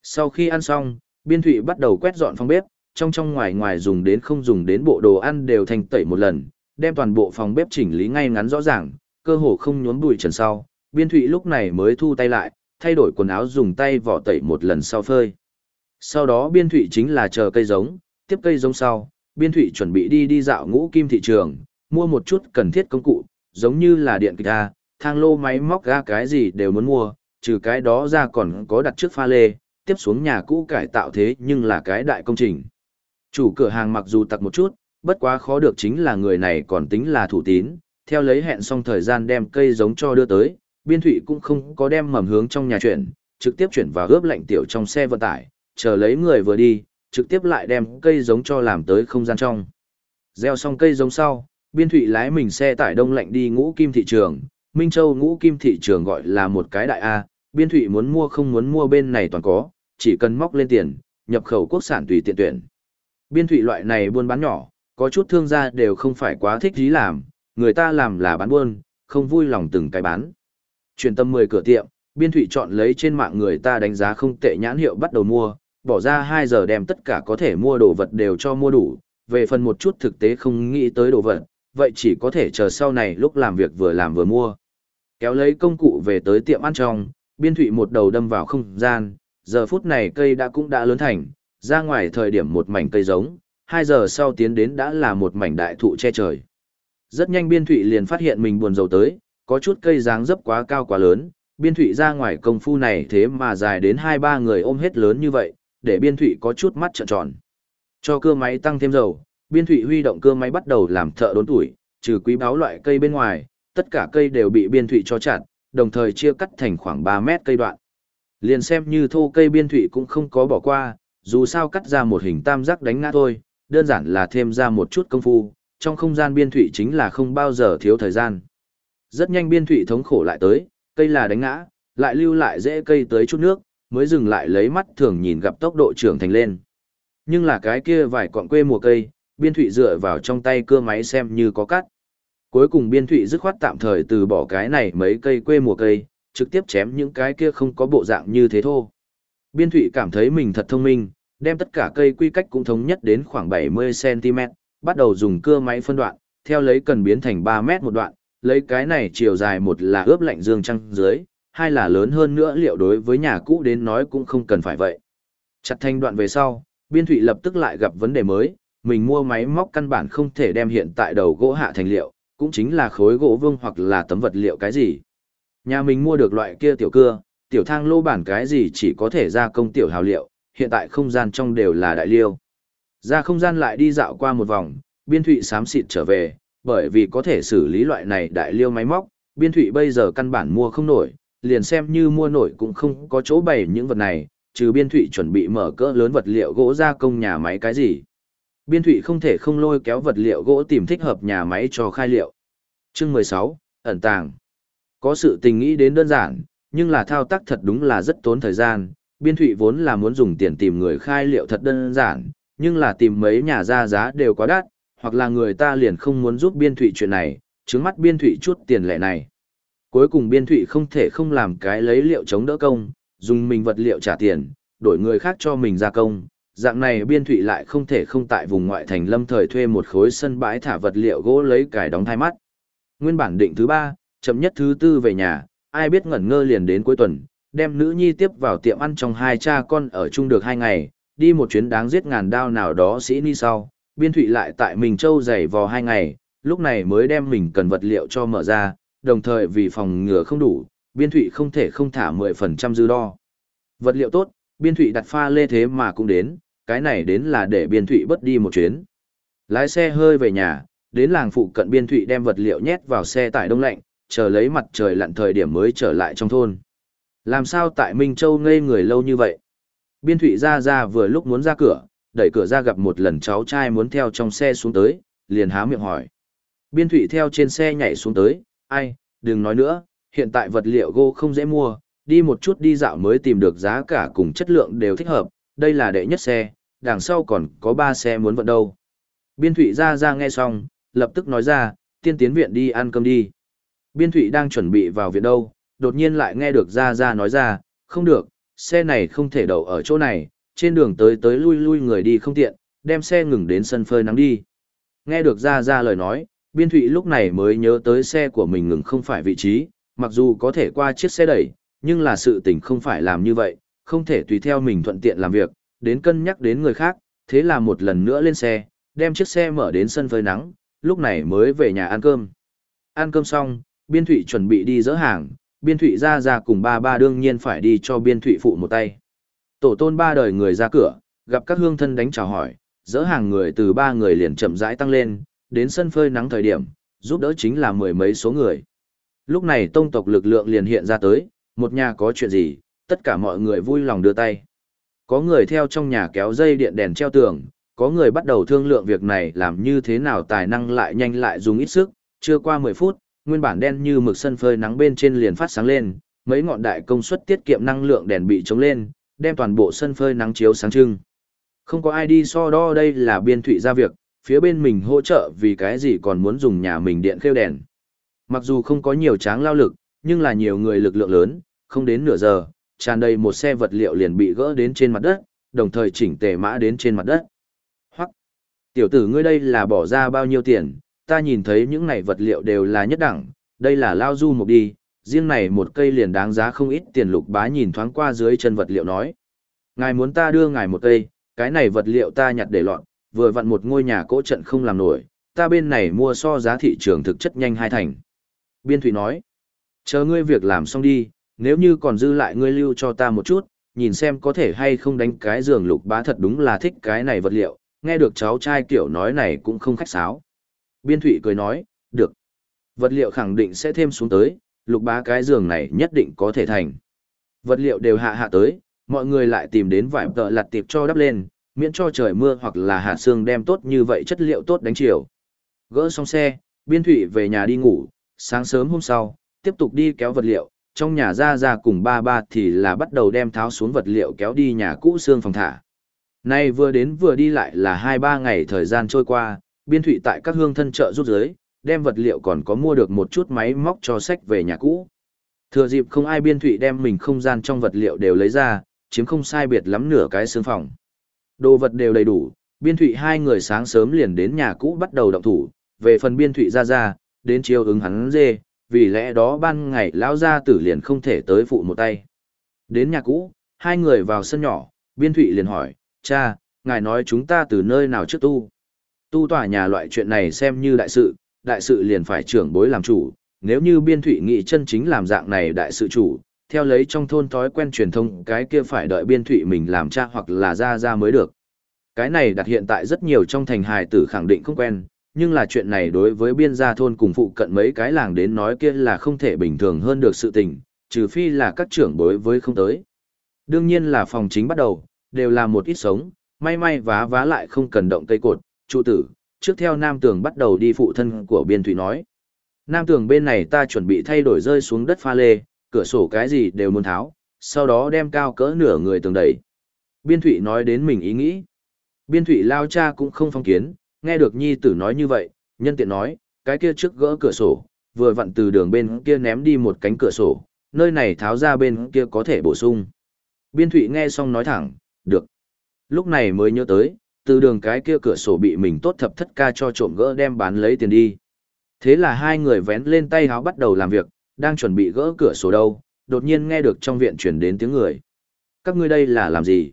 Sau khi ăn xong, biên thụy bắt đầu quét dọn phòng bếp, trong trong ngoài ngoài dùng đến không dùng đến bộ đồ ăn đều thành tẩy một lần, đem toàn bộ phòng bếp chỉnh lý ngay ngắn rõ ràng, cơ hồ không nhốn bụi trần sau, biên thụy lúc này mới thu tay lại, thay đổi quần áo dùng tay vỏ tẩy một lần sau phơi. Sau đó biên thụy chính là chờ cây giống, tiếp cây giống sau, biên thụy chuẩn bị đi đi dạo ngũ kim thị trường, mua một chút cần thiết công cụ, giống như là điện kịch A, thang lô máy móc ga cái gì đều muốn mua, trừ cái đó ra còn có đặt trước pha lê, tiếp xuống nhà cũ cải tạo thế nhưng là cái đại công trình. Chủ cửa hàng mặc dù tặc một chút, bất quá khó được chính là người này còn tính là thủ tín, theo lấy hẹn xong thời gian đem cây giống cho đưa tới, biên thụy cũng không có đem mầm hướng trong nhà chuyển, trực tiếp chuyển vào ướp lạnh tiểu trong xe vận tải, chờ lấy người vừa đi, trực tiếp lại đem cây giống cho làm tới không gian trong. Gieo xong cây giống sau, biên thụy lái mình xe tải đông lạnh đi ngũ kim thị trường, Minh Châu ngũ kim thị trường gọi là một cái đại A, biên thụy muốn mua không muốn mua bên này toàn có, chỉ cần móc lên tiền, nhập khẩu quốc sản tùy tiện tuyển. Biên thụy loại này buôn bán nhỏ, có chút thương gia đều không phải quá thích dí làm, người ta làm là bán buôn, không vui lòng từng cái bán. Chuyển tâm 10 cửa tiệm, biên thụy chọn lấy trên mạng người ta đánh giá không tệ nhãn hiệu bắt đầu mua, bỏ ra 2 giờ đem tất cả có thể mua đồ vật đều cho mua đủ, về phần một chút thực tế không nghĩ tới đồ vật, vậy chỉ có thể chờ sau này lúc làm việc vừa làm vừa mua. Kéo lấy công cụ về tới tiệm ăn trong, biên thụy một đầu đâm vào không gian, giờ phút này cây đã cũng đã lớn thành, ra ngoài thời điểm một mảnh cây giống, 2 giờ sau tiến đến đã là một mảnh đại thụ che trời. Rất nhanh biên thụy liền phát hiện mình buồn dầu tới, có chút cây dáng dấp quá cao quá lớn, biên thụy ra ngoài công phu này thế mà dài đến 2-3 người ôm hết lớn như vậy, để biên thụy có chút mắt trợn tròn. Cho cưa máy tăng thêm dầu, biên thụy huy động cưa máy bắt đầu làm thợ đốn tuổi, trừ quý báo loại cây bên ngoài, tất cả cây đều bị biên thụy cho chặt, đồng thời chia cắt thành khoảng 3 mét cây đoạn. Liền xem như thô cây biên thụy cũng không có bỏ qua, dù sao cắt ra một hình tam giác đánh ngã thôi, đơn giản là thêm ra một chút công phu, trong không gian biên thụy chính là không bao giờ thiếu thời gian. Rất nhanh biên thụy thống khổ lại tới, cây là đánh ngã, lại lưu lại dễ cây tới chút nước, mới dừng lại lấy mắt thường nhìn gặp tốc độ trưởng thành lên. Nhưng là cái kia vài cọng quê mùa cây, biên thụy dựa vào trong tay cưa máy xem như có cắt. Cuối cùng biên thụy dứt khoát tạm thời từ bỏ cái này mấy cây quê mùa cây, trực tiếp chém những cái kia không có bộ dạng như thế thôi. Biên thụy cảm thấy mình thật thông minh, đem tất cả cây quy cách cũng thống nhất đến khoảng 70cm, bắt đầu dùng cưa máy phân đoạn, theo lấy cần biến thành 3 mét một đoạn, lấy cái này chiều dài một là ướp lạnh dương trăng dưới, hai là lớn hơn nữa liệu đối với nhà cũ đến nói cũng không cần phải vậy. Chặt thanh đoạn về sau, biên thụy lập tức lại gặp vấn đề mới, mình mua máy móc căn bản không thể đem hiện tại đầu gỗ hạ thành liệu, cũng chính là khối gỗ vương hoặc là tấm vật liệu cái gì. Nhà mình mua được loại kia tiểu cưa, tiểu thang lô bản cái gì chỉ có thể ra công tiểu hào liệu, hiện tại không gian trong đều là đại liêu. Ra không gian lại đi dạo qua một vòng, biên thụy xám xịt trở về, bởi vì có thể xử lý loại này đại liêu máy móc, biên thụy bây giờ căn bản mua không nổi, liền xem như mua nổi cũng không có chỗ bày những vật này, trừ biên thụy chuẩn bị mở cỡ lớn vật liệu gỗ ra công nhà máy cái gì. Biên thụy không thể không lôi kéo vật liệu gỗ tìm thích hợp nhà máy cho khai liệu. chương 16, ẩn tàng. Có sự tình nghĩ đến đơn giản, nhưng là thao tác thật đúng là rất tốn thời gian. Biên thụy vốn là muốn dùng tiền tìm người khai liệu thật đơn giản, nhưng là tìm mấy nhà ra giá đều quá đắt, hoặc là người ta liền không muốn giúp biên thụy chuyện này, chứng mắt biên thụy chút tiền lệ này. Cuối cùng biên thụy không thể không làm cái lấy liệu chống đỡ công, dùng mình vật liệu trả tiền, đổi người khác cho mình gia công. Dạng này biên thụy lại không thể không tại vùng ngoại thành lâm thời thuê một khối sân bãi thả vật liệu gỗ lấy cải đóng thai mắt. Nguyên bản định thứ ba, chậm nhất thứ tư về nhà, ai biết ngẩn ngơ liền đến cuối tuần, đem nữ nhi tiếp vào tiệm ăn trong hai cha con ở chung được hai ngày, đi một chuyến đáng giết ngàn đao nào đó sĩ ni sau, biên thụy lại tại mình châu dày vò hai ngày, lúc này mới đem mình cần vật liệu cho mở ra, đồng thời vì phòng ngừa không đủ, biên thụy không thể không thả 10% dư đo. Vật liệu tốt, biên thụy đặt pha lê thế mà cũng đến, cái này đến là để biên thụy bất đi một chuyến. Lái xe hơi về nhà, đến làng phụ cận biên thụy đem vật liệu nhét vào xe tải đông lạnh, chờ lấy mặt trời lặn thời điểm mới trở lại trong thôn. Làm sao tại Minh Châu ngây người lâu như vậy? Biên thụy ra ra vừa lúc muốn ra cửa, đẩy cửa ra gặp một lần cháu trai muốn theo trong xe xuống tới, liền há miệng hỏi. Biên thụy theo trên xe nhảy xuống tới, ai, đừng nói nữa, hiện tại vật liệu gỗ không dễ mua, đi một chút đi dạo mới tìm được giá cả cùng chất lượng đều thích hợp, đây là đệ nhất xe, đằng sau còn có ba xe muốn vận đâu. Biên thụy ra ra nghe xong, lập tức nói ra, tiên tiến viện đi ăn cơm đi. Biên thụy đang chuẩn bị vào viện đâu, đột nhiên lại nghe được ra ra nói ra, không được, xe này không thể đậu ở chỗ này, trên đường tới tới lui lui người đi không tiện, đem xe ngừng đến sân phơi nắng đi. Nghe được ra ra lời nói, biên thụy lúc này mới nhớ tới xe của mình ngừng không phải vị trí, mặc dù có thể qua chiếc xe đẩy, nhưng là sự tình không phải làm như vậy, không thể tùy theo mình thuận tiện làm việc, đến cân nhắc đến người khác, thế là một lần nữa lên xe, đem chiếc xe mở đến sân phơi nắng, lúc này mới về nhà ăn cơm. Ăn cơm xong, biên thụy chuẩn bị đi dỡ hàng, biên thụy ra ra cùng ba ba đương nhiên phải đi cho biên thụy phụ một tay. Tổ tôn ba đời người ra cửa, gặp các hương thân đánh chào hỏi, dỡ hàng người từ ba người liền chậm rãi tăng lên, đến sân phơi nắng thời điểm, giúp đỡ chính là mười mấy số người. Lúc này tông tộc lực lượng liền hiện ra tới, một nhà có chuyện gì, tất cả mọi người vui lòng đưa tay. Có người theo trong nhà kéo dây điện đèn treo tường, có người bắt đầu thương lượng việc này làm như thế nào tài năng lại nhanh lại dùng ít sức, chưa qua 10 phút, nguyên bản đen như mực sân phơi nắng bên trên liền phát sáng lên, mấy ngọn đại công suất tiết kiệm năng lượng đèn bị chống lên, đem toàn bộ sân phơi nắng chiếu sáng trưng. Không có ai đi so đo đây là biên thụy ra việc, phía bên mình hỗ trợ vì cái gì còn muốn dùng nhà mình điện khêu đèn. Mặc dù không có nhiều tráng lao lực, nhưng là nhiều người lực lượng lớn, không đến nửa giờ, tràn đầy một xe vật liệu liền bị gỡ đến trên mặt đất, đồng thời chỉnh tề mã đến trên mặt đất. Hoặc, tiểu tử ngươi đây là bỏ ra bao nhiêu tiền, ta nhìn thấy những này vật liệu đều là nhất đẳng, đây là lao du một đi, riêng này một cây liền đáng giá không ít tiền lục bá nhìn thoáng qua dưới chân vật liệu nói. Ngài muốn ta đưa ngài một cây, cái này vật liệu ta nhặt để loạn, vừa vặn một ngôi nhà cỗ trận không làm nổi, ta bên này mua so giá thị trường thực chất nhanh hai thành. Biên Thủy nói, chờ ngươi việc làm xong đi, nếu như còn dư lại ngươi lưu cho ta một chút, nhìn xem có thể hay không đánh cái giường lục bá thật đúng là thích cái này vật liệu, nghe được cháu trai kiểu nói này cũng không khách sáo. Biên Thụy cười nói, được. Vật liệu khẳng định sẽ thêm xuống tới, lục bá cái giường này nhất định có thể thành. Vật liệu đều hạ hạ tới, mọi người lại tìm đến vải tợ lặt tiệp cho đắp lên, miễn cho trời mưa hoặc là hạ sương đem tốt như vậy chất liệu tốt đánh chiều. Gỡ xong xe, Biên Thụy về nhà đi ngủ, sáng sớm hôm sau, tiếp tục đi kéo vật liệu, trong nhà ra ra cùng ba ba thì là bắt đầu đem tháo xuống vật liệu kéo đi nhà cũ xương phòng thả. Nay vừa đến vừa đi lại là hai ba ngày thời gian trôi qua, biên thụy tại các hương thân chợ rút giới, đem vật liệu còn có mua được một chút máy móc cho sách về nhà cũ. Thừa dịp không ai biên thụy đem mình không gian trong vật liệu đều lấy ra, chiếm không sai biệt lắm nửa cái xương phòng. Đồ vật đều đầy đủ, biên thụy hai người sáng sớm liền đến nhà cũ bắt đầu động thủ, về phần biên thụy ra ra, đến chiều ứng hắn dê, vì lẽ đó ban ngày lão gia tử liền không thể tới phụ một tay. Đến nhà cũ, hai người vào sân nhỏ, biên thụy liền hỏi, cha, ngài nói chúng ta từ nơi nào trước tu. Tu tòa nhà loại chuyện này xem như đại sự, đại sự liền phải trưởng bối làm chủ, nếu như biên thụy nghị chân chính làm dạng này đại sự chủ, theo lấy trong thôn thói quen truyền thông cái kia phải đợi biên thụy mình làm cha hoặc là ra ra mới được. Cái này đặt hiện tại rất nhiều trong thành hài tử khẳng định không quen, nhưng là chuyện này đối với biên gia thôn cùng phụ cận mấy cái làng đến nói kia là không thể bình thường hơn được sự tình, trừ phi là các trưởng bối với không tới. Đương nhiên là phòng chính bắt đầu, đều là một ít sống, may may vá vá lại không cần động cây cột, trụ tử, trước theo Nam Tường bắt đầu đi phụ thân của biên thủy nói. Nam Tường bên này ta chuẩn bị thay đổi rơi xuống đất pha lê, cửa sổ cái gì đều muốn tháo, sau đó đem cao cỡ nửa người tường đẩy. Biên thủy nói đến mình ý nghĩ. Biên thủy lao cha cũng không phong kiến, nghe được nhi tử nói như vậy, nhân tiện nói, cái kia trước gỡ cửa sổ, vừa vặn từ đường bên kia ném đi một cánh cửa sổ, nơi này tháo ra bên kia có thể bổ sung. Biên Thụy nghe xong nói thẳng, được. Lúc này mới nhớ tới, từ đường cái kia cửa sổ bị mình tốt thập thất ca cho trộm gỡ đem bán lấy tiền đi. Thế là hai người vén lên tay háo bắt đầu làm việc, đang chuẩn bị gỡ cửa sổ đâu, đột nhiên nghe được trong viện chuyển đến tiếng người. Các ngươi đây là làm gì?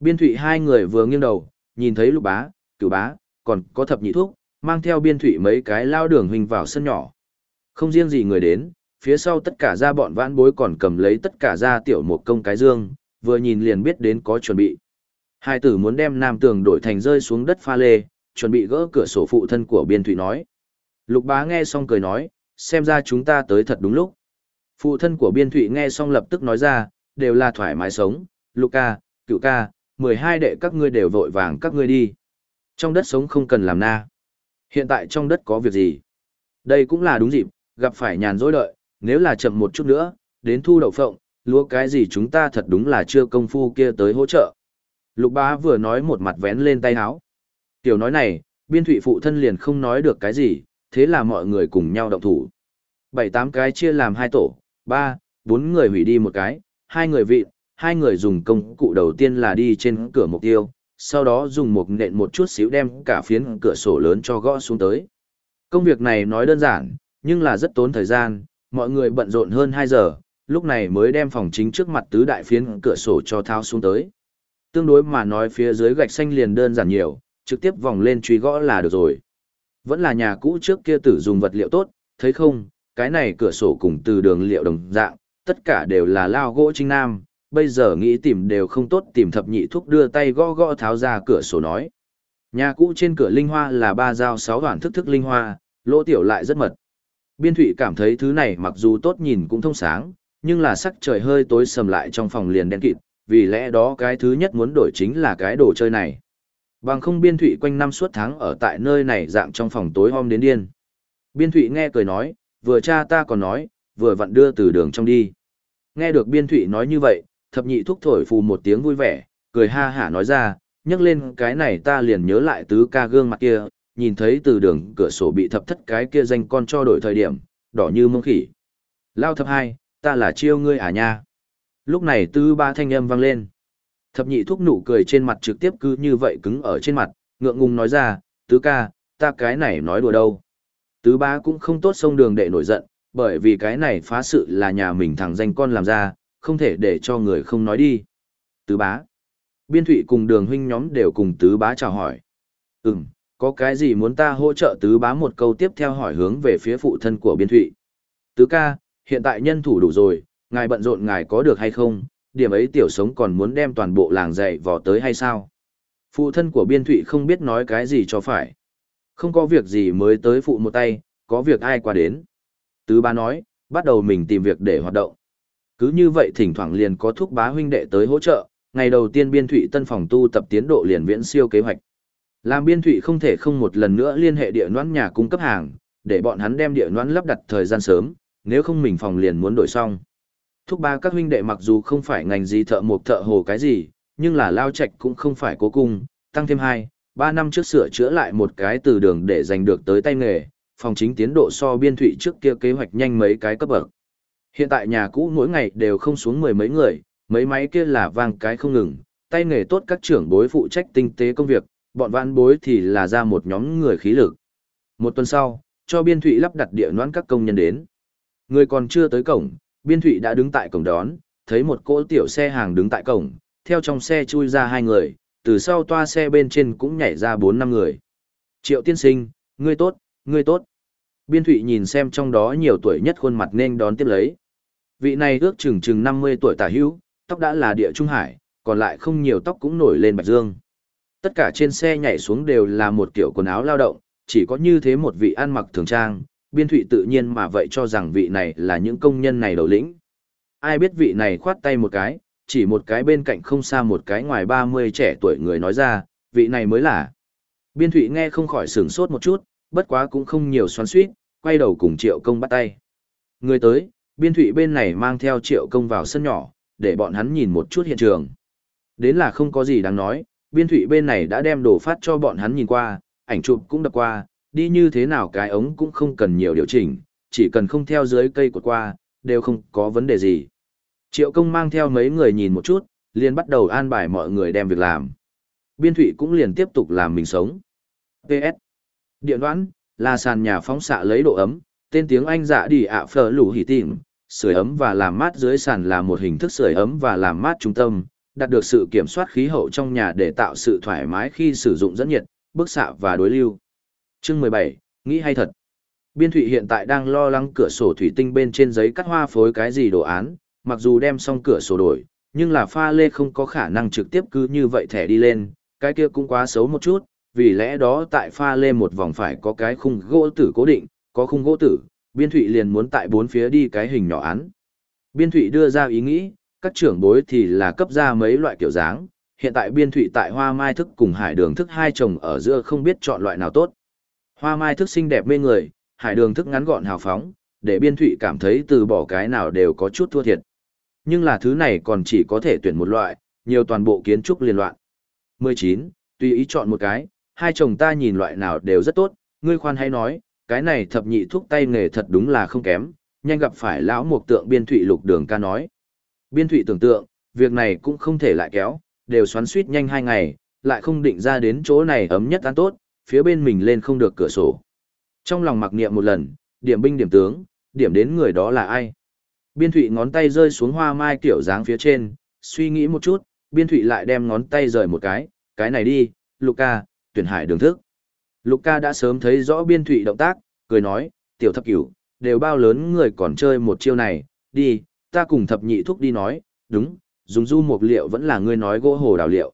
Biên thụy hai người vừa nghiêng đầu, nhìn thấy lục bá, cửu bá, còn có thập nhị thuốc, mang theo biên thụy mấy cái lao đường hình vào sân nhỏ. Không riêng gì người đến, phía sau tất cả ra bọn vãn bối còn cầm lấy tất cả ra tiểu một công cái dương, vừa nhìn liền biết đến có chuẩn bị. Hai tử muốn đem nam tường đổi thành rơi xuống đất pha lê, chuẩn bị gỡ cửa sổ phụ thân của biên thụy nói. Lục bá nghe xong cười nói, xem ra chúng ta tới thật đúng lúc. Phụ thân của biên thụy nghe xong lập tức nói ra, đều là thoải mái sống, lục ca, cựu ca, mười hai đệ các ngươi đều vội vàng các ngươi đi. Trong đất sống không cần làm na. Hiện tại trong đất có việc gì? Đây cũng là đúng dịp, gặp phải nhàn dối đợi, nếu là chậm một chút nữa, đến thu đậu phộng, lúa cái gì chúng ta thật đúng là chưa công phu kia tới hỗ trợ. Lục bá vừa nói một mặt vén lên tay áo. Tiểu nói này, biên thụy phụ thân liền không nói được cái gì, thế là mọi người cùng nhau động thủ. Bảy tám cái chia làm hai tổ, ba, bốn người hủy đi một cái, hai người vị, hai người dùng công cụ đầu tiên là đi trên cửa mục tiêu, sau đó dùng một nện một chút xíu đem cả phiến cửa sổ lớn cho gõ xuống tới. Công việc này nói đơn giản, nhưng là rất tốn thời gian, mọi người bận rộn hơn 2 giờ, lúc này mới đem phòng chính trước mặt tứ đại phiến cửa sổ cho thao xuống tới. Tương đối mà nói phía dưới gạch xanh liền đơn giản nhiều, trực tiếp vòng lên truy gõ là được rồi. Vẫn là nhà cũ trước kia tử dùng vật liệu tốt, thấy không, cái này cửa sổ cùng từ đường liệu đồng dạng, tất cả đều là lao gỗ trinh nam, bây giờ nghĩ tìm đều không tốt tìm thập nhị thuốc đưa tay gõ gõ tháo ra cửa sổ nói. Nhà cũ trên cửa linh hoa là ba dao sáu đoạn thức thức linh hoa, lỗ tiểu lại rất mật. Biên thụy cảm thấy thứ này mặc dù tốt nhìn cũng thông sáng, nhưng là sắc trời hơi tối sầm lại trong phòng liền đen kịt, vì lẽ đó cái thứ nhất muốn đổi chính là cái đồ chơi này. Bằng không biên thụy quanh năm suốt tháng ở tại nơi này dạng trong phòng tối hôm đến điên. Biên thụy nghe cười nói, vừa cha ta còn nói, vừa vặn đưa từ đường trong đi. Nghe được biên thụy nói như vậy, thập nhị thúc thổi phù một tiếng vui vẻ, cười ha hả nói ra, nhắc lên cái này ta liền nhớ lại tứ ca gương mặt kia, nhìn thấy từ đường cửa sổ bị thập thất cái kia danh con cho đổi thời điểm, đỏ như mông khỉ. Lao thập hai, ta là chiêu ngươi à nha. Lúc này tứ ba thanh âm vang lên. Thập nhị thúc nụ cười trên mặt trực tiếp cứ như vậy cứng ở trên mặt, ngượng ngùng nói ra, tứ ca, ta cái này nói đùa đâu. Tứ ba cũng không tốt sông đường đệ nổi giận, bởi vì cái này phá sự là nhà mình thằng danh con làm ra, không thể để cho người không nói đi. Tứ bá. Biên thụy cùng đường huynh nhóm đều cùng tứ bá chào hỏi. Ừm, có cái gì muốn ta hỗ trợ tứ bá một câu tiếp theo hỏi hướng về phía phụ thân của biên thụy. Tứ ca, hiện tại nhân thủ đủ rồi, ngài bận rộn ngài có được hay không, điểm ấy tiểu sống còn muốn đem toàn bộ làng dạy vò tới hay sao? Phụ thân của biên thụy không biết nói cái gì cho phải. Không có việc gì mới tới phụ một tay, có việc ai qua đến. Tứ ba nói, bắt đầu mình tìm việc để hoạt động. Cứ như vậy thỉnh thoảng liền có thúc bá huynh đệ tới hỗ trợ, ngày đầu tiên biên thụy tân phòng tu tập tiến độ liền viễn siêu kế hoạch. Làm biên thụy không thể không một lần nữa liên hệ địa noãn nhà cung cấp hàng, để bọn hắn đem địa noãn lắp đặt thời gian sớm, nếu không mình phòng liền muốn đổi xong. Thúc ba các huynh đệ mặc dù không phải ngành gì thợ mộc thợ hồ cái gì, nhưng là lao trạch cũng không phải cố cung, tăng thêm 2, 3 năm trước sửa chữa lại một cái từ đường để giành được tới tay nghề, phòng chính tiến độ so biên thụy trước kia kế hoạch nhanh mấy cái cấp bậc. Hiện tại nhà cũ mỗi ngày đều không xuống mười mấy người, mấy máy kia là vang cái không ngừng, tay nghề tốt các trưởng bối phụ trách tinh tế công việc, bọn vãn bối thì là ra một nhóm người khí lực. Một tuần sau, cho biên thụy lắp đặt địa noãn các công nhân đến. Người còn chưa tới cổng, biên thụy đã đứng tại cổng đón, thấy một cỗ tiểu xe hàng đứng tại cổng, theo trong xe chui ra hai người, từ sau toa xe bên trên cũng nhảy ra bốn năm người. Triệu tiên sinh, ngươi tốt, ngươi tốt. Biên thụy nhìn xem trong đó nhiều tuổi nhất khuôn mặt nên đón tiếp lấy. Vị này ước chừng chừng 50 tuổi tả hữu, tóc đã là địa trung hải, còn lại không nhiều tóc cũng nổi lên bạch dương. Tất cả trên xe nhảy xuống đều là một kiểu quần áo lao động, chỉ có như thế một vị ăn mặc thường trang, biên thụy tự nhiên mà vậy cho rằng vị này là những công nhân này đầu lĩnh. Ai biết vị này khoát tay một cái, chỉ một cái bên cạnh không xa một cái ngoài 30 trẻ tuổi người nói ra, vị này mới là. Biên thụy nghe không khỏi sửng sốt một chút, bất quá cũng không nhiều xoắn suýt, quay đầu cùng triệu công bắt tay. Người tới, biên thụy bên này mang theo triệu công vào sân nhỏ, để bọn hắn nhìn một chút hiện trường. Đến là không có gì đáng nói, biên thụy bên này đã đem đồ phát cho bọn hắn nhìn qua, ảnh chụp cũng đập qua, đi như thế nào cái ống cũng không cần nhiều điều chỉnh, chỉ cần không theo dưới cây của qua, đều không có vấn đề gì. Triệu công mang theo mấy người nhìn một chút, liền bắt đầu an bài mọi người đem việc làm. Biên thủy cũng liền tiếp tục làm mình sống. PS. Điện đoán, là sàn nhà phóng xạ lấy độ ấm, tên tiếng Anh dạ đi ạ phở lũ hỉ tìm, sưởi ấm và làm mát dưới sàn là một hình thức sưởi ấm và làm mát trung tâm, đạt được sự kiểm soát khí hậu trong nhà để tạo sự thoải mái khi sử dụng dẫn nhiệt, bức xạ và đối lưu. Chương 17, nghĩ hay thật. Biên Thụy hiện tại đang lo lắng cửa sổ thủy tinh bên trên giấy cắt hoa phối cái gì đồ án, mặc dù đem xong cửa sổ đổi, nhưng là pha lê không có khả năng trực tiếp cứ như vậy thẻ đi lên, cái kia cũng quá xấu một chút, vì lẽ đó tại pha lê một vòng phải có cái khung gỗ tử cố định, có khung gỗ tử, Biên Thụy liền muốn tại bốn phía đi cái hình nhỏ án. Biên Thụy đưa ra ý nghĩ, các trưởng bối thì là cấp ra mấy loại kiểu dáng, hiện tại Biên Thụy tại hoa mai thức cùng hải đường thức hai chồng ở giữa không biết chọn loại nào tốt. Hoa mai thức xinh đẹp mê người, hải đường thức ngắn gọn hào phóng, để Biên Thụy cảm thấy từ bỏ cái nào đều có chút thua thiệt. Nhưng là thứ này còn chỉ có thể tuyển một loại, nhiều toàn bộ kiến trúc liên loạn. 19. Tùy ý chọn một cái, hai chồng ta nhìn loại nào đều rất tốt, ngươi khoan hay nói, cái này thập nhị thuốc tay nghề thật đúng là không kém, nhanh gặp phải lão mục tượng biên thụy lục đường ca nói. Biên thụy tưởng tượng, việc này cũng không thể lại kéo, đều xoắn suýt nhanh hai ngày, lại không định ra đến chỗ này ấm nhất ăn tốt, phía bên mình lên không được cửa sổ. Trong lòng mặc niệm một lần, điểm binh điểm tướng, điểm đến người đó là ai. Biên thụy ngón tay rơi xuống hoa mai kiểu dáng phía trên, suy nghĩ một chút, biên thụy lại đem ngón tay rời một cái, cái này đi, Luca, tuyển hải đường thức. Luca đã sớm thấy rõ biên thụy động tác, cười nói, tiểu thập cửu, đều bao lớn người còn chơi một chiêu này, đi, ta cùng thập nhị thúc đi nói, đúng, dùng du mục liệu vẫn là ngươi nói gỗ hồ đào liệu.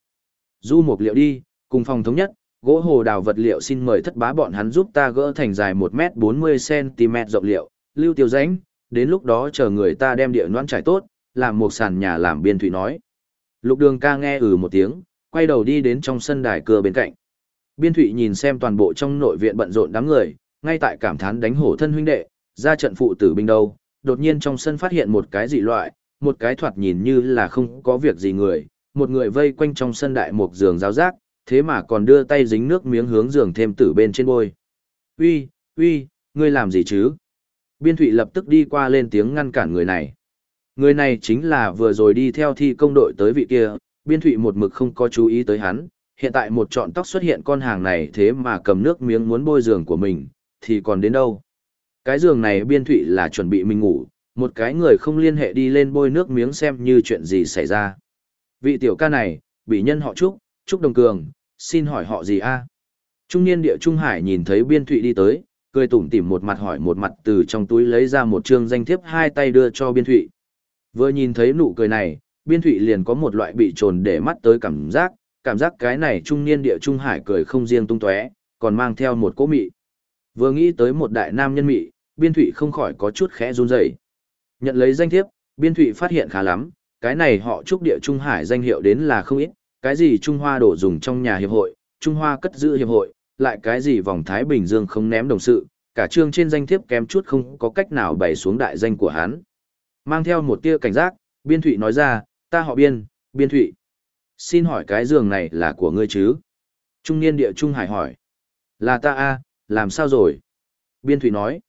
Du mục liệu đi, cùng phòng thống nhất, gỗ hồ đào vật liệu xin mời thất bá bọn hắn giúp ta gỡ thành dài 1m40cm rộng liệu, lưu tiêu rãnh, đến lúc đó chờ người ta đem địa noan trải tốt, làm một sàn nhà làm biên thủy nói. Lục đường ca nghe ừ một tiếng, quay đầu đi đến trong sân đài cưa bên cạnh. Biên thủy nhìn xem toàn bộ trong nội viện bận rộn đám người, ngay tại cảm thán đánh hổ thân huynh đệ, ra trận phụ tử binh đâu, đột nhiên trong sân phát hiện một cái dị loại, một cái thoạt nhìn như là không có việc gì người, một người vây quanh trong sân đại một giường giáo giác, thế mà còn đưa tay dính nước miếng hướng giường thêm tử bên trên bôi. Uy, uy, ngươi làm gì chứ? Biên thụy lập tức đi qua lên tiếng ngăn cản người này. Người này chính là vừa rồi đi theo thi công đội tới vị kia, biên thụy một mực không có chú ý tới hắn, hiện tại một trọn tóc xuất hiện con hàng này thế mà cầm nước miếng muốn bôi giường của mình, thì còn đến đâu. Cái giường này biên thụy là chuẩn bị mình ngủ, một cái người không liên hệ đi lên bôi nước miếng xem như chuyện gì xảy ra. Vị tiểu ca này, bị nhân họ Trúc, Trúc Đồng Cường, xin hỏi họ gì a Trung niên địa Trung Hải nhìn thấy biên thụy đi tới, cười tủm tỉm một mặt hỏi một mặt từ trong túi lấy ra một chương danh thiếp hai tay đưa cho biên thụy. Vừa nhìn thấy nụ cười này, biên thụy liền có một loại bị trồn để mắt tới cảm giác, cảm giác cái này trung niên địa Trung Hải cười không riêng tung tóe còn mang theo một cỗ mị. Vừa nghĩ tới một đại nam nhân mị, biên thụy không khỏi có chút khẽ run rẩy Nhận lấy danh thiếp, biên thụy phát hiện khá lắm, cái này họ trúc địa Trung Hải danh hiệu đến là không ít, cái gì Trung Hoa đổ dùng trong nhà hiệp hội, Trung Hoa cất giữ hiệp hội, lại cái gì vòng Thái Bình Dương không ném đồng sự, cả chương trên danh thiếp kém chút không có cách nào bày xuống đại danh của hắn. Mang theo một tia cảnh giác, biên thụy nói ra, ta họ biên, biên thụy. Xin hỏi cái giường này là của ngươi chứ? Trung niên địa Trung Hải hỏi. Là ta a làm sao rồi? Biên thụy nói.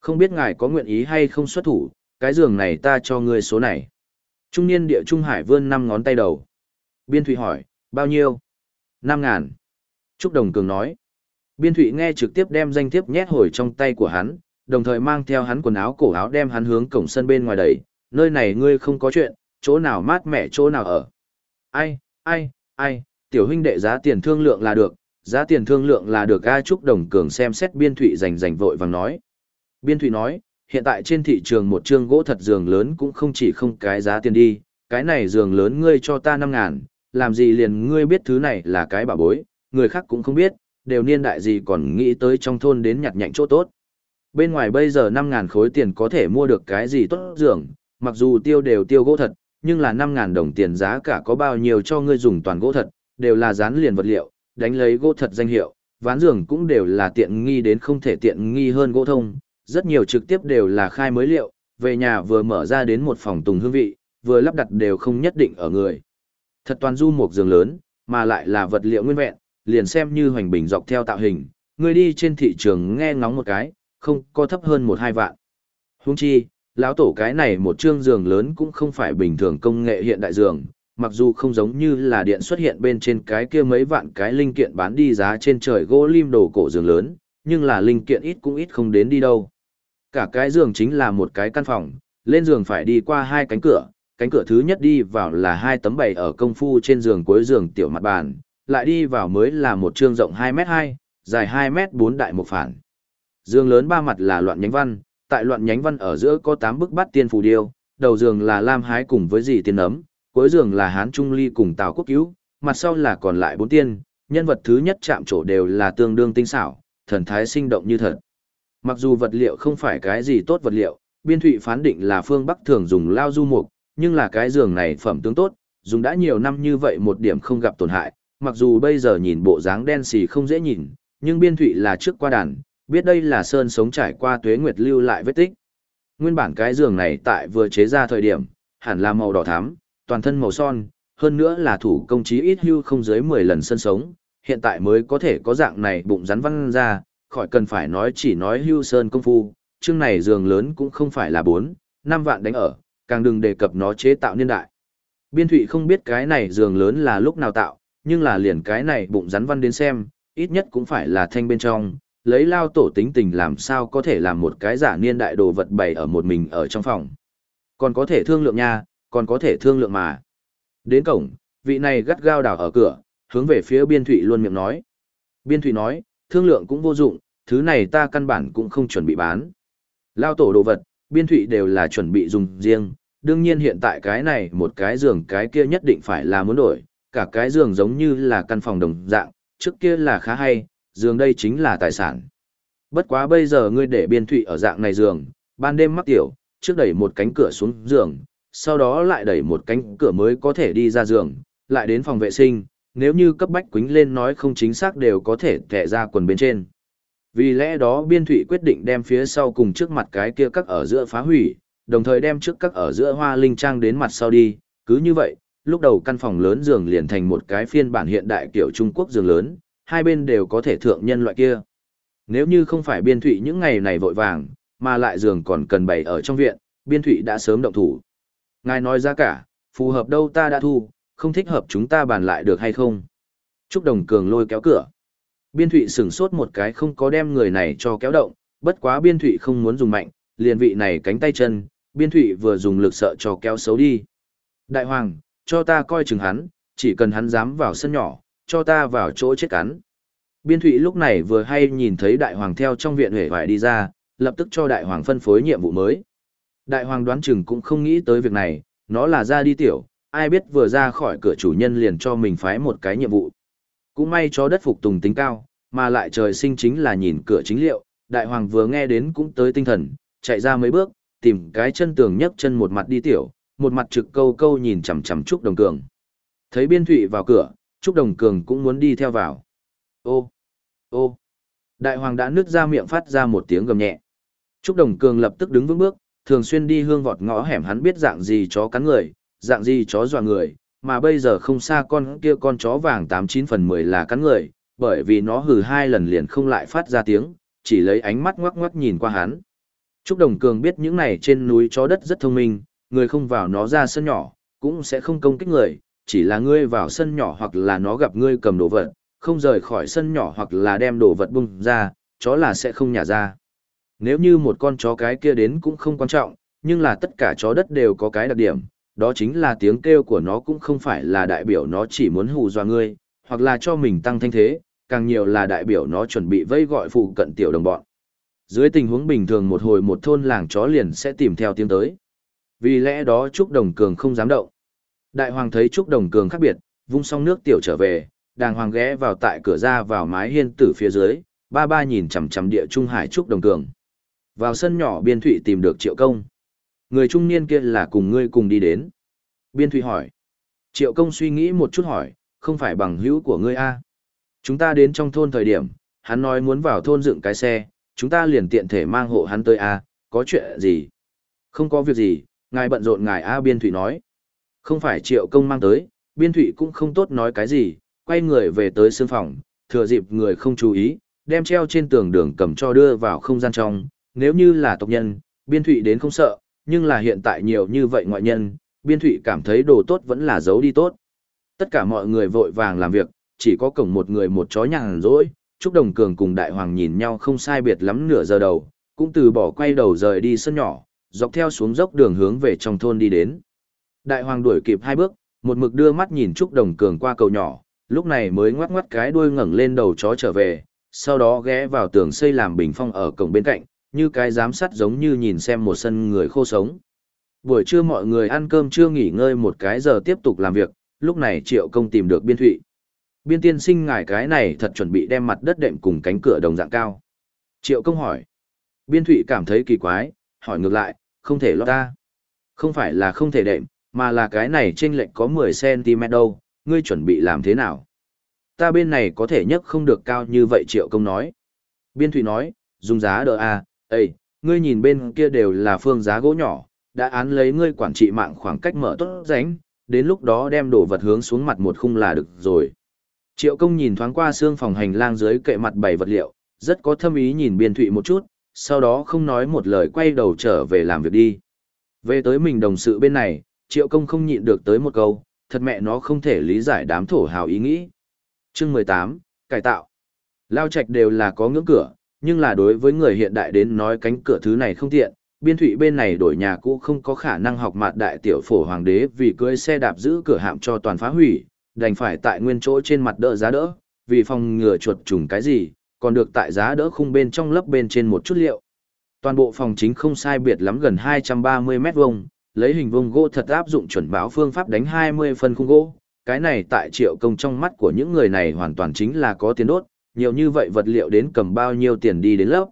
Không biết ngài có nguyện ý hay không xuất thủ, cái giường này ta cho ngươi số này. Trung niên địa Trung Hải vươn năm ngón tay đầu. Biên Thụy hỏi, bao nhiêu? Năm ngàn. Trúc Đồng Cường nói. Biên Thụy nghe trực tiếp đem danh thiếp nhét hồi trong tay của hắn, đồng thời mang theo hắn quần áo cổ áo đem hắn hướng cổng sân bên ngoài đẩy. Nơi này ngươi không có chuyện, chỗ nào mát mẻ chỗ nào ở. Ai, ai, ai, tiểu huynh đệ giá tiền thương lượng là được, giá tiền thương lượng là được A Trúc Đồng Cường xem xét Biên Thụy rành rành vội vàng nói. Biên Thụy nói, hiện tại trên thị trường một chương gỗ thật giường lớn cũng không chỉ không cái giá tiền đi, cái này giường lớn ngươi cho ta năm ngàn, làm gì liền ngươi biết thứ này là cái bà bối, người khác cũng không biết, đều niên đại gì còn nghĩ tới trong thôn đến nhặt nhạnh chỗ tốt. Bên ngoài bây giờ 5.000 khối tiền có thể mua được cái gì tốt giường, mặc dù tiêu đều tiêu gỗ thật, nhưng là 5.000 đồng tiền giá cả có bao nhiêu cho ngươi dùng toàn gỗ thật, đều là dán liền vật liệu, đánh lấy gỗ thật danh hiệu, ván giường cũng đều là tiện nghi đến không thể tiện nghi hơn gỗ thông, rất nhiều trực tiếp đều là khai mới liệu, về nhà vừa mở ra đến một phòng tùng hương vị, vừa lắp đặt đều không nhất định ở người. Thật toàn du một giường lớn, mà lại là vật liệu nguyên vẹn, liền xem như hoành bình dọc theo tạo hình, người đi trên thị trường nghe ngóng một cái, không có thấp hơn một hai vạn. Huống chi, lão tổ cái này một chương giường lớn cũng không phải bình thường công nghệ hiện đại giường, mặc dù không giống như là điện xuất hiện bên trên cái kia mấy vạn cái linh kiện bán đi giá trên trời gỗ lim đồ cổ giường lớn, nhưng là linh kiện ít cũng ít không đến đi đâu. Cả cái giường chính là một cái căn phòng, lên giường phải đi qua hai cánh cửa, cánh cửa thứ nhất đi vào là hai tấm bày ở công phu trên giường cuối giường tiểu mặt bàn, lại đi vào mới là một chương rộng 2m2, dài 2m4 đại một phản. Giường lớn ba mặt là loạn nhánh văn, tại loạn nhánh văn ở giữa có 8 bức bát tiên phù điêu, đầu giường là lam hái cùng với dì tiên ấm, cuối giường là hán trung ly cùng tào quốc cứu, mặt sau là còn lại bốn tiên, nhân vật thứ nhất chạm trổ đều là tương đương tinh xảo, thần thái sinh động như thật. Mặc dù vật liệu không phải cái gì tốt vật liệu, biên thụy phán định là phương Bắc thường dùng lao du mục, nhưng là cái giường này phẩm tướng tốt, dùng đã nhiều năm như vậy một điểm không gặp tổn hại, mặc dù bây giờ nhìn bộ dáng đen xì không dễ nhìn, nhưng biên thụy là trước qua đàn, biết đây là sơn sống trải qua tuế nguyệt lưu lại vết tích. Nguyên bản cái giường này tại vừa chế ra thời điểm, hẳn là màu đỏ thắm, toàn thân màu son, hơn nữa là thủ công chí ít hưu không dưới 10 lần sơn sống, hiện tại mới có thể có dạng này bụng rắn văn ra, khỏi cần phải nói chỉ nói hưu sơn công phu, chương này giường lớn cũng không phải là 4, 5 vạn đánh ở, càng đừng đề cập nó chế tạo niên đại. Biên thụy không biết cái này giường lớn là lúc nào tạo, nhưng là liền cái này bụng rắn văn đến xem, ít nhất cũng phải là thanh bên trong, lấy lao tổ tính tình làm sao có thể làm một cái giả niên đại đồ vật bày ở một mình ở trong phòng. Còn có thể thương lượng nha, còn có thể thương lượng mà. Đến cổng, vị này gắt gao đảo ở cửa, hướng về phía biên thụy luôn miệng nói. Biên thụy nói, thương lượng cũng vô dụng, thứ này ta căn bản cũng không chuẩn bị bán. Lao tổ đồ vật, biên thụy đều là chuẩn bị dùng riêng, đương nhiên hiện tại cái này một cái giường cái kia nhất định phải là muốn đổi, cả cái giường giống như là căn phòng đồng dạng, trước kia là khá hay, giường đây chính là tài sản. Bất quá bây giờ ngươi để biên thụy ở dạng này giường, ban đêm mắc tiểu, trước đẩy một cánh cửa xuống giường, sau đó lại đẩy một cánh cửa mới có thể đi ra giường, lại đến phòng vệ sinh, nếu như cấp bách quính lên nói không chính xác đều có thể thẻ ra quần bên trên. Vì lẽ đó biên thụy quyết định đem phía sau cùng trước mặt cái kia các ở giữa phá hủy, đồng thời đem trước các ở giữa hoa linh trang đến mặt sau đi, cứ như vậy, lúc đầu căn phòng lớn giường liền thành một cái phiên bản hiện đại kiểu Trung Quốc giường lớn, hai bên đều có thể thượng nhân loại kia. Nếu như không phải biên thụy những ngày này vội vàng, mà lại giường còn cần bày ở trong viện, biên thụy đã sớm động thủ. Ngài nói ra cả, phù hợp đâu ta đã thu, không thích hợp chúng ta bàn lại được hay không? Trúc Đồng Cường lôi kéo cửa. Biên thụy sửng sốt một cái không có đem người này cho kéo động, bất quá biên thụy không muốn dùng mạnh, liền vị này cánh tay chân, biên thụy vừa dùng lực sợ cho kéo xấu đi. Đại hoàng, cho ta coi chừng hắn, chỉ cần hắn dám vào sân nhỏ, cho ta vào chỗ chết cắn. Biên thụy lúc này vừa hay nhìn thấy đại hoàng theo trong viện hề hoài đi ra, lập tức cho đại hoàng phân phối nhiệm vụ mới. Đại hoàng đoán chừng cũng không nghĩ tới việc này, nó là ra đi tiểu, ai biết vừa ra khỏi cửa chủ nhân liền cho mình phái một cái nhiệm vụ. Cũng may cho đất phục tùng tính cao, mà lại trời sinh chính là nhìn cửa chính liệu, đại hoàng vừa nghe đến cũng tới tinh thần, chạy ra mấy bước, tìm cái chân tường nhấc chân một mặt đi tiểu, một mặt trực câu câu nhìn chằm chằm Trúc Đồng Cường. Thấy Biên Thụy vào cửa, Trúc Đồng Cường cũng muốn đi theo vào. Ô, ô, đại hoàng đã nứt ra miệng phát ra một tiếng gầm nhẹ. Trúc Đồng Cường lập tức đứng vững bước, thường xuyên đi hương vọt ngõ hẻm hắn biết dạng gì chó cắn người, dạng gì chó dọa người, mà bây giờ không xa con kia con chó vàng 89 phần 10 là cắn người, bởi vì nó hừ hai lần liền không lại phát ra tiếng, chỉ lấy ánh mắt ngoắc ngoắc nhìn qua hắn. Trúc Đồng Cường biết những này trên núi chó đất rất thông minh, người không vào nó ra sân nhỏ, cũng sẽ không công kích người, chỉ là ngươi vào sân nhỏ hoặc là nó gặp ngươi cầm đồ vật, không rời khỏi sân nhỏ hoặc là đem đồ vật bung ra, chó là sẽ không nhả ra. Nếu như một con chó cái kia đến cũng không quan trọng, nhưng là tất cả chó đất đều có cái đặc điểm, đó chính là tiếng kêu của nó cũng không phải là đại biểu nó chỉ muốn hù dọa ngươi, hoặc là cho mình tăng thanh thế, càng nhiều là đại biểu nó chuẩn bị vây gọi phụ cận tiểu đồng bọn. Dưới tình huống bình thường một hồi một thôn làng chó liền sẽ tìm theo tiếng tới. Vì lẽ đó Trúc Đồng Cường không dám động. Đại hoàng thấy Trúc Đồng Cường khác biệt, vung xong nước tiểu trở về, đàng hoàng ghé vào tại cửa ra vào mái hiên tử phía dưới, ba ba nhìn chằm chằm địa trung hải Trúc Đồng Cường. Vào sân nhỏ Biên Thụy tìm được Triệu Công. Người trung niên kia là cùng ngươi cùng đi đến. Biên Thụy hỏi. Triệu Công suy nghĩ một chút hỏi, không phải bằng hữu của ngươi a Chúng ta đến trong thôn thời điểm, hắn nói muốn vào thôn dựng cái xe, chúng ta liền tiện thể mang hộ hắn tới a có chuyện gì? Không có việc gì, ngài bận rộn ngài A Biên Thụy nói. Không phải triệu công mang tới, Biên Thụy cũng không tốt nói cái gì, quay người về tới sương phòng, thừa dịp người không chú ý, đem treo trên tường đường cầm cho đưa vào không gian trong, nếu như là tộc nhân, biên thụy đến không sợ, nhưng là hiện tại nhiều như vậy ngoại nhân, biên thụy cảm thấy đồ tốt vẫn là giấu đi tốt. Tất cả mọi người vội vàng làm việc, chỉ có cổng một người một chó nhàn rỗi, Trúc Đồng Cường cùng Đại Hoàng nhìn nhau không sai biệt lắm nửa giờ đầu, cũng từ bỏ quay đầu rời đi sân nhỏ, dọc theo xuống dốc đường hướng về trong thôn đi đến. Đại Hoàng đuổi kịp hai bước, một mực đưa mắt nhìn Trúc Đồng Cường qua cầu nhỏ, lúc này mới ngoắc ngoắc cái đuôi ngẩng lên đầu chó trở về, sau đó ghé vào tường xây làm bình phong ở cổng bên cạnh, như cái giám sát giống như nhìn xem một sân người khô sống. Buổi trưa mọi người ăn cơm chưa nghỉ ngơi một cái giờ tiếp tục làm việc, lúc này Triệu Công tìm được Biên Thụy. Biên tiên sinh ngài cái này thật chuẩn bị đem mặt đất đệm cùng cánh cửa đồng dạng cao. Triệu Công hỏi. Biên Thụy cảm thấy kỳ quái, hỏi ngược lại, không thể lót ta. Không phải là không thể đệm, mà là cái này trên lệnh có 10cm đâu, ngươi chuẩn bị làm thế nào? Ta bên này có thể nhất không được cao như vậy Triệu Công nói. Biên Thụy nói, dùng giá đỡ a Ê, ngươi nhìn bên kia đều là phương giá gỗ nhỏ, đã án lấy ngươi quản trị mạng khoảng cách mở tốt ránh, đến lúc đó đem đồ vật hướng xuống mặt một khung là được rồi. Triệu công nhìn thoáng qua xương phòng hành lang dưới kệ mặt bảy vật liệu, rất có thâm ý nhìn biên thụy một chút, sau đó không nói một lời quay đầu trở về làm việc đi. Về tới mình đồng sự bên này, triệu công không nhịn được tới một câu, thật mẹ nó không thể lý giải đám thổ hào ý nghĩ. Chương 18, cải tạo. Lao trạch đều là có ngưỡng cửa, nhưng là đối với người hiện đại đến nói cánh cửa thứ này không tiện, biên thụy bên này đổi nhà cũ không có khả năng học mặt đại tiểu phổ hoàng đế vì cưới xe đạp giữ cửa hạm cho toàn phá hủy, đành phải tại nguyên chỗ trên mặt đỡ giá đỡ, vì phòng ngừa chuột trùng cái gì, còn được tại giá đỡ khung bên trong lớp bên trên một chút liệu. Toàn bộ phòng chính không sai biệt lắm gần 230 mét vuông, lấy hình vuông gỗ thật áp dụng chuẩn báo phương pháp đánh 20 phân khung gỗ, cái này tại triệu công trong mắt của những người này hoàn toàn chính là có tiền đốt, nhiều như vậy vật liệu đến cầm bao nhiêu tiền đi đến lớp.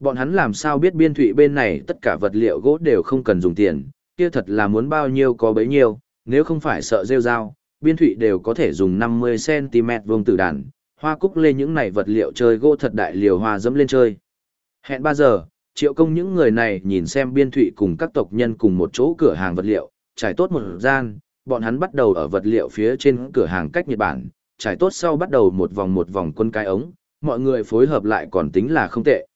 Bọn hắn làm sao biết biên thụy bên này tất cả vật liệu gỗ đều không cần dùng tiền, kia thật là muốn bao nhiêu có bấy nhiêu, nếu không phải sợ rêu rao, biên thụy đều có thể dùng 50cm vuông tử đàn, hoa cúc lên những này vật liệu chơi gỗ thật đại liều hoa dẫm lên chơi. Hẹn 3 giờ, triệu công những người này nhìn xem biên thụy cùng các tộc nhân cùng một chỗ cửa hàng vật liệu, trải tốt một gian, bọn hắn bắt đầu ở vật liệu phía trên cửa hàng cách Nhật Bản, trải tốt sau bắt đầu một vòng một vòng quân cái ống, mọi người phối hợp lại còn tính là không tệ.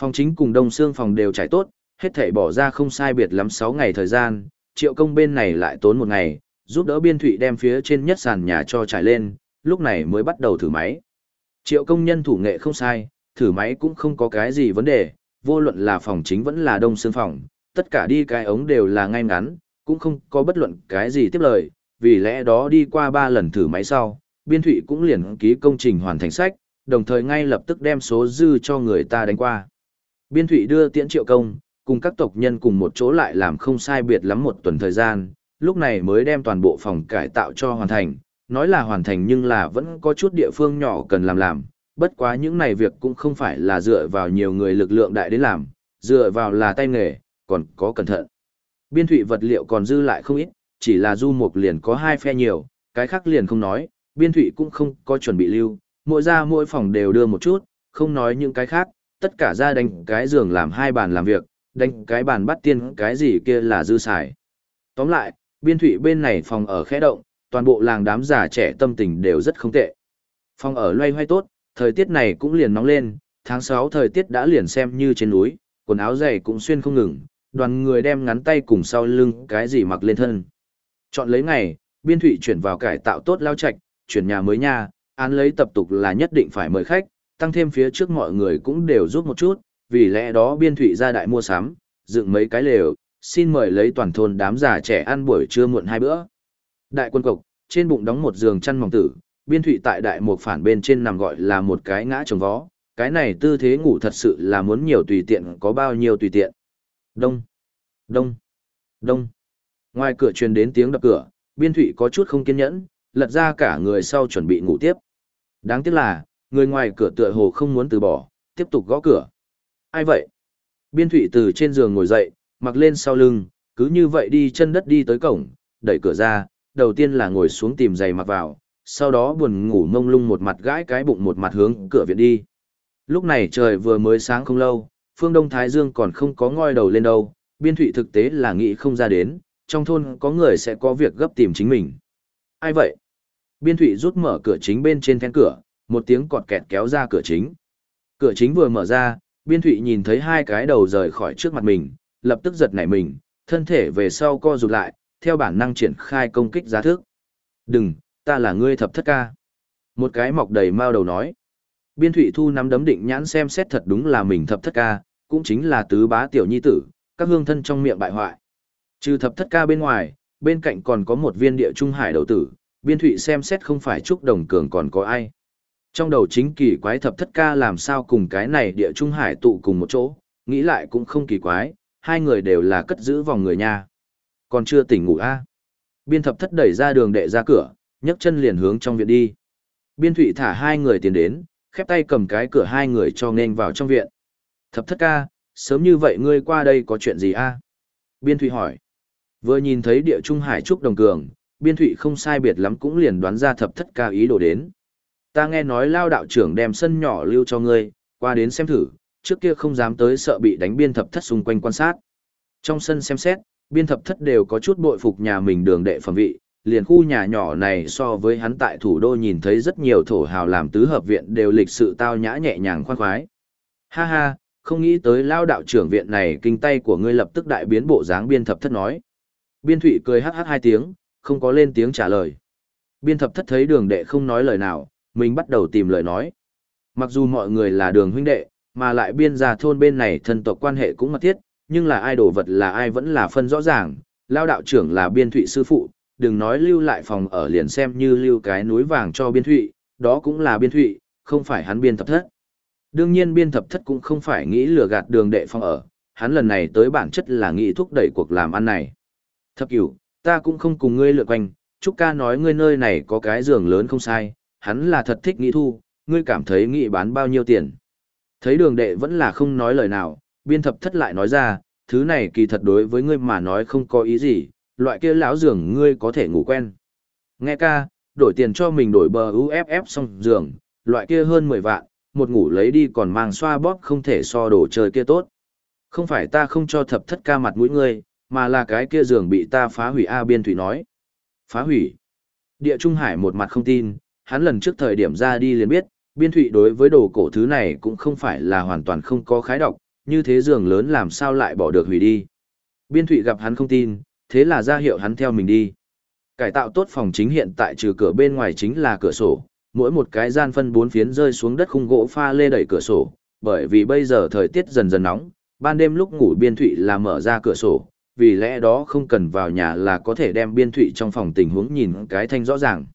Phòng chính cùng đông xương phòng đều trải tốt, hết thảy bỏ ra không sai biệt lắm 6 ngày thời gian, triệu công bên này lại tốn một ngày, giúp đỡ biên thụy đem phía trên nhất sàn nhà cho trải lên, lúc này mới bắt đầu thử máy. Triệu công nhân thủ nghệ không sai, thử máy cũng không có cái gì vấn đề, vô luận là phòng chính vẫn là đông xương phòng, tất cả đi cái ống đều là ngay ngắn, cũng không có bất luận cái gì tiếp lời, vì lẽ đó đi qua 3 lần thử máy sau, biên thụy cũng liền ký công trình hoàn thành sách, đồng thời ngay lập tức đem số dư cho người ta đánh qua. Biên thụy đưa tiễn triệu công, cùng các tộc nhân cùng một chỗ lại làm không sai biệt lắm một tuần thời gian, lúc này mới đem toàn bộ phòng cải tạo cho hoàn thành, nói là hoàn thành nhưng là vẫn có chút địa phương nhỏ cần làm làm, bất quá những này việc cũng không phải là dựa vào nhiều người lực lượng đại đến làm, dựa vào là tay nghề, còn có cẩn thận. Biên thủy vật liệu còn dư lại không ít, chỉ là du mục liền có hai phe nhiều, cái khác liền không nói, biên thủy cũng không có chuẩn bị lưu, mỗi ra mỗi phòng đều đưa một chút, không nói những cái khác, tất cả ra đánh cái giường làm hai bàn làm việc, đánh cái bàn bắt tiên cái gì kia là dư xài. Tóm lại, biên thụy bên này phòng ở khẽ động, toàn bộ làng đám già trẻ tâm tình đều rất không tệ. Phòng ở loay hoay tốt, thời tiết này cũng liền nóng lên, tháng 6 thời tiết đã liền xem như trên núi, quần áo dày cũng xuyên không ngừng, đoàn người đem ngắn tay cùng sau lưng cái gì mặc lên thân. Chọn lấy ngày, biên thụy chuyển vào cải tạo tốt lao trạch, chuyển nhà mới nhà, án lấy tập tục là nhất định phải mời khách, tăng thêm phía trước mọi người cũng đều giúp một chút, vì lẽ đó biên thụy ra đại mua sắm, dựng mấy cái lều, xin mời lấy toàn thôn đám già trẻ ăn buổi trưa muộn hai bữa. Đại quân cộc, trên bụng đóng một giường chăn mỏng tử, biên thụy tại đại một phản bên trên nằm gọi là một cái ngã trồng vó, cái này tư thế ngủ thật sự là muốn nhiều tùy tiện có bao nhiêu tùy tiện. Đông, đông, đông. Ngoài cửa truyền đến tiếng đập cửa, biên thụy có chút không kiên nhẫn, lật ra cả người sau chuẩn bị ngủ tiếp. Đáng tiếc là, người ngoài cửa tựa hồ không muốn từ bỏ, tiếp tục gõ cửa. Ai vậy? Biên thụy từ trên giường ngồi dậy, mặc lên sau lưng, cứ như vậy đi chân đất đi tới cổng, đẩy cửa ra, đầu tiên là ngồi xuống tìm giày mặc vào, sau đó buồn ngủ ngông lung một mặt gãi cái bụng một mặt hướng cửa viện đi. Lúc này trời vừa mới sáng không lâu, phương Đông Thái Dương còn không có ngoi đầu lên đâu, biên thụy thực tế là nghĩ không ra đến, trong thôn có người sẽ có việc gấp tìm chính mình. Ai vậy? Biên thụy rút mở cửa chính bên trên then cửa, một tiếng cọt kẹt kéo ra cửa chính. Cửa chính vừa mở ra, biên thụy nhìn thấy hai cái đầu rời khỏi trước mặt mình, lập tức giật nảy mình, thân thể về sau co rụt lại, theo bản năng triển khai công kích giá thước. Đừng, ta là ngươi thập thất ca. Một cái mọc đầy mao đầu nói. Biên Thụy Thu nắm đấm định nhãn xem xét thật đúng là mình thập thất ca, cũng chính là tứ bá tiểu nhi tử, các hương thân trong miệng bại hoại. Trừ thập thất ca bên ngoài, bên cạnh còn có một viên địa trung hải đầu tử, Biên Thụy xem xét không phải Trúc Đồng Cường còn có ai. Trong đầu chính kỳ quái thập thất ca làm sao cùng cái này địa trung hải tụ cùng một chỗ, nghĩ lại cũng không kỳ quái, hai người đều là cất giữ vòng người nha. Còn chưa tỉnh ngủ a à? Biên thập thất đẩy ra đường đệ ra cửa, nhấc chân liền hướng trong viện đi. Biên thụy thả hai người tiến đến, khép tay cầm cái cửa hai người cho nên vào trong viện. Thập thất ca, sớm như vậy ngươi qua đây có chuyện gì a Biên thụy hỏi. Vừa nhìn thấy địa trung hải trúc đồng cường, biên thụy không sai biệt lắm cũng liền đoán ra thập thất ca ý đồ đến. Ta nghe nói lao đạo trưởng đem sân nhỏ lưu cho ngươi, qua đến xem thử, trước kia không dám tới sợ bị đánh biên thập thất xung quanh quan sát. Trong sân xem xét, biên thập thất đều có chút bội phục nhà mình đường đệ phẩm vị, liền khu nhà nhỏ này so với hắn tại thủ đô nhìn thấy rất nhiều thổ hào làm tứ hợp viện đều lịch sự tao nhã nhẹ nhàng khoan khoái. Ha ha, không nghĩ tới lao đạo trưởng viện này kinh tay của ngươi lập tức đại biến bộ dáng biên thập thất nói. Biên thủy cười hắc hắc hai tiếng, không có lên tiếng trả lời. Biên thập thất thấy đường đệ không nói lời nào, mình bắt đầu tìm lời nói. Mặc dù mọi người là đường huynh đệ, mà lại biên gia thôn bên này thân tộc quan hệ cũng mật thiết, nhưng là ai đồ vật là ai vẫn là phân rõ ràng, lao đạo trưởng là biên thụy sư phụ, đừng nói lưu lại phòng ở liền xem như lưu cái núi vàng cho biên thụy, đó cũng là biên thụy, không phải hắn biên thập thất. Đương nhiên biên thập thất cũng không phải nghĩ lừa gạt đường đệ phòng ở, hắn lần này tới bản chất là nghĩ thúc đẩy cuộc làm ăn này. Thập cửu, ta cũng không cùng ngươi lựa quanh, Trúc ca nói ngươi nơi này có cái giường lớn không sai, hắn là thật thích nghĩ thu, ngươi cảm thấy nghĩ bán bao nhiêu tiền. Thấy đường đệ vẫn là không nói lời nào, biên thập thất lại nói ra, thứ này kỳ thật đối với ngươi mà nói không có ý gì, loại kia lão giường ngươi có thể ngủ quen. Nghe ca, đổi tiền cho mình đổi bờ UFF xong giường, loại kia hơn 10 vạn, một ngủ lấy đi còn mang xoa bóp không thể so đồ chơi kia tốt. Không phải ta không cho thập thất ca mặt mũi ngươi, mà là cái kia giường bị ta phá hủy A biên thủy nói. Phá hủy. Địa Trung Hải một mặt không tin, hắn lần trước thời điểm ra đi liền biết, biên thụy đối với đồ cổ thứ này cũng không phải là hoàn toàn không có khái độc, như thế giường lớn làm sao lại bỏ được hủy đi. Biên thụy gặp hắn không tin, thế là ra hiệu hắn theo mình đi. Cải tạo tốt phòng chính hiện tại trừ cửa bên ngoài chính là cửa sổ, mỗi một cái gian phân bốn phiến rơi xuống đất khung gỗ pha lê đẩy cửa sổ, bởi vì bây giờ thời tiết dần dần nóng, ban đêm lúc ngủ biên thụy là mở ra cửa sổ, vì lẽ đó không cần vào nhà là có thể đem biên thụy trong phòng tình huống nhìn cái thanh rõ ràng.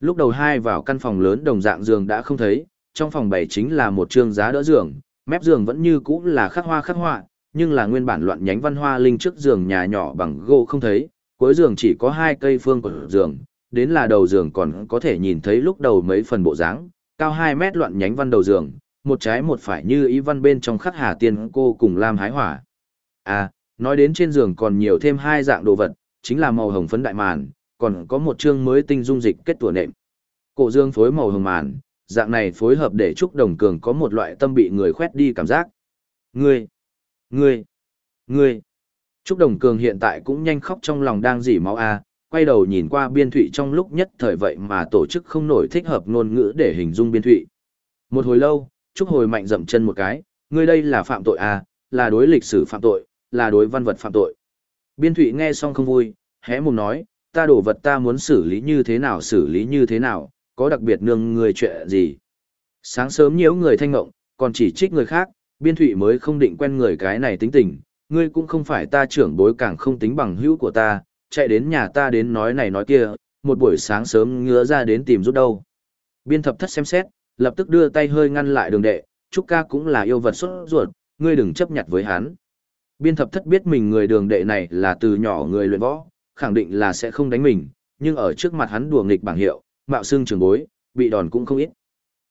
Lúc đầu hai vào căn phòng lớn đồng dạng giường đã không thấy, trong phòng bảy chính là một trương giá đỡ giường, mép giường vẫn như cũ là khắc hoa khắc họa, nhưng là nguyên bản loạn nhánh văn hoa linh trước giường nhà nhỏ bằng gỗ không thấy, cuối giường chỉ có hai cây phương của giường, đến là đầu giường còn có thể nhìn thấy lúc đầu mấy phần bộ dáng, cao 2 mét loạn nhánh văn đầu giường, một trái một phải như ý văn bên trong khắc hà tiên cô cùng lam hái hỏa. À, nói đến trên giường còn nhiều thêm hai dạng đồ vật, chính là màu hồng phấn đại màn, còn có một chương mới tinh dung dịch kết tủa nệm. Cổ dương phối màu hồng màn, dạng này phối hợp để Trúc Đồng Cường có một loại tâm bị người khoét đi cảm giác. Ngươi, ngươi, ngươi. Trúc Đồng Cường hiện tại cũng nhanh khóc trong lòng đang dỉ máu a, quay đầu nhìn qua biên thụy trong lúc nhất thời vậy mà tổ chức không nổi thích hợp ngôn ngữ để hình dung biên thụy. Một hồi lâu, Trúc hồi mạnh dậm chân một cái, ngươi đây là phạm tội a, là đối lịch sử phạm tội, là đối văn vật phạm tội. Biên thụy nghe xong không vui, hé mồm nói, ta đổ vật ta muốn xử lý như thế nào xử lý như thế nào, có đặc biệt nương người chuyện gì. Sáng sớm nhiễu người thanh ngộng, còn chỉ trích người khác, biên thụy mới không định quen người cái này tính tình, ngươi cũng không phải ta trưởng bối càng không tính bằng hữu của ta, chạy đến nhà ta đến nói này nói kia, một buổi sáng sớm ngứa ra đến tìm rút đâu. Biên thập thất xem xét, lập tức đưa tay hơi ngăn lại đường đệ, Trúc ca cũng là yêu vật xuất ruột, ngươi đừng chấp nhặt với hắn. Biên thập thất biết mình người đường đệ này là từ nhỏ người luyện võ, khẳng định là sẽ không đánh mình, nhưng ở trước mặt hắn đùa nghịch bảng hiệu, mạo xương trường bối, bị đòn cũng không ít.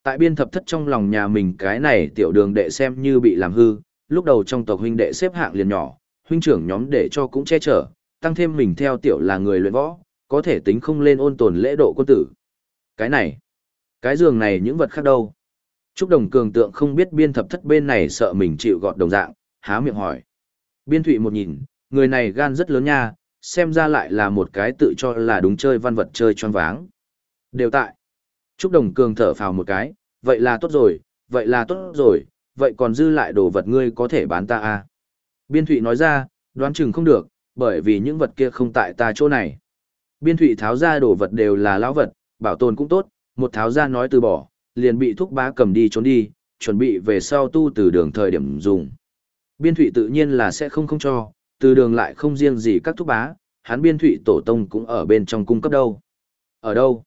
Tại biên thập thất trong lòng nhà mình cái này tiểu đường đệ xem như bị làm hư, lúc đầu trong tộc huynh đệ xếp hạng liền nhỏ, huynh trưởng nhóm để cho cũng che chở, tăng thêm mình theo tiểu là người luyện võ, có thể tính không lên ôn tồn lễ độ quân tử. Cái này, cái giường này những vật khác đâu. Trúc đồng cường tượng không biết biên thập thất bên này sợ mình chịu gọt đồng dạng, há miệng hỏi. Biên thụy một nhìn, người này gan rất lớn nha, xem ra lại là một cái tự cho là đúng chơi văn vật chơi choáng váng. Đều tại. Trúc Đồng Cường thở phào một cái, vậy là tốt rồi, vậy là tốt rồi, vậy còn dư lại đồ vật ngươi có thể bán ta à? Biên Thụy nói ra, đoán chừng không được, bởi vì những vật kia không tại ta chỗ này. Biên Thụy tháo ra đồ vật đều là lão vật, bảo tồn cũng tốt, một tháo ra nói từ bỏ, liền bị thúc bá cầm đi trốn đi, chuẩn bị về sau tu từ đường thời điểm dùng. Biên Thụy tự nhiên là sẽ không không cho, từ đường lại không riêng gì các thúc bá, hắn Biên Thụy tổ tông cũng ở bên trong cung cấp đâu. Ở đâu?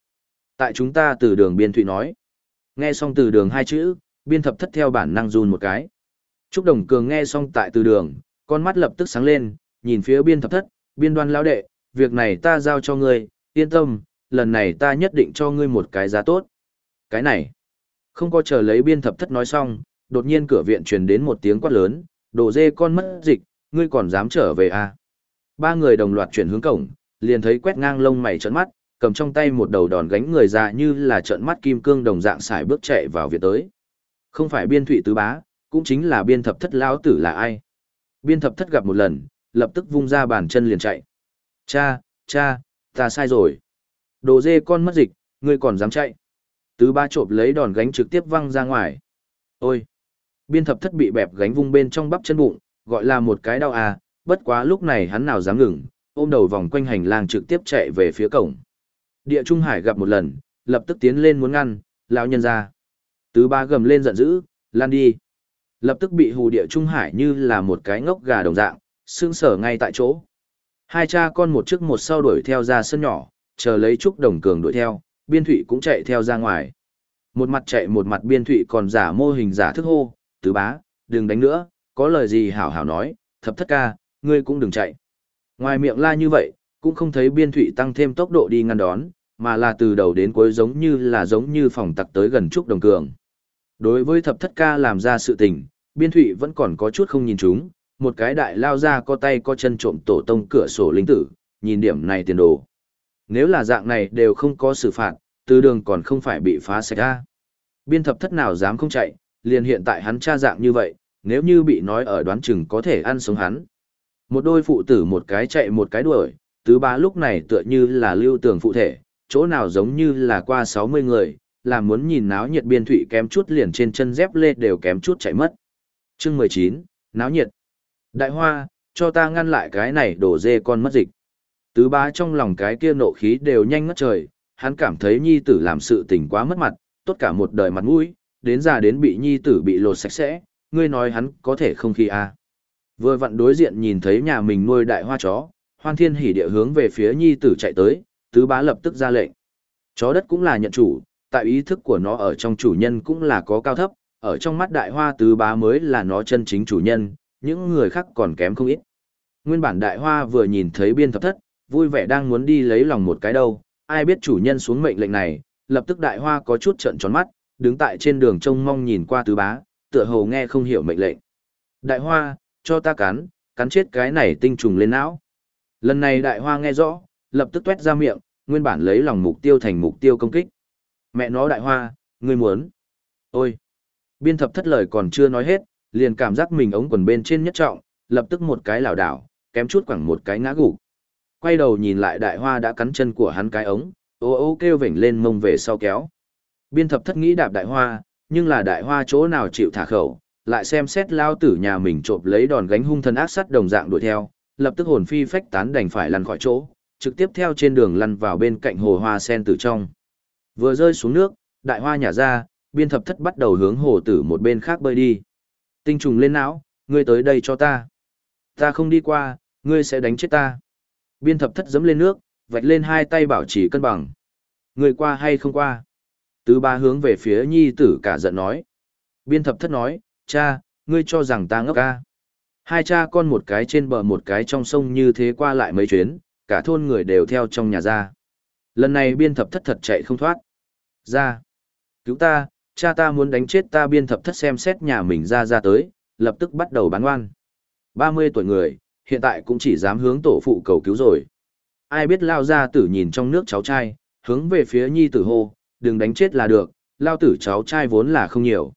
Tại chúng ta từ đường Biên Thụy nói. Nghe xong từ đường hai chữ, Biên thập thất theo bản năng run một cái. Trúc Đồng Cường nghe xong tại từ đường, con mắt lập tức sáng lên, nhìn phía Biên thập thất, Biên đoan lão đệ, việc này ta giao cho ngươi, yên tâm, lần này ta nhất định cho ngươi một cái giá tốt. Cái này, không có chờ lấy biên thập thất nói xong, đột nhiên cửa viện truyền đến một tiếng quát lớn, đồ dê con mất dịch, ngươi còn dám trở về à? Ba người đồng loạt chuyển hướng cổng, liền thấy quét ngang lông mày trợn mắt, cầm trong tay một đầu đòn gánh người ra như là trợn mắt kim cương đồng dạng xài bước chạy vào viện tới. Không phải biên thụy tứ bá, cũng chính là biên thập thất lão tử là ai. Biên thập thất gặp một lần, lập tức vung ra bàn chân liền chạy. Cha, cha, ta sai rồi. Đồ dê con mất dịch, ngươi còn dám chạy. Tứ ba trộm lấy đòn gánh trực tiếp văng ra ngoài. Ôi! Biên thập thất bị bẹp gánh vung bên trong bắp chân bụng, gọi là một cái đau à, bất quá lúc này hắn nào dám ngừng, ôm đầu vòng quanh hành lang trực tiếp chạy về phía cổng. Địa Trung Hải gặp một lần, lập tức tiến lên muốn ngăn, lão nhân ra. Tứ ba gầm lên giận dữ, lan đi. Lập tức bị hù địa Trung Hải như là một cái ngốc gà đồng dạng, sương sở ngay tại chỗ. Hai cha con một trước một sau đuổi theo ra sân nhỏ, chờ lấy Trúc Đồng Cường đuổi theo, Biên Thụy cũng chạy theo ra ngoài. Một mặt chạy một mặt Biên Thụy còn giả mô hình giả thức hô, tứ bá, đừng đánh nữa, có lời gì hảo hảo nói, thập thất ca, ngươi cũng đừng chạy. Ngoài miệng la như vậy, cũng không thấy Biên Thụy tăng thêm tốc độ đi ngăn đón, mà là từ đầu đến cuối giống như là giống như phòng tặc tới gần Trúc Đồng Cường. Đối với thập thất ca làm ra sự tình, Biên Thụy vẫn còn có chút không nhìn chúng, một cái đại lao ra có tay có chân trộm tổ tông cửa sổ linh tử, nhìn điểm này tiền đồ. Nếu là dạng này đều không có xử phạt, từ đường còn không phải bị phá sạch ra. Biên thập thất nào dám không chạy, liền hiện tại hắn tra dạng như vậy, nếu như bị nói ở đoán chừng có thể ăn sống hắn. Một đôi phụ tử một cái chạy một cái đuổi, tứ bá lúc này tựa như là lưu tường phụ thể, chỗ nào giống như là qua 60 người, là muốn nhìn náo nhiệt biên thụy kém chút liền trên chân dép lê đều kém chút chạy mất. chương 19, náo nhiệt. Đại hoa, cho ta ngăn lại cái này đổ dê con mất dịch. Tứ bá trong lòng cái kia nộ khí đều nhanh ngất trời, hắn cảm thấy nhi tử làm sự tình quá mất mặt, tốt cả một đời mặt mũi, đến già đến bị nhi tử bị lột sạch sẽ, ngươi nói hắn có thể không khi a à. Vừa vặn đối diện nhìn thấy nhà mình nuôi đại hoa chó, hoan thiên hỉ địa hướng về phía nhi tử chạy tới, tứ bá lập tức ra lệnh. Chó đất cũng là nhận chủ, tại ý thức của nó ở trong chủ nhân cũng là có cao thấp, ở trong mắt đại hoa tứ bá mới là nó chân chính chủ nhân, những người khác còn kém không ít. Nguyên bản đại hoa vừa nhìn thấy biên thập thất, vui vẻ đang muốn đi lấy lòng một cái đâu, ai biết chủ nhân xuống mệnh lệnh này, lập tức đại hoa có chút trận tròn mắt, đứng tại trên đường trông mong nhìn qua tứ bá, tựa hồ nghe không hiểu mệnh lệnh. Đại hoa, cho ta cắn, cắn chết cái này tinh trùng lên não. Lần này đại hoa nghe rõ, lập tức tuét ra miệng, nguyên bản lấy lòng mục tiêu thành mục tiêu công kích. Mẹ nó đại hoa, ngươi muốn. Ôi! Biên thập thất lời còn chưa nói hết, liền cảm giác mình ống quần bên trên nhất trọng, lập tức một cái lảo đảo, kém chút quẳng một cái ngã gục. Quay đầu nhìn lại đại hoa đã cắn chân của hắn cái ống, ô ô kêu vểnh lên mông về sau kéo. Biên thập thất nghĩ đạp đại hoa, nhưng là đại hoa chỗ nào chịu thả khẩu, lại xem xét lao tử nhà mình trộm lấy đòn gánh hung thần ác sắt đồng dạng đuổi theo, lập tức hồn phi phách tán đành phải lăn khỏi chỗ, trực tiếp theo trên đường lăn vào bên cạnh hồ hoa sen tử trong. Vừa rơi xuống nước, đại hoa nhả ra, biên thập thất bắt đầu hướng hồ tử một bên khác bơi đi. Tinh trùng lên não, ngươi tới đây cho ta. Ta không đi qua, ngươi sẽ đánh chết ta. Biên thập thất dẫm lên nước, vạch lên hai tay bảo trì cân bằng. Ngươi qua hay không qua? Tứ ba hướng về phía nhi tử cả giận nói. Biên thập thất nói, cha, ngươi cho rằng ta ngốc ca. Hai cha con một cái trên bờ một cái trong sông như thế qua lại mấy chuyến, cả thôn người đều theo trong nhà ra. Lần này biên thập thất thật chạy không thoát. Ra. Cứu ta, cha ta muốn đánh chết ta biên thập thất xem xét nhà mình ra ra tới, lập tức bắt đầu bán oan. 30 tuổi người, hiện tại cũng chỉ dám hướng tổ phụ cầu cứu rồi. Ai biết lao ra tử nhìn trong nước cháu trai, hướng về phía nhi tử hô, đừng đánh chết là được, lao tử cháu trai vốn là không nhiều.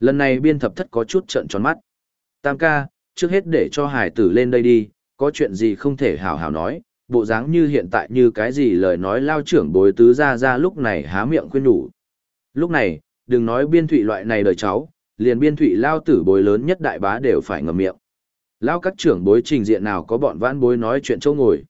Lần này biên thập thất có chút trận tròn mắt. Tam ca, trước hết để cho hải tử lên đây đi, có chuyện gì không thể hào hào nói, bộ dáng như hiện tại như cái gì lời nói lao trưởng bối tứ ra ra lúc này há miệng khuyên nhủ. Lúc này, đừng nói biên thụy loại này đời cháu, liền biên thụy lao tử bối lớn nhất đại bá đều phải ngầm miệng. Lao các trưởng bối trình diện nào có bọn vãn bối nói chuyện chỗ ngồi.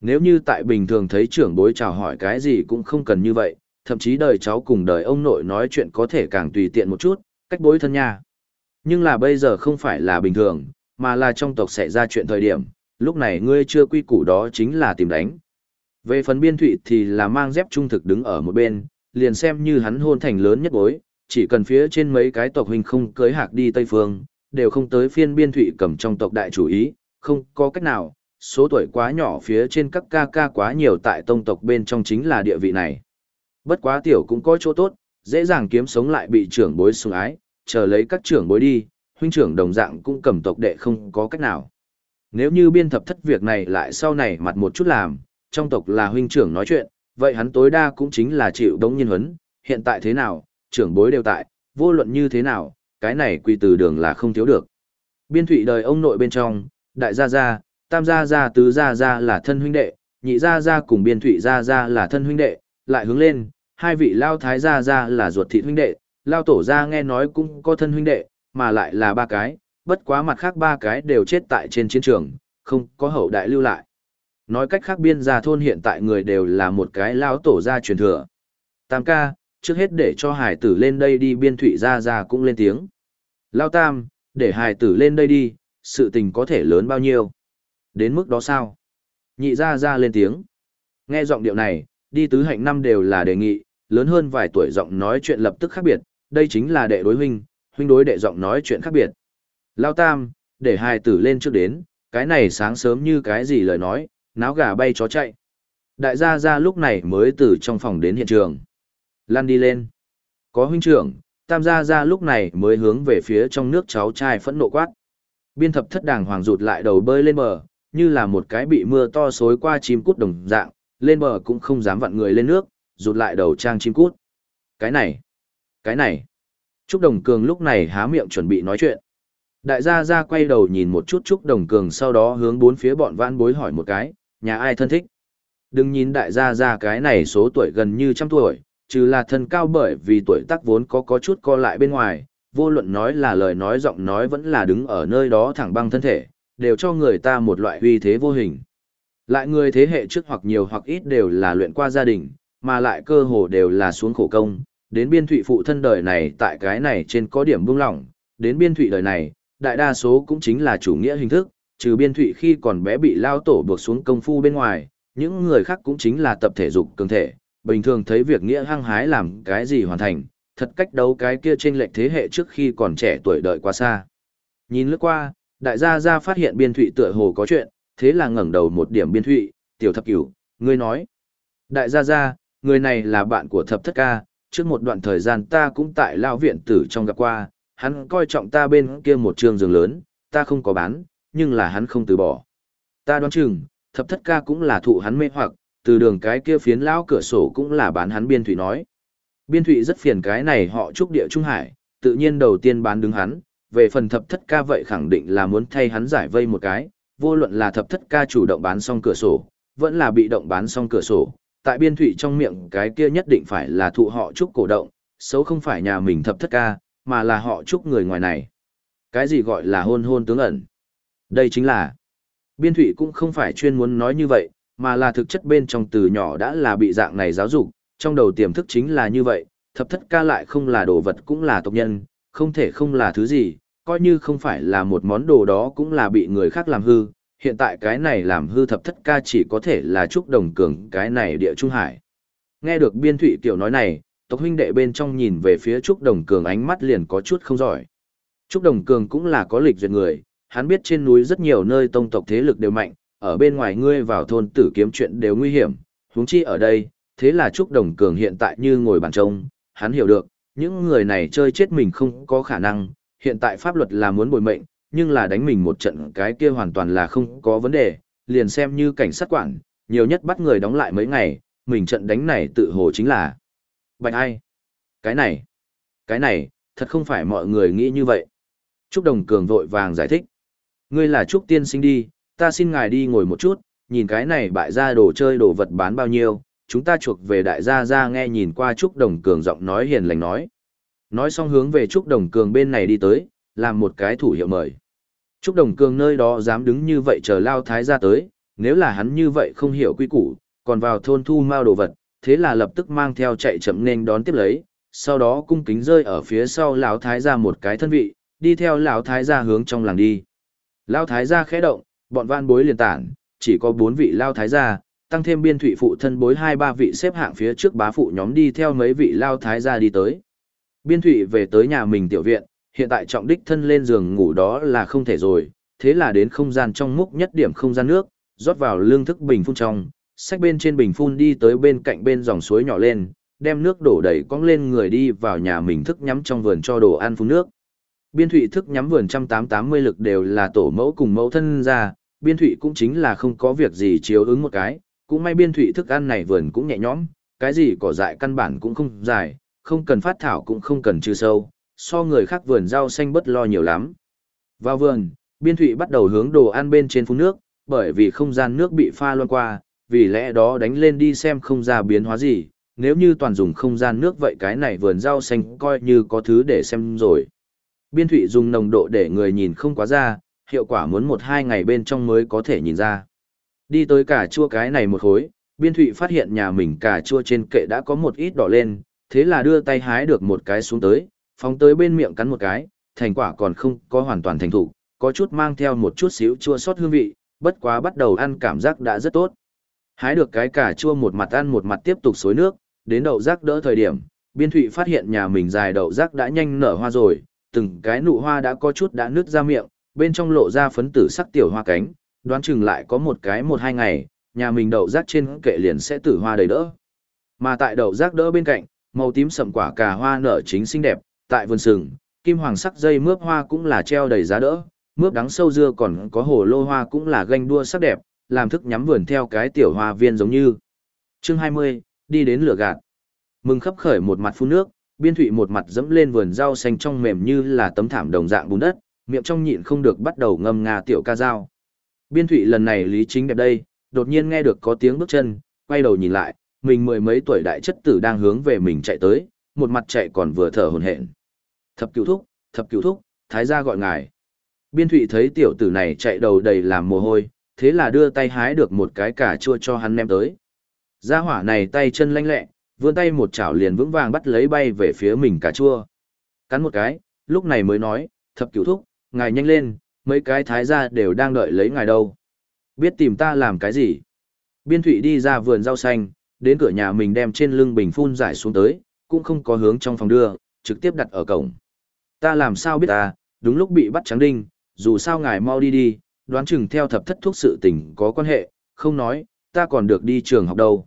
Nếu như tại bình thường thấy trưởng bối chào hỏi cái gì cũng không cần như vậy, thậm chí đời cháu cùng đời ông nội nói chuyện có thể càng tùy tiện một chút, cách bối thân nha. Nhưng là bây giờ không phải là bình thường, mà là trong tộc xảy ra chuyện thời điểm, lúc này ngươi chưa quy củ đó chính là tìm đánh. Về phần biên thụy thì là mang dép trung thực đứng ở một bên, liền xem như hắn hôn thành lớn nhất bối, chỉ cần phía trên mấy cái tộc huynh không cưới hạc đi Tây Phương, đều không tới phiên biên thụy cầm trong tộc đại chủ ý, không có cách nào, số tuổi quá nhỏ phía trên các ca ca quá nhiều tại tông tộc bên trong chính là địa vị này. Bất quá tiểu cũng có chỗ tốt, dễ dàng kiếm sống lại bị trưởng bối sủng ái, chờ lấy các trưởng bối đi, huynh trưởng đồng dạng cũng cầm tộc đệ không có cách nào. Nếu như biên thập thất việc này lại sau này mặt một chút làm, trong tộc là huynh trưởng nói chuyện, vậy hắn tối đa cũng chính là chịu đống nhân huấn, hiện tại thế nào, trưởng bối đều tại, vô luận như thế nào, cái này quy từ đường là không thiếu được. Biên thủy đời ông nội bên trong, đại gia gia, tam gia gia tứ gia gia là thân huynh đệ, nhị gia gia cùng biên thủy gia gia là thân huynh đệ, lại hướng lên, hai vị lao thái gia gia là ruột thịt huynh đệ, lao tổ gia nghe nói cũng có thân huynh đệ, mà lại là ba cái, bất quá mặt khác ba cái đều chết tại trên chiến trường, không có hậu đại lưu lại. Nói cách khác biên gia thôn hiện tại người đều là một cái lao tổ gia truyền thừa. Tam ca, trước hết để cho hải tử lên đây đi biên thủy gia gia cũng lên tiếng. Lao tam, để hải tử lên đây đi, sự tình có thể lớn bao nhiêu. Đến mức đó sao? Nhị gia gia lên tiếng. Nghe giọng điệu này, đi tứ hạnh năm đều là đề nghị, lớn hơn vài tuổi giọng nói chuyện lập tức khác biệt, đây chính là đệ đối huynh, huynh đối đệ giọng nói chuyện khác biệt. Lao tam, để hai tử lên trước đến, cái này sáng sớm như cái gì lời nói, náo gà bay chó chạy. Đại gia gia lúc này mới từ trong phòng đến hiện trường. Lan đi lên. Có huynh trưởng, tam gia gia lúc này mới hướng về phía trong nước cháu trai phẫn nộ quát. Biên thập thất đàng hoàng rụt lại đầu bơi lên bờ, như là một cái bị mưa to xối qua chim cút đồng dạng, lên bờ cũng không dám vặn người lên nước, rụt lại đầu trang chim cút. Cái này, cái này. Trúc Đồng Cường lúc này há miệng chuẩn bị nói chuyện. Đại gia gia quay đầu nhìn một chút Trúc Đồng Cường sau đó hướng bốn phía bọn vãn bối hỏi một cái, nhà ai thân thích. Đừng nhìn đại gia gia cái này số tuổi gần như trăm tuổi, trừ là thân cao bởi vì tuổi tác vốn có có chút co lại bên ngoài, vô luận nói là lời nói giọng nói vẫn là đứng ở nơi đó thẳng băng thân thể, đều cho người ta một loại uy thế vô hình. Lại người thế hệ trước hoặc nhiều hoặc ít đều là luyện qua gia đình, mà lại cơ hồ đều là xuống khổ công, đến biên thụy phụ thân đời này tại cái này trên có điểm buông lỏng, đến biên thụy đời này, đại đa số cũng chính là chủ nghĩa hình thức, trừ biên thụy khi còn bé bị lao tổ buộc xuống công phu bên ngoài, những người khác cũng chính là tập thể dục cường thể, bình thường thấy việc nghĩa hăng hái làm cái gì hoàn thành, thật cách đấu cái kia trên lệch thế hệ trước khi còn trẻ tuổi đợi quá xa. Nhìn lướt qua, đại gia gia phát hiện biên thụy tựa hồ có chuyện, thế là ngẩng đầu một điểm biên thụy, tiểu thập cửu, ngươi nói. Đại gia gia, người này là bạn của thập thất ca, trước một đoạn thời gian ta cũng tại lao viện tử trong gặp qua, hắn coi trọng ta bên kia một trường giường lớn, ta không có bán, nhưng là hắn không từ bỏ. Ta đoán chừng, thập thất ca cũng là thụ hắn mê hoặc, từ đường cái kia phiến lão cửa sổ cũng là bán hắn biên thủy nói. Biên thủy rất phiền cái này họ trúc địa trung hải, tự nhiên đầu tiên bán đứng hắn, về phần thập thất ca vậy khẳng định là muốn thay hắn giải vây một cái, vô luận là thập thất ca chủ động bán xong cửa sổ, vẫn là bị động bán xong cửa sổ, tại biên thủy trong miệng cái kia nhất định phải là thụ họ trúc cổ động, xấu không phải nhà mình thập thất ca, mà là họ trúc người ngoài này. Cái gì gọi là hôn hôn tướng ẩn? Đây chính là, biên thủy cũng không phải chuyên muốn nói như vậy, mà là thực chất bên trong từ nhỏ đã là bị dạng này giáo dục, trong đầu tiềm thức chính là như vậy, thập thất ca lại không là đồ vật cũng là tộc nhân, không thể không là thứ gì, coi như không phải là một món đồ đó cũng là bị người khác làm hư, hiện tại cái này làm hư thập thất ca chỉ có thể là Trúc Đồng Cường cái này địa trung hải. Nghe được biên thụy tiểu nói này, tộc huynh đệ bên trong nhìn về phía Trúc Đồng Cường ánh mắt liền có chút không giỏi. Trúc Đồng Cường cũng là có lịch duyệt người, hắn biết trên núi rất nhiều nơi tông tộc thế lực đều mạnh, ở bên ngoài ngươi vào thôn tử kiếm chuyện đều nguy hiểm, huống chi ở đây, thế là Trúc Đồng Cường hiện tại như ngồi bàn trông, hắn hiểu được, những người này chơi chết mình không có khả năng, hiện tại pháp luật là muốn bồi mệnh, nhưng là đánh mình một trận cái kia hoàn toàn là không có vấn đề, liền xem như cảnh sát quản, nhiều nhất bắt người đóng lại mấy ngày, mình trận đánh này tự hồ chính là Bạch ai? Cái này, cái này, thật không phải mọi người nghĩ như vậy. Trúc Đồng Cường vội vàng giải thích. Ngươi là Trúc Tiên sinh đi, ta xin ngài đi ngồi một chút, nhìn cái này bại ra đồ chơi đồ vật bán bao nhiêu, chúng ta chuộc về đại gia ra nghe nhìn qua Trúc Đồng Cường giọng nói hiền lành nói. Nói xong hướng về Trúc Đồng Cường bên này đi tới, làm một cái thủ hiệu mời. Trúc Đồng Cường nơi đó dám đứng như vậy chờ Lao Thái ra tới, nếu là hắn như vậy không hiểu quy củ, còn vào thôn thu mao đồ vật, thế là lập tức mang theo chạy chậm nên đón tiếp lấy, sau đó cung kính rơi ở phía sau lão thái gia một cái thân vị, đi theo lão thái gia hướng trong làng đi. Lão thái gia khẽ động, bọn van bối liền tản, chỉ có bốn vị lão thái gia, tăng thêm biên thủy phụ thân bối hai ba vị xếp hạng phía trước bá phụ nhóm đi theo mấy vị lão thái gia đi tới. Biên thủy về tới nhà mình tiểu viện, hiện tại trọng đích thân lên giường ngủ đó là không thể rồi, thế là đến không gian trong múc nhất điểm không gian nước, rót vào lương thức bình phun trong, sách bên trên bình phun đi tới bên cạnh bên dòng suối nhỏ lên, đem nước đổ đầy cong lên người đi vào nhà mình thức nhắm trong vườn cho đồ ăn phun nước. Biên thụy thức nhắm vườn trăm tám tám mươi lực đều là tổ mẫu cùng mẫu thân ra, biên thụy cũng chính là không có việc gì chiếu ứng một cái, cũng may biên thụy thức ăn này vườn cũng nhẹ nhõm, cái gì cỏ dại căn bản cũng không dài, không cần phát thảo cũng không cần trừ sâu, so người khác vườn rau xanh bất lo nhiều lắm. Vào vườn, biên thụy bắt đầu hướng đồ ăn bên trên phun nước, bởi vì không gian nước bị pha loan qua, vì lẽ đó đánh lên đi xem không ra biến hóa gì, nếu như toàn dùng không gian nước vậy cái này vườn rau xanh coi như có thứ để xem rồi. Biên thụy dùng nồng độ để người nhìn không quá ra, hiệu quả muốn một hai ngày bên trong mới có thể nhìn ra. Đi tới cả chua cái này một khối, biên thụy phát hiện nhà mình cả chua trên kệ đã có một ít đỏ lên, thế là đưa tay hái được một cái xuống tới, phóng tới bên miệng cắn một cái, thành quả còn không có hoàn toàn thành thủ, có chút mang theo một chút xíu chua sót hương vị, bất quá bắt đầu ăn cảm giác đã rất tốt. Hái được cái cà chua một mặt ăn một mặt tiếp tục xối nước, đến đậu rác đỡ thời điểm, biên thụy phát hiện nhà mình dài đậu rác đã nhanh nở hoa rồi, từng cái nụ hoa đã có chút đã nứt ra miệng, bên trong lộ ra phấn tử sắc tiểu hoa cánh, đoán chừng lại có một cái một hai ngày, nhà mình đậu rác trên kệ liền sẽ tử hoa đầy đỡ. Mà tại đậu rác đỡ bên cạnh, màu tím sậm quả cà hoa nở chính xinh đẹp, tại vườn sừng, kim hoàng sắc dây mướp hoa cũng là treo đầy giá đỡ, mướp đắng sâu dưa còn có hồ lô hoa cũng là ganh đua sắc đẹp, làm thức nhắm vườn theo cái tiểu hoa viên giống như. Chương 20, đi đến lửa gạt. Mừng khắp khởi một mặt phun nước, biên thụy một mặt dẫm lên vườn rau xanh trong mềm như là tấm thảm đồng dạng bùn đất, miệng trong nhịn không được bắt đầu ngâm nga tiểu ca dao. Biên thụy lần này lý chính đẹp đây, đột nhiên nghe được có tiếng bước chân, quay đầu nhìn lại, mình mười mấy tuổi đại chất tử đang hướng về mình chạy tới, một mặt chạy còn vừa thở hồn hển. Thập cửu thúc, thập cửu thúc, thái gia gọi ngài. Biên thụy thấy tiểu tử này chạy đầu đầy làm mồ hôi, thế là đưa tay hái được một cái cà chua cho hắn ném tới. Gia hỏa này tay chân lanh lẹ, vươn tay một chảo liền vững vàng bắt lấy bay về phía mình cà chua. Cắn một cái, lúc này mới nói, thập cửu thúc, ngài nhanh lên, mấy cái thái gia đều đang đợi lấy ngài đâu. Biết tìm ta làm cái gì? Biên thụy đi ra vườn rau xanh, đến cửa nhà mình đem trên lưng bình phun giải xuống tới, cũng không có hướng trong phòng đưa, trực tiếp đặt ở cổng. Ta làm sao biết ta, đúng lúc bị bắt trắng đinh, dù sao ngài mau đi đi, đoán chừng theo thập thất thuốc sự tình có quan hệ, không nói, ta còn được đi trường học đâu.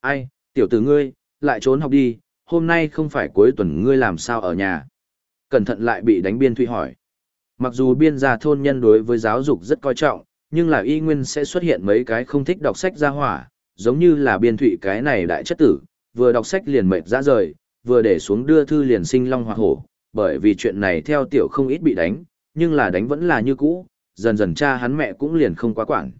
Ai, tiểu tử ngươi, lại trốn học đi, hôm nay không phải cuối tuần ngươi làm sao ở nhà. Cẩn thận lại bị đánh biên thụy hỏi. Mặc dù biên gia thôn nhân đối với giáo dục rất coi trọng, nhưng là y nguyên sẽ xuất hiện mấy cái không thích đọc sách ra hỏa, giống như là biên thụy cái này đại chất tử, vừa đọc sách liền mệt ra rời, vừa để xuống đưa thư liền sinh long hoa hổ, bởi vì chuyện này theo tiểu không ít bị đánh, nhưng là đánh vẫn là như cũ, dần dần cha hắn mẹ cũng liền không quá quản.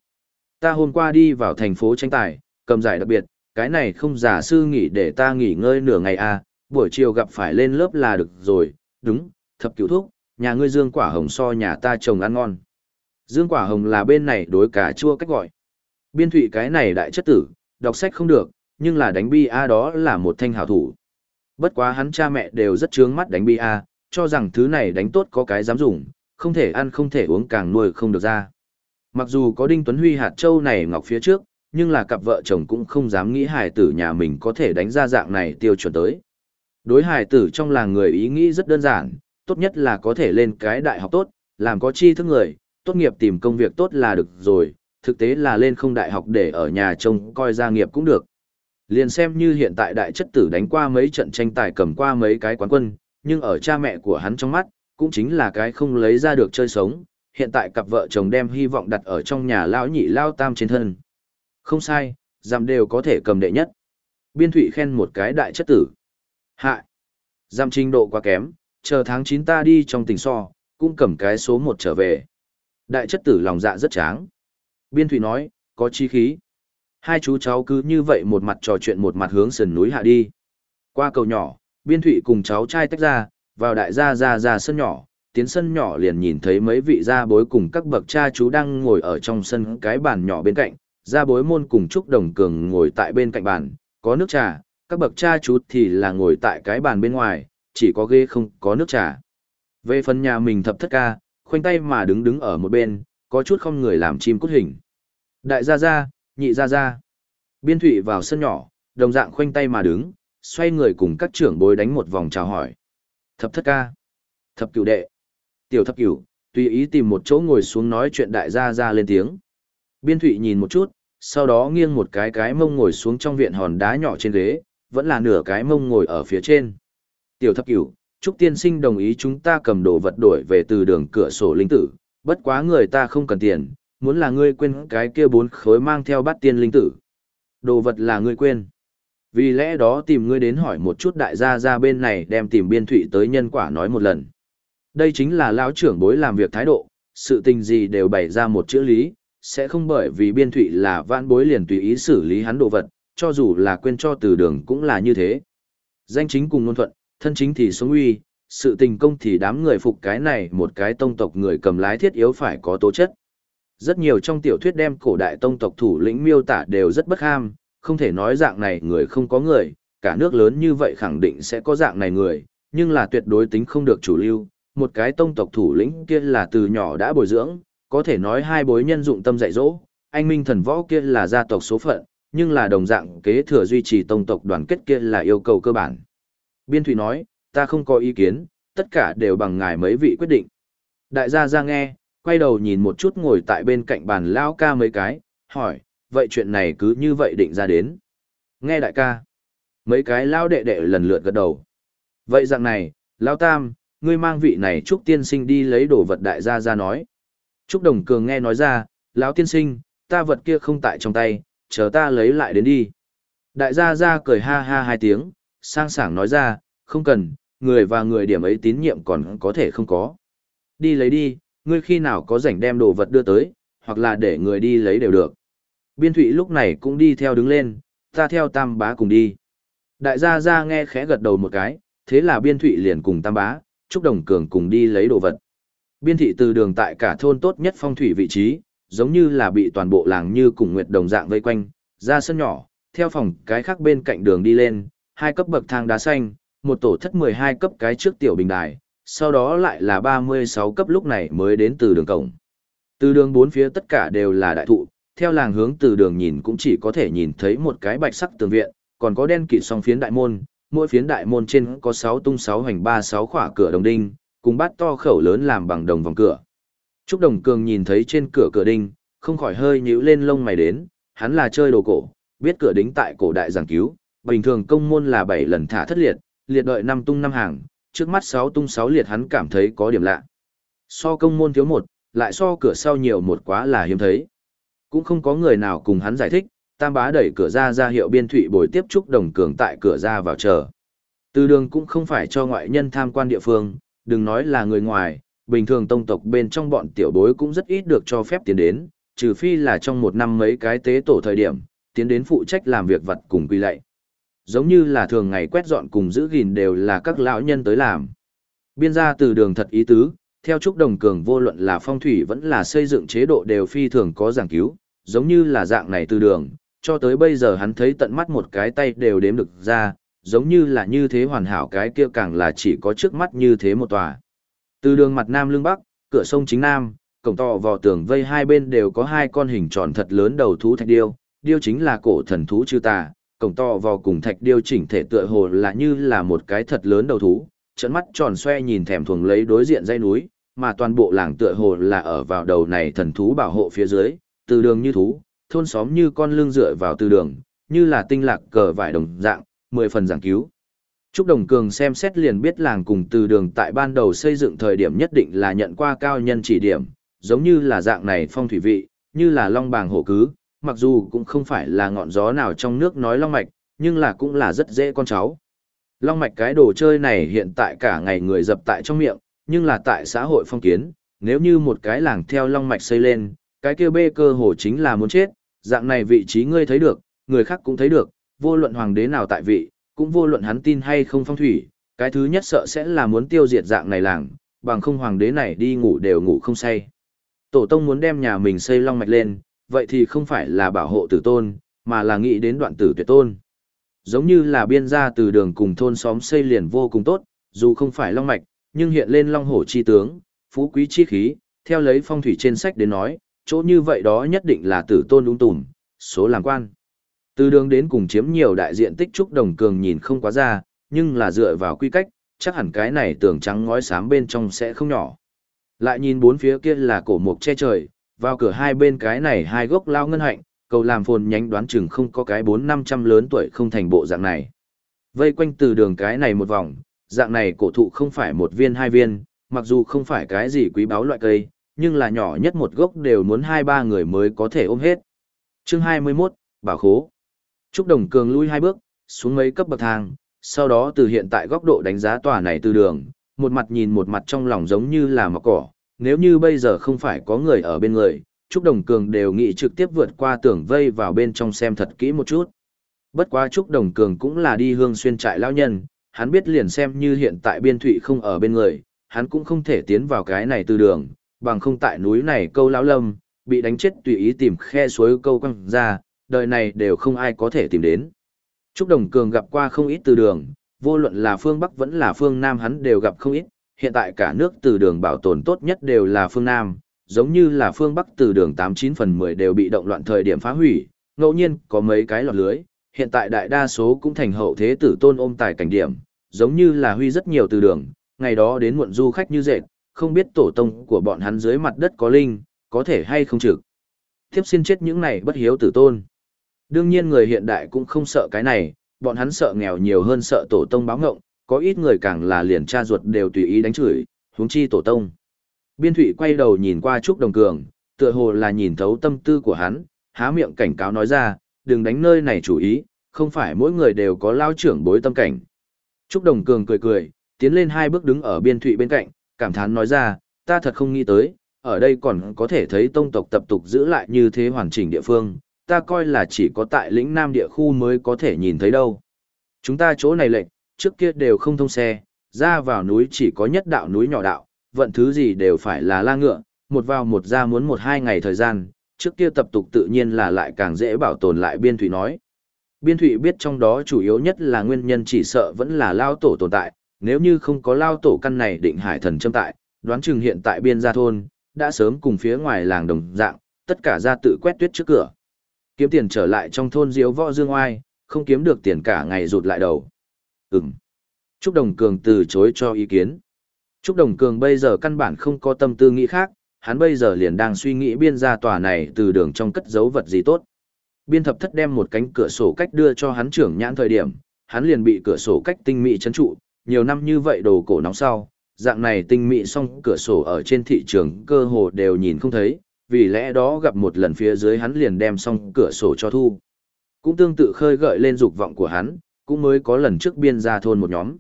Ta hôm qua đi vào thành phố tranh tài, cầm giải đặc biệt, cái này không giả sư nghỉ để ta nghỉ ngơi nửa ngày à, buổi chiều gặp phải lên lớp là được rồi, đúng, thập cứu thuốc, nhà ngươi dương quả hồng so nhà ta trồng ăn ngon. Dương quả hồng là bên này đối cả chua cách gọi. Biên thụy cái này đại chất tử, đọc sách không được, nhưng là đánh bi a đó là một thanh hảo thủ. Bất quá hắn cha mẹ đều rất trướng mắt đánh bia, cho rằng thứ này đánh tốt có cái dám dùng, không thể ăn không thể uống càng nuôi không được ra. Mặc dù có Đinh Tuấn Huy hạt châu này ngọc phía trước, nhưng là cặp vợ chồng cũng không dám nghĩ hài tử nhà mình có thể đánh ra dạng này tiêu chuẩn tới. Đối hài tử trong làng người ý nghĩ rất đơn giản, tốt nhất là có thể lên cái đại học tốt, làm có tri thức người, tốt nghiệp tìm công việc tốt là được rồi, thực tế là lên không đại học để ở nhà trông coi gia nghiệp cũng được. Liền xem như hiện tại đại chất tử đánh qua mấy trận tranh tài cầm qua mấy cái quán quân, nhưng ở cha mẹ của hắn trong mắt, cũng chính là cái không lấy ra được chơi sống, hiện tại cặp vợ chồng đem hy vọng đặt ở trong nhà lão nhị lao tam trên thân. Không sai, giảm đều có thể cầm đệ nhất. Biên thụy khen một cái đại chất tử. Hạ, giảm trình độ quá kém, chờ tháng 9 ta đi trong tỉnh so, cũng cầm cái số 1 trở về. Đại chất tử lòng dạ rất tráng. Biên thụy nói, có chi khí. Hai chú cháu cứ như vậy một mặt trò chuyện một mặt hướng sườn núi hạ đi. Qua cầu nhỏ, biên thụy cùng cháu trai tách ra, vào đại gia ra ra sân nhỏ, tiến sân nhỏ liền nhìn thấy mấy vị gia bối cùng các bậc cha chú đang ngồi ở trong sân cái bàn nhỏ bên cạnh, gia bối môn cùng Trúc Đồng Cường ngồi tại bên cạnh bàn, có nước trà, các bậc cha chú thì là ngồi tại cái bàn bên ngoài, chỉ có ghế không có nước trà. Về phần nhà mình thập thất ca, khoanh tay mà đứng đứng ở một bên, có chút không người làm chim cút hình. Đại gia gia, nhị gia gia. Biên thụy vào sân nhỏ, đồng dạng khoanh tay mà đứng, xoay người cùng các trưởng bối đánh một vòng chào hỏi. Thập thất ca. Thập cửu đệ. Tiểu thập cửu, tùy ý tìm một chỗ ngồi xuống nói chuyện đại gia gia lên tiếng. Biên thụy nhìn một chút, sau đó nghiêng một cái cái mông ngồi xuống trong viện hòn đá nhỏ trên ghế, vẫn là nửa cái mông ngồi ở phía trên. Tiểu thập cửu, Trúc Tiên Sinh đồng ý chúng ta cầm đồ vật đổi về từ đường cửa sổ linh tử, bất quá người ta không cần tiền, muốn là ngươi quên cái kia bốn khối mang theo bát tiên linh tử. Đồ vật là ngươi quên. Vì lẽ đó tìm ngươi đến hỏi một chút đại gia ra bên này đem tìm biên thụy tới nhân quả nói một lần. Đây chính là lão trưởng bối làm việc thái độ, sự tình gì đều bày ra một chữ lý, sẽ không bởi vì biên thụy là vãn bối liền tùy ý xử lý hắn đồ vật, cho dù là quên cho từ đường cũng là như thế. Danh chính cùng nôn thuận, thân chính thì sống uy, sự tình công thì đám người phục cái này một cái tông tộc người cầm lái thiết yếu phải có tố chất. Rất nhiều trong tiểu thuyết đem cổ đại tông tộc thủ lĩnh miêu tả đều rất bất ham, không thể nói dạng này người không có người, cả nước lớn như vậy khẳng định sẽ có dạng này người, nhưng là tuyệt đối tính không được chủ lưu, một cái tông tộc thủ lĩnh kia là từ nhỏ đã bồi dưỡng, có thể nói hai bối nhân dụng tâm dạy dỗ, anh minh thần võ kia là gia tộc số phận, nhưng là đồng dạng kế thừa duy trì tông tộc đoàn kết kia là yêu cầu cơ bản. Biên Thụy nói, ta không có ý kiến, tất cả đều bằng ngài mấy vị quyết định. Đại gia ra nghe, quay đầu nhìn một chút ngồi tại bên cạnh bàn lao ca mấy cái, hỏi, vậy chuyện này cứ như vậy định ra đến. Nghe đại ca. Mấy cái lao đệ đệ lần lượt gật đầu. Vậy dạng này, lao tam, ngươi mang vị này Trúc tiên sinh đi lấy đồ vật đại gia ra nói. Trúc đồng cường nghe nói ra, lão tiên sinh, ta vật kia không tại trong tay, chờ ta lấy lại đến đi. Đại gia ra cười ha ha hai tiếng, sang sảng nói ra, không cần, người và người điểm ấy tín nhiệm còn có thể không có. Đi lấy đi, ngươi khi nào có rảnh đem đồ vật đưa tới, hoặc là để người đi lấy đều được. Biên thụy lúc này cũng đi theo đứng lên, ta theo tam bá cùng đi. Đại gia gia nghe khẽ gật đầu một cái, thế là biên thụy liền cùng tam bá, Trúc đồng cường cùng đi lấy đồ vật. Biên thị từ đường tại cả thôn tốt nhất phong thủy vị trí, giống như là bị toàn bộ làng như cùng nguyệt đồng dạng vây quanh, ra sân nhỏ, theo phòng cái khác bên cạnh đường đi lên, hai cấp bậc thang đá xanh, một tổ thất 12 cấp cái trước tiểu bình đài, sau đó lại là 36 cấp lúc này mới đến từ đường cổng. Từ đường bốn phía tất cả đều là đại thụ, theo làng hướng từ đường nhìn cũng chỉ có thể nhìn thấy một cái bạch sắc tường viện, còn có đen kịt song phiến đại môn, mỗi phiến đại môn trên có 6 tung 6 hành 36 khỏa cửa đồng đinh, cùng bát to khẩu lớn làm bằng đồng vòng cửa. Trúc Đồng Cường nhìn thấy trên cửa cửa đinh, không khỏi hơi nhíu lên lông mày đến, hắn là chơi đồ cổ, biết cửa đính tại cổ đại giảng cứu, bình thường công môn là 7 lần thả thất liệt, liệt đợi năm tung năm hàng, trước mắt sáu tung sáu liệt hắn cảm thấy có điểm lạ. So công môn thiếu một, lại so cửa sau nhiều một quá là hiếm thấy. Cũng không có người nào cùng hắn giải thích, tam bá đẩy cửa ra ra hiệu biên thụy bồi tiếp Trúc Đồng Cường tại cửa ra vào chờ. Từ đường cũng không phải cho ngoại nhân tham quan địa phương, đừng nói là người ngoài, bình thường tông tộc bên trong bọn tiểu bối cũng rất ít được cho phép tiến đến, trừ phi là trong một năm mấy cái tế tổ thời điểm, tiến đến phụ trách làm việc vật cùng quy lệ. Giống như là thường ngày quét dọn cùng giữ gìn đều là các lão nhân tới làm. Biên gia từ đường thật ý tứ, theo Trúc Đồng Cường vô luận là phong thủy vẫn là xây dựng chế độ đều phi thường có giảng cứu, giống như là dạng này từ đường, cho tới bây giờ hắn thấy tận mắt một cái tay đều đếm được ra, giống như là như thế hoàn hảo cái kia càng là chỉ có trước mắt như thế một tòa. Từ đường mặt nam lưng bắc, cửa sông chính nam, cổng to vò tường vây hai bên đều có hai con hình tròn thật lớn đầu thú thạch điêu, điêu chính là cổ thần thú chư tà, cổng to vào cùng thạch điêu chỉnh thể tựa hồ là như là một cái thật lớn đầu thú, trận mắt tròn xoe nhìn thèm thuồng lấy đối diện dãy núi, mà toàn bộ làng tựa hồ là ở vào đầu này thần thú bảo hộ phía dưới, từ đường như thú, thôn xóm như con lưng dựa vào từ đường, như là tinh lạc cờ vải đồng dạng, mười phần giảng cứu. Trúc Đồng Cường xem xét liền biết làng cùng từ đường tại ban đầu xây dựng thời điểm nhất định là nhận qua cao nhân chỉ điểm, giống như là dạng này phong thủy vị, như là long bàng hổ cứ, mặc dù cũng không phải là ngọn gió nào trong nước nói long mạch, nhưng là cũng là rất dễ con cháu. Long mạch cái đồ chơi này hiện tại cả ngày người dập tại trong miệng, nhưng là tại xã hội phong kiến, nếu như một cái làng theo long mạch xây lên, cái kia bê cơ hồ chính là muốn chết, dạng này vị trí ngươi thấy được, người khác cũng thấy được, vô luận hoàng đế nào tại vị, cũng vô luận hắn tin hay không phong thủy, cái thứ nhất sợ sẽ là muốn tiêu diệt dạng này làng, bằng không hoàng đế này đi ngủ đều ngủ không say. Tổ tông muốn đem nhà mình xây long mạch lên, vậy thì không phải là bảo hộ tử tôn, mà là nghĩ đến đoạn tử tuyệt tôn. Giống như là biên gia từ đường cùng thôn xóm xây liền vô cùng tốt, dù không phải long mạch, nhưng hiện lên long hổ chi tướng, phú quý chi khí, theo lấy phong thủy trên sách đến nói, chỗ như vậy đó nhất định là tử tôn đúng tùm, số làm quan. Từ đường đến cùng chiếm nhiều đại diện tích trúc đồng cường nhìn không quá ra, nhưng là dựa vào quy cách, chắc hẳn cái này tường trắng ngói xám bên trong sẽ không nhỏ. Lại nhìn bốn phía kia là cổ mục che trời, vào cửa hai bên cái này hai gốc lao ngân hạnh, cầu làm phồn nhánh đoán chừng không có cái bốn năm trăm lớn tuổi không thành bộ dạng này. Vây quanh từ đường cái này một vòng, dạng này cổ thụ không phải một viên hai viên, mặc dù không phải cái gì quý báu loại cây, nhưng là nhỏ nhất một gốc đều muốn hai ba người mới có thể ôm hết. Chương 21, Bảo Khố Trúc Đồng Cường lui hai bước, xuống mấy cấp bậc thang, sau đó từ hiện tại góc độ đánh giá tòa này từ đường, một mặt nhìn một mặt trong lòng giống như là mọc cỏ, nếu như bây giờ không phải có người ở bên người, Trúc Đồng Cường đều nghĩ trực tiếp vượt qua tường vây vào bên trong xem thật kỹ một chút. Bất quá Trúc Đồng Cường cũng là đi hương xuyên trại lao nhân, hắn biết liền xem như hiện tại biên thụy không ở bên người, hắn cũng không thể tiến vào cái này từ đường, bằng không tại núi này câu lão lâm, bị đánh chết tùy ý tìm khe suối câu quăng ra, đời này đều không ai có thể tìm đến. Trúc Đồng Cường gặp qua không ít từ đường, vô luận là phương Bắc vẫn là phương Nam hắn đều gặp không ít, hiện tại cả nước từ đường bảo tồn tốt nhất đều là phương Nam, giống như là phương Bắc từ đường 89 phần 10 đều bị động loạn thời điểm phá hủy, ngẫu nhiên có mấy cái lọt lưới, hiện tại đại đa số cũng thành hậu thế tử tôn ôm tài cảnh điểm, giống như là huy rất nhiều từ đường, ngày đó đến muộn du khách như dệt, không biết tổ tông của bọn hắn dưới mặt đất có linh, có thể hay không trực. Tiếp xin chết những này bất hiếu tử tôn. Đương nhiên người hiện đại cũng không sợ cái này, bọn hắn sợ nghèo nhiều hơn sợ tổ tông báo ngộng, có ít người càng là liền cha ruột đều tùy ý đánh chửi, huống chi tổ tông. Biên Thụy quay đầu nhìn qua Trúc Đồng Cường, tựa hồ là nhìn thấu tâm tư của hắn, há miệng cảnh cáo nói ra, đừng đánh nơi này chủ ý, không phải mỗi người đều có lao trưởng bối tâm cảnh. Trúc Đồng Cường cười cười, tiến lên hai bước đứng ở Biên Thụy bên cạnh, cảm thán nói ra, ta thật không nghĩ tới, ở đây còn có thể thấy tông tộc tập tục giữ lại như thế hoàn chỉnh địa phương, ta coi là chỉ có tại lĩnh Nam địa khu mới có thể nhìn thấy đâu. Chúng ta chỗ này lệnh, trước kia đều không thông xe, ra vào núi chỉ có nhất đạo núi nhỏ đạo, vận thứ gì đều phải là la ngựa, một vào một ra muốn một hai ngày thời gian, trước kia tập tục tự nhiên là lại càng dễ bảo tồn lại biên thủy nói. Biên thủy biết trong đó chủ yếu nhất là nguyên nhân chỉ sợ vẫn là lao tổ tồn tại, nếu như không có lao tổ căn này định hải thần châm tại, đoán chừng hiện tại biên gia thôn, đã sớm cùng phía ngoài làng đồng dạng, tất cả ra tự quét tuyết trước cửa. Kiếm tiền trở lại trong thôn diếu võ dương oai, không kiếm được tiền cả ngày rụt lại đầu. Ừm. Trúc Đồng Cường từ chối cho ý kiến. Trúc Đồng Cường bây giờ căn bản không có tâm tư nghĩ khác, hắn bây giờ liền đang suy nghĩ biên ra tòa này từ đường trong cất giấu vật gì tốt. Biên thập thất đem một cánh cửa sổ cách đưa cho hắn trưởng nhãn thời điểm, hắn liền bị cửa sổ cách tinh mỹ chấn trụ, nhiều năm như vậy đồ cổ nóng sau, dạng này tinh mỹ song cửa sổ ở trên thị trường cơ hồ đều nhìn không thấy, vì lẽ đó gặp một lần phía dưới hắn liền đem xong cửa sổ cho thu. Cũng tương tự khơi gợi lên dục vọng của hắn, cũng mới có lần trước biên ra thôn một nhóm.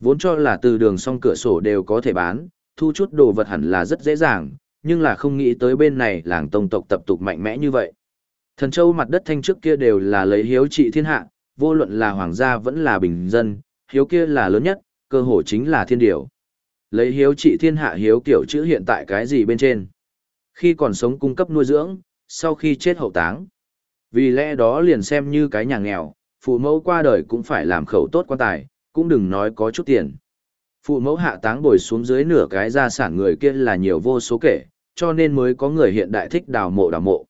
Vốn cho là từ đường song cửa sổ đều có thể bán, thu chút đồ vật hẳn là rất dễ dàng, nhưng là không nghĩ tới bên này làng tông tộc tập tục mạnh mẽ như vậy. Thần châu mặt đất thanh trước kia đều là lấy hiếu trị thiên hạ, vô luận là hoàng gia vẫn là bình dân, hiếu kia là lớn nhất, cơ hội chính là thiên điều. Lấy hiếu trị thiên hạ hiếu kiểu chữ hiện tại cái gì bên trên. Khi còn sống cung cấp nuôi dưỡng, sau khi chết hậu táng. Vì lẽ đó liền xem như cái nhà nghèo, phụ mẫu qua đời cũng phải làm khẩu tốt quan tài, cũng đừng nói có chút tiền. Phụ mẫu hạ táng bồi xuống dưới nửa cái gia sản người kia là nhiều vô số kể, cho nên mới có người hiện đại thích đào mộ đào mộ.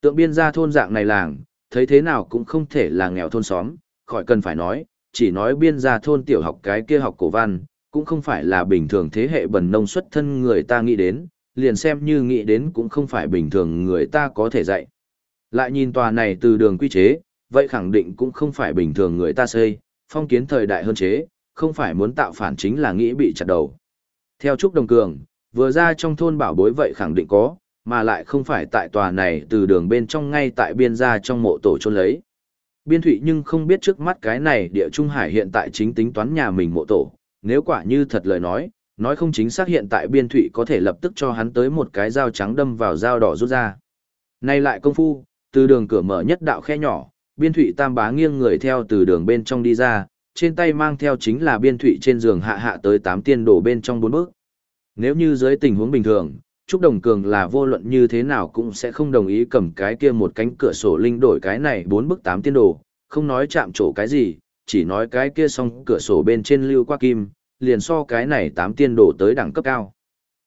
Tượng biên gia thôn dạng này làng, thấy thế nào cũng không thể là nghèo thôn xóm, khỏi cần phải nói, chỉ nói biên gia thôn tiểu học cái kia học cổ văn, cũng không phải là bình thường thế hệ bần nông xuất thân người ta nghĩ đến, liền xem như nghĩ đến cũng không phải bình thường người ta có thể dạy. Lại nhìn tòa này từ đường quy chế, vậy khẳng định cũng không phải bình thường người ta xây, phong kiến thời đại hơn chế, không phải muốn tạo phản chính là nghĩ bị chặt đầu. Theo Trúc Đồng Cường, vừa ra trong thôn bảo bối vậy khẳng định có, mà lại không phải tại tòa này từ đường bên trong ngay tại biên gia trong mộ tổ chôn lấy. Biên thủy nhưng không biết trước mắt cái này địa trung hải hiện tại chính tính toán nhà mình mộ tổ, nếu quả như thật lời nói, nói không chính xác hiện tại biên thủy có thể lập tức cho hắn tới một cái dao trắng đâm vào dao đỏ rút ra. Nay lại công phu, từ đường cửa mở nhất đạo khe nhỏ, biên thụy tam bá nghiêng người theo từ đường bên trong đi ra, trên tay mang theo chính là biên thụy trên giường hạ hạ tới tám tiên đổ bên trong bốn bước. Nếu như dưới tình huống bình thường, Trúc Đồng Cường là vô luận như thế nào cũng sẽ không đồng ý cầm cái kia một cánh cửa sổ linh đổi cái này bốn bức tám tiên đồ, không nói chạm trổ cái gì, chỉ nói cái kia xong cửa sổ bên trên lưu qua kim, liền so cái này tám tiên đồ tới đẳng cấp cao.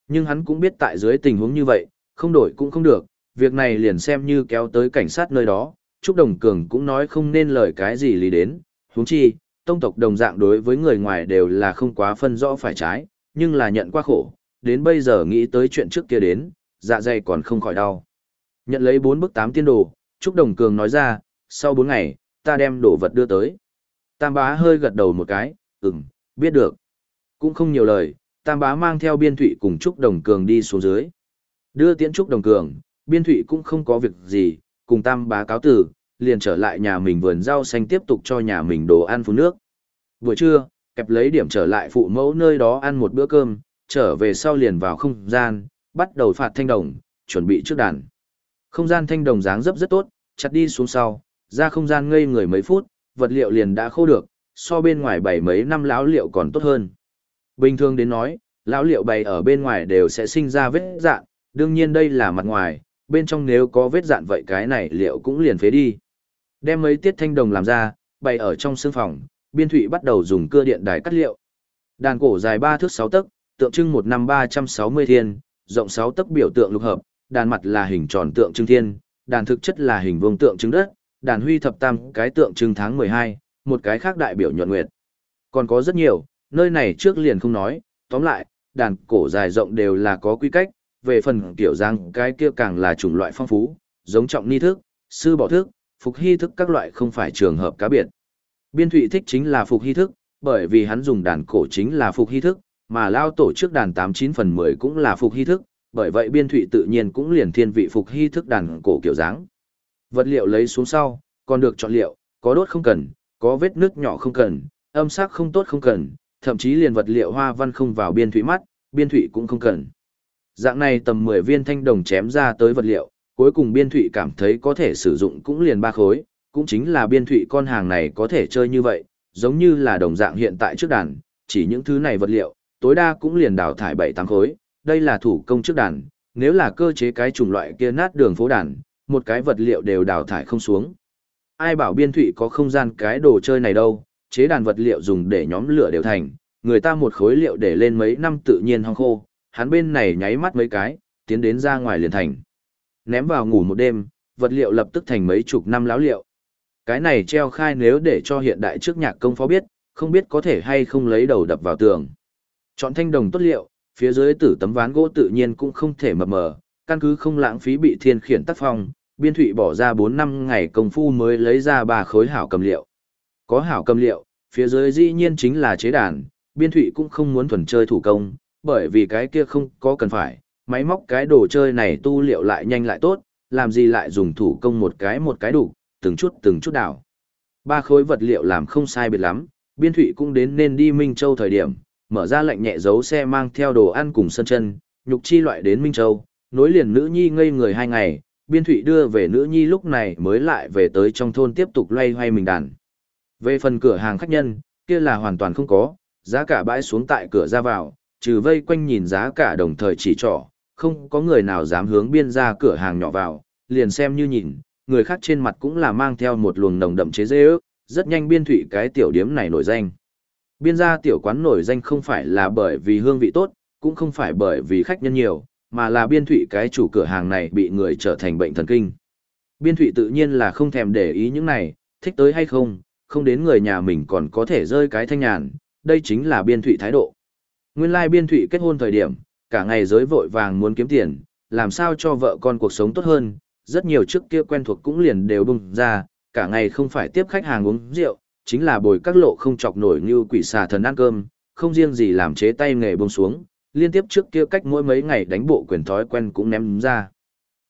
Nhưng hắn cũng biết tại dưới tình huống như vậy, không đổi cũng không được, việc này liền xem như kéo tới cảnh sát nơi đó, Trúc Đồng Cường cũng nói không nên lời cái gì lý đến, huống chi, tông tộc đồng dạng đối với người ngoài đều là không quá phân rõ phải trái, nhưng là nhận qua khổ, đến bây giờ nghĩ tới chuyện trước kia đến, dạ dày còn không khỏi đau. Nhận lấy bốn bức tám tiên đồ, Trúc Đồng Cường nói ra, sau bốn ngày, ta đem đồ vật đưa tới. Tam bá hơi gật đầu một cái, ừm, biết được. Cũng không nhiều lời, Tam bá mang theo biên thụy cùng Trúc Đồng Cường đi xuống dưới. Đưa tiễn Trúc Đồng Cường, biên thụy cũng không có việc gì, cùng Tam bá cáo tử, liền trở lại nhà mình vườn rau xanh tiếp tục cho nhà mình đồ ăn phun nước. Buổi trưa, kẹp lấy điểm trở lại phụ mẫu nơi đó ăn một bữa cơm, trở về sau liền vào không gian, bắt đầu phạt thanh đồng, chuẩn bị trước đàn. Không gian thanh đồng dáng dấp rất tốt, chặt đi xuống sau, ra không gian ngây người mấy phút, vật liệu liền đã khô được, so bên ngoài bảy mấy năm lão liệu còn tốt hơn. Bình thường đến nói, lão liệu bày ở bên ngoài đều sẽ sinh ra vết dạn, đương nhiên đây là mặt ngoài, bên trong nếu có vết dạn vậy cái này liệu cũng liền phế đi. Đem mấy tiết thanh đồng làm ra, bày ở trong sương phòng, biên thụy bắt đầu dùng cưa điện đài cắt liệu. Đàn cổ dài 3 thước 6 tấc, tượng trưng một năm 360 thiên, rộng 6 tấc biểu tượng lục hợp, đàn mặt là hình tròn tượng trưng thiên, đàn thực chất là hình vuông tượng trưng đất, đàn huy thập tam cái tượng trưng tháng 12, một cái khác đại biểu nhuận nguyệt. Còn có rất nhiều, nơi này trước liền không nói, tóm lại, đàn cổ dài rộng đều là có quy cách, về phần kiểu giang cái kia càng là chủng loại phong phú, giống trọng ni thức, sư bỏ thức, phục hy thức các loại không phải trường hợp cá biệt. Biên thụy thích chính là phục hy thức, bởi vì hắn dùng đàn cổ chính là phục hy thức, mà lao tổ trước đàn 89 phần 10 cũng là phục hy thức, bởi vậy biên thụy tự nhiên cũng liền thiên vị phục hy thức đàn cổ kiểu dáng. Vật liệu lấy xuống sau, còn được chọn liệu, có đốt không cần, có vết nước nhỏ không cần, âm sắc không tốt không cần, thậm chí liền vật liệu hoa văn không vào biên thủy mắt, biên thủy cũng không cần. Dạng này tầm 10 viên thanh đồng chém ra tới vật liệu, cuối cùng biên thủy cảm thấy có thể sử dụng cũng liền ba khối, cũng chính là biên thủy con hàng này có thể chơi như vậy, giống như là đồng dạng hiện tại trước đàn, chỉ những thứ này vật liệu, tối đa cũng liền đào thải 7-8 khối, đây là thủ công trước đàn, nếu là cơ chế cái chủng loại kia nát đường phố đàn, một cái vật liệu đều đào thải không xuống. Ai bảo biên thủy có không gian cái đồ chơi này đâu, chế đàn vật liệu dùng để nhóm lửa đều thành, người ta một khối liệu để lên mấy năm tự nhiên hong khô, hắn bên này nháy mắt mấy cái, tiến đến ra ngoài liền thành. Ném vào ngủ một đêm, vật liệu lập tức thành mấy chục năm láo liệu. Cái này treo khai nếu để cho hiện đại trước nhạc công phó biết, không biết có thể hay không lấy đầu đập vào tường. Chọn thanh đồng tốt liệu, phía dưới tử tấm ván gỗ tự nhiên cũng không thể mập mờ, căn cứ không lãng phí bị thiên khiển tác phong, biên thụy bỏ ra 4 năm ngày công phu mới lấy ra ba khối hảo cầm liệu. Có hảo cầm liệu, phía dưới dĩ nhiên chính là chế đàn, biên thụy cũng không muốn thuần chơi thủ công, bởi vì cái kia không có cần phải, máy móc cái đồ chơi này tu liệu lại nhanh lại tốt, làm gì lại dùng thủ công một cái một cái đủ, từng chút từng chút đảo. Ba khối vật liệu làm không sai biệt lắm, biên thụy cũng đến nên đi Minh Châu thời điểm, mở ra lệnh nhẹ dấu xe mang theo đồ ăn cùng sân chân, nhục chi loại đến Minh Châu, nối liền nữ nhi ngây người hai ngày, biên thụy đưa về nữ nhi lúc này mới lại về tới trong thôn tiếp tục loay hoay mình đàn. Về phần cửa hàng khách nhân, kia là hoàn toàn không có, giá cả bãi xuống tại cửa ra vào, trừ vây quanh nhìn giá cả đồng thời chỉ trỏ, không có người nào dám hướng biên ra cửa hàng nhỏ vào, liền xem như nhìn, người khác trên mặt cũng là mang theo một luồng nồng đậm chế dê ước, rất nhanh biên thụy cái tiểu điếm này nổi danh. Biên gia tiểu quán nổi danh không phải là bởi vì hương vị tốt, cũng không phải bởi vì khách nhân nhiều, mà là biên thụy cái chủ cửa hàng này bị người trở thành bệnh thần kinh. Biên thụy tự nhiên là không thèm để ý những này, thích tới hay không, không đến người nhà mình còn có thể rơi cái thanh nhàn, đây chính là biên thụy thái độ. Nguyên lai biên thụy kết hôn thời điểm, cả ngày giới vội vàng muốn kiếm tiền, làm sao cho vợ con cuộc sống tốt hơn, rất nhiều trước kia quen thuộc cũng liền đều bùng ra, cả ngày không phải tiếp khách hàng uống rượu, chính là bồi các lộ không chọc nổi như quỷ xà thần ăn cơm, không riêng gì làm chế tay nghề bông xuống, liên tiếp trước kia cách mỗi mấy ngày đánh bộ quyền thói quen cũng ném ra.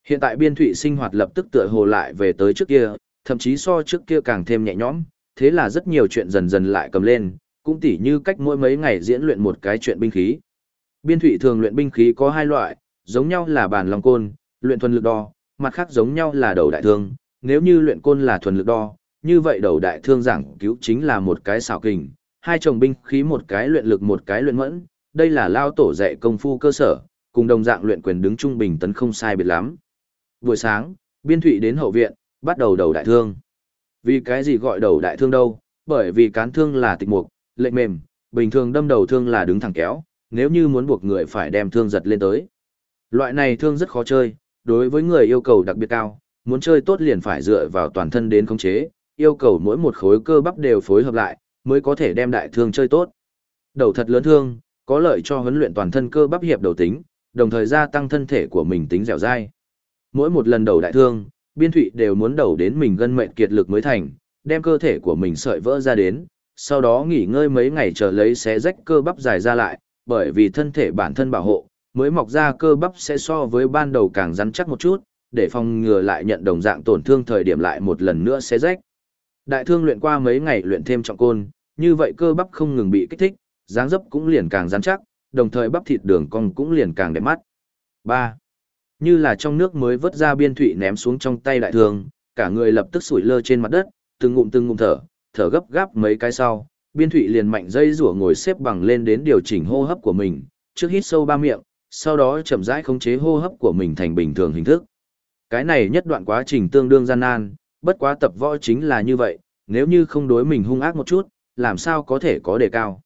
Hiện tại biên thụy sinh hoạt lập tức tựa hồ lại về tới trước kia, thậm chí so trước kia càng thêm nhẹ nhõm, thế là rất nhiều chuyện dần dần lại cầm lên, cũng tỉ như cách mỗi mấy ngày diễn luyện một cái chuyện binh khí. Biên thụy thường luyện binh khí có hai loại, giống nhau là bàn long côn, luyện thuần lực đo, mặt khác giống nhau là đầu đại thương, nếu như luyện côn là thuần lực đo, như vậy đầu đại thương giảng cứu chính là một cái xảo kình, hai chồng binh khí một cái luyện lực một cái luyện mẫn, đây là lao tổ dạy công phu cơ sở, cùng đồng dạng luyện quyền đứng trung bình tấn không sai biệt lắm. Buổi sáng, biên thụy đến hậu viện, bắt đầu đầu đại thương. Vì cái gì gọi đầu đại thương đâu? Bởi vì cán thương là tịch mục, lệnh mềm, bình thường đâm đầu thương là đứng thẳng kéo, nếu như muốn buộc người phải đem thương giật lên tới. Loại này thương rất khó chơi, đối với người yêu cầu đặc biệt cao, muốn chơi tốt liền phải dựa vào toàn thân đến khống chế, yêu cầu mỗi một khối cơ bắp đều phối hợp lại, mới có thể đem đại thương chơi tốt. Đầu thật lớn thương, có lợi cho huấn luyện toàn thân cơ bắp hiệp đầu tính, đồng thời gia tăng thân thể của mình tính dẻo dai. Mỗi một lần đầu đại thương, biên thụy đều muốn đầu đến mình gân mệnh kiệt lực mới thành, đem cơ thể của mình sợi vỡ ra đến, sau đó nghỉ ngơi mấy ngày chờ lấy xé rách cơ bắp dài ra lại, bởi vì thân thể bản thân bảo hộ, mới mọc ra cơ bắp sẽ so với ban đầu càng rắn chắc một chút, để phòng ngừa lại nhận đồng dạng tổn thương thời điểm lại một lần nữa xé rách. Đại thương luyện qua mấy ngày luyện thêm trọng côn, như vậy cơ bắp không ngừng bị kích thích, dáng dấp cũng liền càng rắn chắc, đồng thời bắp thịt đường cong cũng liền càng đẹp mắt. 3. Như là trong nước mới vớt ra biên thủy ném xuống trong tay đại thương, cả người lập tức sủi lơ trên mặt đất, từng ngụm từng ngụm thở, thở gấp gáp mấy cái sau, biên thụy liền mạnh dây rủa ngồi xếp bằng lên đến điều chỉnh hô hấp của mình, trước hít sâu ba miệng, sau đó chậm rãi khống chế hô hấp của mình thành bình thường hình thức. Cái này nhất đoạn quá trình tương đương gian nan, bất quá tập võ chính là như vậy, nếu như không đối mình hung ác một chút, làm sao có thể có đề cao.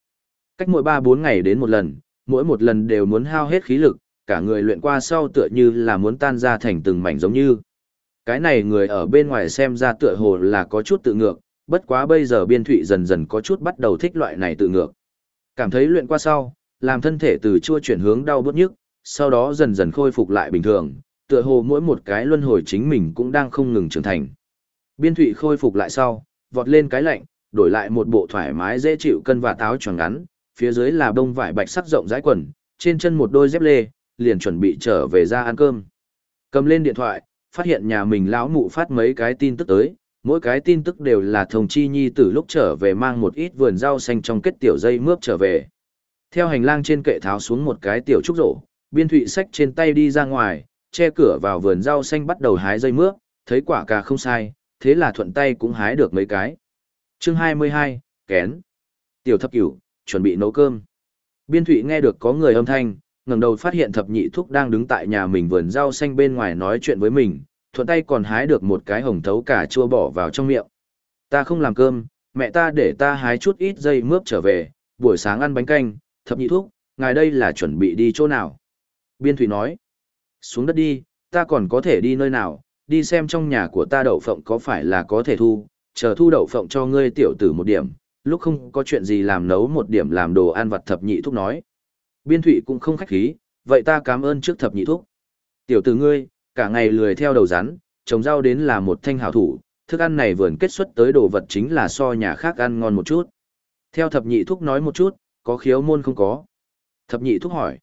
Cách mỗi 3-4 ngày đến một lần, mỗi một lần đều muốn hao hết khí lực, cả người luyện qua sau tựa như là muốn tan ra thành từng mảnh giống như. Cái này người ở bên ngoài xem ra tựa hồ là có chút tự ngược, bất quá bây giờ biên thụy dần dần có chút bắt đầu thích loại này tự ngược. Cảm thấy luyện qua sau, làm thân thể từ chua chuyển hướng đau bớt nhức, sau đó dần dần khôi phục lại bình thường, tựa hồ mỗi một cái luân hồi chính mình cũng đang không ngừng trưởng thành. Biên thụy khôi phục lại sau, vọt lên cái lạnh, đổi lại một bộ thoải mái dễ chịu cân và táo tròn ngắn, phía dưới là bông vải bạch sắc rộng rãi quần, trên chân một đôi dép lê, liền chuẩn bị trở về ra ăn cơm. Cầm lên điện thoại, phát hiện nhà mình lão mụ phát mấy cái tin tức tới, mỗi cái tin tức đều là thông chi nhi từ lúc trở về mang một ít vườn rau xanh trong kết tiểu dây mướp trở về. Theo hành lang trên kệ tháo xuống một cái tiểu trúc rổ, biên thụy sách trên tay đi ra ngoài, che cửa vào vườn rau xanh bắt đầu hái dây mướp, thấy quả cà không sai, thế là thuận tay cũng hái được mấy cái. chương 22, kén. Tiểu thập cửu, chuẩn bị nấu cơm. Biên thụy nghe được có người âm thanh, ngẩng đầu phát hiện thập nhị thúc đang đứng tại nhà mình vườn rau xanh bên ngoài nói chuyện với mình, thuận tay còn hái được một cái hồng thấu cả chua bỏ vào trong miệng. Ta không làm cơm, mẹ ta để ta hái chút ít dây mướp trở về, buổi sáng ăn bánh canh, thập nhị thuốc, ngài đây là chuẩn bị đi chỗ nào? Biên thủy nói, xuống đất đi, ta còn có thể đi nơi nào, đi xem trong nhà của ta đậu phộng có phải là có thể thu, chờ thu đậu phộng cho ngươi tiểu tử một điểm, lúc không có chuyện gì làm nấu một điểm làm đồ ăn vặt thập nhị thúc nói. Biên thủy cũng không khách khí, vậy ta cảm ơn trước thập nhị thúc. Tiểu tử ngươi, cả ngày lười theo đầu rắn, trồng rau đến là một thanh hảo thủ, thức ăn này vườn kết xuất tới đồ vật chính là so nhà khác ăn ngon một chút. Theo thập nhị thúc nói một chút, có khiếu môn không có. Thập nhị thúc hỏi.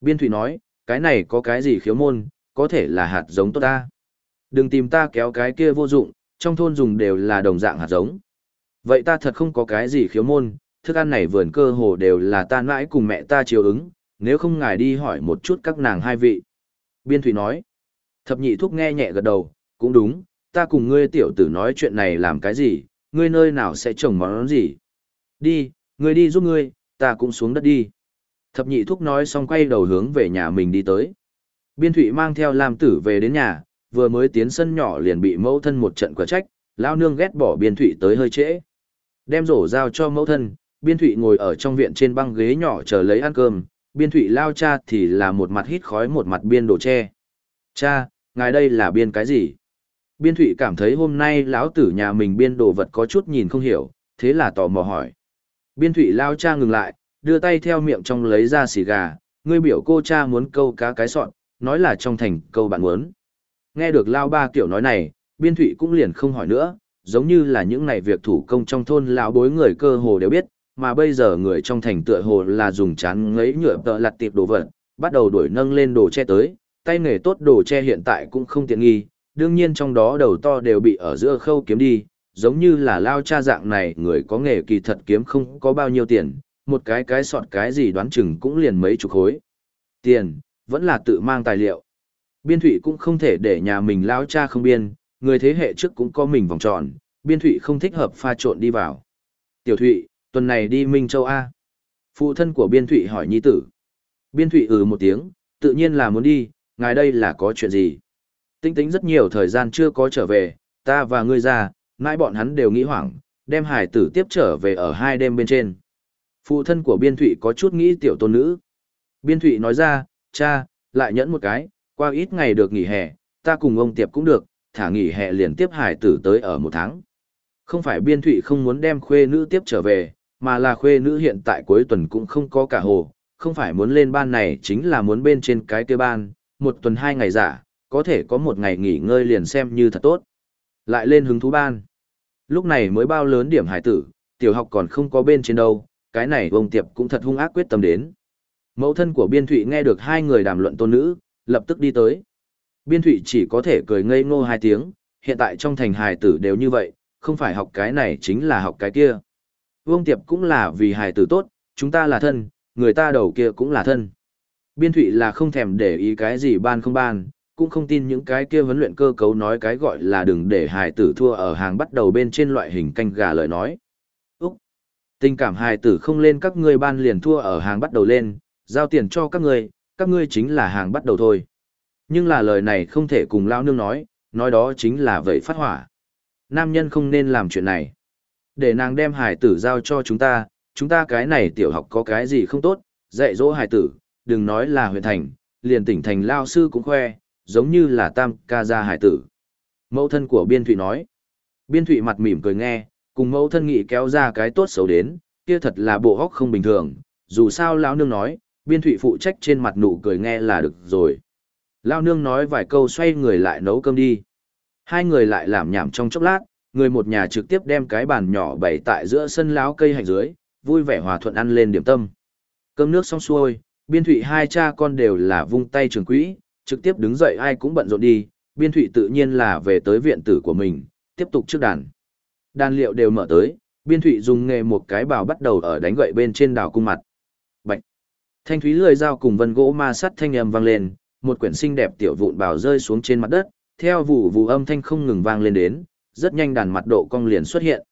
Biên thủy nói, cái này có cái gì khiếu môn, có thể là hạt giống tốt ta. Đừng tìm ta kéo cái kia vô dụng, trong thôn dùng đều là đồng dạng hạt giống. Vậy ta thật không có cái gì khiếu môn, thức ăn này vườn cơ hồ đều là ta mãi cùng mẹ ta chiều ứng, nếu không ngài đi hỏi một chút các nàng hai vị. Biên Thủy nói, thập nhị thúc nghe nhẹ gật đầu, cũng đúng, ta cùng ngươi tiểu tử nói chuyện này làm cái gì, ngươi nơi nào sẽ trồng món gì. Đi, ngươi đi giúp ngươi, ta cũng xuống đất đi. Thập nhị thúc nói xong quay đầu hướng về nhà mình đi tới. Biên Thụy mang theo Lam Tử về đến nhà, vừa mới tiến sân nhỏ liền bị mẫu thân một trận quả trách, lao nương ghét bỏ Biên Thụy tới hơi trễ. Đem rổ giao cho mẫu thân, Biên Thụy ngồi ở trong viện trên băng ghế nhỏ chờ lấy ăn cơm, Biên Thụy lao cha thì là một mặt hít khói một mặt biên đồ tre. Cha, ngài đây là biên cái gì? Biên Thụy cảm thấy hôm nay lão tử nhà mình biên đồ vật có chút nhìn không hiểu, thế là tò mò hỏi. Biên Thụy lao cha ngừng lại, đưa tay theo miệng trong lấy ra xì gà, ngươi biểu cô cha muốn câu cá cái sọn, nói là trong thành câu bạn muốn. Nghe được lao ba kiểu nói này, Biên Thụy cũng liền không hỏi nữa, giống như là những này việc thủ công trong thôn lão bối người cơ hồ đều biết, mà bây giờ người trong thành tựa hồ là dùng chán ngấy nhựa tợ lặt tiệp đồ vật, bắt đầu đổi nâng lên đồ che tới, tay nghề tốt đồ che hiện tại cũng không tiện nghi, đương nhiên trong đó đầu to đều bị ở giữa khâu kiếm đi, giống như là lao cha dạng này người có nghề kỳ thật kiếm không có bao nhiêu tiền, một cái cái sọt cái gì đoán chừng cũng liền mấy chục khối. Tiền, vẫn là tự mang tài liệu. Biên thủy cũng không thể để nhà mình lao cha không biên, người thế hệ trước cũng có mình vòng tròn, biên thủy không thích hợp pha trộn đi vào. Tiểu thụy, tuần này đi Minh Châu A. Phụ thân của Biên thủy hỏi nhi tử. Biên thủy ừ một tiếng, tự nhiên là muốn đi, ngài đây là có chuyện gì? Tinh tính rất nhiều thời gian chưa có trở về, ta và ngươi ra, mãi bọn hắn đều nghĩ hoảng, đem hải tử tiếp trở về ở hai đêm bên trên. Phụ thân của Biên Thụy có chút nghĩ tiểu tôn nữ. Biên Thụy nói ra, cha, lại nhẫn một cái, qua ít ngày được nghỉ hè, ta cùng ông Tiệp cũng được, thả nghỉ hè liền tiếp hải tử tới ở một tháng. Không phải Biên Thụy không muốn đem khuê nữ tiếp trở về, mà là khuê nữ hiện tại cuối tuần cũng không có cả hồ, không phải muốn lên ban này chính là muốn bên trên cái kia ban, một tuần hai ngày giả, có thể có một ngày nghỉ ngơi liền xem như thật tốt. Lại lên hứng thú ban. Lúc này mới bao lớn điểm hải tử, tiểu học còn không có bên trên đâu, cái này vông tiệp cũng thật hung ác quyết tâm đến. Mẫu thân của Biên Thụy nghe được hai người đàm luận tôn nữ, lập tức đi tới. Biên Thụy chỉ có thể cười ngây ngô hai tiếng, hiện tại trong thành hài tử đều như vậy, không phải học cái này chính là học cái kia. Vương Tiệp cũng là vì hài tử tốt, chúng ta là thân, người ta đầu kia cũng là thân. Biên Thụy là không thèm để ý cái gì ban không ban, cũng không tin những cái kia vấn luyện cơ cấu nói cái gọi là đừng để hài tử thua ở hàng bắt đầu bên trên loại hình canh gà lời nói. Úc! Tình cảm hài tử không lên các ngươi ban liền thua ở hàng bắt đầu lên, giao tiền cho các ngươi, các ngươi chính là hàng bắt đầu thôi. Nhưng là lời này không thể cùng lão nương nói, nói đó chính là vậy phát hỏa. Nam nhân không nên làm chuyện này. Để nàng đem hài tử giao cho chúng ta, chúng ta cái này tiểu học có cái gì không tốt, dạy dỗ hài tử, đừng nói là huyện thành, liền tỉnh thành lao sư cũng khoe, giống như là tam ca gia hải tử. Mẫu thân của Biên Thụy nói. Biên Thụy mặt mỉm cười nghe, cùng mẫu thân nghị kéo ra cái tốt xấu đến, kia thật là bộ hóc không bình thường, dù sao lão nương nói, Biên Thụy phụ trách trên mặt nụ cười nghe là được rồi. Lao nương nói vài câu xoay người lại nấu cơm đi. Hai người lại làm nhảm trong chốc lát, người một nhà trực tiếp đem cái bàn nhỏ bày tại giữa sân láo cây hành dưới, vui vẻ hòa thuận ăn lên điểm tâm. Cơm nước xong xuôi, biên thụy hai cha con đều là vung tay trường quỹ, trực tiếp đứng dậy ai cũng bận rộn đi, biên thụy tự nhiên là về tới viện tử của mình, tiếp tục trước đàn. Đàn liệu đều mở tới, biên thụy dùng nghề một cái bào bắt đầu ở đánh gậy bên trên đảo cung mặt. Bạch! Thanh thúy lười dao cùng vân gỗ ma sắt thanh âm vang lên, một quyển xinh đẹp tiểu vụn bào rơi xuống trên mặt đất, theo vụ vụ âm thanh không ngừng vang lên đến, rất nhanh đàn mặt độ cong liền xuất hiện.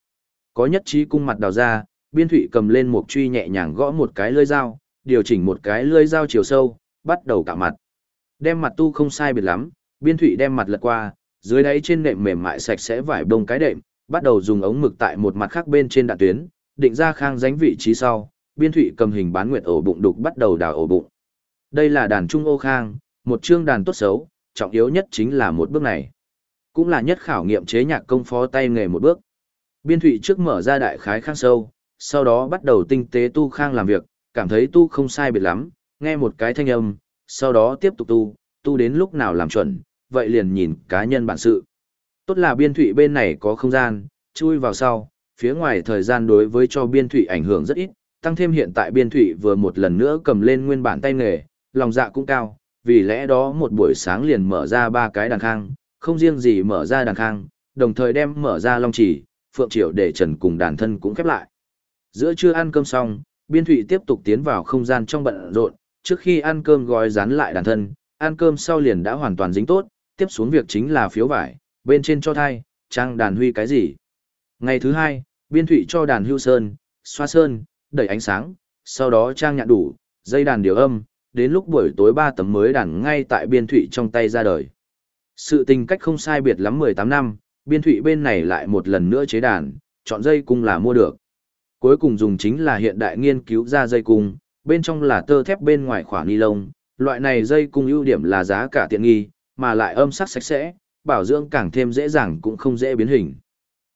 Có nhất trí cung mặt đào ra, biên thụy cầm lên một truy nhẹ nhàng gõ một cái lưỡi dao, điều chỉnh một cái lưỡi dao chiều sâu, bắt đầu cạo mặt. Đem mặt tu không sai biệt lắm, biên thụy đem mặt lật qua, dưới đáy trên nệm mềm mại sạch sẽ vải đông cái đệm, bắt đầu dùng ống mực tại một mặt khác bên trên đạn tuyến, định ra khang dánh vị trí sau, biên thụy cầm hình bán nguyệt ổ bụng đục bắt đầu đào ổ bụng. Đây là đàn trung ô khang, một chương đàn tốt xấu, trọng yếu nhất chính là một bước này. Cũng là nhất khảo nghiệm chế nhạc công phó tay nghề một bước. Biên thụy trước mở ra đại khái khang sâu, sau đó bắt đầu tinh tế tu khang làm việc, cảm thấy tu không sai biệt lắm, nghe một cái thanh âm, sau đó tiếp tục tu, tu đến lúc nào làm chuẩn, vậy liền nhìn cá nhân bản sự. Tốt là biên thủy bên này có không gian, chui vào sau, phía ngoài thời gian đối với cho biên thủy ảnh hưởng rất ít, tăng thêm hiện tại biên thủy vừa một lần nữa cầm lên nguyên bản tay nghề, lòng dạ cũng cao, vì lẽ đó một buổi sáng liền mở ra ba cái đàn khang, không riêng gì mở ra đàn khang, đồng thời đem mở ra long chỉ, phượng triều để trần cùng đàn thân cũng khép lại. Giữa trưa ăn cơm xong, biên thụy tiếp tục tiến vào không gian trong bận rộn, trước khi ăn cơm gói dán lại đàn thân, ăn cơm sau liền đã hoàn toàn dính tốt, tiếp xuống việc chính là phiếu vải, bên trên cho thai, trang đàn huy cái gì. Ngày thứ hai, biên thụy cho đàn hưu sơn, xoa sơn, đẩy ánh sáng, sau đó trang nhạn đủ, dây đàn điều âm, đến lúc buổi tối ba tấm mới đàn ngay tại biên thụy trong tay ra đời. Sự tình cách không sai biệt lắm 18 năm, biên thụy bên này lại một lần nữa chế đàn, chọn dây cung là mua được. Cuối cùng dùng chính là hiện đại nghiên cứu ra dây cung, bên trong là tơ thép bên ngoài khỏa ni lông, loại này dây cung ưu điểm là giá cả tiện nghi, mà lại âm sắc sạch sẽ, bảo dưỡng càng thêm dễ dàng cũng không dễ biến hình.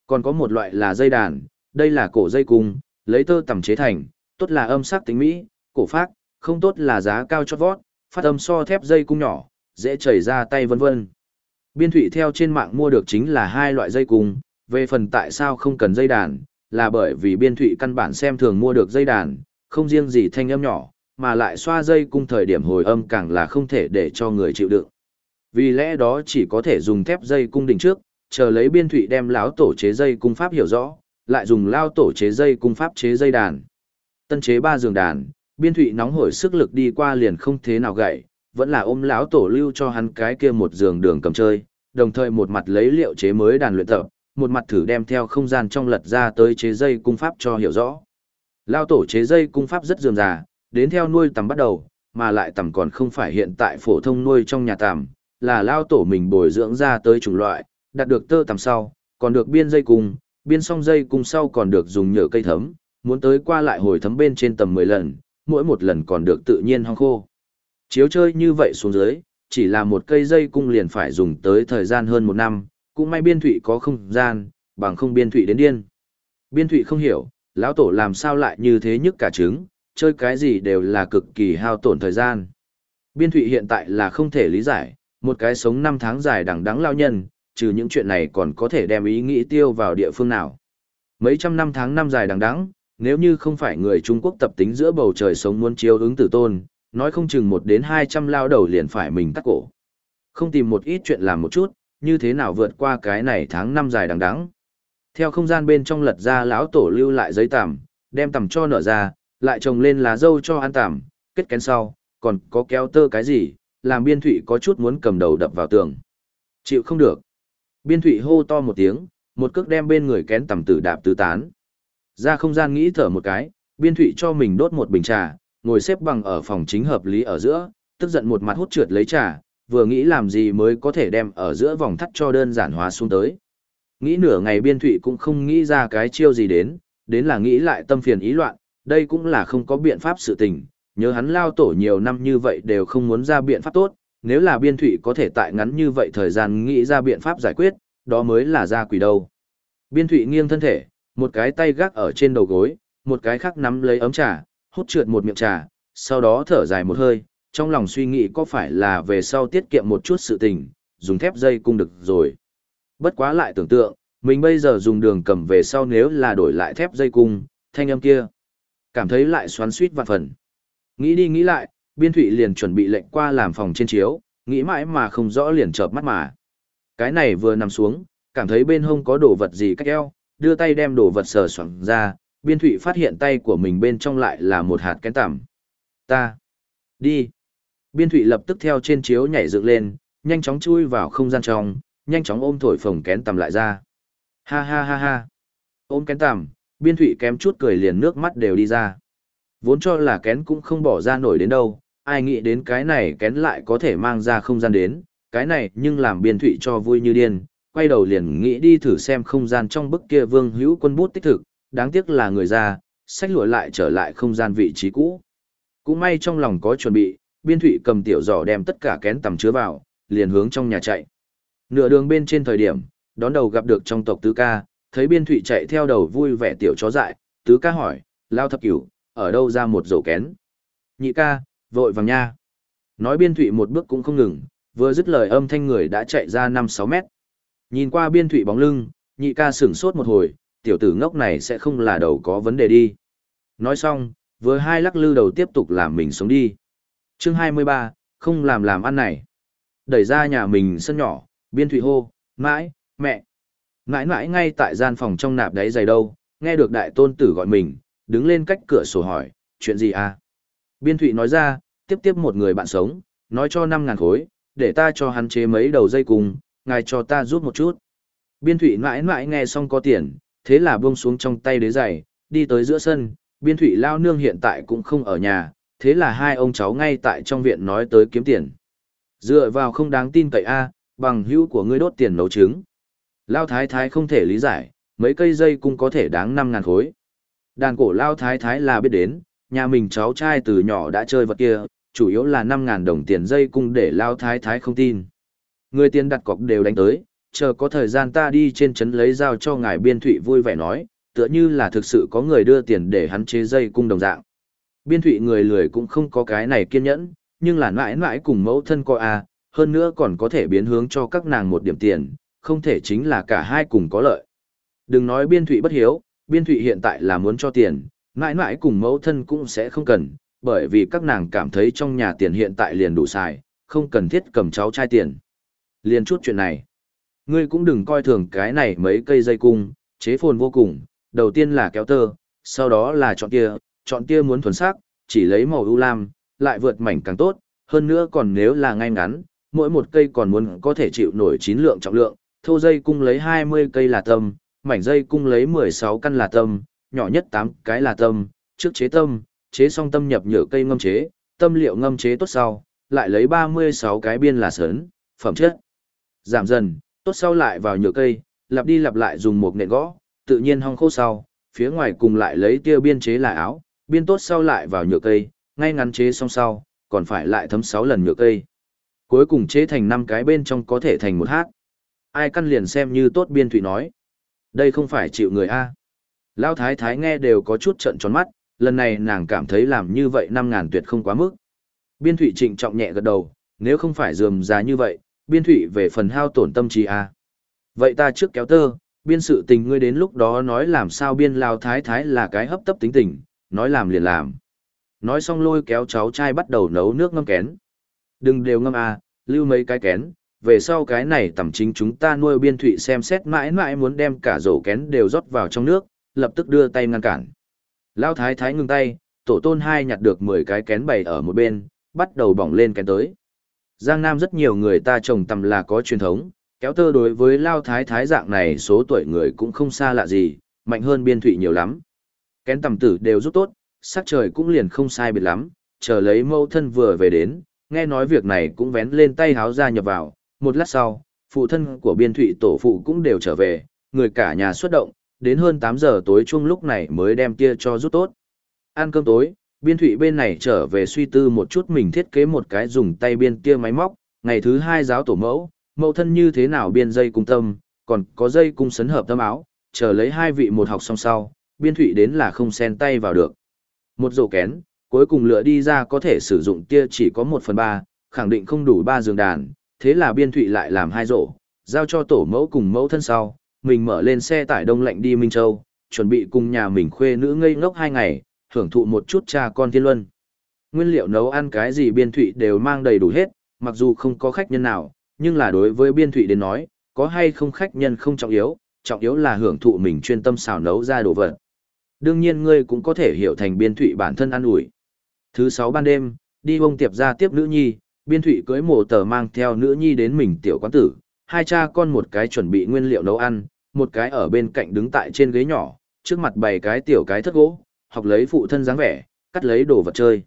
Còn có một loại là dây đàn, đây là cổ dây cung, lấy tơ tầm chế thành, tốt là âm sắc tính mỹ, cổ phát, không tốt là giá cao chót vót, phát âm so thép dây cung nhỏ, dễ chảy ra tay vân vân. Biên thủy theo trên mạng mua được chính là hai loại dây cung, về phần tại sao không cần dây đàn, là bởi vì biên thụy căn bản xem thường mua được dây đàn, không riêng gì thanh âm nhỏ, mà lại xoa dây cung thời điểm hồi âm càng là không thể để cho người chịu đựng. Vì lẽ đó chỉ có thể dùng thép dây cung đỉnh trước, chờ lấy biên thụy đem lão tổ chế dây cung pháp hiểu rõ, lại dùng lao tổ chế dây cung pháp chế dây đàn. Tân chế ba giường đàn, biên thụy nóng hổi sức lực đi qua liền không thế nào gậy, vẫn là ôm lão tổ lưu cho hắn cái kia một giường đường cầm chơi, đồng thời một mặt lấy liệu chế mới đàn luyện tập, một mặt thử đem theo không gian trong lật ra tới chế dây cung pháp cho hiểu rõ. Lao tổ chế dây cung pháp rất dườm già, đến theo nuôi tầm bắt đầu, mà lại tầm còn không phải hiện tại phổ thông nuôi trong nhà tầm, là lao tổ mình bồi dưỡng ra tới chủng loại, đạt được tơ tầm sau, còn được biên dây cung, biên song dây cung sau còn được dùng nhựa cây thấm, muốn tới qua lại hồi thấm bên trên tầm 10 lần, mỗi một lần còn được tự nhiên hong khô. Chiếu chơi như vậy xuống dưới, chỉ là một cây dây cung liền phải dùng tới thời gian hơn một năm, cũng may biên thụy có không gian, bằng không biên thụy đến điên. Biên thụy không hiểu, lão tổ làm sao lại như thế nhức cả trứng, chơi cái gì đều là cực kỳ hao tổn thời gian. Biên thụy hiện tại là không thể lý giải, một cái sống năm tháng dài đằng đắng lao nhân, trừ những chuyện này còn có thể đem ý nghĩ tiêu vào địa phương nào. Mấy trăm năm tháng năm dài đằng đắng, nếu như không phải người Trung Quốc tập tính giữa bầu trời sống muốn chiếu ứng tử tôn, nói không chừng một đến hai trăm lao đầu liền phải mình tắt cổ. Không tìm một ít chuyện làm một chút, như thế nào vượt qua cái này tháng năm dài đằng đẵng Theo không gian bên trong lật ra lão tổ lưu lại giấy tằm, đem tằm cho nở ra, lại trồng lên lá dâu cho ăn tằm, kết kén sau, còn có kéo tơ cái gì, làm biên thụy có chút muốn cầm đầu đập vào tường. Chịu không được. Biên thụy hô to một tiếng, một cước đem bên người kén tằm tử đạp tứ tán. Ra không gian nghĩ thở một cái, biên thụy cho mình đốt một bình trà, ngồi xếp bằng ở phòng chính hợp lý ở giữa, tức giận một mặt hút trượt lấy trà, vừa nghĩ làm gì mới có thể đem ở giữa vòng thắt cho đơn giản hóa xuống tới. Nghĩ nửa ngày biên thụy cũng không nghĩ ra cái chiêu gì đến, đến là nghĩ lại tâm phiền ý loạn, đây cũng là không có biện pháp sự tình, nhớ hắn lao tổ nhiều năm như vậy đều không muốn ra biện pháp tốt, nếu là biên thụy có thể tại ngắn như vậy thời gian nghĩ ra biện pháp giải quyết, đó mới là ra quỷ đâu. Biên thụy nghiêng thân thể, một cái tay gác ở trên đầu gối, một cái khác nắm lấy ấm trà, hút trượt một miệng trà, sau đó thở dài một hơi, trong lòng suy nghĩ có phải là về sau tiết kiệm một chút sự tình, dùng thép dây cung được rồi. Bất quá lại tưởng tượng, mình bây giờ dùng đường cầm về sau nếu là đổi lại thép dây cung, thanh âm kia. Cảm thấy lại xoắn suýt vạn phần. Nghĩ đi nghĩ lại, biên thụy liền chuẩn bị lệnh qua làm phòng trên chiếu, nghĩ mãi mà không rõ liền chợp mắt mà. Cái này vừa nằm xuống, cảm thấy bên hông có đồ vật gì cách eo, đưa tay đem đồ vật sờ soạn ra, biên thụy phát hiện tay của mình bên trong lại là một hạt kén tằm. Ta. Đi. Biên thụy lập tức theo trên chiếu nhảy dựng lên, nhanh chóng chui vào không gian trong, nhanh chóng ôm thổi phồng kén tầm lại ra. Ha ha ha ha. Ôm kén tầm, biên thụy kém chút cười liền nước mắt đều đi ra. Vốn cho là kén cũng không bỏ ra nổi đến đâu, ai nghĩ đến cái này kén lại có thể mang ra không gian đến, cái này nhưng làm biên thụy cho vui như điên, quay đầu liền nghĩ đi thử xem không gian trong bức kia vương hữu quân bút tích thực, đáng tiếc là người ra, sách lụa lại trở lại không gian vị trí cũ. Cũng may trong lòng có chuẩn bị, biên thụy cầm tiểu giỏ đem tất cả kén tầm chứa vào, liền hướng trong nhà chạy. Nửa đường bên trên thời điểm, đón đầu gặp được trong tộc tứ ca, thấy biên thụy chạy theo đầu vui vẻ tiểu chó dại, tứ ca hỏi, lao thập cửu, ở đâu ra một rổ kén. Nhị ca, vội vàng nha. Nói biên thụy một bước cũng không ngừng, vừa dứt lời âm thanh người đã chạy ra 5-6 mét. Nhìn qua biên thụy bóng lưng, nhị ca sửng sốt một hồi, tiểu tử ngốc này sẽ không là đầu có vấn đề đi. Nói xong, vừa hai lắc lư đầu tiếp tục làm mình sống đi chương 23, không làm làm ăn này. Đẩy ra nhà mình sân nhỏ, biên thụy hô, mãi, mẹ. Mãi mãi ngay tại gian phòng trong nạp đáy giày đâu, nghe được đại tôn tử gọi mình, đứng lên cách cửa sổ hỏi, chuyện gì à? Biên thụy nói ra, tiếp tiếp một người bạn sống, nói cho 5.000 khối, để ta cho hắn chế mấy đầu dây cùng, ngài cho ta giúp một chút. Biên thụy mãi mãi nghe xong có tiền, thế là buông xuống trong tay đế giày, đi tới giữa sân, biên thụy lao nương hiện tại cũng không ở nhà, thế là hai ông cháu ngay tại trong viện nói tới kiếm tiền. Dựa vào không đáng tin cậy a bằng hữu của ngươi đốt tiền nấu trứng. Lao thái thái không thể lý giải, mấy cây dây cũng có thể đáng 5.000 khối. Đàn cổ Lao thái thái là biết đến, nhà mình cháu trai từ nhỏ đã chơi vật kia, chủ yếu là 5.000 đồng tiền dây cung để Lao thái thái không tin. Người tiền đặt cọc đều đánh tới, chờ có thời gian ta đi trên trấn lấy dao cho ngài biên thụy vui vẻ nói, tựa như là thực sự có người đưa tiền để hắn chế dây cung đồng dạng. Biên thụy người lười cũng không có cái này kiên nhẫn, nhưng là mãi mãi cùng mẫu thân coi a à, hơn nữa còn có thể biến hướng cho các nàng một điểm tiền, không thể chính là cả hai cùng có lợi. Đừng nói biên thụy bất hiếu, biên thụy hiện tại là muốn cho tiền, mãi mãi cùng mẫu thân cũng sẽ không cần, bởi vì các nàng cảm thấy trong nhà tiền hiện tại liền đủ xài, không cần thiết cầm cháu trai tiền. Liền chút chuyện này. Ngươi cũng đừng coi thường cái này mấy cây dây cung, chế phồn vô cùng, đầu tiên là kéo tơ, sau đó là chọn kia chọn tia muốn thuần sắc, chỉ lấy màu ưu lam, lại vượt mảnh càng tốt, hơn nữa còn nếu là ngay ngắn, mỗi một cây còn muốn có thể chịu nổi 9 lượng trọng lượng, thô dây cung lấy 20 cây là tâm, mảnh dây cung lấy 16 căn là tâm, nhỏ nhất 8 cái là tâm, trước chế tâm, chế xong tâm nhập nhựa cây ngâm chế, tâm liệu ngâm chế tốt sau, lại lấy 36 cái biên là sớn, phẩm chất. Giảm dần, tốt sau lại vào nhựa cây, lặp đi lặp lại dùng một nện gõ, tự nhiên hong khô sau, phía ngoài cùng lại lấy tiêu biên chế là áo, biên tốt sau lại vào nhựa cây, ngay ngắn chế xong sau, còn phải lại thấm 6 lần nhựa cây. Cuối cùng chế thành 5 cái bên trong có thể thành một hát. Ai căn liền xem như tốt biên thủy nói. Đây không phải chịu người A. Lao thái thái nghe đều có chút trận tròn mắt, lần này nàng cảm thấy làm như vậy 5.000 tuyệt không quá mức. Biên thủy trịnh trọng nhẹ gật đầu, nếu không phải dườm giá như vậy, biên thủy về phần hao tổn tâm trí A. Vậy ta trước kéo tơ, biên sự tình ngươi đến lúc đó nói làm sao biên lao thái thái là cái hấp tấp tính tình, nói làm liền làm. Nói xong lôi kéo cháu trai bắt đầu nấu nước ngâm kén. Đừng đều ngâm à, lưu mấy cái kén, về sau cái này tầm chính chúng ta nuôi biên thụy xem xét mãi mãi muốn đem cả rổ kén đều rót vào trong nước, lập tức đưa tay ngăn cản. Lao thái thái ngừng tay, tổ tôn hai nhặt được 10 cái kén bày ở một bên, bắt đầu bỏng lên kén tới. Giang Nam rất nhiều người ta trồng tầm là có truyền thống, kéo tơ đối với Lao thái thái dạng này số tuổi người cũng không xa lạ gì, mạnh hơn biên thụy nhiều lắm. Kén tầm tử đều rút tốt, sắc trời cũng liền không sai biệt lắm, chờ lấy mâu thân vừa về đến, nghe nói việc này cũng vén lên tay háo ra nhập vào, một lát sau, phụ thân của biên thụy tổ phụ cũng đều trở về, người cả nhà xuất động, đến hơn 8 giờ tối chung lúc này mới đem kia cho rút tốt. Ăn cơm tối, biên thụy bên này trở về suy tư một chút mình thiết kế một cái dùng tay biên kia máy móc, ngày thứ hai giáo tổ mẫu, mẫu thân như thế nào biên dây cung tâm, còn có dây cung sấn hợp tâm áo, chờ lấy hai vị một học xong sau, biên thụy đến là không sen tay vào được. Một rổ kén, cuối cùng lựa đi ra có thể sử dụng tia chỉ có một phần ba, khẳng định không đủ ba giường đàn, thế là biên thụy lại làm hai rổ, giao cho tổ mẫu cùng mẫu thân sau, mình mở lên xe tải đông lạnh đi Minh Châu, chuẩn bị cùng nhà mình khuê nữ ngây ngốc hai ngày, hưởng thụ một chút cha con thiên luân. Nguyên liệu nấu ăn cái gì biên thụy đều mang đầy đủ hết, mặc dù không có khách nhân nào, nhưng là đối với biên thụy đến nói, có hay không khách nhân không trọng yếu, trọng yếu là hưởng thụ mình chuyên tâm xào nấu ra đồ vật. Đương nhiên ngươi cũng có thể hiểu thành biên thụy bản thân ăn ủi. Thứ sáu ban đêm, đi bông tiệp ra tiếp nữ nhi, biên thụy cưới mộ tờ mang theo nữ nhi đến mình tiểu quán tử, hai cha con một cái chuẩn bị nguyên liệu nấu ăn, một cái ở bên cạnh đứng tại trên ghế nhỏ, trước mặt bày cái tiểu cái thất gỗ, học lấy phụ thân dáng vẻ, cắt lấy đồ vật chơi.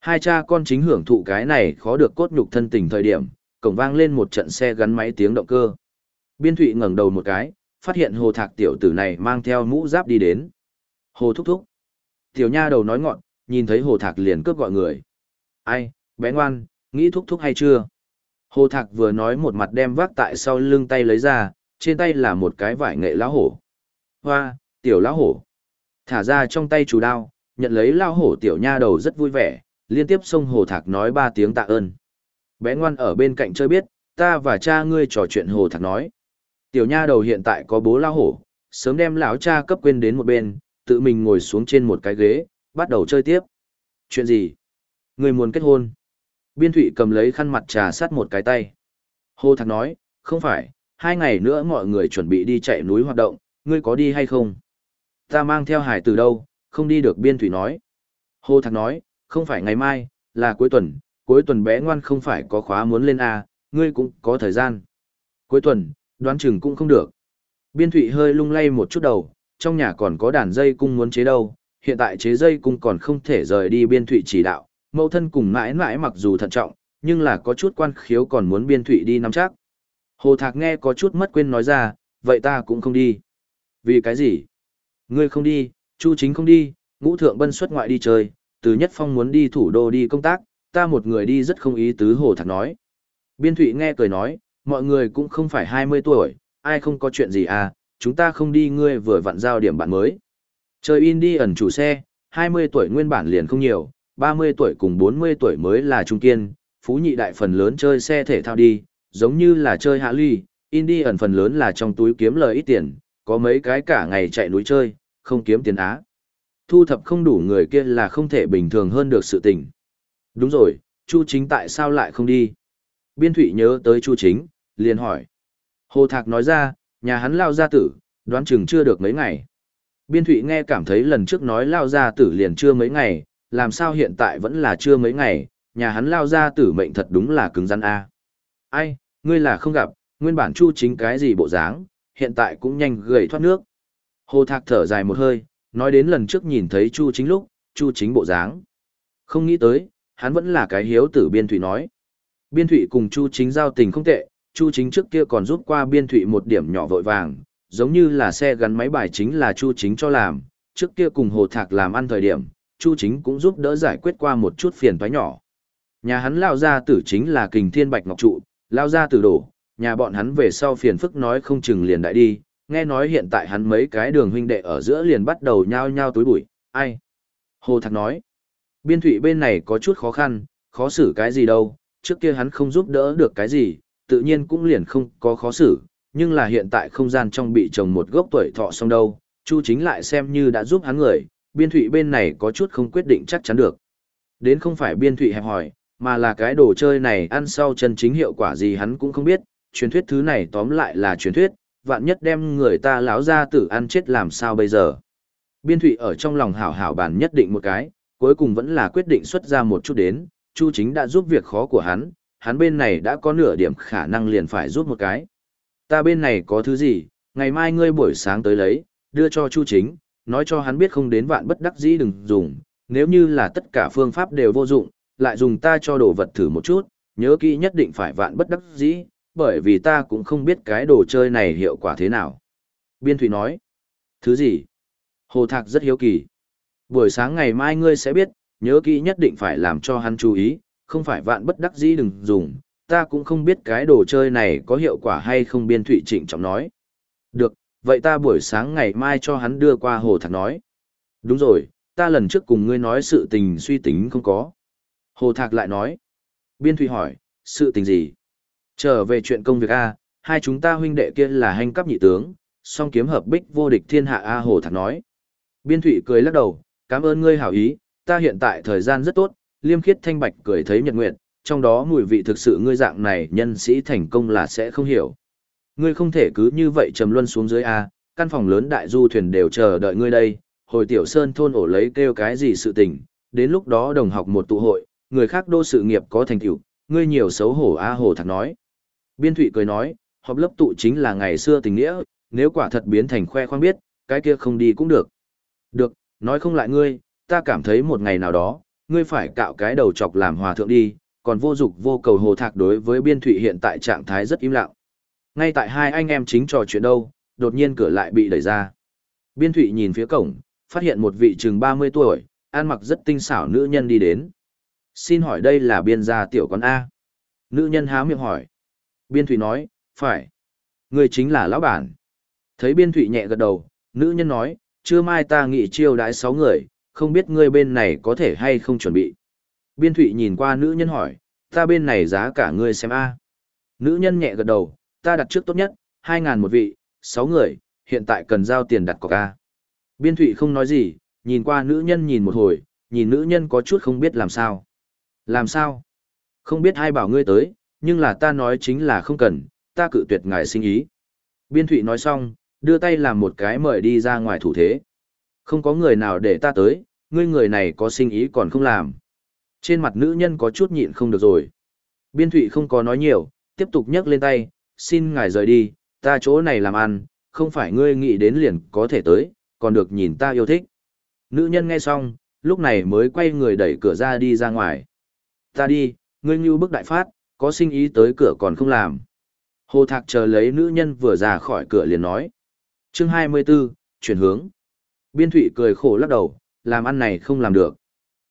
Hai cha con chính hưởng thụ cái này khó được cốt nhục thân tình thời điểm, cổng vang lên một trận xe gắn máy tiếng động cơ. Biên thụy ngẩng đầu một cái, phát hiện hồ thạc tiểu tử này mang theo mũ giáp đi đến. Hồ thúc thúc. Tiểu nha đầu nói ngọn, nhìn thấy hồ thạc liền cướp gọi người. Ai, bé ngoan, nghĩ thúc thúc hay chưa? Hồ thạc vừa nói một mặt đem vác tại sau lưng tay lấy ra, trên tay là một cái vải nghệ lão hổ. Hoa, tiểu lão hổ. Thả ra trong tay chủ đao, nhận lấy lão hổ tiểu nha đầu rất vui vẻ, liên tiếp xông hồ thạc nói ba tiếng tạ ơn. Bé ngoan ở bên cạnh chơi biết, ta và cha ngươi trò chuyện hồ thạc nói. Tiểu nha đầu hiện tại có bố lão hổ, sớm đem lão cha cấp quên đến một bên, tự mình ngồi xuống trên một cái ghế, bắt đầu chơi tiếp. Chuyện gì? Người muốn kết hôn. Biên thụy cầm lấy khăn mặt trà sát một cái tay. Hồ Thạc nói, không phải, hai ngày nữa mọi người chuẩn bị đi chạy núi hoạt động, ngươi có đi hay không? Ta mang theo hải từ đâu, không đi được biên thụy nói. Hồ Thạc nói, không phải ngày mai, là cuối tuần, cuối tuần bé ngoan không phải có khóa muốn lên A, ngươi cũng có thời gian. Cuối tuần, đoán chừng cũng không được. Biên thụy hơi lung lay một chút đầu, trong nhà còn có đàn dây cung muốn chế đâu, hiện tại chế dây cung còn không thể rời đi biên thụy chỉ đạo, mẫu thân cùng mãi mãi mặc dù thận trọng, nhưng là có chút quan khiếu còn muốn biên thụy đi nắm chắc. Hồ Thạc nghe có chút mất quên nói ra, vậy ta cũng không đi. Vì cái gì? Ngươi không đi, Chu chính không đi, ngũ thượng bân xuất ngoại đi chơi, từ nhất phong muốn đi thủ đô đi công tác, ta một người đi rất không ý tứ Hồ Thạc nói. Biên thụy nghe cười nói, mọi người cũng không phải 20 tuổi, ai không có chuyện gì à, chúng ta không đi ngươi vừa vặn giao điểm bạn mới. Chơi in đi ẩn chủ xe, 20 tuổi nguyên bản liền không nhiều, 30 tuổi cùng 40 tuổi mới là trung kiên, phú nhị đại phần lớn chơi xe thể thao đi, giống như là chơi hạ ly, in đi ẩn phần lớn là trong túi kiếm lời ít tiền, có mấy cái cả ngày chạy núi chơi, không kiếm tiền á. Thu thập không đủ người kia là không thể bình thường hơn được sự tình. Đúng rồi, Chu Chính tại sao lại không đi? Biên Thụy nhớ tới Chu Chính, liền hỏi. Hồ Thạc nói ra, nhà hắn lao gia tử, đoán chừng chưa được mấy ngày. Biên Thụy nghe cảm thấy lần trước nói lao gia tử liền chưa mấy ngày, làm sao hiện tại vẫn là chưa mấy ngày, nhà hắn lao gia tử mệnh thật đúng là cứng rắn a. Ai, ngươi là không gặp, nguyên bản chu chính cái gì bộ dáng, hiện tại cũng nhanh gầy thoát nước. Hồ Thạc thở dài một hơi, nói đến lần trước nhìn thấy chu chính lúc, chu chính bộ dáng. Không nghĩ tới, hắn vẫn là cái hiếu tử biên thụy nói. Biên thụy cùng chu chính giao tình không tệ, chu chính trước kia còn giúp qua biên thụy một điểm nhỏ vội vàng, giống như là xe gắn máy bài chính là chu chính cho làm, trước kia cùng hồ thạc làm ăn thời điểm, chu chính cũng giúp đỡ giải quyết qua một chút phiền toái nhỏ. Nhà hắn lao ra tử chính là kình thiên bạch ngọc trụ, lao ra tử đổ, nhà bọn hắn về sau phiền phức nói không chừng liền đại đi, nghe nói hiện tại hắn mấy cái đường huynh đệ ở giữa liền bắt đầu nhao nhao túi bụi, ai? Hồ Thạc nói, biên thụy bên này có chút khó khăn, khó xử cái gì đâu, trước kia hắn không giúp đỡ được cái gì, tự nhiên cũng liền không có khó xử, nhưng là hiện tại không gian trong bị trồng một gốc tuổi thọ xong đâu, Chu chính lại xem như đã giúp hắn người, biên thủy bên này có chút không quyết định chắc chắn được. Đến không phải biên thủy hẹp hỏi, mà là cái đồ chơi này ăn sau chân chính hiệu quả gì hắn cũng không biết, truyền thuyết thứ này tóm lại là truyền thuyết, vạn nhất đem người ta láo ra tử ăn chết làm sao bây giờ. Biên thủy ở trong lòng hảo hảo bàn nhất định một cái, cuối cùng vẫn là quyết định xuất ra một chút đến, Chu chính đã giúp việc khó của hắn, hắn bên này đã có nửa điểm khả năng liền phải rút một cái. Ta bên này có thứ gì, ngày mai ngươi buổi sáng tới lấy, đưa cho Chu chính, nói cho hắn biết không đến vạn bất đắc dĩ đừng dùng, nếu như là tất cả phương pháp đều vô dụng, lại dùng ta cho đồ vật thử một chút, nhớ kỹ nhất định phải vạn bất đắc dĩ, bởi vì ta cũng không biết cái đồ chơi này hiệu quả thế nào. Biên Thủy nói, thứ gì? Hồ Thạc rất hiếu kỳ. Buổi sáng ngày mai ngươi sẽ biết, nhớ kỹ nhất định phải làm cho hắn chú ý, không phải vạn bất đắc dĩ đừng dùng, ta cũng không biết cái đồ chơi này có hiệu quả hay không Biên Thụy trịnh trọng nói. Được, vậy ta buổi sáng ngày mai cho hắn đưa qua Hồ Thạc nói. Đúng rồi, ta lần trước cùng ngươi nói sự tình suy tính không có. Hồ Thạc lại nói. Biên Thụy hỏi, sự tình gì? Trở về chuyện công việc A, hai chúng ta huynh đệ kia là hành cấp nhị tướng, song kiếm hợp bích vô địch thiên hạ A Hồ Thạc nói. Biên Thụy cười lắc đầu, cảm ơn ngươi hảo ý, ta hiện tại thời gian rất tốt, liêm khiết thanh bạch cười thấy nhật nguyện, trong đó mùi vị thực sự ngươi dạng này nhân sĩ thành công là sẽ không hiểu. Ngươi không thể cứ như vậy trầm luân xuống dưới A, căn phòng lớn đại du thuyền đều chờ đợi ngươi đây, hồi tiểu sơn thôn ổ lấy kêu cái gì sự tình, đến lúc đó đồng học một tụ hội, người khác đô sự nghiệp có thành tựu, ngươi nhiều xấu hổ A Hồ Thạc nói. Biên Thụy cười nói, họp lớp tụ chính là ngày xưa tình nghĩa, nếu quả thật biến thành khoe khoang biết, cái kia không đi cũng được. Được, nói không lại ngươi, ta cảm thấy một ngày nào đó, ngươi phải cạo cái đầu chọc làm hòa thượng đi, còn vô dục vô cầu hồ thạc đối với biên thụy hiện tại trạng thái rất im lặng. Ngay tại hai anh em chính trò chuyện đâu, đột nhiên cửa lại bị đẩy ra. Biên thụy nhìn phía cổng, phát hiện một vị chừng 30 tuổi, ăn mặc rất tinh xảo nữ nhân đi đến. Xin hỏi đây là biên gia tiểu con A. Nữ nhân há miệng hỏi. Biên thụy nói, phải. Người chính là lão bản. Thấy biên thụy nhẹ gật đầu, nữ nhân nói, chưa mai ta nghị chiêu đãi 6 người, không biết ngươi bên này có thể hay không chuẩn bị. Biên thụy nhìn qua nữ nhân hỏi, ta bên này giá cả ngươi xem A. Nữ nhân nhẹ gật đầu, ta đặt trước tốt nhất, 2.000 một vị, 6 người, hiện tại cần giao tiền đặt cọc A. Biên thụy không nói gì, nhìn qua nữ nhân nhìn một hồi, nhìn nữ nhân có chút không biết làm sao. Làm sao? Không biết ai bảo ngươi tới, nhưng là ta nói chính là không cần, ta cự tuyệt ngài sinh ý. Biên thụy nói xong, đưa tay làm một cái mời đi ra ngoài thủ thế. Không có người nào để ta tới, ngươi người này có sinh ý còn không làm. Trên mặt nữ nhân có chút nhịn không được rồi. Biên thụy không có nói nhiều, tiếp tục nhấc lên tay, xin ngài rời đi, ta chỗ này làm ăn, không phải ngươi nghĩ đến liền có thể tới, còn được nhìn ta yêu thích. Nữ nhân nghe xong, lúc này mới quay người đẩy cửa ra đi ra ngoài. Ta đi, ngươi như bức đại phát, có sinh ý tới cửa còn không làm. Hồ Thạc chờ lấy nữ nhân vừa ra khỏi cửa liền nói. chương 24, chuyển hướng. Biên Thụy cười khổ lắc đầu, làm ăn này không làm được.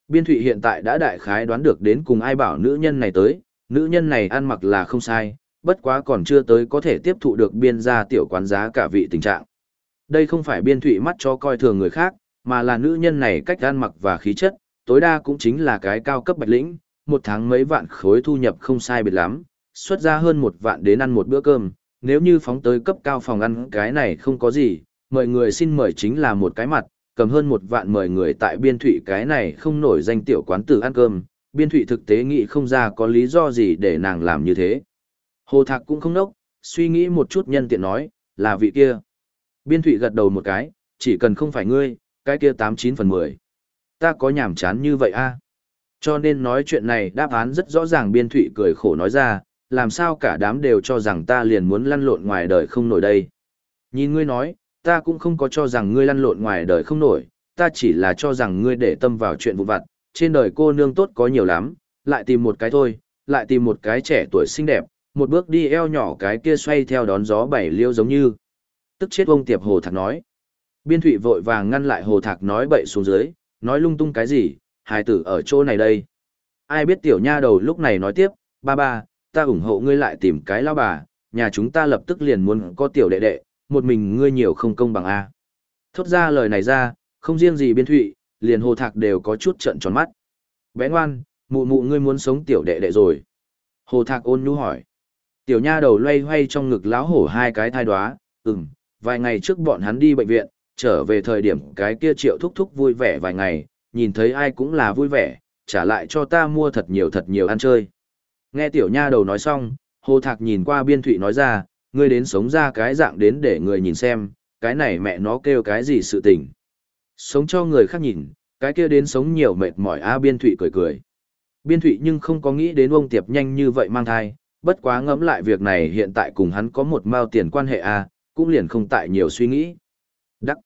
Biên Thụy hiện tại đã đại khái đoán được đến cùng ai bảo nữ nhân này tới, nữ nhân này ăn mặc là không sai, bất quá còn chưa tới có thể tiếp thụ được biên gia tiểu quán giá cả vị tình trạng. Đây không phải biên thụy mắt cho coi thường người khác, mà là nữ nhân này cách ăn mặc và khí chất, tối đa cũng chính là cái cao cấp bạch lĩnh, một tháng mấy vạn khối thu nhập không sai biệt lắm, xuất ra hơn một vạn đến ăn một bữa cơm, nếu như phóng tới cấp cao phòng ăn cái này không có gì, mời người xin mời chính là một cái mặt, cầm hơn một vạn mời người tại biên thụy cái này không nổi danh tiểu quán tử ăn cơm, biên thụy thực tế nghĩ không ra có lý do gì để nàng làm như thế. Hồ Thạc cũng không nốc, suy nghĩ một chút nhân tiện nói, là vị kia. Biên thụy gật đầu một cái, chỉ cần không phải ngươi, cái kia 89 phần 10. Ta có nhảm chán như vậy a à? Cho nên nói chuyện này đáp án rất rõ ràng biên thụy cười khổ nói ra, làm sao cả đám đều cho rằng ta liền muốn lăn lộn ngoài đời không nổi đây. Nhìn ngươi nói, ta cũng không có cho rằng ngươi lăn lộn ngoài đời không nổi, ta chỉ là cho rằng ngươi để tâm vào chuyện vụ vặt, trên đời cô nương tốt có nhiều lắm, lại tìm một cái thôi, lại tìm một cái trẻ tuổi xinh đẹp, một bước đi eo nhỏ cái kia xoay theo đón gió bảy liêu giống như. Tức chết ông tiệp hồ thạc nói. Biên thụy vội vàng ngăn lại hồ thạc nói bậy xuống dưới, nói lung tung cái gì, hài tử ở chỗ này đây. Ai biết tiểu nha đầu lúc này nói tiếp, ba ba, ta ủng hộ ngươi lại tìm cái lao bà, nhà chúng ta lập tức liền muốn có tiểu đệ đệ, một mình ngươi nhiều không công bằng A. Thốt ra lời này ra, không riêng gì biên thụy, liền hồ thạc đều có chút trận tròn mắt. Bé ngoan, mụ mụ ngươi muốn sống tiểu đệ đệ rồi. Hồ thạc ôn nhu hỏi. Tiểu nha đầu loay hoay trong ngực lão hổ hai cái thai đoá, ừm, vài ngày trước bọn hắn đi bệnh viện, trở về thời điểm cái kia triệu thúc thúc vui vẻ vài ngày, nhìn thấy ai cũng là vui vẻ, trả lại cho ta mua thật nhiều thật nhiều ăn chơi. Nghe tiểu nha đầu nói xong, hồ thạc nhìn qua biên thụy nói ra, ngươi đến sống ra cái dạng đến để người nhìn xem, cái này mẹ nó kêu cái gì sự tình. Sống cho người khác nhìn, cái kia đến sống nhiều mệt mỏi a biên thụy cười cười. Biên thụy nhưng không có nghĩ đến ông tiệp nhanh như vậy mang thai, bất quá ngẫm lại việc này hiện tại cùng hắn có một mao tiền quan hệ a cũng liền không tại nhiều suy nghĩ. Đắc.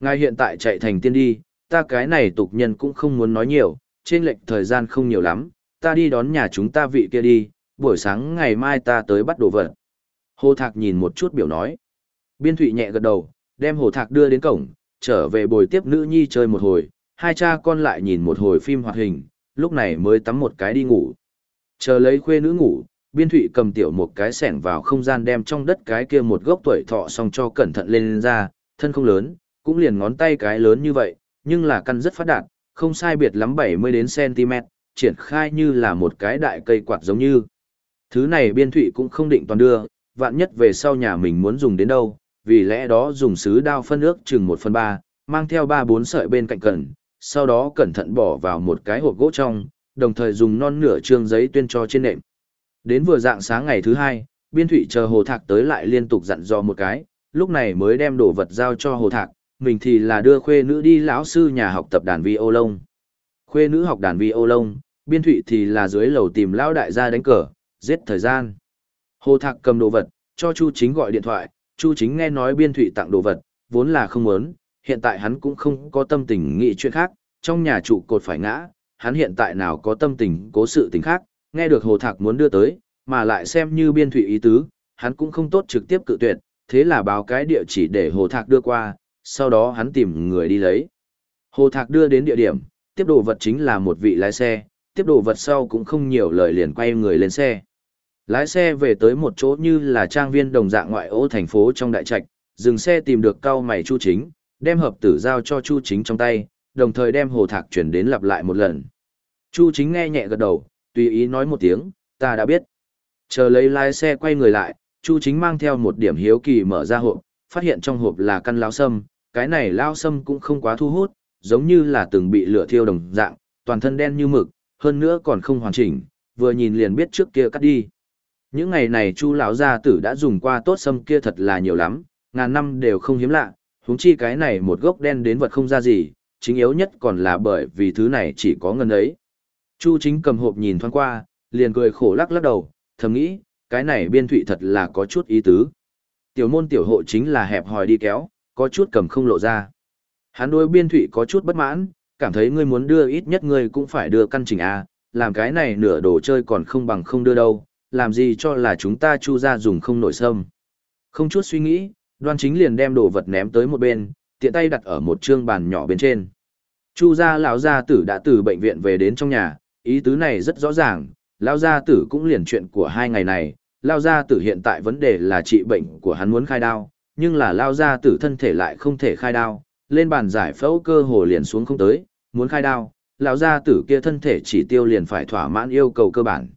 Ngài hiện tại chạy thành tiên đi, ta cái này tục nhân cũng không muốn nói nhiều, trên lệnh thời gian không nhiều lắm, ta đi đón nhà chúng ta vị kia đi, buổi sáng ngày mai ta tới bắt đồ vật. Hồ Thạc nhìn một chút biểu nói. Biên Thụy nhẹ gật đầu, đem Hồ Thạc đưa đến cổng, trở về bồi tiếp nữ nhi chơi một hồi, hai cha con lại nhìn một hồi phim hoạt hình, lúc này mới tắm một cái đi ngủ. Chờ lấy khuê nữ ngủ, Biên Thụy cầm tiểu một cái sẻng vào không gian đem trong đất cái kia một gốc tuổi thọ xong cho cẩn thận lên, lên ra, thân không lớn, cũng liền ngón tay cái lớn như vậy, nhưng là căn rất phát đạt, không sai biệt lắm 70 đến cm, triển khai như là một cái đại cây quạt giống như. Thứ này biên thụy cũng không định toàn đưa, vạn nhất về sau nhà mình muốn dùng đến đâu, vì lẽ đó dùng sứ đao phân ước chừng 1 phần 3, mang theo 3-4 sợi bên cạnh cần, sau đó cẩn thận bỏ vào một cái hộp gỗ trong, đồng thời dùng non nửa trương giấy tuyên cho trên nệm. Đến vừa dạng sáng ngày thứ hai, biên thụy chờ hồ thạc tới lại liên tục dặn dò một cái, lúc này mới đem đồ vật giao cho hồ thạc, mình thì là đưa khuê nữ đi lão sư nhà học tập đàn vi ô lông. Khuê nữ học đàn vi ô lông, biên thụy thì là dưới lầu tìm lão đại gia đánh cờ, giết thời gian. Hồ Thạc cầm đồ vật, cho Chu Chính gọi điện thoại, Chu Chính nghe nói biên thụy tặng đồ vật, vốn là không muốn, hiện tại hắn cũng không có tâm tình nghĩ chuyện khác, trong nhà trụ cột phải ngã, hắn hiện tại nào có tâm tình cố sự tình khác, nghe được Hồ Thạc muốn đưa tới, mà lại xem như biên thụy ý tứ, hắn cũng không tốt trực tiếp cự tuyệt, thế là báo cái địa chỉ để Hồ Thạc đưa qua, sau đó hắn tìm người đi lấy. Hồ Thạc đưa đến địa điểm, tiếp đồ vật chính là một vị lái xe, tiếp đồ vật sau cũng không nhiều lời liền quay người lên xe. Lái xe về tới một chỗ như là trang viên đồng dạng ngoại ô thành phố trong đại trạch, dừng xe tìm được cao mày Chu Chính, đem hợp tử giao cho Chu Chính trong tay, đồng thời đem hồ thạc chuyển đến lặp lại một lần. Chu Chính nghe nhẹ gật đầu, tùy ý nói một tiếng, ta đã biết. Chờ lấy lái xe quay người lại, Chu Chính mang theo một điểm hiếu kỳ mở ra hộp, phát hiện trong hộp là căn lao sâm, cái này lao sâm cũng không quá thu hút, giống như là từng bị lửa thiêu đồng dạng, toàn thân đen như mực, hơn nữa còn không hoàn chỉnh, vừa nhìn liền biết trước kia cắt đi. Những ngày này Chu lão gia tử đã dùng qua tốt sâm kia thật là nhiều lắm, ngàn năm đều không hiếm lạ, huống chi cái này một gốc đen đến vật không ra gì, chính yếu nhất còn là bởi vì thứ này chỉ có ngân ấy. Chu chính cầm hộp nhìn thoáng qua, liền cười khổ lắc lắc đầu, thầm nghĩ, cái này biên thụy thật là có chút ý tứ. Tiểu môn tiểu hộ chính là hẹp hòi đi kéo, có chút cầm không lộ ra. Hắn đối biên thụy có chút bất mãn, cảm thấy ngươi muốn đưa ít nhất ngươi cũng phải đưa căn chỉnh A, làm cái này nửa đồ chơi còn không bằng không đưa đâu, làm gì cho là chúng ta chu ra dùng không nổi sâm. Không chút suy nghĩ, đoan chính liền đem đồ vật ném tới một bên, tiện tay đặt ở một trương bàn nhỏ bên trên. Chu gia lão gia tử đã từ bệnh viện về đến trong nhà, ý tứ này rất rõ ràng, lão gia tử cũng liền chuyện của hai ngày này, lão gia tử hiện tại vấn đề là trị bệnh của hắn muốn khai đao, nhưng là lão gia tử thân thể lại không thể khai đao, lên bàn giải phẫu cơ hồ liền xuống không tới, muốn khai đao, lão gia tử kia thân thể chỉ tiêu liền phải thỏa mãn yêu cầu cơ bản.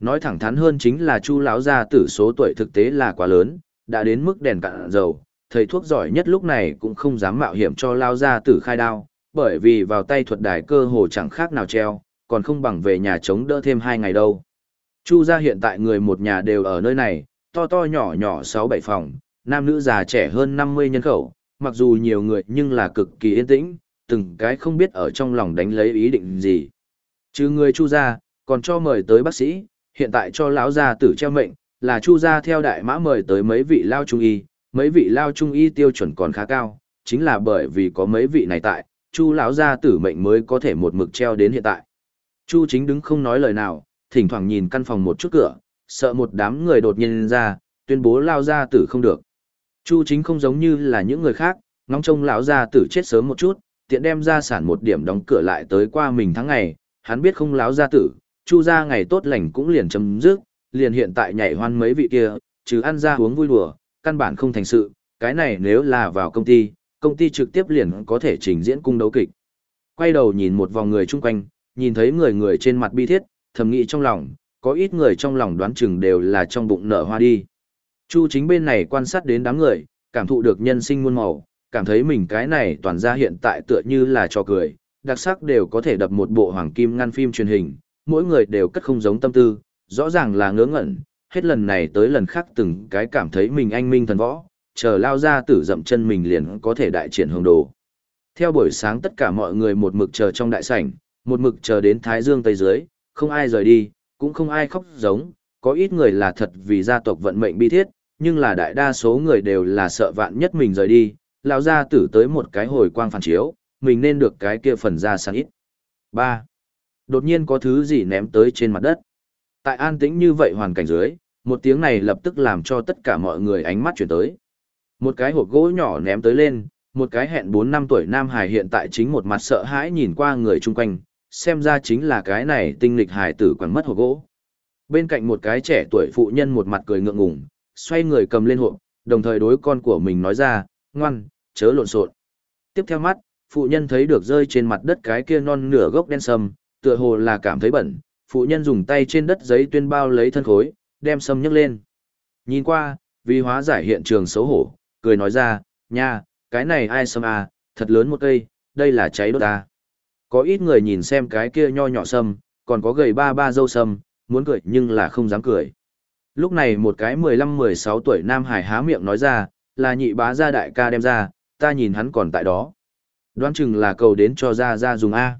Nói thẳng thắn hơn chính là Chu lão gia tử số tuổi thực tế là quá lớn, đã đến mức đèn cạn dầu, thầy thuốc giỏi nhất lúc này cũng không dám mạo hiểm cho lão gia tử khai đao, bởi vì vào tay thuật đài cơ hồ chẳng khác nào treo, còn không bằng về nhà chống đỡ thêm hai ngày đâu. Chu gia hiện tại người một nhà đều ở nơi này, to to nhỏ nhỏ sáu bảy phòng, nam nữ già trẻ hơn 50 nhân khẩu, mặc dù nhiều người nhưng là cực kỳ yên tĩnh, từng cái không biết ở trong lòng đánh lấy ý định gì. Chứ người chu gia, còn cho mời tới bác sĩ, hiện tại cho lão gia tử treo mệnh, là chu gia theo đại mã mời tới mấy vị lao trung y, mấy vị lao trung y tiêu chuẩn còn khá cao, chính là bởi vì có mấy vị này tại, chu lão gia tử mệnh mới có thể một mực treo đến hiện tại. Chu chính đứng không nói lời nào thỉnh thoảng nhìn căn phòng một chút cửa sợ một đám người đột nhiên ra tuyên bố lao gia tử không được. Chu chính không giống như là những người khác ngóng trông lão gia tử chết sớm một chút tiện đem ra sản một điểm đóng cửa lại tới qua mình tháng ngày hắn biết không lão gia tử chu ra ngày tốt lành cũng liền chấm dứt liền hiện tại nhảy hoan mấy vị kia trừ ăn ra uống vui đùa căn bản không thành sự cái này nếu là vào công ty công ty trực tiếp liền có thể trình diễn cung đấu kịch. Quay đầu nhìn một vòng người chung quanh, nhìn thấy người người trên mặt bi thiết, thầm nghĩ trong lòng, có ít người trong lòng đoán chừng đều là trong bụng nở hoa đi. Chu chính bên này quan sát đến đám người, cảm thụ được nhân sinh muôn màu, cảm thấy mình cái này toàn ra hiện tại tựa như là trò cười, đặc sắc đều có thể đập một bộ hoàng kim ngăn phim truyền hình, mỗi người đều cất không giống tâm tư, rõ ràng là ngớ ngẩn, hết lần này tới lần khác từng cái cảm thấy mình anh minh thần võ, chờ lao ra tử dậm chân mình liền có thể đại triển hồng đồ. Theo buổi sáng tất cả mọi người một mực chờ trong đại sảnh, một mực chờ đến Thái Dương Tây dưới, không ai rời đi, cũng không ai khóc giống, có ít người là thật vì gia tộc vận mệnh bi thiết, nhưng là đại đa số người đều là sợ vạn nhất mình rời đi, lao ra tử tới một cái hồi quang phản chiếu, mình nên được cái kia phần ra sẵn ít. 3. Đột nhiên có thứ gì ném tới trên mặt đất. Tại an tĩnh như vậy hoàn cảnh dưới, một tiếng này lập tức làm cho tất cả mọi người ánh mắt chuyển tới. Một cái hộp gỗ nhỏ ném tới lên, một cái hẹn 4 năm tuổi Nam Hải hiện tại chính một mặt sợ hãi nhìn qua người chung quanh, xem ra chính là cái này tinh lịch hải tử quẳng mất hộp gỗ. Bên cạnh một cái trẻ tuổi phụ nhân một mặt cười ngượng ngùng, xoay người cầm lên hộp, đồng thời đối con của mình nói ra, ngoan, chớ lộn xộn. Tiếp theo mắt, phụ nhân thấy được rơi trên mặt đất cái kia non nửa gốc đen sầm tựa hồ là cảm thấy bẩn, phụ nhân dùng tay trên đất giấy tuyên bao lấy thân khối, đem sâm nhấc lên. Nhìn qua, vì hóa giải hiện trường xấu hổ, cười nói ra, nha, cái này ai sâm à, thật lớn một cây, đây là cháy đốt à. Có ít người nhìn xem cái kia nho nhỏ sâm, còn có gầy ba ba dâu sâm, muốn cười nhưng là không dám cười. Lúc này một cái 15-16 tuổi Nam Hải há miệng nói ra, là nhị bá gia đại ca đem ra, ta nhìn hắn còn tại đó. Đoán chừng là cầu đến cho ra ra dùng A.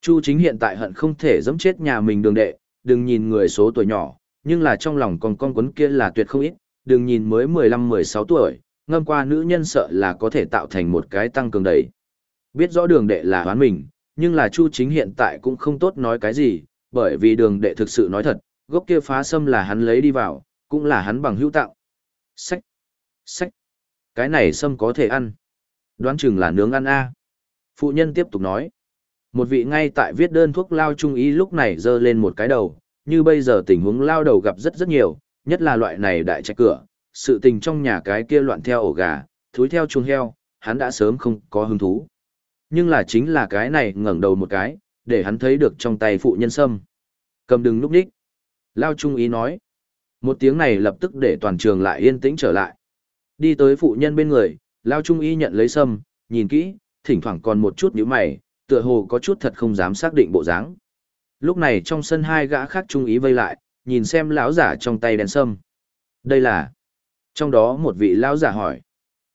Chu chính hiện tại hận không thể giẫm chết nhà mình đường đệ, đừng nhìn người số tuổi nhỏ, nhưng là trong lòng còn con quấn kia là tuyệt không ít, đừng nhìn mới 15-16 tuổi, ngâm qua nữ nhân sợ là có thể tạo thành một cái tăng cường đầy. Biết rõ đường đệ là hoán mình, nhưng là Chu Chính hiện tại cũng không tốt nói cái gì, bởi vì đường đệ thực sự nói thật, gốc kia phá sâm là hắn lấy đi vào, cũng là hắn bằng hữu tạo. Sách! Sách! Cái này sâm có thể ăn. Đoán chừng là nướng ăn a. Phụ nhân tiếp tục nói. Một vị ngay tại viết đơn thuốc lao trung ý lúc này dơ lên một cái đầu, như bây giờ tình huống lao đầu gặp rất rất nhiều, nhất là loại này đại trạch cửa, sự tình trong nhà cái kia loạn theo ổ gà, thúi theo chuồng heo, hắn đã sớm không có hứng thú. Nhưng là chính là cái này ngẩng đầu một cái, để hắn thấy được trong tay phụ nhân sâm. Cầm đừng núp đích. Lao Trung ý nói. Một tiếng này lập tức để toàn trường lại yên tĩnh trở lại. Đi tới phụ nhân bên người, Lao Trung ý nhận lấy sâm, nhìn kỹ, thỉnh thoảng còn một chút nhíu mày, tựa hồ có chút thật không dám xác định bộ dáng. Lúc này trong sân hai gã khác Trung ý vây lại, nhìn xem lão giả trong tay đèn sâm. Đây là trong đó một vị lão giả hỏi.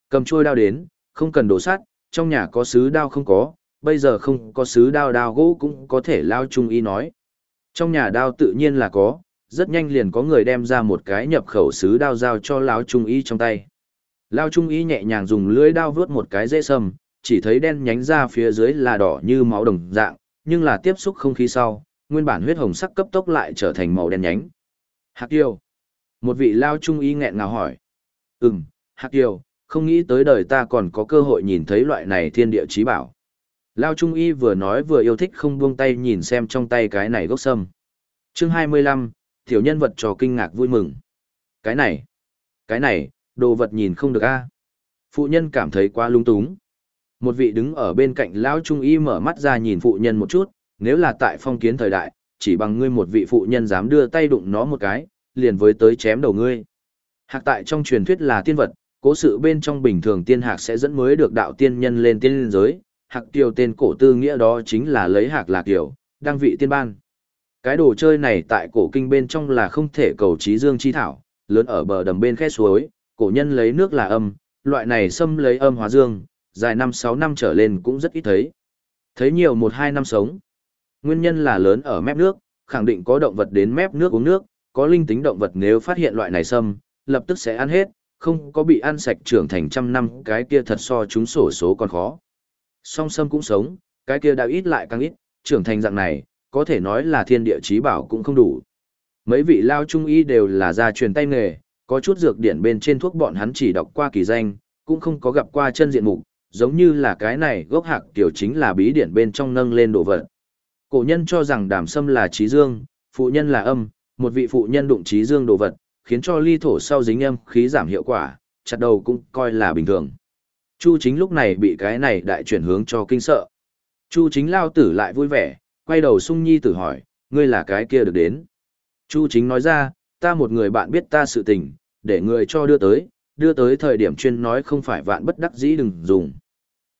Cầm trôi đao đến, không cần đổ sát, trong nhà có sứ đao không có, bây giờ không có sứ đao đao gỗ cũng có thể lao trung ý nói. Trong nhà đao tự nhiên là có, rất nhanh liền có người đem ra một cái nhập khẩu sứ đao giao cho lão trung ý trong tay. Lao trung ý nhẹ nhàng dùng lưỡi đao vướt một cái dễ sâm, chỉ thấy đen nhánh ra phía dưới là đỏ như máu đồng dạng, nhưng là tiếp xúc không khí sau, nguyên bản huyết hồng sắc cấp tốc lại trở thành màu đen nhánh. Hạc tiêu. Một vị lao trung y nghẹn ngào hỏi. Ừm, Hạc Kiều, không nghĩ tới đời ta còn có cơ hội nhìn thấy loại này thiên địa trí bảo. Lao Trung Y vừa nói vừa yêu thích không buông tay nhìn xem trong tay cái này gốc sâm. chương 25, tiểu nhân vật trò kinh ngạc vui mừng. Cái này, cái này, đồ vật nhìn không được a Phụ nhân cảm thấy quá lung túng. Một vị đứng ở bên cạnh Lão Trung Y mở mắt ra nhìn phụ nhân một chút, nếu là tại phong kiến thời đại, chỉ bằng ngươi một vị phụ nhân dám đưa tay đụng nó một cái, liền với tới chém đầu ngươi. Hạc tại trong truyền thuyết là tiên vật, cố sự bên trong bình thường tiên hạc sẽ dẫn mới được đạo tiên nhân lên tiên giới, hạc kiều tên cổ tư nghĩa đó chính là lấy hạc lạc kiều, đăng vị tiên ban. Cái đồ chơi này tại cổ kinh bên trong là không thể cầu trí dương chi thảo, lớn ở bờ đầm bên khe suối, cổ nhân lấy nước là âm, loại này xâm lấy âm hóa dương, dài năm sáu năm trở lên cũng rất ít thấy. Thấy nhiều một hai năm sống. Nguyên nhân là lớn ở mép nước, khẳng định có động vật đến mép nước uống nước, có linh tính động vật nếu phát hiện loại này xâm, lập tức sẽ ăn hết, không có bị ăn sạch trưởng thành trăm năm cái kia thật so chúng sổ số còn khó. Song sâm cũng sống, cái kia đã ít lại càng ít, trưởng thành dạng này, có thể nói là thiên địa chí bảo cũng không đủ. Mấy vị lao trung y đều là gia truyền tay nghề, có chút dược điển bên trên thuốc bọn hắn chỉ đọc qua kỳ danh, cũng không có gặp qua chân diện mục, giống như là cái này gốc hạc tiểu chính là bí điển bên trong nâng lên đồ vật. Cổ nhân cho rằng đàm sâm là trí dương, phụ nhân là âm, một vị phụ nhân đụng trí dương đồ vật, khiến cho ly thổ sau dính âm khí giảm hiệu quả, chặt đầu cũng coi là bình thường. Chu chính lúc này bị cái này đại chuyển hướng cho kinh sợ. Chu chính lao tử lại vui vẻ, quay đầu sung nhi tử hỏi, ngươi là cái kia được đến. Chu chính nói ra, ta một người bạn biết ta sự tình, để người cho đưa tới, đưa tới thời điểm chuyên nói không phải vạn bất đắc dĩ đừng dùng.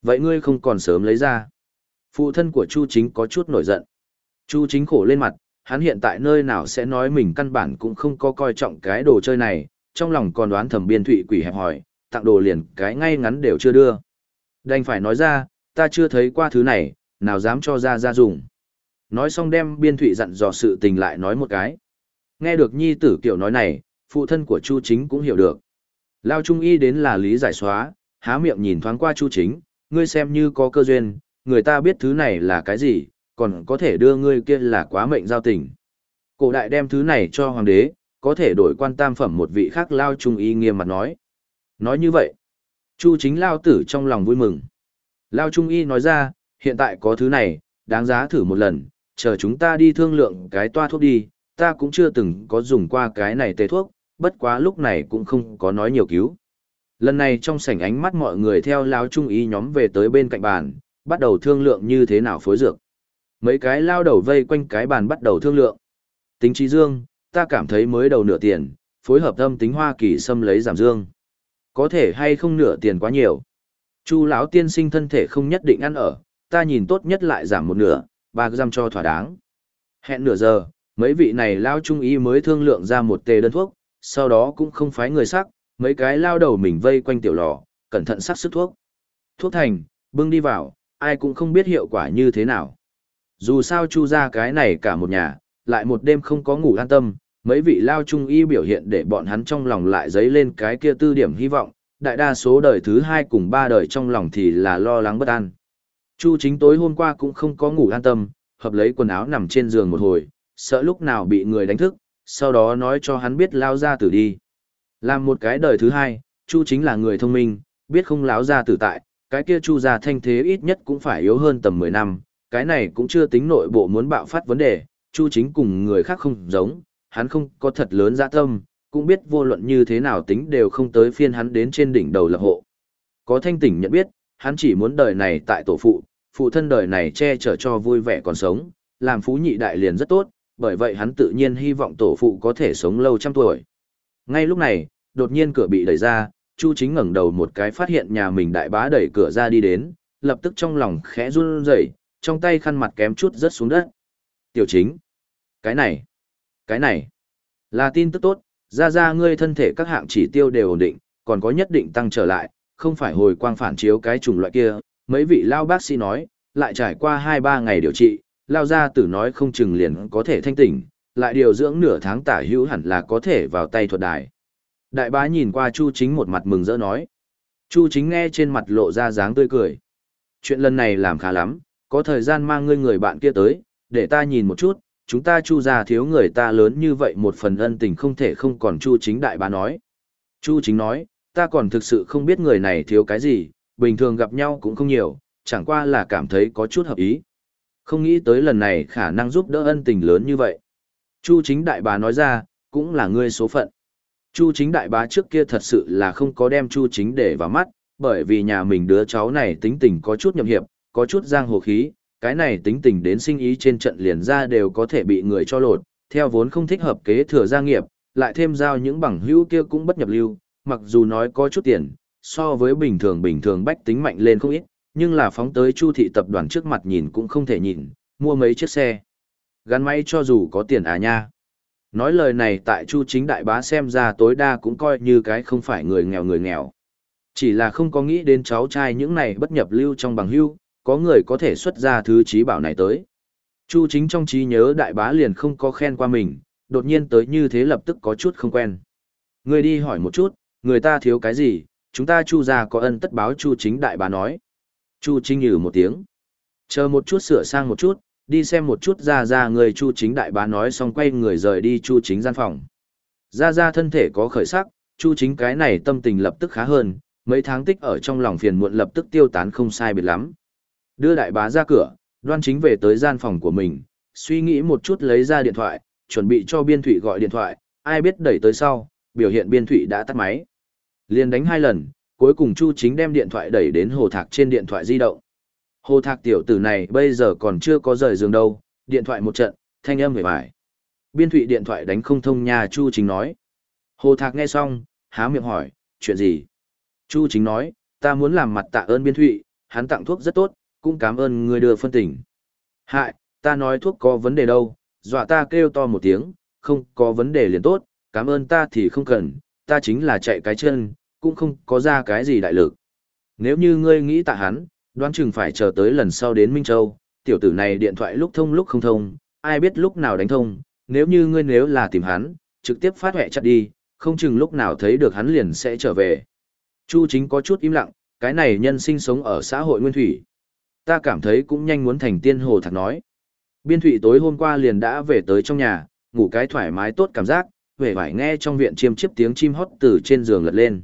Vậy ngươi không còn sớm lấy ra. Phụ thân của Chu chính có chút nổi giận. Chu chính khổ lên mặt, hắn hiện tại nơi nào sẽ nói mình căn bản cũng không có coi trọng cái đồ chơi này, trong lòng còn đoán thẩm biên thụy quỷ hẹp hỏi, tặng đồ liền cái ngay ngắn đều chưa đưa. Đành phải nói ra, ta chưa thấy qua thứ này, nào dám cho ra ra dùng. Nói xong đem biên thụy dặn dò sự tình lại nói một cái. Nghe được nhi tử kiểu nói này, phụ thân của Chu Chính cũng hiểu được. Lao Trung Y đến là lý giải xóa, há miệng nhìn thoáng qua Chu Chính, ngươi xem như có cơ duyên, người ta biết thứ này là cái gì, còn có thể đưa ngươi kia là quá mệnh giao tình. Cổ đại đem thứ này cho hoàng đế, có thể đổi quan tam phẩm một vị khác Lao Trung Y nghiêm mặt nói. Nói như vậy, Chu Chính Lao tử trong lòng vui mừng. Lao Trung Y nói ra, hiện tại có thứ này, đáng giá thử một lần, chờ chúng ta đi thương lượng cái toa thuốc đi, ta cũng chưa từng có dùng qua cái này tê thuốc, bất quá lúc này cũng không có nói nhiều cứu. Lần này trong sảnh ánh mắt mọi người theo lao trung ý nhóm về tới bên cạnh bàn, bắt đầu thương lượng như thế nào phối dược. Mấy cái lao đầu vây quanh cái bàn bắt đầu thương lượng. Tính trí dương, ta cảm thấy mới đầu nửa tiền, phối hợp âm tính Hoa Kỳ xâm lấy giảm dương. Có thể hay không nửa tiền quá nhiều. Chu lão tiên sinh thân thể không nhất định ăn ở, ta nhìn tốt nhất lại giảm một nửa, ba giam cho thỏa đáng. Hẹn nửa giờ, mấy vị này lao trung ý mới thương lượng ra một tề đơn thuốc, sau đó cũng không phái người sắc, mấy cái lao đầu mình vây quanh tiểu lò, cẩn thận sắc sức thuốc. Thuốc thành, bưng đi vào, ai cũng không biết hiệu quả như thế nào. Dù sao chu ra cái này cả một nhà, lại một đêm không có ngủ an tâm, mấy vị lao trung y biểu hiện để bọn hắn trong lòng lại dấy lên cái kia tư điểm hy vọng, đại đa số đời thứ hai cùng ba đời trong lòng thì là lo lắng bất an. Chu chính tối hôm qua cũng không có ngủ an tâm, hợp lấy quần áo nằm trên giường một hồi, sợ lúc nào bị người đánh thức, sau đó nói cho hắn biết lao ra tử đi. Làm một cái đời thứ hai, Chu chính là người thông minh, biết không láo ra tử tại, cái kia Chu gia thanh thế ít nhất cũng phải yếu hơn tầm 10 năm, cái này cũng chưa tính nội bộ muốn bạo phát vấn đề, Chu chính cùng người khác không giống, hắn không có thật lớn dạ tâm, cũng biết vô luận như thế nào tính đều không tới phiên hắn đến trên đỉnh đầu lập hộ. Có thanh tỉnh nhận biết, hắn chỉ muốn đời này tại tổ phụ, phụ thân đời này che chở cho vui vẻ còn sống, làm phú nhị đại liền rất tốt, bởi vậy hắn tự nhiên hy vọng tổ phụ có thể sống lâu trăm tuổi. Ngay lúc này, đột nhiên cửa bị đẩy ra, Chu Chính ngẩng đầu một cái phát hiện nhà mình đại bá đẩy cửa ra đi đến, lập tức trong lòng khẽ run rẩy, trong tay khăn mặt kém chút rớt xuống đất. Tiểu Chính, cái này, cái này, là tin tức tốt, ra ra ngươi thân thể các hạng chỉ tiêu đều ổn định, còn có nhất định tăng trở lại, không phải hồi quang phản chiếu cái chủng loại kia, mấy vị lao bác sĩ nói, lại trải qua 2-3 ngày điều trị, lao ra tử nói không chừng liền có thể thanh tỉnh, lại điều dưỡng nửa tháng tả hữu hẳn là có thể vào tay thuật đài. Đại bá nhìn qua Chu Chính một mặt mừng rỡ nói. Chu Chính nghe trên mặt lộ ra dáng tươi cười. Chuyện lần này làm khá lắm, có thời gian mang ngươi người bạn kia tới, để ta nhìn một chút, chúng ta Chu già thiếu người ta lớn như vậy một phần ân tình không thể không còn Chu Chính đại bá nói. Chu Chính nói, ta còn thực sự không biết người này thiếu cái gì, bình thường gặp nhau cũng không nhiều, chẳng qua là cảm thấy có chút hợp ý. Không nghĩ tới lần này khả năng giúp đỡ ân tình lớn như vậy. Chu chính đại bá nói ra, cũng là ngươi số phận. Chu chính đại bá trước kia thật sự là không có đem chu chính để vào mắt, bởi vì nhà mình đứa cháu này tính tình có chút nhậm hiệp, có chút giang hồ khí, cái này tính tình đến sinh ý trên trận liền ra đều có thể bị người cho lột, theo vốn không thích hợp kế thừa gia nghiệp, lại thêm giao những bằng hữu kia cũng bất nhập lưu, mặc dù nói có chút tiền, so với bình thường bình thường bách tính mạnh lên không ít, nhưng là phóng tới chu thị tập đoàn trước mặt nhìn cũng không thể nhìn, mua mấy chiếc xe. Gắn máy cho dù có tiền à nha. Nói lời này tại chu chính đại bá xem ra tối đa cũng coi như cái không phải người nghèo người nghèo. Chỉ là không có nghĩ đến cháu trai những này bất nhập lưu trong bằng hưu, có người có thể xuất ra thứ trí bảo này tới. Chu chính trong trí nhớ đại bá liền không có khen qua mình, đột nhiên tới như thế lập tức có chút không quen. Người đi hỏi một chút, người ta thiếu cái gì, chúng ta chu ra có ân tất báo chu chính đại bá nói. Chu Chính nhừ một tiếng. Chờ một chút sửa sang một chút, đi xem một chút ra ra người Chu Chính đại bá nói xong quay người rời đi Chu Chính gian phòng. Ra ra thân thể có khởi sắc, Chu Chính cái này tâm tình lập tức khá hơn, mấy tháng tích ở trong lòng phiền muộn lập tức tiêu tán không sai biệt lắm. Đưa đại bá ra cửa, đoan chính về tới gian phòng của mình, suy nghĩ một chút lấy ra điện thoại, chuẩn bị cho biên thụy gọi điện thoại, ai biết đẩy tới sau, biểu hiện biên thụy đã tắt máy. liền đánh hai lần, cuối cùng Chu Chính đem điện thoại đẩy đến hồ thạc trên điện thoại di động. Hồ thạc tiểu tử này bây giờ còn chưa có rời giường đâu, điện thoại một trận, thanh âm về bài. Biên thủy điện thoại đánh không thông nhà Chu Chính nói. Hồ thạc nghe xong, há miệng hỏi, chuyện gì? Chu Chính nói, ta muốn làm mặt tạ ơn biên thụy, hắn tặng thuốc rất tốt, cũng cảm ơn người đưa phân tỉnh. Hại, ta nói thuốc có vấn đề đâu, dọa ta kêu to một tiếng, không có vấn đề liền tốt, cảm ơn ta thì không cần, ta chính là chạy cái chân, cũng không có ra cái gì đại lực. Nếu như ngươi nghĩ tạ hắn, đoán chừng phải chờ tới lần sau đến Minh Châu, tiểu tử này điện thoại lúc thông lúc không thông, ai biết lúc nào đánh thông, nếu như ngươi nếu là tìm hắn, trực tiếp phát hệ chặt đi, không chừng lúc nào thấy được hắn liền sẽ trở về. Chu chính có chút im lặng, cái này nhân sinh sống ở xã hội nguyên thủy. Ta cảm thấy cũng nhanh muốn thành tiên hồ thạc nói. Biên thủy tối hôm qua liền đã về tới trong nhà, ngủ cái thoải mái tốt cảm giác, về phải nghe trong viện chiêm chiếp tiếng chim hót từ trên giường lật lên.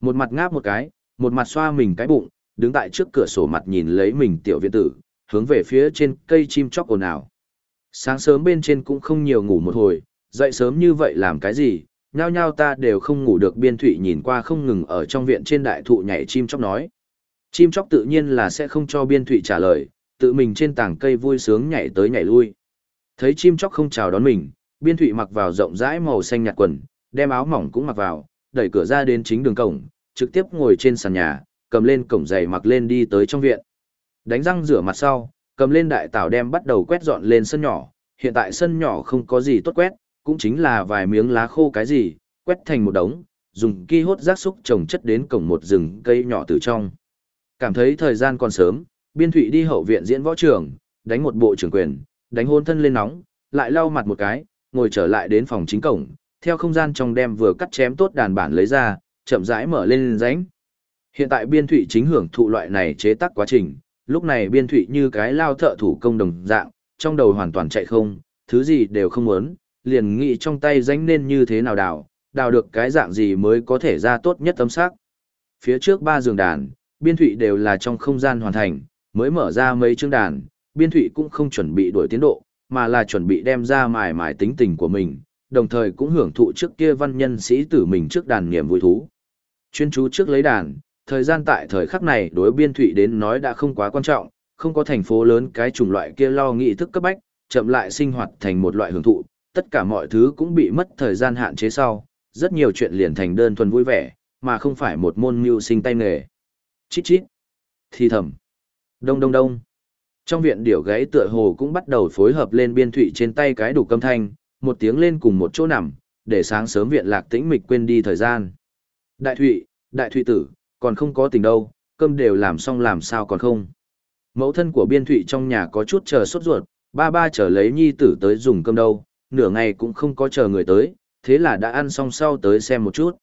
Một mặt ngáp một cái, một mặt xoa mình cái bụng, đứng tại trước cửa sổ mặt nhìn lấy mình tiểu viện tử, hướng về phía trên cây chim chóc ồn ào. Sáng sớm bên trên cũng không nhiều ngủ một hồi, dậy sớm như vậy làm cái gì, nhao nhao ta đều không ngủ được biên thụy nhìn qua không ngừng ở trong viện trên đại thụ nhảy chim chóc nói. Chim chóc tự nhiên là sẽ không cho biên thụy trả lời, tự mình trên tảng cây vui sướng nhảy tới nhảy lui. Thấy chim chóc không chào đón mình, biên thụy mặc vào rộng rãi màu xanh nhạt quần, đem áo mỏng cũng mặc vào, đẩy cửa ra đến chính đường cổng, trực tiếp ngồi trên sàn nhà, cầm lên cổng giày mặc lên đi tới trong viện. Đánh răng rửa mặt sau, cầm lên đại tảo đem bắt đầu quét dọn lên sân nhỏ, hiện tại sân nhỏ không có gì tốt quét, cũng chính là vài miếng lá khô cái gì, quét thành một đống, dùng ki hốt rác xúc trồng chất đến cổng một rừng cây nhỏ từ trong. Cảm thấy thời gian còn sớm, biên thụy đi hậu viện diễn võ trường, đánh một bộ trưởng quyền, đánh hôn thân lên nóng, lại lau mặt một cái, ngồi trở lại đến phòng chính cổng, theo không gian trong đem vừa cắt chém tốt đàn bản lấy ra, chậm rãi mở lên ránh. Hiện tại biên thụy chính hưởng thụ loại này chế tác quá trình, lúc này biên thụy như cái lao thợ thủ công đồng dạng, trong đầu hoàn toàn chạy không, thứ gì đều không muốn, liền nghĩ trong tay danh nên như thế nào đào, đào được cái dạng gì mới có thể ra tốt nhất âm sắc. Phía trước ba giường đàn, biên thụy đều là trong không gian hoàn thành, mới mở ra mấy chương đàn, biên thụy cũng không chuẩn bị đổi tiến độ, mà là chuẩn bị đem ra mài mài tính tình của mình, đồng thời cũng hưởng thụ trước kia văn nhân sĩ tử mình trước đàn niềm vui thú. Chuyên chú trước lấy đàn, thời gian tại thời khắc này đối biên thụy đến nói đã không quá quan trọng, không có thành phố lớn cái chủng loại kia lo nghị thức cấp bách, chậm lại sinh hoạt thành một loại hưởng thụ, tất cả mọi thứ cũng bị mất thời gian hạn chế sau, rất nhiều chuyện liền thành đơn thuần vui vẻ, mà không phải một môn mưu sinh tay nghề. Chít chít. Thì thầm. Đông đông đông. Trong viện điểu gáy tựa hồ cũng bắt đầu phối hợp lên biên thụy trên tay cái đủ câm thanh, một tiếng lên cùng một chỗ nằm, để sáng sớm viện lạc tĩnh mịch quên đi thời gian. Đại thụy, đại thụy tử, còn không có tình đâu, cơm đều làm xong làm sao còn không. Mẫu thân của biên thụy trong nhà có chút chờ sốt ruột, ba ba chờ lấy nhi tử tới dùng cơm đâu, nửa ngày cũng không có chờ người tới, thế là đã ăn xong sau tới xem một chút.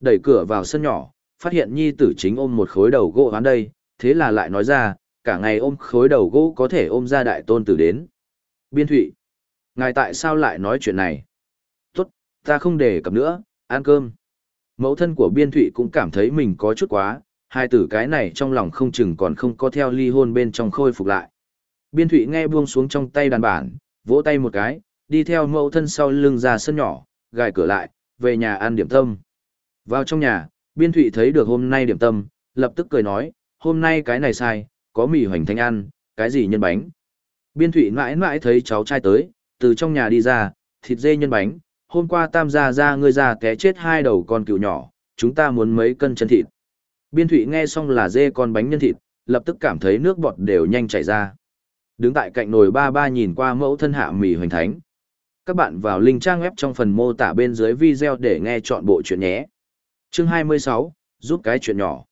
Đẩy cửa vào sân nhỏ, phát hiện nhi tử chính ôm một khối đầu gỗ hoán đây, thế là lại nói ra, cả ngày ôm khối đầu gỗ có thể ôm ra đại tôn tử đến. Biên thụy, ngài tại sao lại nói chuyện này? Tốt, ta không để cập nữa, ăn cơm. Mẫu thân của biên thụy cũng cảm thấy mình có chút quá, hai tử cái này trong lòng không chừng còn không có theo ly hôn bên trong khôi phục lại. Biên thụy nghe buông xuống trong tay đàn bản, vỗ tay một cái, đi theo mẫu thân sau lưng ra sân nhỏ, gài cửa lại, về nhà ăn điểm tâm. Vào trong nhà, biên thụy thấy được hôm nay điểm tâm, lập tức cười nói, hôm nay cái này sai, có mì hoành thanh ăn, cái gì nhân bánh. Biên thụy mãi mãi thấy cháu trai tới, từ trong nhà đi ra, thịt dê nhân bánh, hôm qua tam gia ra ngươi ra té chết hai đầu con cừu nhỏ, chúng ta muốn mấy cân chân thịt. Biên thụy nghe xong là dê con bánh nhân thịt, lập tức cảm thấy nước bọt đều nhanh chảy ra. Đứng tại cạnh nồi ba ba nhìn qua mẫu thân hạ mì hoành thánh. Các bạn vào link trang web trong phần mô tả bên dưới video để nghe chọn bộ chuyện nhé. Chương 26, giúp cái chuyện nhỏ.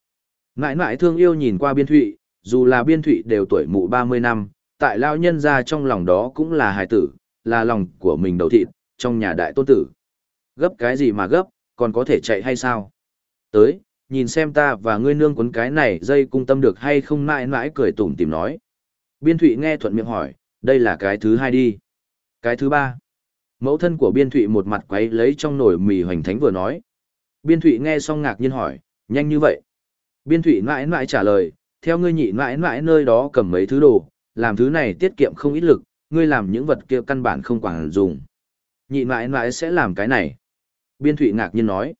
Ngại ngại thương yêu nhìn qua biên thụy, dù là biên thụy đều tuổi mụ 30 năm, tại lao nhân ra trong lòng đó cũng là hài tử, là lòng của mình đầu thịt, trong nhà đại tôn tử. Gấp cái gì mà gấp, còn có thể chạy hay sao? Tới, nhìn xem ta và ngươi nương quấn cái này dây cung tâm được hay không mãi mãi cười tủm tìm nói. Biên thụy nghe thuận miệng hỏi, đây là cái thứ hai đi. Cái thứ ba. Mẫu thân của biên thụy một mặt quấy lấy trong nồi mì hoành thánh vừa nói. Biên thụy nghe xong ngạc nhiên hỏi, nhanh như vậy. Biên thụy mãi mãi trả lời, theo ngươi nhị mãi mãi nơi đó cầm mấy thứ đồ, làm thứ này tiết kiệm không ít lực, ngươi làm những vật kia căn bản không quản dùng. Nhị mãi mãi sẽ làm cái này. Biên thụy ngạc nhiên nói.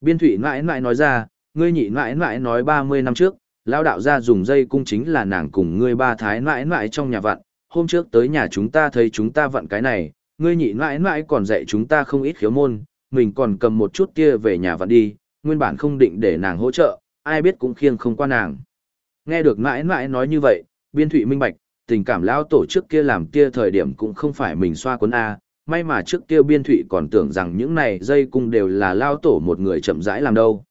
Biên thụy mãi mãi nói ra, ngươi nhị mãi mãi nói 30 năm trước, lao đạo ra dùng dây cung chính là nàng cùng ngươi ba thái mãi mãi trong nhà vặn, hôm trước tới nhà chúng ta thấy chúng ta vặn cái này, ngươi nhị mãi mãi còn dạy chúng ta không ít khiếu môn, mình còn cầm một chút kia về nhà vặn đi, nguyên bản không định để nàng hỗ trợ, ai biết cũng khiêng không qua nàng. Nghe được mãi mãi nói như vậy, biên thụy minh bạch, tình cảm lao tổ trước kia làm kia thời điểm cũng không phải mình xoa cuốn A, may mà trước kia biên thụy còn tưởng rằng những này dây cung đều là lao tổ một người chậm rãi làm đâu.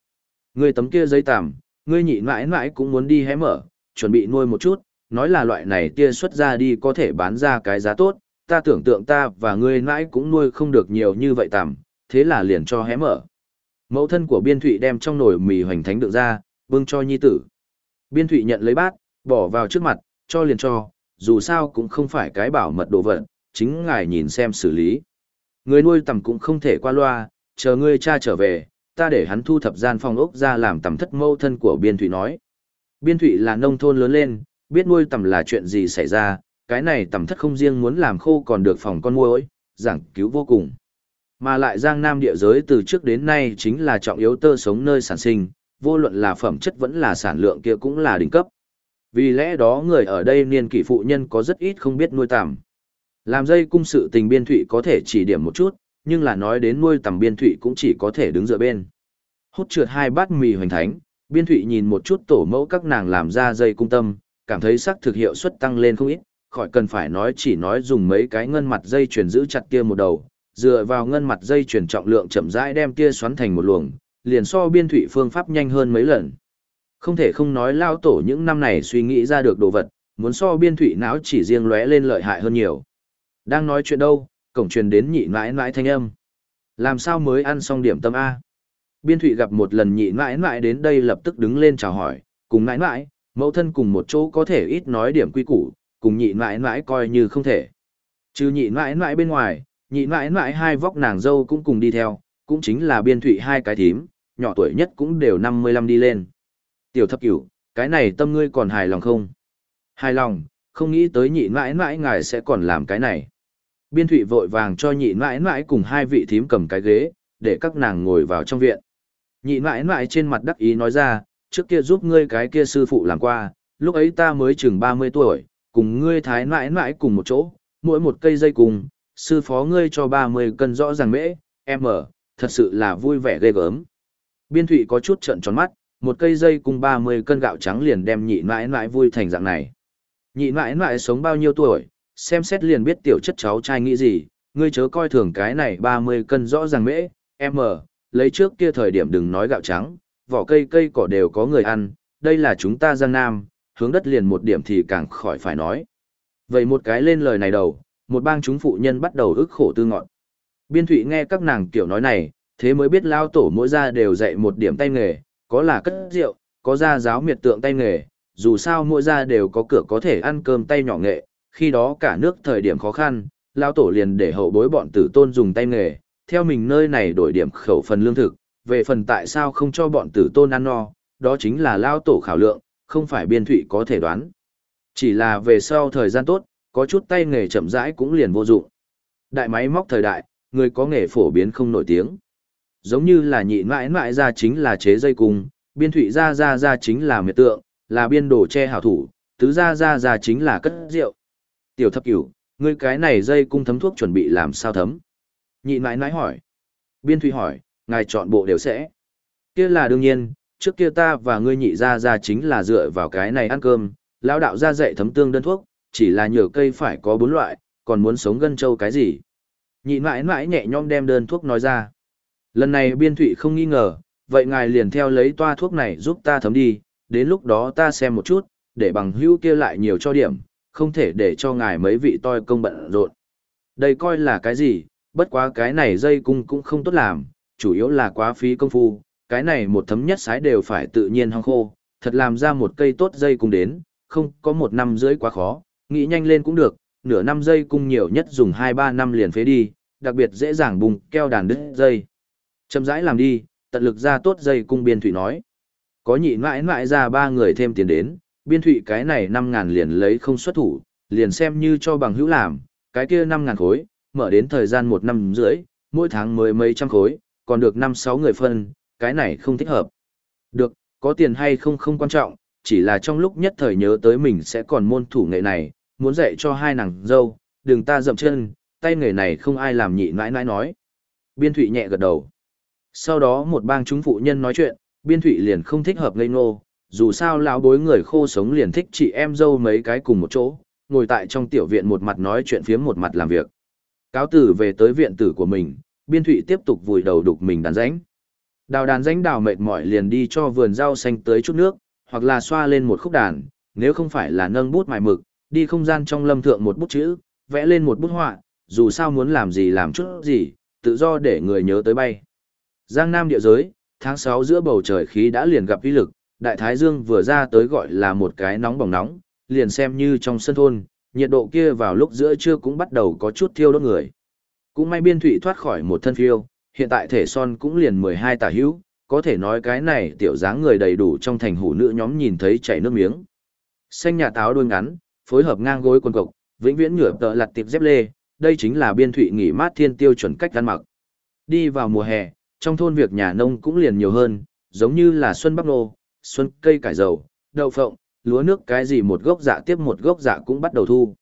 Người tấm kia dây tằm, ngươi nhị mãi mãi cũng muốn đi hé mở, chuẩn bị nuôi một chút, nói là loại này tia xuất ra đi có thể bán ra cái giá tốt, ta tưởng tượng ta và ngươi mãi cũng nuôi không được nhiều như vậy tằm, thế là liền cho hé mở. Mẫu thân của biên thụy đem trong nồi mì hoành thánh được ra, bưng cho nhi tử. Biên thụy nhận lấy bát, bỏ vào trước mặt, cho liền cho, dù sao cũng không phải cái bảo mật đồ vật, chính ngài nhìn xem xử lý. Người nuôi tầm cũng không thể qua loa, chờ ngươi cha trở về, ta để hắn thu thập gian phòng ốc ra làm tầm thất mâu thân của Biên Thụy nói. Biên Thụy là nông thôn lớn lên, biết nuôi tầm là chuyện gì xảy ra, cái này tầm thất không riêng muốn làm khô còn được phòng con muỗi, giảng cứu vô cùng. Mà lại Giang Nam địa giới từ trước đến nay chính là trọng yếu tơ sống nơi sản sinh, vô luận là phẩm chất vẫn là sản lượng kia cũng là đỉnh cấp. Vì lẽ đó người ở đây niên kỷ phụ nhân có rất ít không biết nuôi tằm. Làm dây cung sự tình biên thụy có thể chỉ điểm một chút, nhưng là nói đến nuôi tầm biên thụy cũng chỉ có thể đứng dựa bên. Hút trượt hai bát mì hoành thánh, biên thụy nhìn một chút tổ mẫu các nàng làm ra dây cung tâm, cảm thấy sắc thực hiệu suất tăng lên không ít, khỏi cần phải nói chỉ nói dùng mấy cái ngân mặt dây chuyển giữ chặt kia một đầu, dựa vào ngân mặt dây chuyển trọng lượng chậm rãi đem kia xoắn thành một luồng, liền so biên thụy phương pháp nhanh hơn mấy lần. Không thể không nói lao tổ những năm này suy nghĩ ra được đồ vật, muốn so biên thụy não chỉ riêng lóe lên lợi hại hơn nhiều. Đang nói chuyện đâu, cổng truyền đến nhị mãi mãi thanh âm. Làm sao mới ăn xong điểm tâm A? Biên thụy gặp một lần nhị mãi mãi đến đây lập tức đứng lên chào hỏi, cùng mãi mãi, mẫu thân cùng một chỗ có thể ít nói điểm quy củ, cùng nhị mãi mãi coi như không thể. Chứ nhị mãi mãi bên ngoài, nhị mãi mãi hai vóc nàng dâu cũng cùng đi theo, cũng chính là biên thụy hai cái thím, nhỏ tuổi nhất cũng đều 55 đi lên. Tiểu thập cửu, cái này tâm ngươi còn hài lòng không? Hài lòng, không nghĩ tới nhị mãi mãi ngài sẽ còn làm cái này. Biên thụy vội vàng cho nhị mãi mãi cùng hai vị thím cầm cái ghế, để các nàng ngồi vào trong viện. Nhị mãi mãi trên mặt đắc ý nói ra, trước kia giúp ngươi cái kia sư phụ làm qua, lúc ấy ta mới chừng 30 tuổi, cùng ngươi thái mãi mãi cùng một chỗ, mỗi một cây dây cùng, sư phó ngươi cho 30 cân rõ ràng mễ, em ở, thật sự là vui vẻ ghê gớm. Biên thụy có chút trận tròn mắt, một cây dây cùng 30 cân gạo trắng liền đem nhị mãi mãi vui thành dạng này. Nhị mãi mãi sống bao nhiêu tuổi, xem xét liền biết tiểu chất cháu trai nghĩ gì, ngươi chớ coi thường cái này 30 cân rõ ràng mễ, em ở, lấy trước kia thời điểm đừng nói gạo trắng, vỏ cây cây cỏ đều có người ăn, đây là chúng ta Giang Nam, hướng đất liền một điểm thì càng khỏi phải nói. Vậy một cái lên lời này đầu, một bang chúng phụ nhân bắt đầu ức khổ tư ngọn. Biên thụy nghe các nàng kiểu nói này, thế mới biết lao tổ mỗi gia đều dạy một điểm tay nghề, có là cất rượu, có gia giáo miệt tượng tay nghề, dù sao mỗi gia đều có cửa có thể ăn cơm tay nhỏ nghệ, khi đó cả nước thời điểm khó khăn, lao tổ liền để hậu bối bọn tử tôn dùng tay nghề, theo mình nơi này đổi điểm khẩu phần lương thực, về phần tại sao không cho bọn tử tôn ăn no, đó chính là lao tổ khảo lượng, không phải biên thụy có thể đoán. Chỉ là về sau thời gian tốt, có chút tay nghề chậm rãi cũng liền vô dụng. Đại máy móc thời đại, người có nghề phổ biến không nổi tiếng. Giống như là nhị mãi mãi ra chính là chế dây cung, biên thụy ra ra ra chính là miệt tượng, là biên đồ che hảo thủ, tứ ra ra ra chính là cất rượu. Tiểu thập cửu, ngươi cái này dây cung thấm thuốc chuẩn bị làm sao thấm? Nhị nãi nãi hỏi. Biên thụy hỏi, ngài chọn bộ đều sẽ. Kia là đương nhiên, trước kia ta và ngươi nhị ra ra chính là dựa vào cái này ăn cơm, lão đạo ra dạy thấm tương đơn thuốc, chỉ là nhờ cây phải có bốn loại, còn muốn sống gân châu cái gì. Nhị nãi nãi nhẹ nhõm đem đơn thuốc nói ra. Lần này biên thụy không nghi ngờ, vậy ngài liền theo lấy toa thuốc này giúp ta thấm đi, đến lúc đó ta xem một chút, để bằng hữu kia lại nhiều cho điểm, không thể để cho ngài mấy vị toi công bận rộn. Đây coi là cái gì, bất quá cái này dây cung cũng không tốt làm, chủ yếu là quá phí công phu, cái này một thấm nhất sái đều phải tự nhiên hong khô, thật làm ra một cây tốt dây cung đến, không có một năm rưỡi quá khó, nghĩ nhanh lên cũng được, nửa năm dây cung nhiều nhất dùng 2-3 năm liền phế đi, đặc biệt dễ dàng bùng keo đàn đứt dây. Chậm rãi làm đi, tận lực ra tốt dây cung biên thủy nói. Có nhị mãi mãi ra ba người thêm tiền đến, biên thụy cái này 5.000 liền lấy không xuất thủ, liền xem như cho bằng hữu làm, cái kia 5.000 khối, mở đến thời gian một năm rưỡi, mỗi tháng mới mấy trăm khối, còn được 5-6 người phân, cái này không thích hợp. Được, có tiền hay không không quan trọng, chỉ là trong lúc nhất thời nhớ tới mình sẽ còn môn thủ nghệ này, muốn dạy cho hai nàng dâu, đừng ta dậm chân, tay nghề này không ai làm nhị mãi mãi nói. Biên thụy nhẹ gật đầu. Sau đó một bang chúng phụ nhân nói chuyện, biên thụy liền không thích hợp ngây ngô, dù sao lão bối người khô sống liền thích chị em dâu mấy cái cùng một chỗ, ngồi tại trong tiểu viện một mặt nói chuyện phiếm một mặt làm việc. Cáo tử về tới viện tử của mình, biên thụy tiếp tục vùi đầu đục mình đàn ránh. Đào đàn ránh đào mệt mỏi liền đi cho vườn rau xanh tới chút nước, hoặc là xoa lên một khúc đàn, nếu không phải là nâng bút mài mực, đi không gian trong lâm thượng một bút chữ, vẽ lên một bút họa, dù sao muốn làm gì làm chút gì, tự do để người nhớ tới bay. Giang Nam địa giới, tháng 6 giữa bầu trời khí đã liền gặp uy lực, đại thái dương vừa ra tới gọi là một cái nóng bỏng nóng, liền xem như trong sân thôn, nhiệt độ kia vào lúc giữa trưa cũng bắt đầu có chút thiêu đốt người. Cũng may biên thủy thoát khỏi một thân phiêu, hiện tại thể son cũng liền 12 tả hữu, có thể nói cái này tiểu dáng người đầy đủ trong thành hủ nữ nhóm nhìn thấy chảy nước miếng. Xanh nhà táo đuôi ngắn, phối hợp ngang gối quần cộc, vĩnh viễn nhựa tợ lặt tiệp dép lê, đây chính là biên thủy nghỉ mát thiên tiêu chuẩn cách ăn mặc. Đi vào mùa hè, trong thôn việc nhà nông cũng liền nhiều hơn, giống như là xuân bắp nô, xuân cây cải dầu, đậu phộng, lúa nước cái gì một gốc dạ tiếp một gốc dạ cũng bắt đầu thu.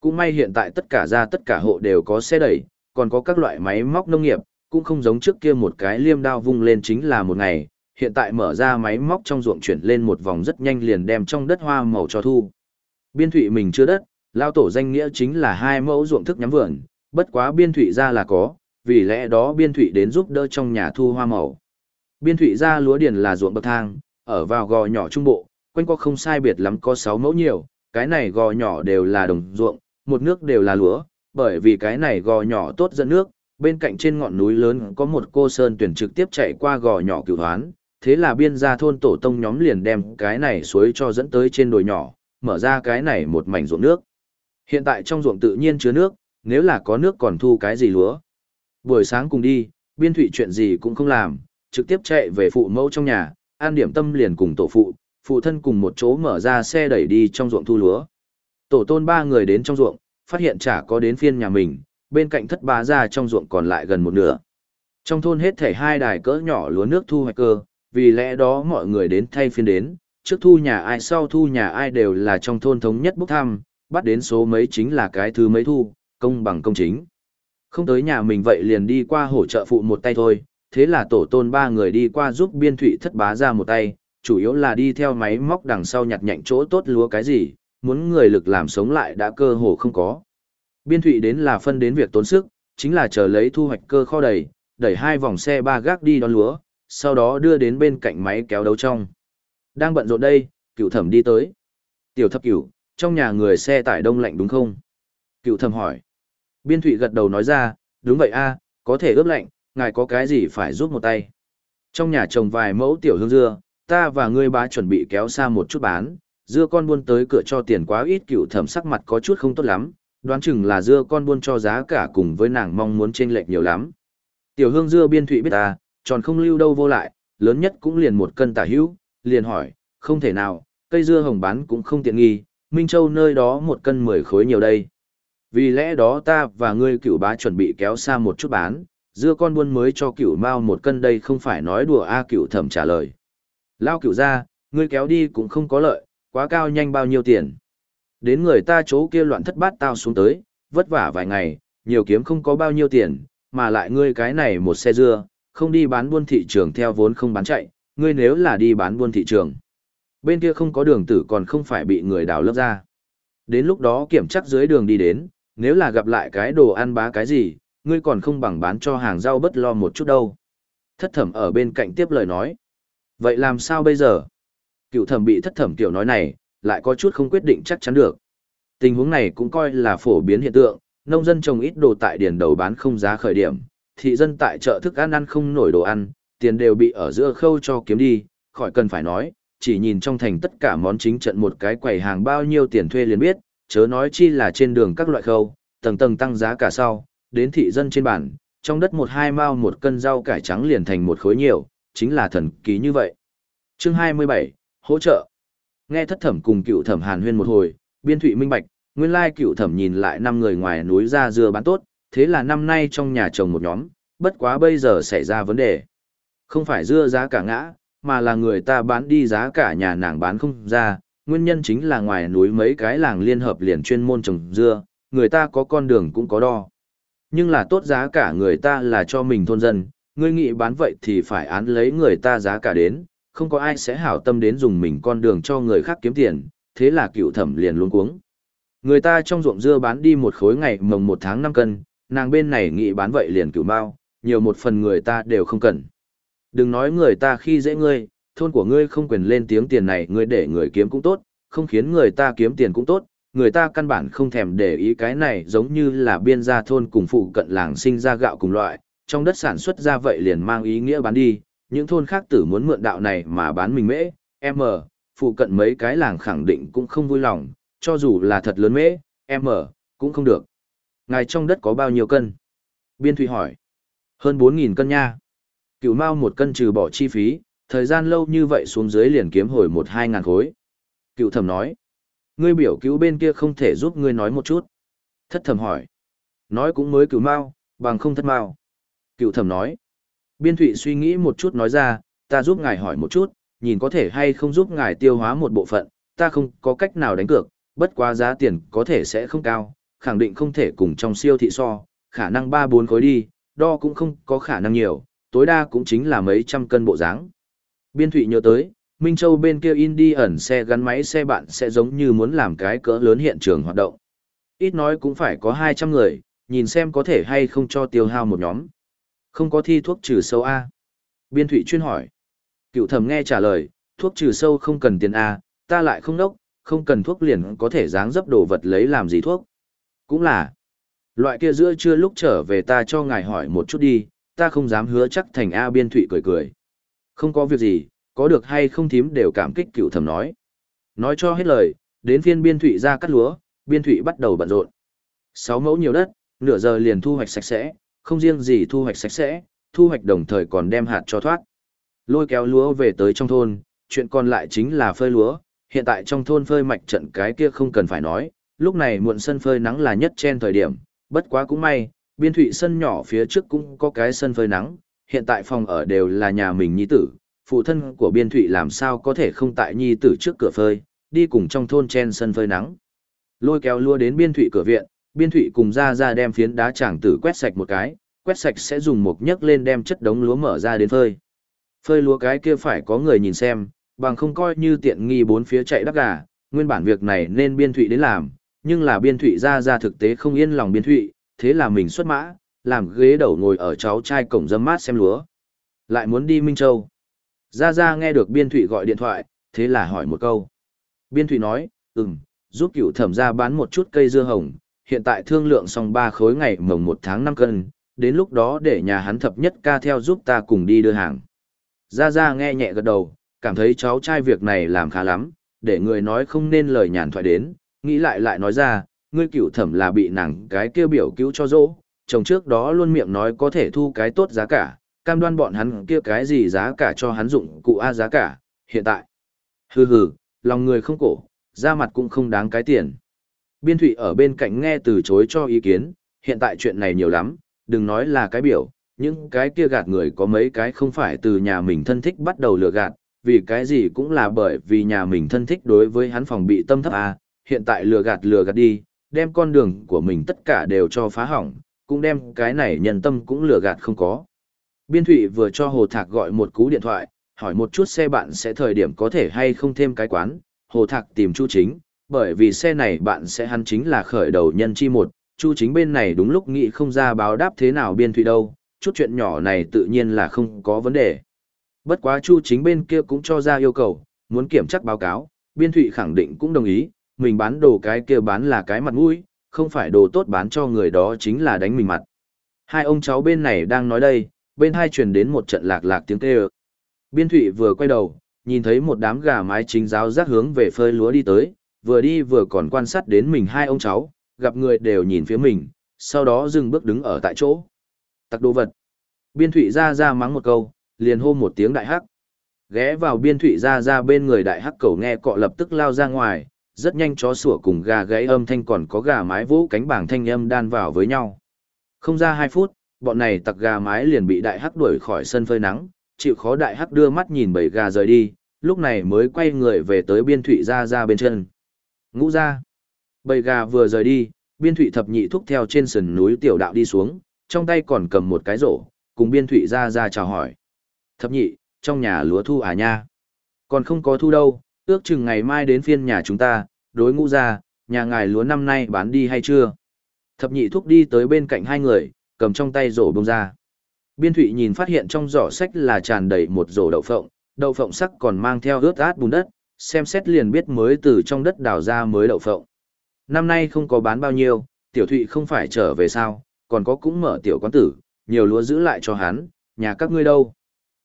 Cũng may hiện tại tất cả ra tất cả hộ đều có xe đẩy, còn có các loại máy móc nông nghiệp, cũng không giống trước kia một cái liêm đao vung lên chính là một ngày, hiện tại mở ra máy móc trong ruộng chuyển lên một vòng rất nhanh liền đem trong đất hoa màu cho thu. Biên thụy mình chưa đất, lao tổ danh nghĩa chính là hai mẫu ruộng thức nhắm vườn, bất quá biên thụy ra là có, vì lẽ đó biên thụy đến giúp đỡ trong nhà thu hoa màu. Biên thụy ra lúa điền là ruộng bậc thang, ở vào gò nhỏ trung bộ, quanh có không sai biệt lắm có 6 mẫu nhiều, cái này gò nhỏ đều là đồng ruộng, một nước đều là lúa, bởi vì cái này gò nhỏ tốt dẫn nước, bên cạnh trên ngọn núi lớn có một cô sơn tuyển trực tiếp chạy qua gò nhỏ cửu hoán, thế là biên gia thôn tổ tông nhóm liền đem cái này suối cho dẫn tới trên đồi nhỏ, mở ra cái này một mảnh ruộng nước. Hiện tại trong ruộng tự nhiên chứa nước, nếu là có nước còn thu cái gì lúa. Buổi sáng cùng đi, biên thụy chuyện gì cũng không làm, trực tiếp chạy về phụ mẫu trong nhà, an điểm tâm liền cùng tổ phụ, phụ thân cùng một chỗ mở ra xe đẩy đi trong ruộng thu lúa. Tổ tôn ba người đến trong ruộng, phát hiện chả có đến phiên nhà mình, bên cạnh thất bá ra trong ruộng còn lại gần một nửa. Trong thôn hết thể hai đài cỡ nhỏ lúa nước thu hoạch cơ, vì lẽ đó mọi người đến thay phiên đến, trước thu nhà ai sau thu nhà ai đều là trong thôn thống nhất bốc thăm, bắt đến số mấy chính là cái thứ mấy thu, công bằng công chính. Không tới nhà mình vậy liền đi qua hỗ trợ phụ một tay thôi, thế là tổ tôn ba người đi qua giúp biên thụy thất bá ra một tay, chủ yếu là đi theo máy móc đằng sau nhặt nhạnh chỗ tốt lúa cái gì, muốn người lực làm sống lại đã cơ hồ không có. Biên thụy đến là phân đến việc tốn sức, chính là chờ lấy thu hoạch cơ kho đầy, đẩy hai vòng xe ba gác đi đón lúa, sau đó đưa đến bên cạnh máy kéo đấu trong. Đang bận rộn đây, cựu thẩm đi tới. Tiểu thập cửu, trong nhà người xe tải đông lạnh đúng không? Cựu thẩm hỏi. Biên thụy gật đầu nói ra, đúng vậy a có thể ướp lạnh, ngài có cái gì phải giúp một tay. Trong nhà trồng vài mẫu tiểu hương dưa, ta và ngươi bá chuẩn bị kéo xa một chút bán, dưa con buôn tới cửa cho tiền quá ít cựu thẩm sắc mặt có chút không tốt lắm, đoán chừng là dưa con buôn cho giá cả cùng với nàng mong muốn chênh lệch nhiều lắm. Tiểu hương dưa biên thụy biết ta, tròn không lưu đâu vô lại, lớn nhất cũng liền một cân tả hữu, liền hỏi, không thể nào, cây dưa hồng bán cũng không tiện nghi, Minh Châu nơi đó một cân mười khối nhiều đây. Vì lẽ đó ta và ngươi cựu bá chuẩn bị kéo xa một chút bán, dưa con buôn mới cho cựu mao một cân đây không phải nói đùa a cựu thẩm trả lời. Lao cựu ra, ngươi kéo đi cũng không có lợi, quá cao nhanh bao nhiêu tiền. Đến người ta chỗ kia loạn thất bát tao xuống tới, vất vả vài ngày, nhiều kiếm không có bao nhiêu tiền, mà lại ngươi cái này một xe dưa, không đi bán buôn thị trường theo vốn không bán chạy, ngươi nếu là đi bán buôn thị trường. Bên kia không có đường tử còn không phải bị người đào lớp ra. Đến lúc đó kiểm chắc dưới đường đi đến, nếu là gặp lại cái đồ ăn bá cái gì, ngươi còn không bằng bán cho hàng rau bất lo một chút đâu. Thất thẩm ở bên cạnh tiếp lời nói. Vậy làm sao bây giờ? Cựu thẩm bị thất thẩm tiểu nói này, lại có chút không quyết định chắc chắn được. Tình huống này cũng coi là phổ biến hiện tượng, nông dân trồng ít đồ tại điền đầu bán không giá khởi điểm, thị dân tại chợ thức ăn ăn không nổi đồ ăn, tiền đều bị ở giữa khâu cho kiếm đi, khỏi cần phải nói, chỉ nhìn trong thành tất cả món chính trận một cái quầy hàng bao nhiêu tiền thuê liền biết, chớ nói chi là trên đường các loại khâu, tầng tầng tăng giá cả sau, đến thị dân trên bản, trong đất một hai mao một cân rau cải trắng liền thành một khối nhiều, chính là thần ký như vậy. Chương 27, hỗ trợ. Nghe thất thẩm cùng cựu thẩm hàn huyên một hồi, biên thụy minh bạch, nguyên lai cựu thẩm nhìn lại năm người ngoài núi ra dưa bán tốt, thế là năm nay trong nhà chồng một nhóm, bất quá bây giờ xảy ra vấn đề. Không phải dưa giá cả ngã, mà là người ta bán đi giá cả nhà nàng bán không ra, nguyên nhân chính là ngoài núi mấy cái làng liên hợp liền chuyên môn trồng dưa, người ta có con đường cũng có đo. Nhưng là tốt giá cả người ta là cho mình thôn dân, ngươi nghĩ bán vậy thì phải án lấy người ta giá cả đến, không có ai sẽ hảo tâm đến dùng mình con đường cho người khác kiếm tiền, thế là cựu thẩm liền luôn cuống. Người ta trong ruộng dưa bán đi một khối ngày mồng một tháng năm cân, nàng bên này nghĩ bán vậy liền cựu mau nhiều một phần người ta đều không cần. Đừng nói người ta khi dễ ngươi, thôn của ngươi không quyền lên tiếng tiền này ngươi để người kiếm cũng tốt, không khiến người ta kiếm tiền cũng tốt, người ta căn bản không thèm để ý cái này giống như là biên gia thôn cùng phụ cận làng sinh ra gạo cùng loại, trong đất sản xuất ra vậy liền mang ý nghĩa bán đi, những thôn khác tử muốn mượn đạo này mà bán mình mễ, m, phụ cận mấy cái làng khẳng định cũng không vui lòng, cho dù là thật lớn mễ, m, cũng không được. Ngài trong đất có bao nhiêu cân? Biên Thụy hỏi. Hơn 4.000 cân nha. Cựu mao một cân trừ bỏ chi phí, thời gian lâu như vậy xuống dưới liền kiếm hồi một hai ngàn khối. Cựu thẩm nói. Ngươi biểu cứu bên kia không thể giúp ngươi nói một chút. Thất thẩm hỏi. Nói cũng mới cứu mau, bằng không thất mau. Cựu thẩm nói. Biên thụy suy nghĩ một chút nói ra, ta giúp ngài hỏi một chút, nhìn có thể hay không giúp ngài tiêu hóa một bộ phận, ta không có cách nào đánh cược, bất quá giá tiền có thể sẽ không cao, khẳng định không thể cùng trong siêu thị so, khả năng 3-4 khối đi, đo cũng không có khả năng nhiều, tối đa cũng chính là mấy trăm cân bộ dáng. Biên Thụy nhớ tới, Minh Châu bên kia in đi ẩn xe gắn máy xe bạn sẽ giống như muốn làm cái cỡ lớn hiện trường hoạt động. Ít nói cũng phải có 200 người, nhìn xem có thể hay không cho tiêu hao một nhóm. Không có thi thuốc trừ sâu A. Biên Thụy chuyên hỏi. Cựu thẩm nghe trả lời, thuốc trừ sâu không cần tiền A, ta lại không đốc, không cần thuốc liền có thể dáng dấp đồ vật lấy làm gì thuốc. Cũng là, loại kia giữa trưa lúc trở về ta cho ngài hỏi một chút đi, ta không dám hứa chắc thành A biên thụy cười cười. Không có việc gì, có được hay không thím đều cảm kích cựu thẩm nói. Nói cho hết lời, đến phiên biên thụy ra cắt lúa, biên thụy bắt đầu bận rộn. Sáu mẫu nhiều đất, nửa giờ liền thu hoạch sạch sẽ, không riêng gì thu hoạch sạch sẽ, thu hoạch đồng thời còn đem hạt cho thoát. Lôi kéo lúa về tới trong thôn, chuyện còn lại chính là phơi lúa, hiện tại trong thôn phơi mạch trận cái kia không cần phải nói, lúc này muộn sân phơi nắng là nhất trên thời điểm, bất quá cũng may, biên thụy sân nhỏ phía trước cũng có cái sân phơi nắng, hiện tại phòng ở đều là nhà mình nhi tử, phụ thân của biên thụy làm sao có thể không tại nhi tử trước cửa phơi, đi cùng trong thôn chen sân phơi nắng. Lôi kéo lua đến biên thụy cửa viện, biên thụy cùng ra ra đem phiến đá tràng tử quét sạch một cái, quét sạch sẽ dùng một nhấc lên đem chất đống lúa mở ra đến phơi. Phơi lúa cái kia phải có người nhìn xem, bằng không coi như tiện nghi bốn phía chạy đắp gà, nguyên bản việc này nên biên thụy đến làm, nhưng là biên thụy ra ra thực tế không yên lòng biên thụy, thế là mình xuất mã, làm ghế đầu ngồi ở cháu trai cổng dâm mát xem lúa. Lại muốn đi Minh Châu. Ra ra nghe được biên thụy gọi điện thoại, thế là hỏi một câu. Biên thụy nói, ừm, giúp cựu thẩm ra bán một chút cây dưa hồng, hiện tại thương lượng xong ba khối ngày mồng một tháng năm cân, đến lúc đó để nhà hắn thập nhất ca theo giúp ta cùng đi đưa hàng. Ra ra nghe nhẹ gật đầu, cảm thấy cháu trai việc này làm khá lắm, để người nói không nên lời nhàn thoại đến, nghĩ lại lại nói ra, ngươi cựu thẩm là bị nàng cái kia biểu cứu cho dỗ, chồng trước đó luôn miệng nói có thể thu cái tốt giá cả, cam đoan bọn hắn kia cái gì giá cả cho hắn dụng cụ A giá cả, hiện tại. Hừ hừ, lòng người không cổ, ra mặt cũng không đáng cái tiền. Biên thụy ở bên cạnh nghe từ chối cho ý kiến, hiện tại chuyện này nhiều lắm, đừng nói là cái biểu, những cái kia gạt người có mấy cái không phải từ nhà mình thân thích bắt đầu lừa gạt, vì cái gì cũng là bởi vì nhà mình thân thích đối với hắn phòng bị tâm thấp A, hiện tại lừa gạt lừa gạt đi, đem con đường của mình tất cả đều cho phá hỏng, cũng đem cái này nhân tâm cũng lừa gạt không có. Biên Thụy vừa cho Hồ Thạc gọi một cú điện thoại, hỏi một chút xe bạn sẽ thời điểm có thể hay không thêm cái quán, Hồ Thạc tìm Chu Chính, bởi vì xe này bạn sẽ hắn chính là khởi đầu nhân chi một, Chu Chính bên này đúng lúc nghĩ không ra báo đáp thế nào Biên Thụy đâu, chút chuyện nhỏ này tự nhiên là không có vấn đề. Bất quá Chu Chính bên kia cũng cho ra yêu cầu, muốn kiểm chắc báo cáo, Biên Thụy khẳng định cũng đồng ý, mình bán đồ cái kia bán là cái mặt mũi, không phải đồ tốt bán cho người đó chính là đánh mình mặt. Hai ông cháu bên này đang nói đây, bên hai truyền đến một trận lạc lạc tiếng kêu. Biên Thụy vừa quay đầu, nhìn thấy một đám gà mái chính giáo rác hướng về phơi lúa đi tới, vừa đi vừa còn quan sát đến mình hai ông cháu, gặp người đều nhìn phía mình, sau đó dừng bước đứng ở tại chỗ. Tặc đồ vật. Biên Thụy ra ra mắng một câu, liền hô một tiếng đại hắc. Ghé vào biên Thụy ra ra bên người đại hắc cầu nghe cọ lập tức lao ra ngoài, rất nhanh chó sủa cùng gà gáy âm thanh còn có gà mái vỗ cánh bảng thanh âm đan vào với nhau. Không ra hai phút, bọn này tặc gà mái liền bị đại hắc đuổi khỏi sân phơi nắng, chịu khó đại hắc đưa mắt nhìn bầy gà rời đi, lúc này mới quay người về tới biên thụy ra ra bên chân. Ngũ ra. Bầy gà vừa rời đi, biên thụy thập nhị thúc theo trên sườn núi tiểu đạo đi xuống, trong tay còn cầm một cái rổ, cùng biên thụy ra ra chào hỏi. Thập nhị, trong nhà lúa thu à nha. Còn không có thu đâu, ước chừng ngày mai đến phiên nhà chúng ta, đối ngũ ra, nhà ngài lúa năm nay bán đi hay chưa? Thập nhị thúc đi tới bên cạnh hai người, cầm trong tay rổ bông ra. Biên thụy nhìn phát hiện trong giỏ sách là tràn đầy một rổ đậu phộng, đậu phộng sắc còn mang theo ướt át bùn đất, xem xét liền biết mới từ trong đất đào ra mới đậu phộng. Năm nay không có bán bao nhiêu, tiểu thụy không phải trở về sao, còn có cũng mở tiểu quán tử, nhiều lúa giữ lại cho hắn, nhà các ngươi đâu?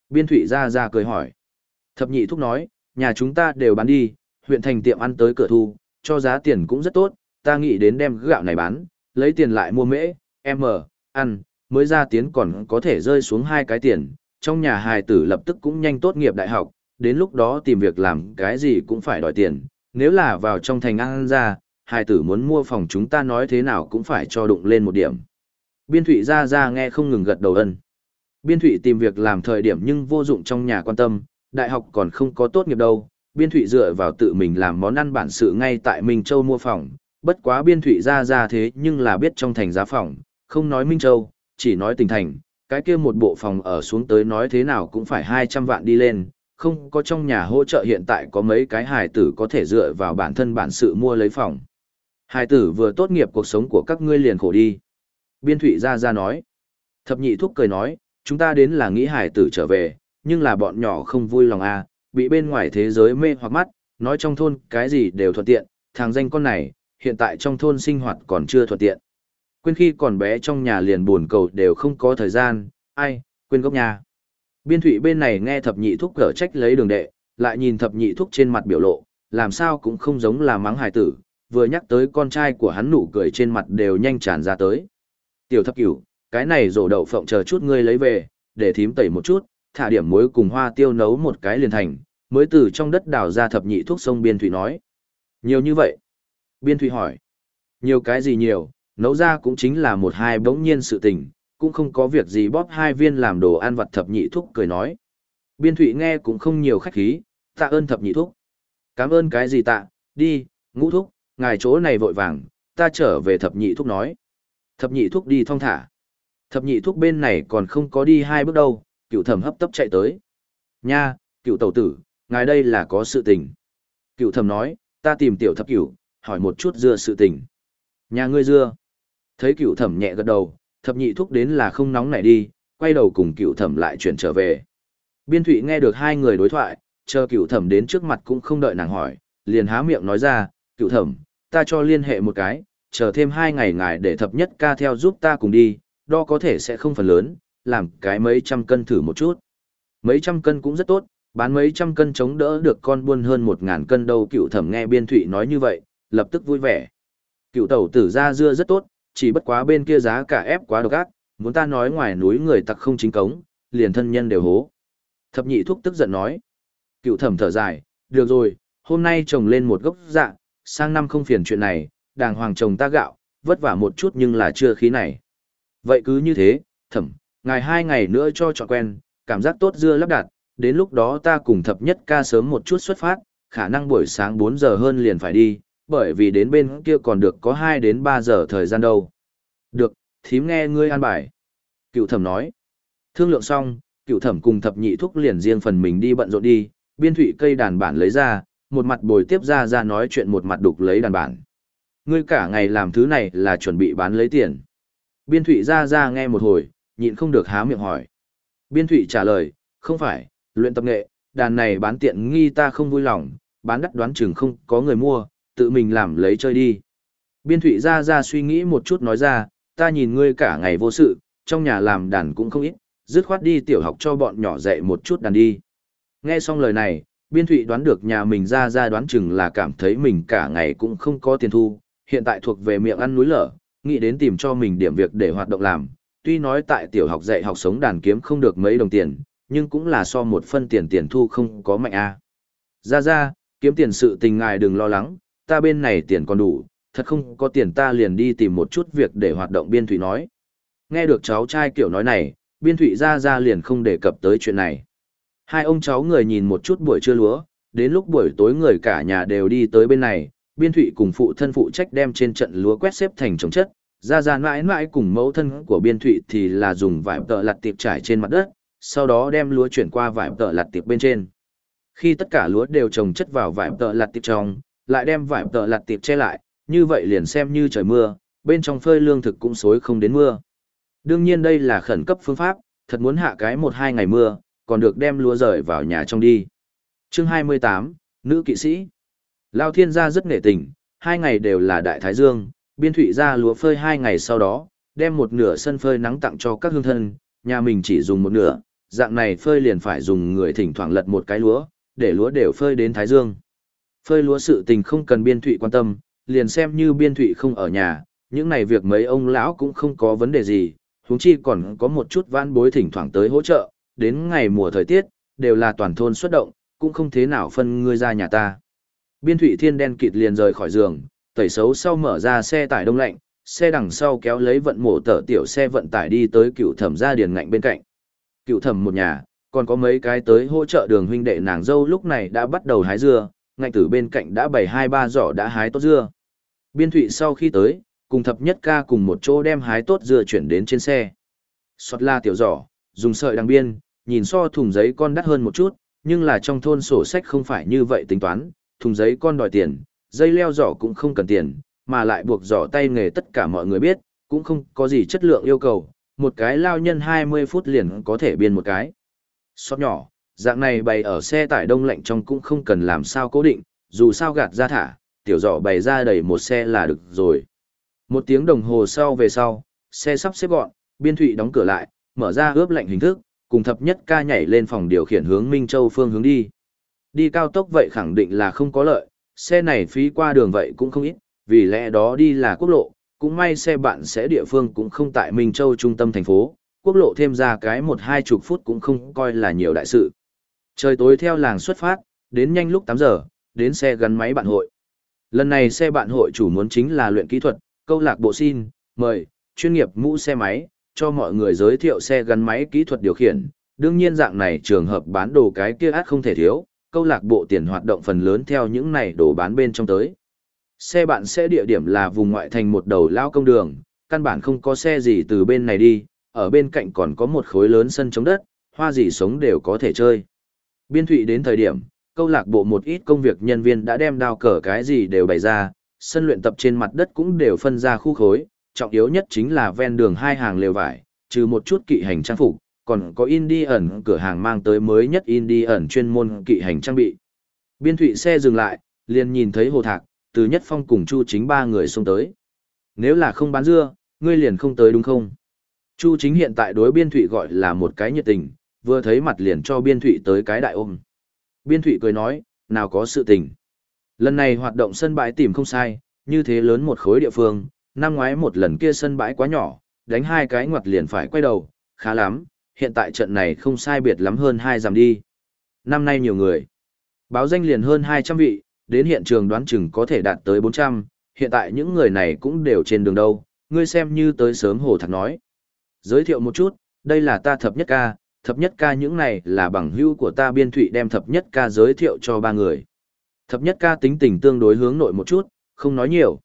Biên thụy ra ra cười hỏi. Thập nhị thúc nói, nhà chúng ta đều bán đi, huyện thành tiệm ăn tới cửa thu, cho giá tiền cũng rất tốt, ta nghĩ đến đem gạo này bán, lấy tiền lại mua mễ, m, ăn, mới ra tiến còn có thể rơi xuống hai cái tiền, trong nhà hài tử lập tức cũng nhanh tốt nghiệp đại học, đến lúc đó tìm việc làm cái gì cũng phải đòi tiền, nếu là vào trong thành ăn ra, hài tử muốn mua phòng chúng ta nói thế nào cũng phải cho đụng lên một điểm. Biên thụy ra ra nghe không ngừng gật đầu ân. Biên thụy tìm việc làm thời điểm nhưng vô dụng trong nhà quan tâm, đại học còn không có tốt nghiệp đâu. Biên thụy dựa vào tự mình làm món ăn bản sự ngay tại Minh Châu mua phòng, bất quá biên thụy ra ra thế nhưng là biết trong thành giá phòng, không nói Minh Châu, chỉ nói tỉnh thành, cái kia một bộ phòng ở xuống tới nói thế nào cũng phải 200 vạn đi lên, không có trong nhà hỗ trợ hiện tại có mấy cái hài tử có thể dựa vào bản thân bản sự mua lấy phòng. Hài tử vừa tốt nghiệp cuộc sống của các ngươi liền khổ đi. Biên thụy ra ra nói. Thập nhị thúc cười nói, chúng ta đến là nghĩ hài tử trở về, nhưng là bọn nhỏ không vui lòng à, bị bên ngoài thế giới mê hoặc mắt, nói trong thôn cái gì đều thuận tiện, thằng danh con này, hiện tại trong thôn sinh hoạt còn chưa thuận tiện. Quên khi còn bé trong nhà liền buồn cầu đều không có thời gian, ai, quên gốc nhà. Biên thủy bên này nghe thập nhị thúc cở trách lấy đường đệ, lại nhìn thập nhị thúc trên mặt biểu lộ, làm sao cũng không giống là mắng hài tử, vừa nhắc tới con trai của hắn nụ cười trên mặt đều nhanh tràn ra tới. Tiểu thập cửu, cái này rổ đậu phộng chờ chút ngươi lấy về, để thím tẩy một chút, thả điểm muối cùng hoa tiêu nấu một cái liền thành, mới từ trong đất đào ra thập nhị thuốc sông Biên Thụy nói. Nhiều như vậy. Biên Thụy hỏi. Nhiều cái gì nhiều, nấu ra cũng chính là một hai bỗng nhiên sự tình, cũng không có việc gì bóp hai viên làm đồ ăn vặt thập nhị thuốc cười nói. Biên Thụy nghe cũng không nhiều khách khí, tạ ơn thập nhị thuốc. Cảm ơn cái gì tạ, đi, ngũ thuốc, ngài chỗ này vội vàng, ta trở về thập nhị thuốc nói. Thập nhị thuốc đi thong thả. Thập nhị thuốc bên này còn không có đi hai bước đâu, cựu thẩm hấp tấp chạy tới. Nha, cựu tẩu tử, ngài đây là có sự tình. Cựu thẩm nói, ta tìm tiểu thập cựu, hỏi một chút dưa sự tình. Nhà ngươi dưa. Thấy cựu thẩm nhẹ gật đầu, thập nhị thúc đến là không nóng nảy đi, quay đầu cùng cựu thẩm lại chuyển trở về. Biên thụy nghe được hai người đối thoại, chờ cựu thẩm đến trước mặt cũng không đợi nàng hỏi, liền há miệng nói ra, cựu thẩm, ta cho liên hệ một cái, chờ thêm hai ngày ngài để thập nhất ca theo giúp ta cùng đi, đo có thể sẽ không phần lớn, làm cái mấy trăm cân thử một chút. Mấy trăm cân cũng rất tốt, bán mấy trăm cân chống đỡ được con buôn hơn một ngàn cân đâu cựu thẩm nghe biên thụy nói như vậy, lập tức vui vẻ. Cựu tẩu tử ra dưa rất tốt, chỉ bất quá bên kia giá cả ép quá độc ác, muốn ta nói ngoài núi người tặc không chính cống, liền thân nhân đều hố. Thập nhị thúc tức giận nói. Cựu thẩm thở dài, được rồi, hôm nay trồng lên một gốc dạ, sang năm không phiền chuyện này, đàng hoàng trồng ta gạo, vất vả một chút nhưng là chưa khí này. Vậy cứ như thế, thẩm, ngài hai ngày nữa cho trọn quen, cảm giác tốt dưa lắp đặt, đến lúc đó ta cùng thập nhất ca sớm một chút xuất phát, khả năng buổi sáng 4 giờ hơn liền phải đi, bởi vì đến bên kia còn được có 2 đến 3 giờ thời gian đâu. Được, thím nghe ngươi an bài. Cựu thẩm nói. Thương lượng xong, cựu thẩm cùng thập nhị thúc liền riêng phần mình đi bận rộn đi, biên thủy cây đàn bản lấy ra, một mặt bồi tiếp ra ra nói chuyện một mặt đục lấy đàn bản. Ngươi cả ngày làm thứ này là chuẩn bị bán lấy tiền. Biên thủy ra ra nghe một hồi, nhịn không được há miệng hỏi. Biên thủy trả lời, không phải, luyện tập nghệ, đàn này bán tiện nghi ta không vui lòng, bán đắt đoán chừng không có người mua, tự mình làm lấy chơi đi. Biên thụy ra ra suy nghĩ một chút nói ra, ta nhìn ngươi cả ngày vô sự, trong nhà làm đàn cũng không ít, dứt khoát đi tiểu học cho bọn nhỏ dạy một chút đàn đi. Nghe xong lời này, biên thụy đoán được nhà mình ra ra đoán chừng là cảm thấy mình cả ngày cũng không có tiền thu, hiện tại thuộc về miệng ăn núi lở, nghĩ đến tìm cho mình điểm việc để hoạt động làm. Tuy nói tại tiểu học dạy học sống đàn kiếm không được mấy đồng tiền, nhưng cũng là so một phân tiền tiền thu không có mạnh a. Ra ra, kiếm tiền sự tình ngài đừng lo lắng, ta bên này tiền còn đủ, thật không có tiền ta liền đi tìm một chút việc để hoạt động biên thủy nói. Nghe được cháu trai kiểu nói này, biên thủy ra ra liền không đề cập tới chuyện này. Hai ông cháu người nhìn một chút buổi trưa lúa, đến lúc buổi tối người cả nhà đều đi tới bên này, biên thủy cùng phụ thân phụ trách đem trên trận lúa quét xếp thành trồng chất, ra ra mãi mãi cùng mẫu thân của biên thụy thì là dùng vải tợ lặt tiệp trải trên mặt đất, sau đó đem lúa chuyển qua vải tợ lặt tiệp bên trên. Khi tất cả lúa đều trồng chất vào vải tợ lặt tiệp trong, lại đem vải tợ lặt tiệp che lại, như vậy liền xem như trời mưa, bên trong phơi lương thực cũng xối không đến mưa. Đương nhiên đây là khẩn cấp phương pháp, thật muốn hạ cái một hai ngày mưa, còn được đem lúa rời vào nhà trong đi. Chương 28, Nữ kỵ sĩ Lao thiên gia rất nghệ tình, hai ngày đều là đại thái dương, biên thụy ra lúa phơi hai ngày sau đó, đem một nửa sân phơi nắng tặng cho các hương thân, nhà mình chỉ dùng một nửa, dạng này phơi liền phải dùng người thỉnh thoảng lật một cái lúa, để lúa đều phơi đến thái dương. Phơi lúa sự tình không cần biên thụy quan tâm, liền xem như biên thụy không ở nhà, những này việc mấy ông lão cũng không có vấn đề gì, huống chi còn có một chút vãn bối thỉnh thoảng tới hỗ trợ, đến ngày mùa thời tiết, đều là toàn thôn xuất động, cũng không thế nào phân ngươi ra nhà ta. Biên thụy thiên đen kịt liền rời khỏi giường, tẩy xấu sau mở ra xe tải đông lạnh, xe đằng sau kéo lấy vận mổ tở tiểu xe vận tải đi tới cựu thẩm gia điền ngạnh bên cạnh. Cựu thẩm một nhà, còn có mấy cái tới hỗ trợ đường huynh đệ nàng dâu lúc này đã bắt đầu hái dưa, ngạnh tử bên cạnh đã bày hai ba giỏ đã hái tốt dưa. Biên thụy sau khi tới, cùng thập nhất ca cùng một chỗ đem hái tốt dưa chuyển đến trên xe. Xót la tiểu giỏ, dùng sợi đằng biên, nhìn so thùng giấy con đắt hơn một chút, nhưng là trong thôn sổ sách không phải như vậy tính toán, thùng giấy con đòi tiền, dây leo giỏ cũng không cần tiền, mà lại buộc giỏ tay nghề tất cả mọi người biết, cũng không có gì chất lượng yêu cầu, một cái lao nhân 20 phút liền có thể biên một cái. Xót nhỏ, dạng này bày ở xe tải đông lạnh trong cũng không cần làm sao cố định, dù sao gạt ra thả, tiểu giỏ bày ra đầy một xe là được rồi. Một tiếng đồng hồ sau về sau, xe sắp xếp gọn, biên thụy đóng cửa lại, mở ra ướp lạnh hình thức, cùng thập nhất ca nhảy lên phòng điều khiển hướng Minh Châu phương hướng đi. Đi cao tốc vậy khẳng định là không có lợi, xe này phí qua đường vậy cũng không ít, vì lẽ đó đi là quốc lộ, cũng may xe bạn sẽ địa phương cũng không tại Minh Châu trung tâm thành phố, quốc lộ thêm ra cái một hai chục phút cũng không coi là nhiều đại sự. Trời tối theo làng xuất phát, đến nhanh lúc 8 giờ, đến xe gắn máy bạn hội. Lần này xe bạn hội chủ muốn chính là luyện kỹ thuật, câu lạc bộ xin, mời, chuyên nghiệp mũ xe máy, cho mọi người giới thiệu xe gắn máy kỹ thuật điều khiển. Đương nhiên dạng này trường hợp bán đồ cái kia át không thể thiếu, câu lạc bộ tiền hoạt động phần lớn theo những này đồ bán bên trong tới. Xe bạn sẽ địa điểm là vùng ngoại thành một đầu lao công đường, căn bản không có xe gì từ bên này đi, ở bên cạnh còn có một khối lớn sân chống đất, hoa gì sống đều có thể chơi. Biên thụy đến thời điểm, câu lạc bộ một ít công việc nhân viên đã đem đao cờ cái gì đều bày ra, sân luyện tập trên mặt đất cũng đều phân ra khu khối, trọng yếu nhất chính là ven đường hai hàng lều vải, trừ một chút kỵ hành trang phục, còn có Indian cửa hàng mang tới mới nhất Indian chuyên môn kỵ hành trang bị. Biên thụy xe dừng lại, liền nhìn thấy hồ thạc, từ nhất phong cùng Chu chính ba người xông tới. Nếu là không bán dưa, ngươi liền không tới đúng không? Chu chính hiện tại đối biên thụy gọi là một cái nhiệt tình, vừa thấy mặt liền cho biên thụy tới cái đại ôm. Biên thụy cười nói, nào có sự tình. Lần này hoạt động sân bãi tìm không sai, như thế lớn một khối địa phương, năm ngoái một lần kia sân bãi quá nhỏ, đánh hai cái ngoặt liền phải quay đầu, khá lắm, hiện tại trận này không sai biệt lắm hơn hai giảm đi. Năm nay nhiều người. Báo danh liền hơn 200 vị, đến hiện trường đoán chừng có thể đạt tới 400, hiện tại những người này cũng đều trên đường đâu, ngươi xem như tới sớm hồ thật nói. Giới thiệu một chút, đây là ta thập nhất ca, thập nhất ca những này là bằng hữu của ta biên thụy đem thập nhất ca giới thiệu cho ba người. Thập nhất ca tính tình tương đối hướng nội một chút, không nói nhiều.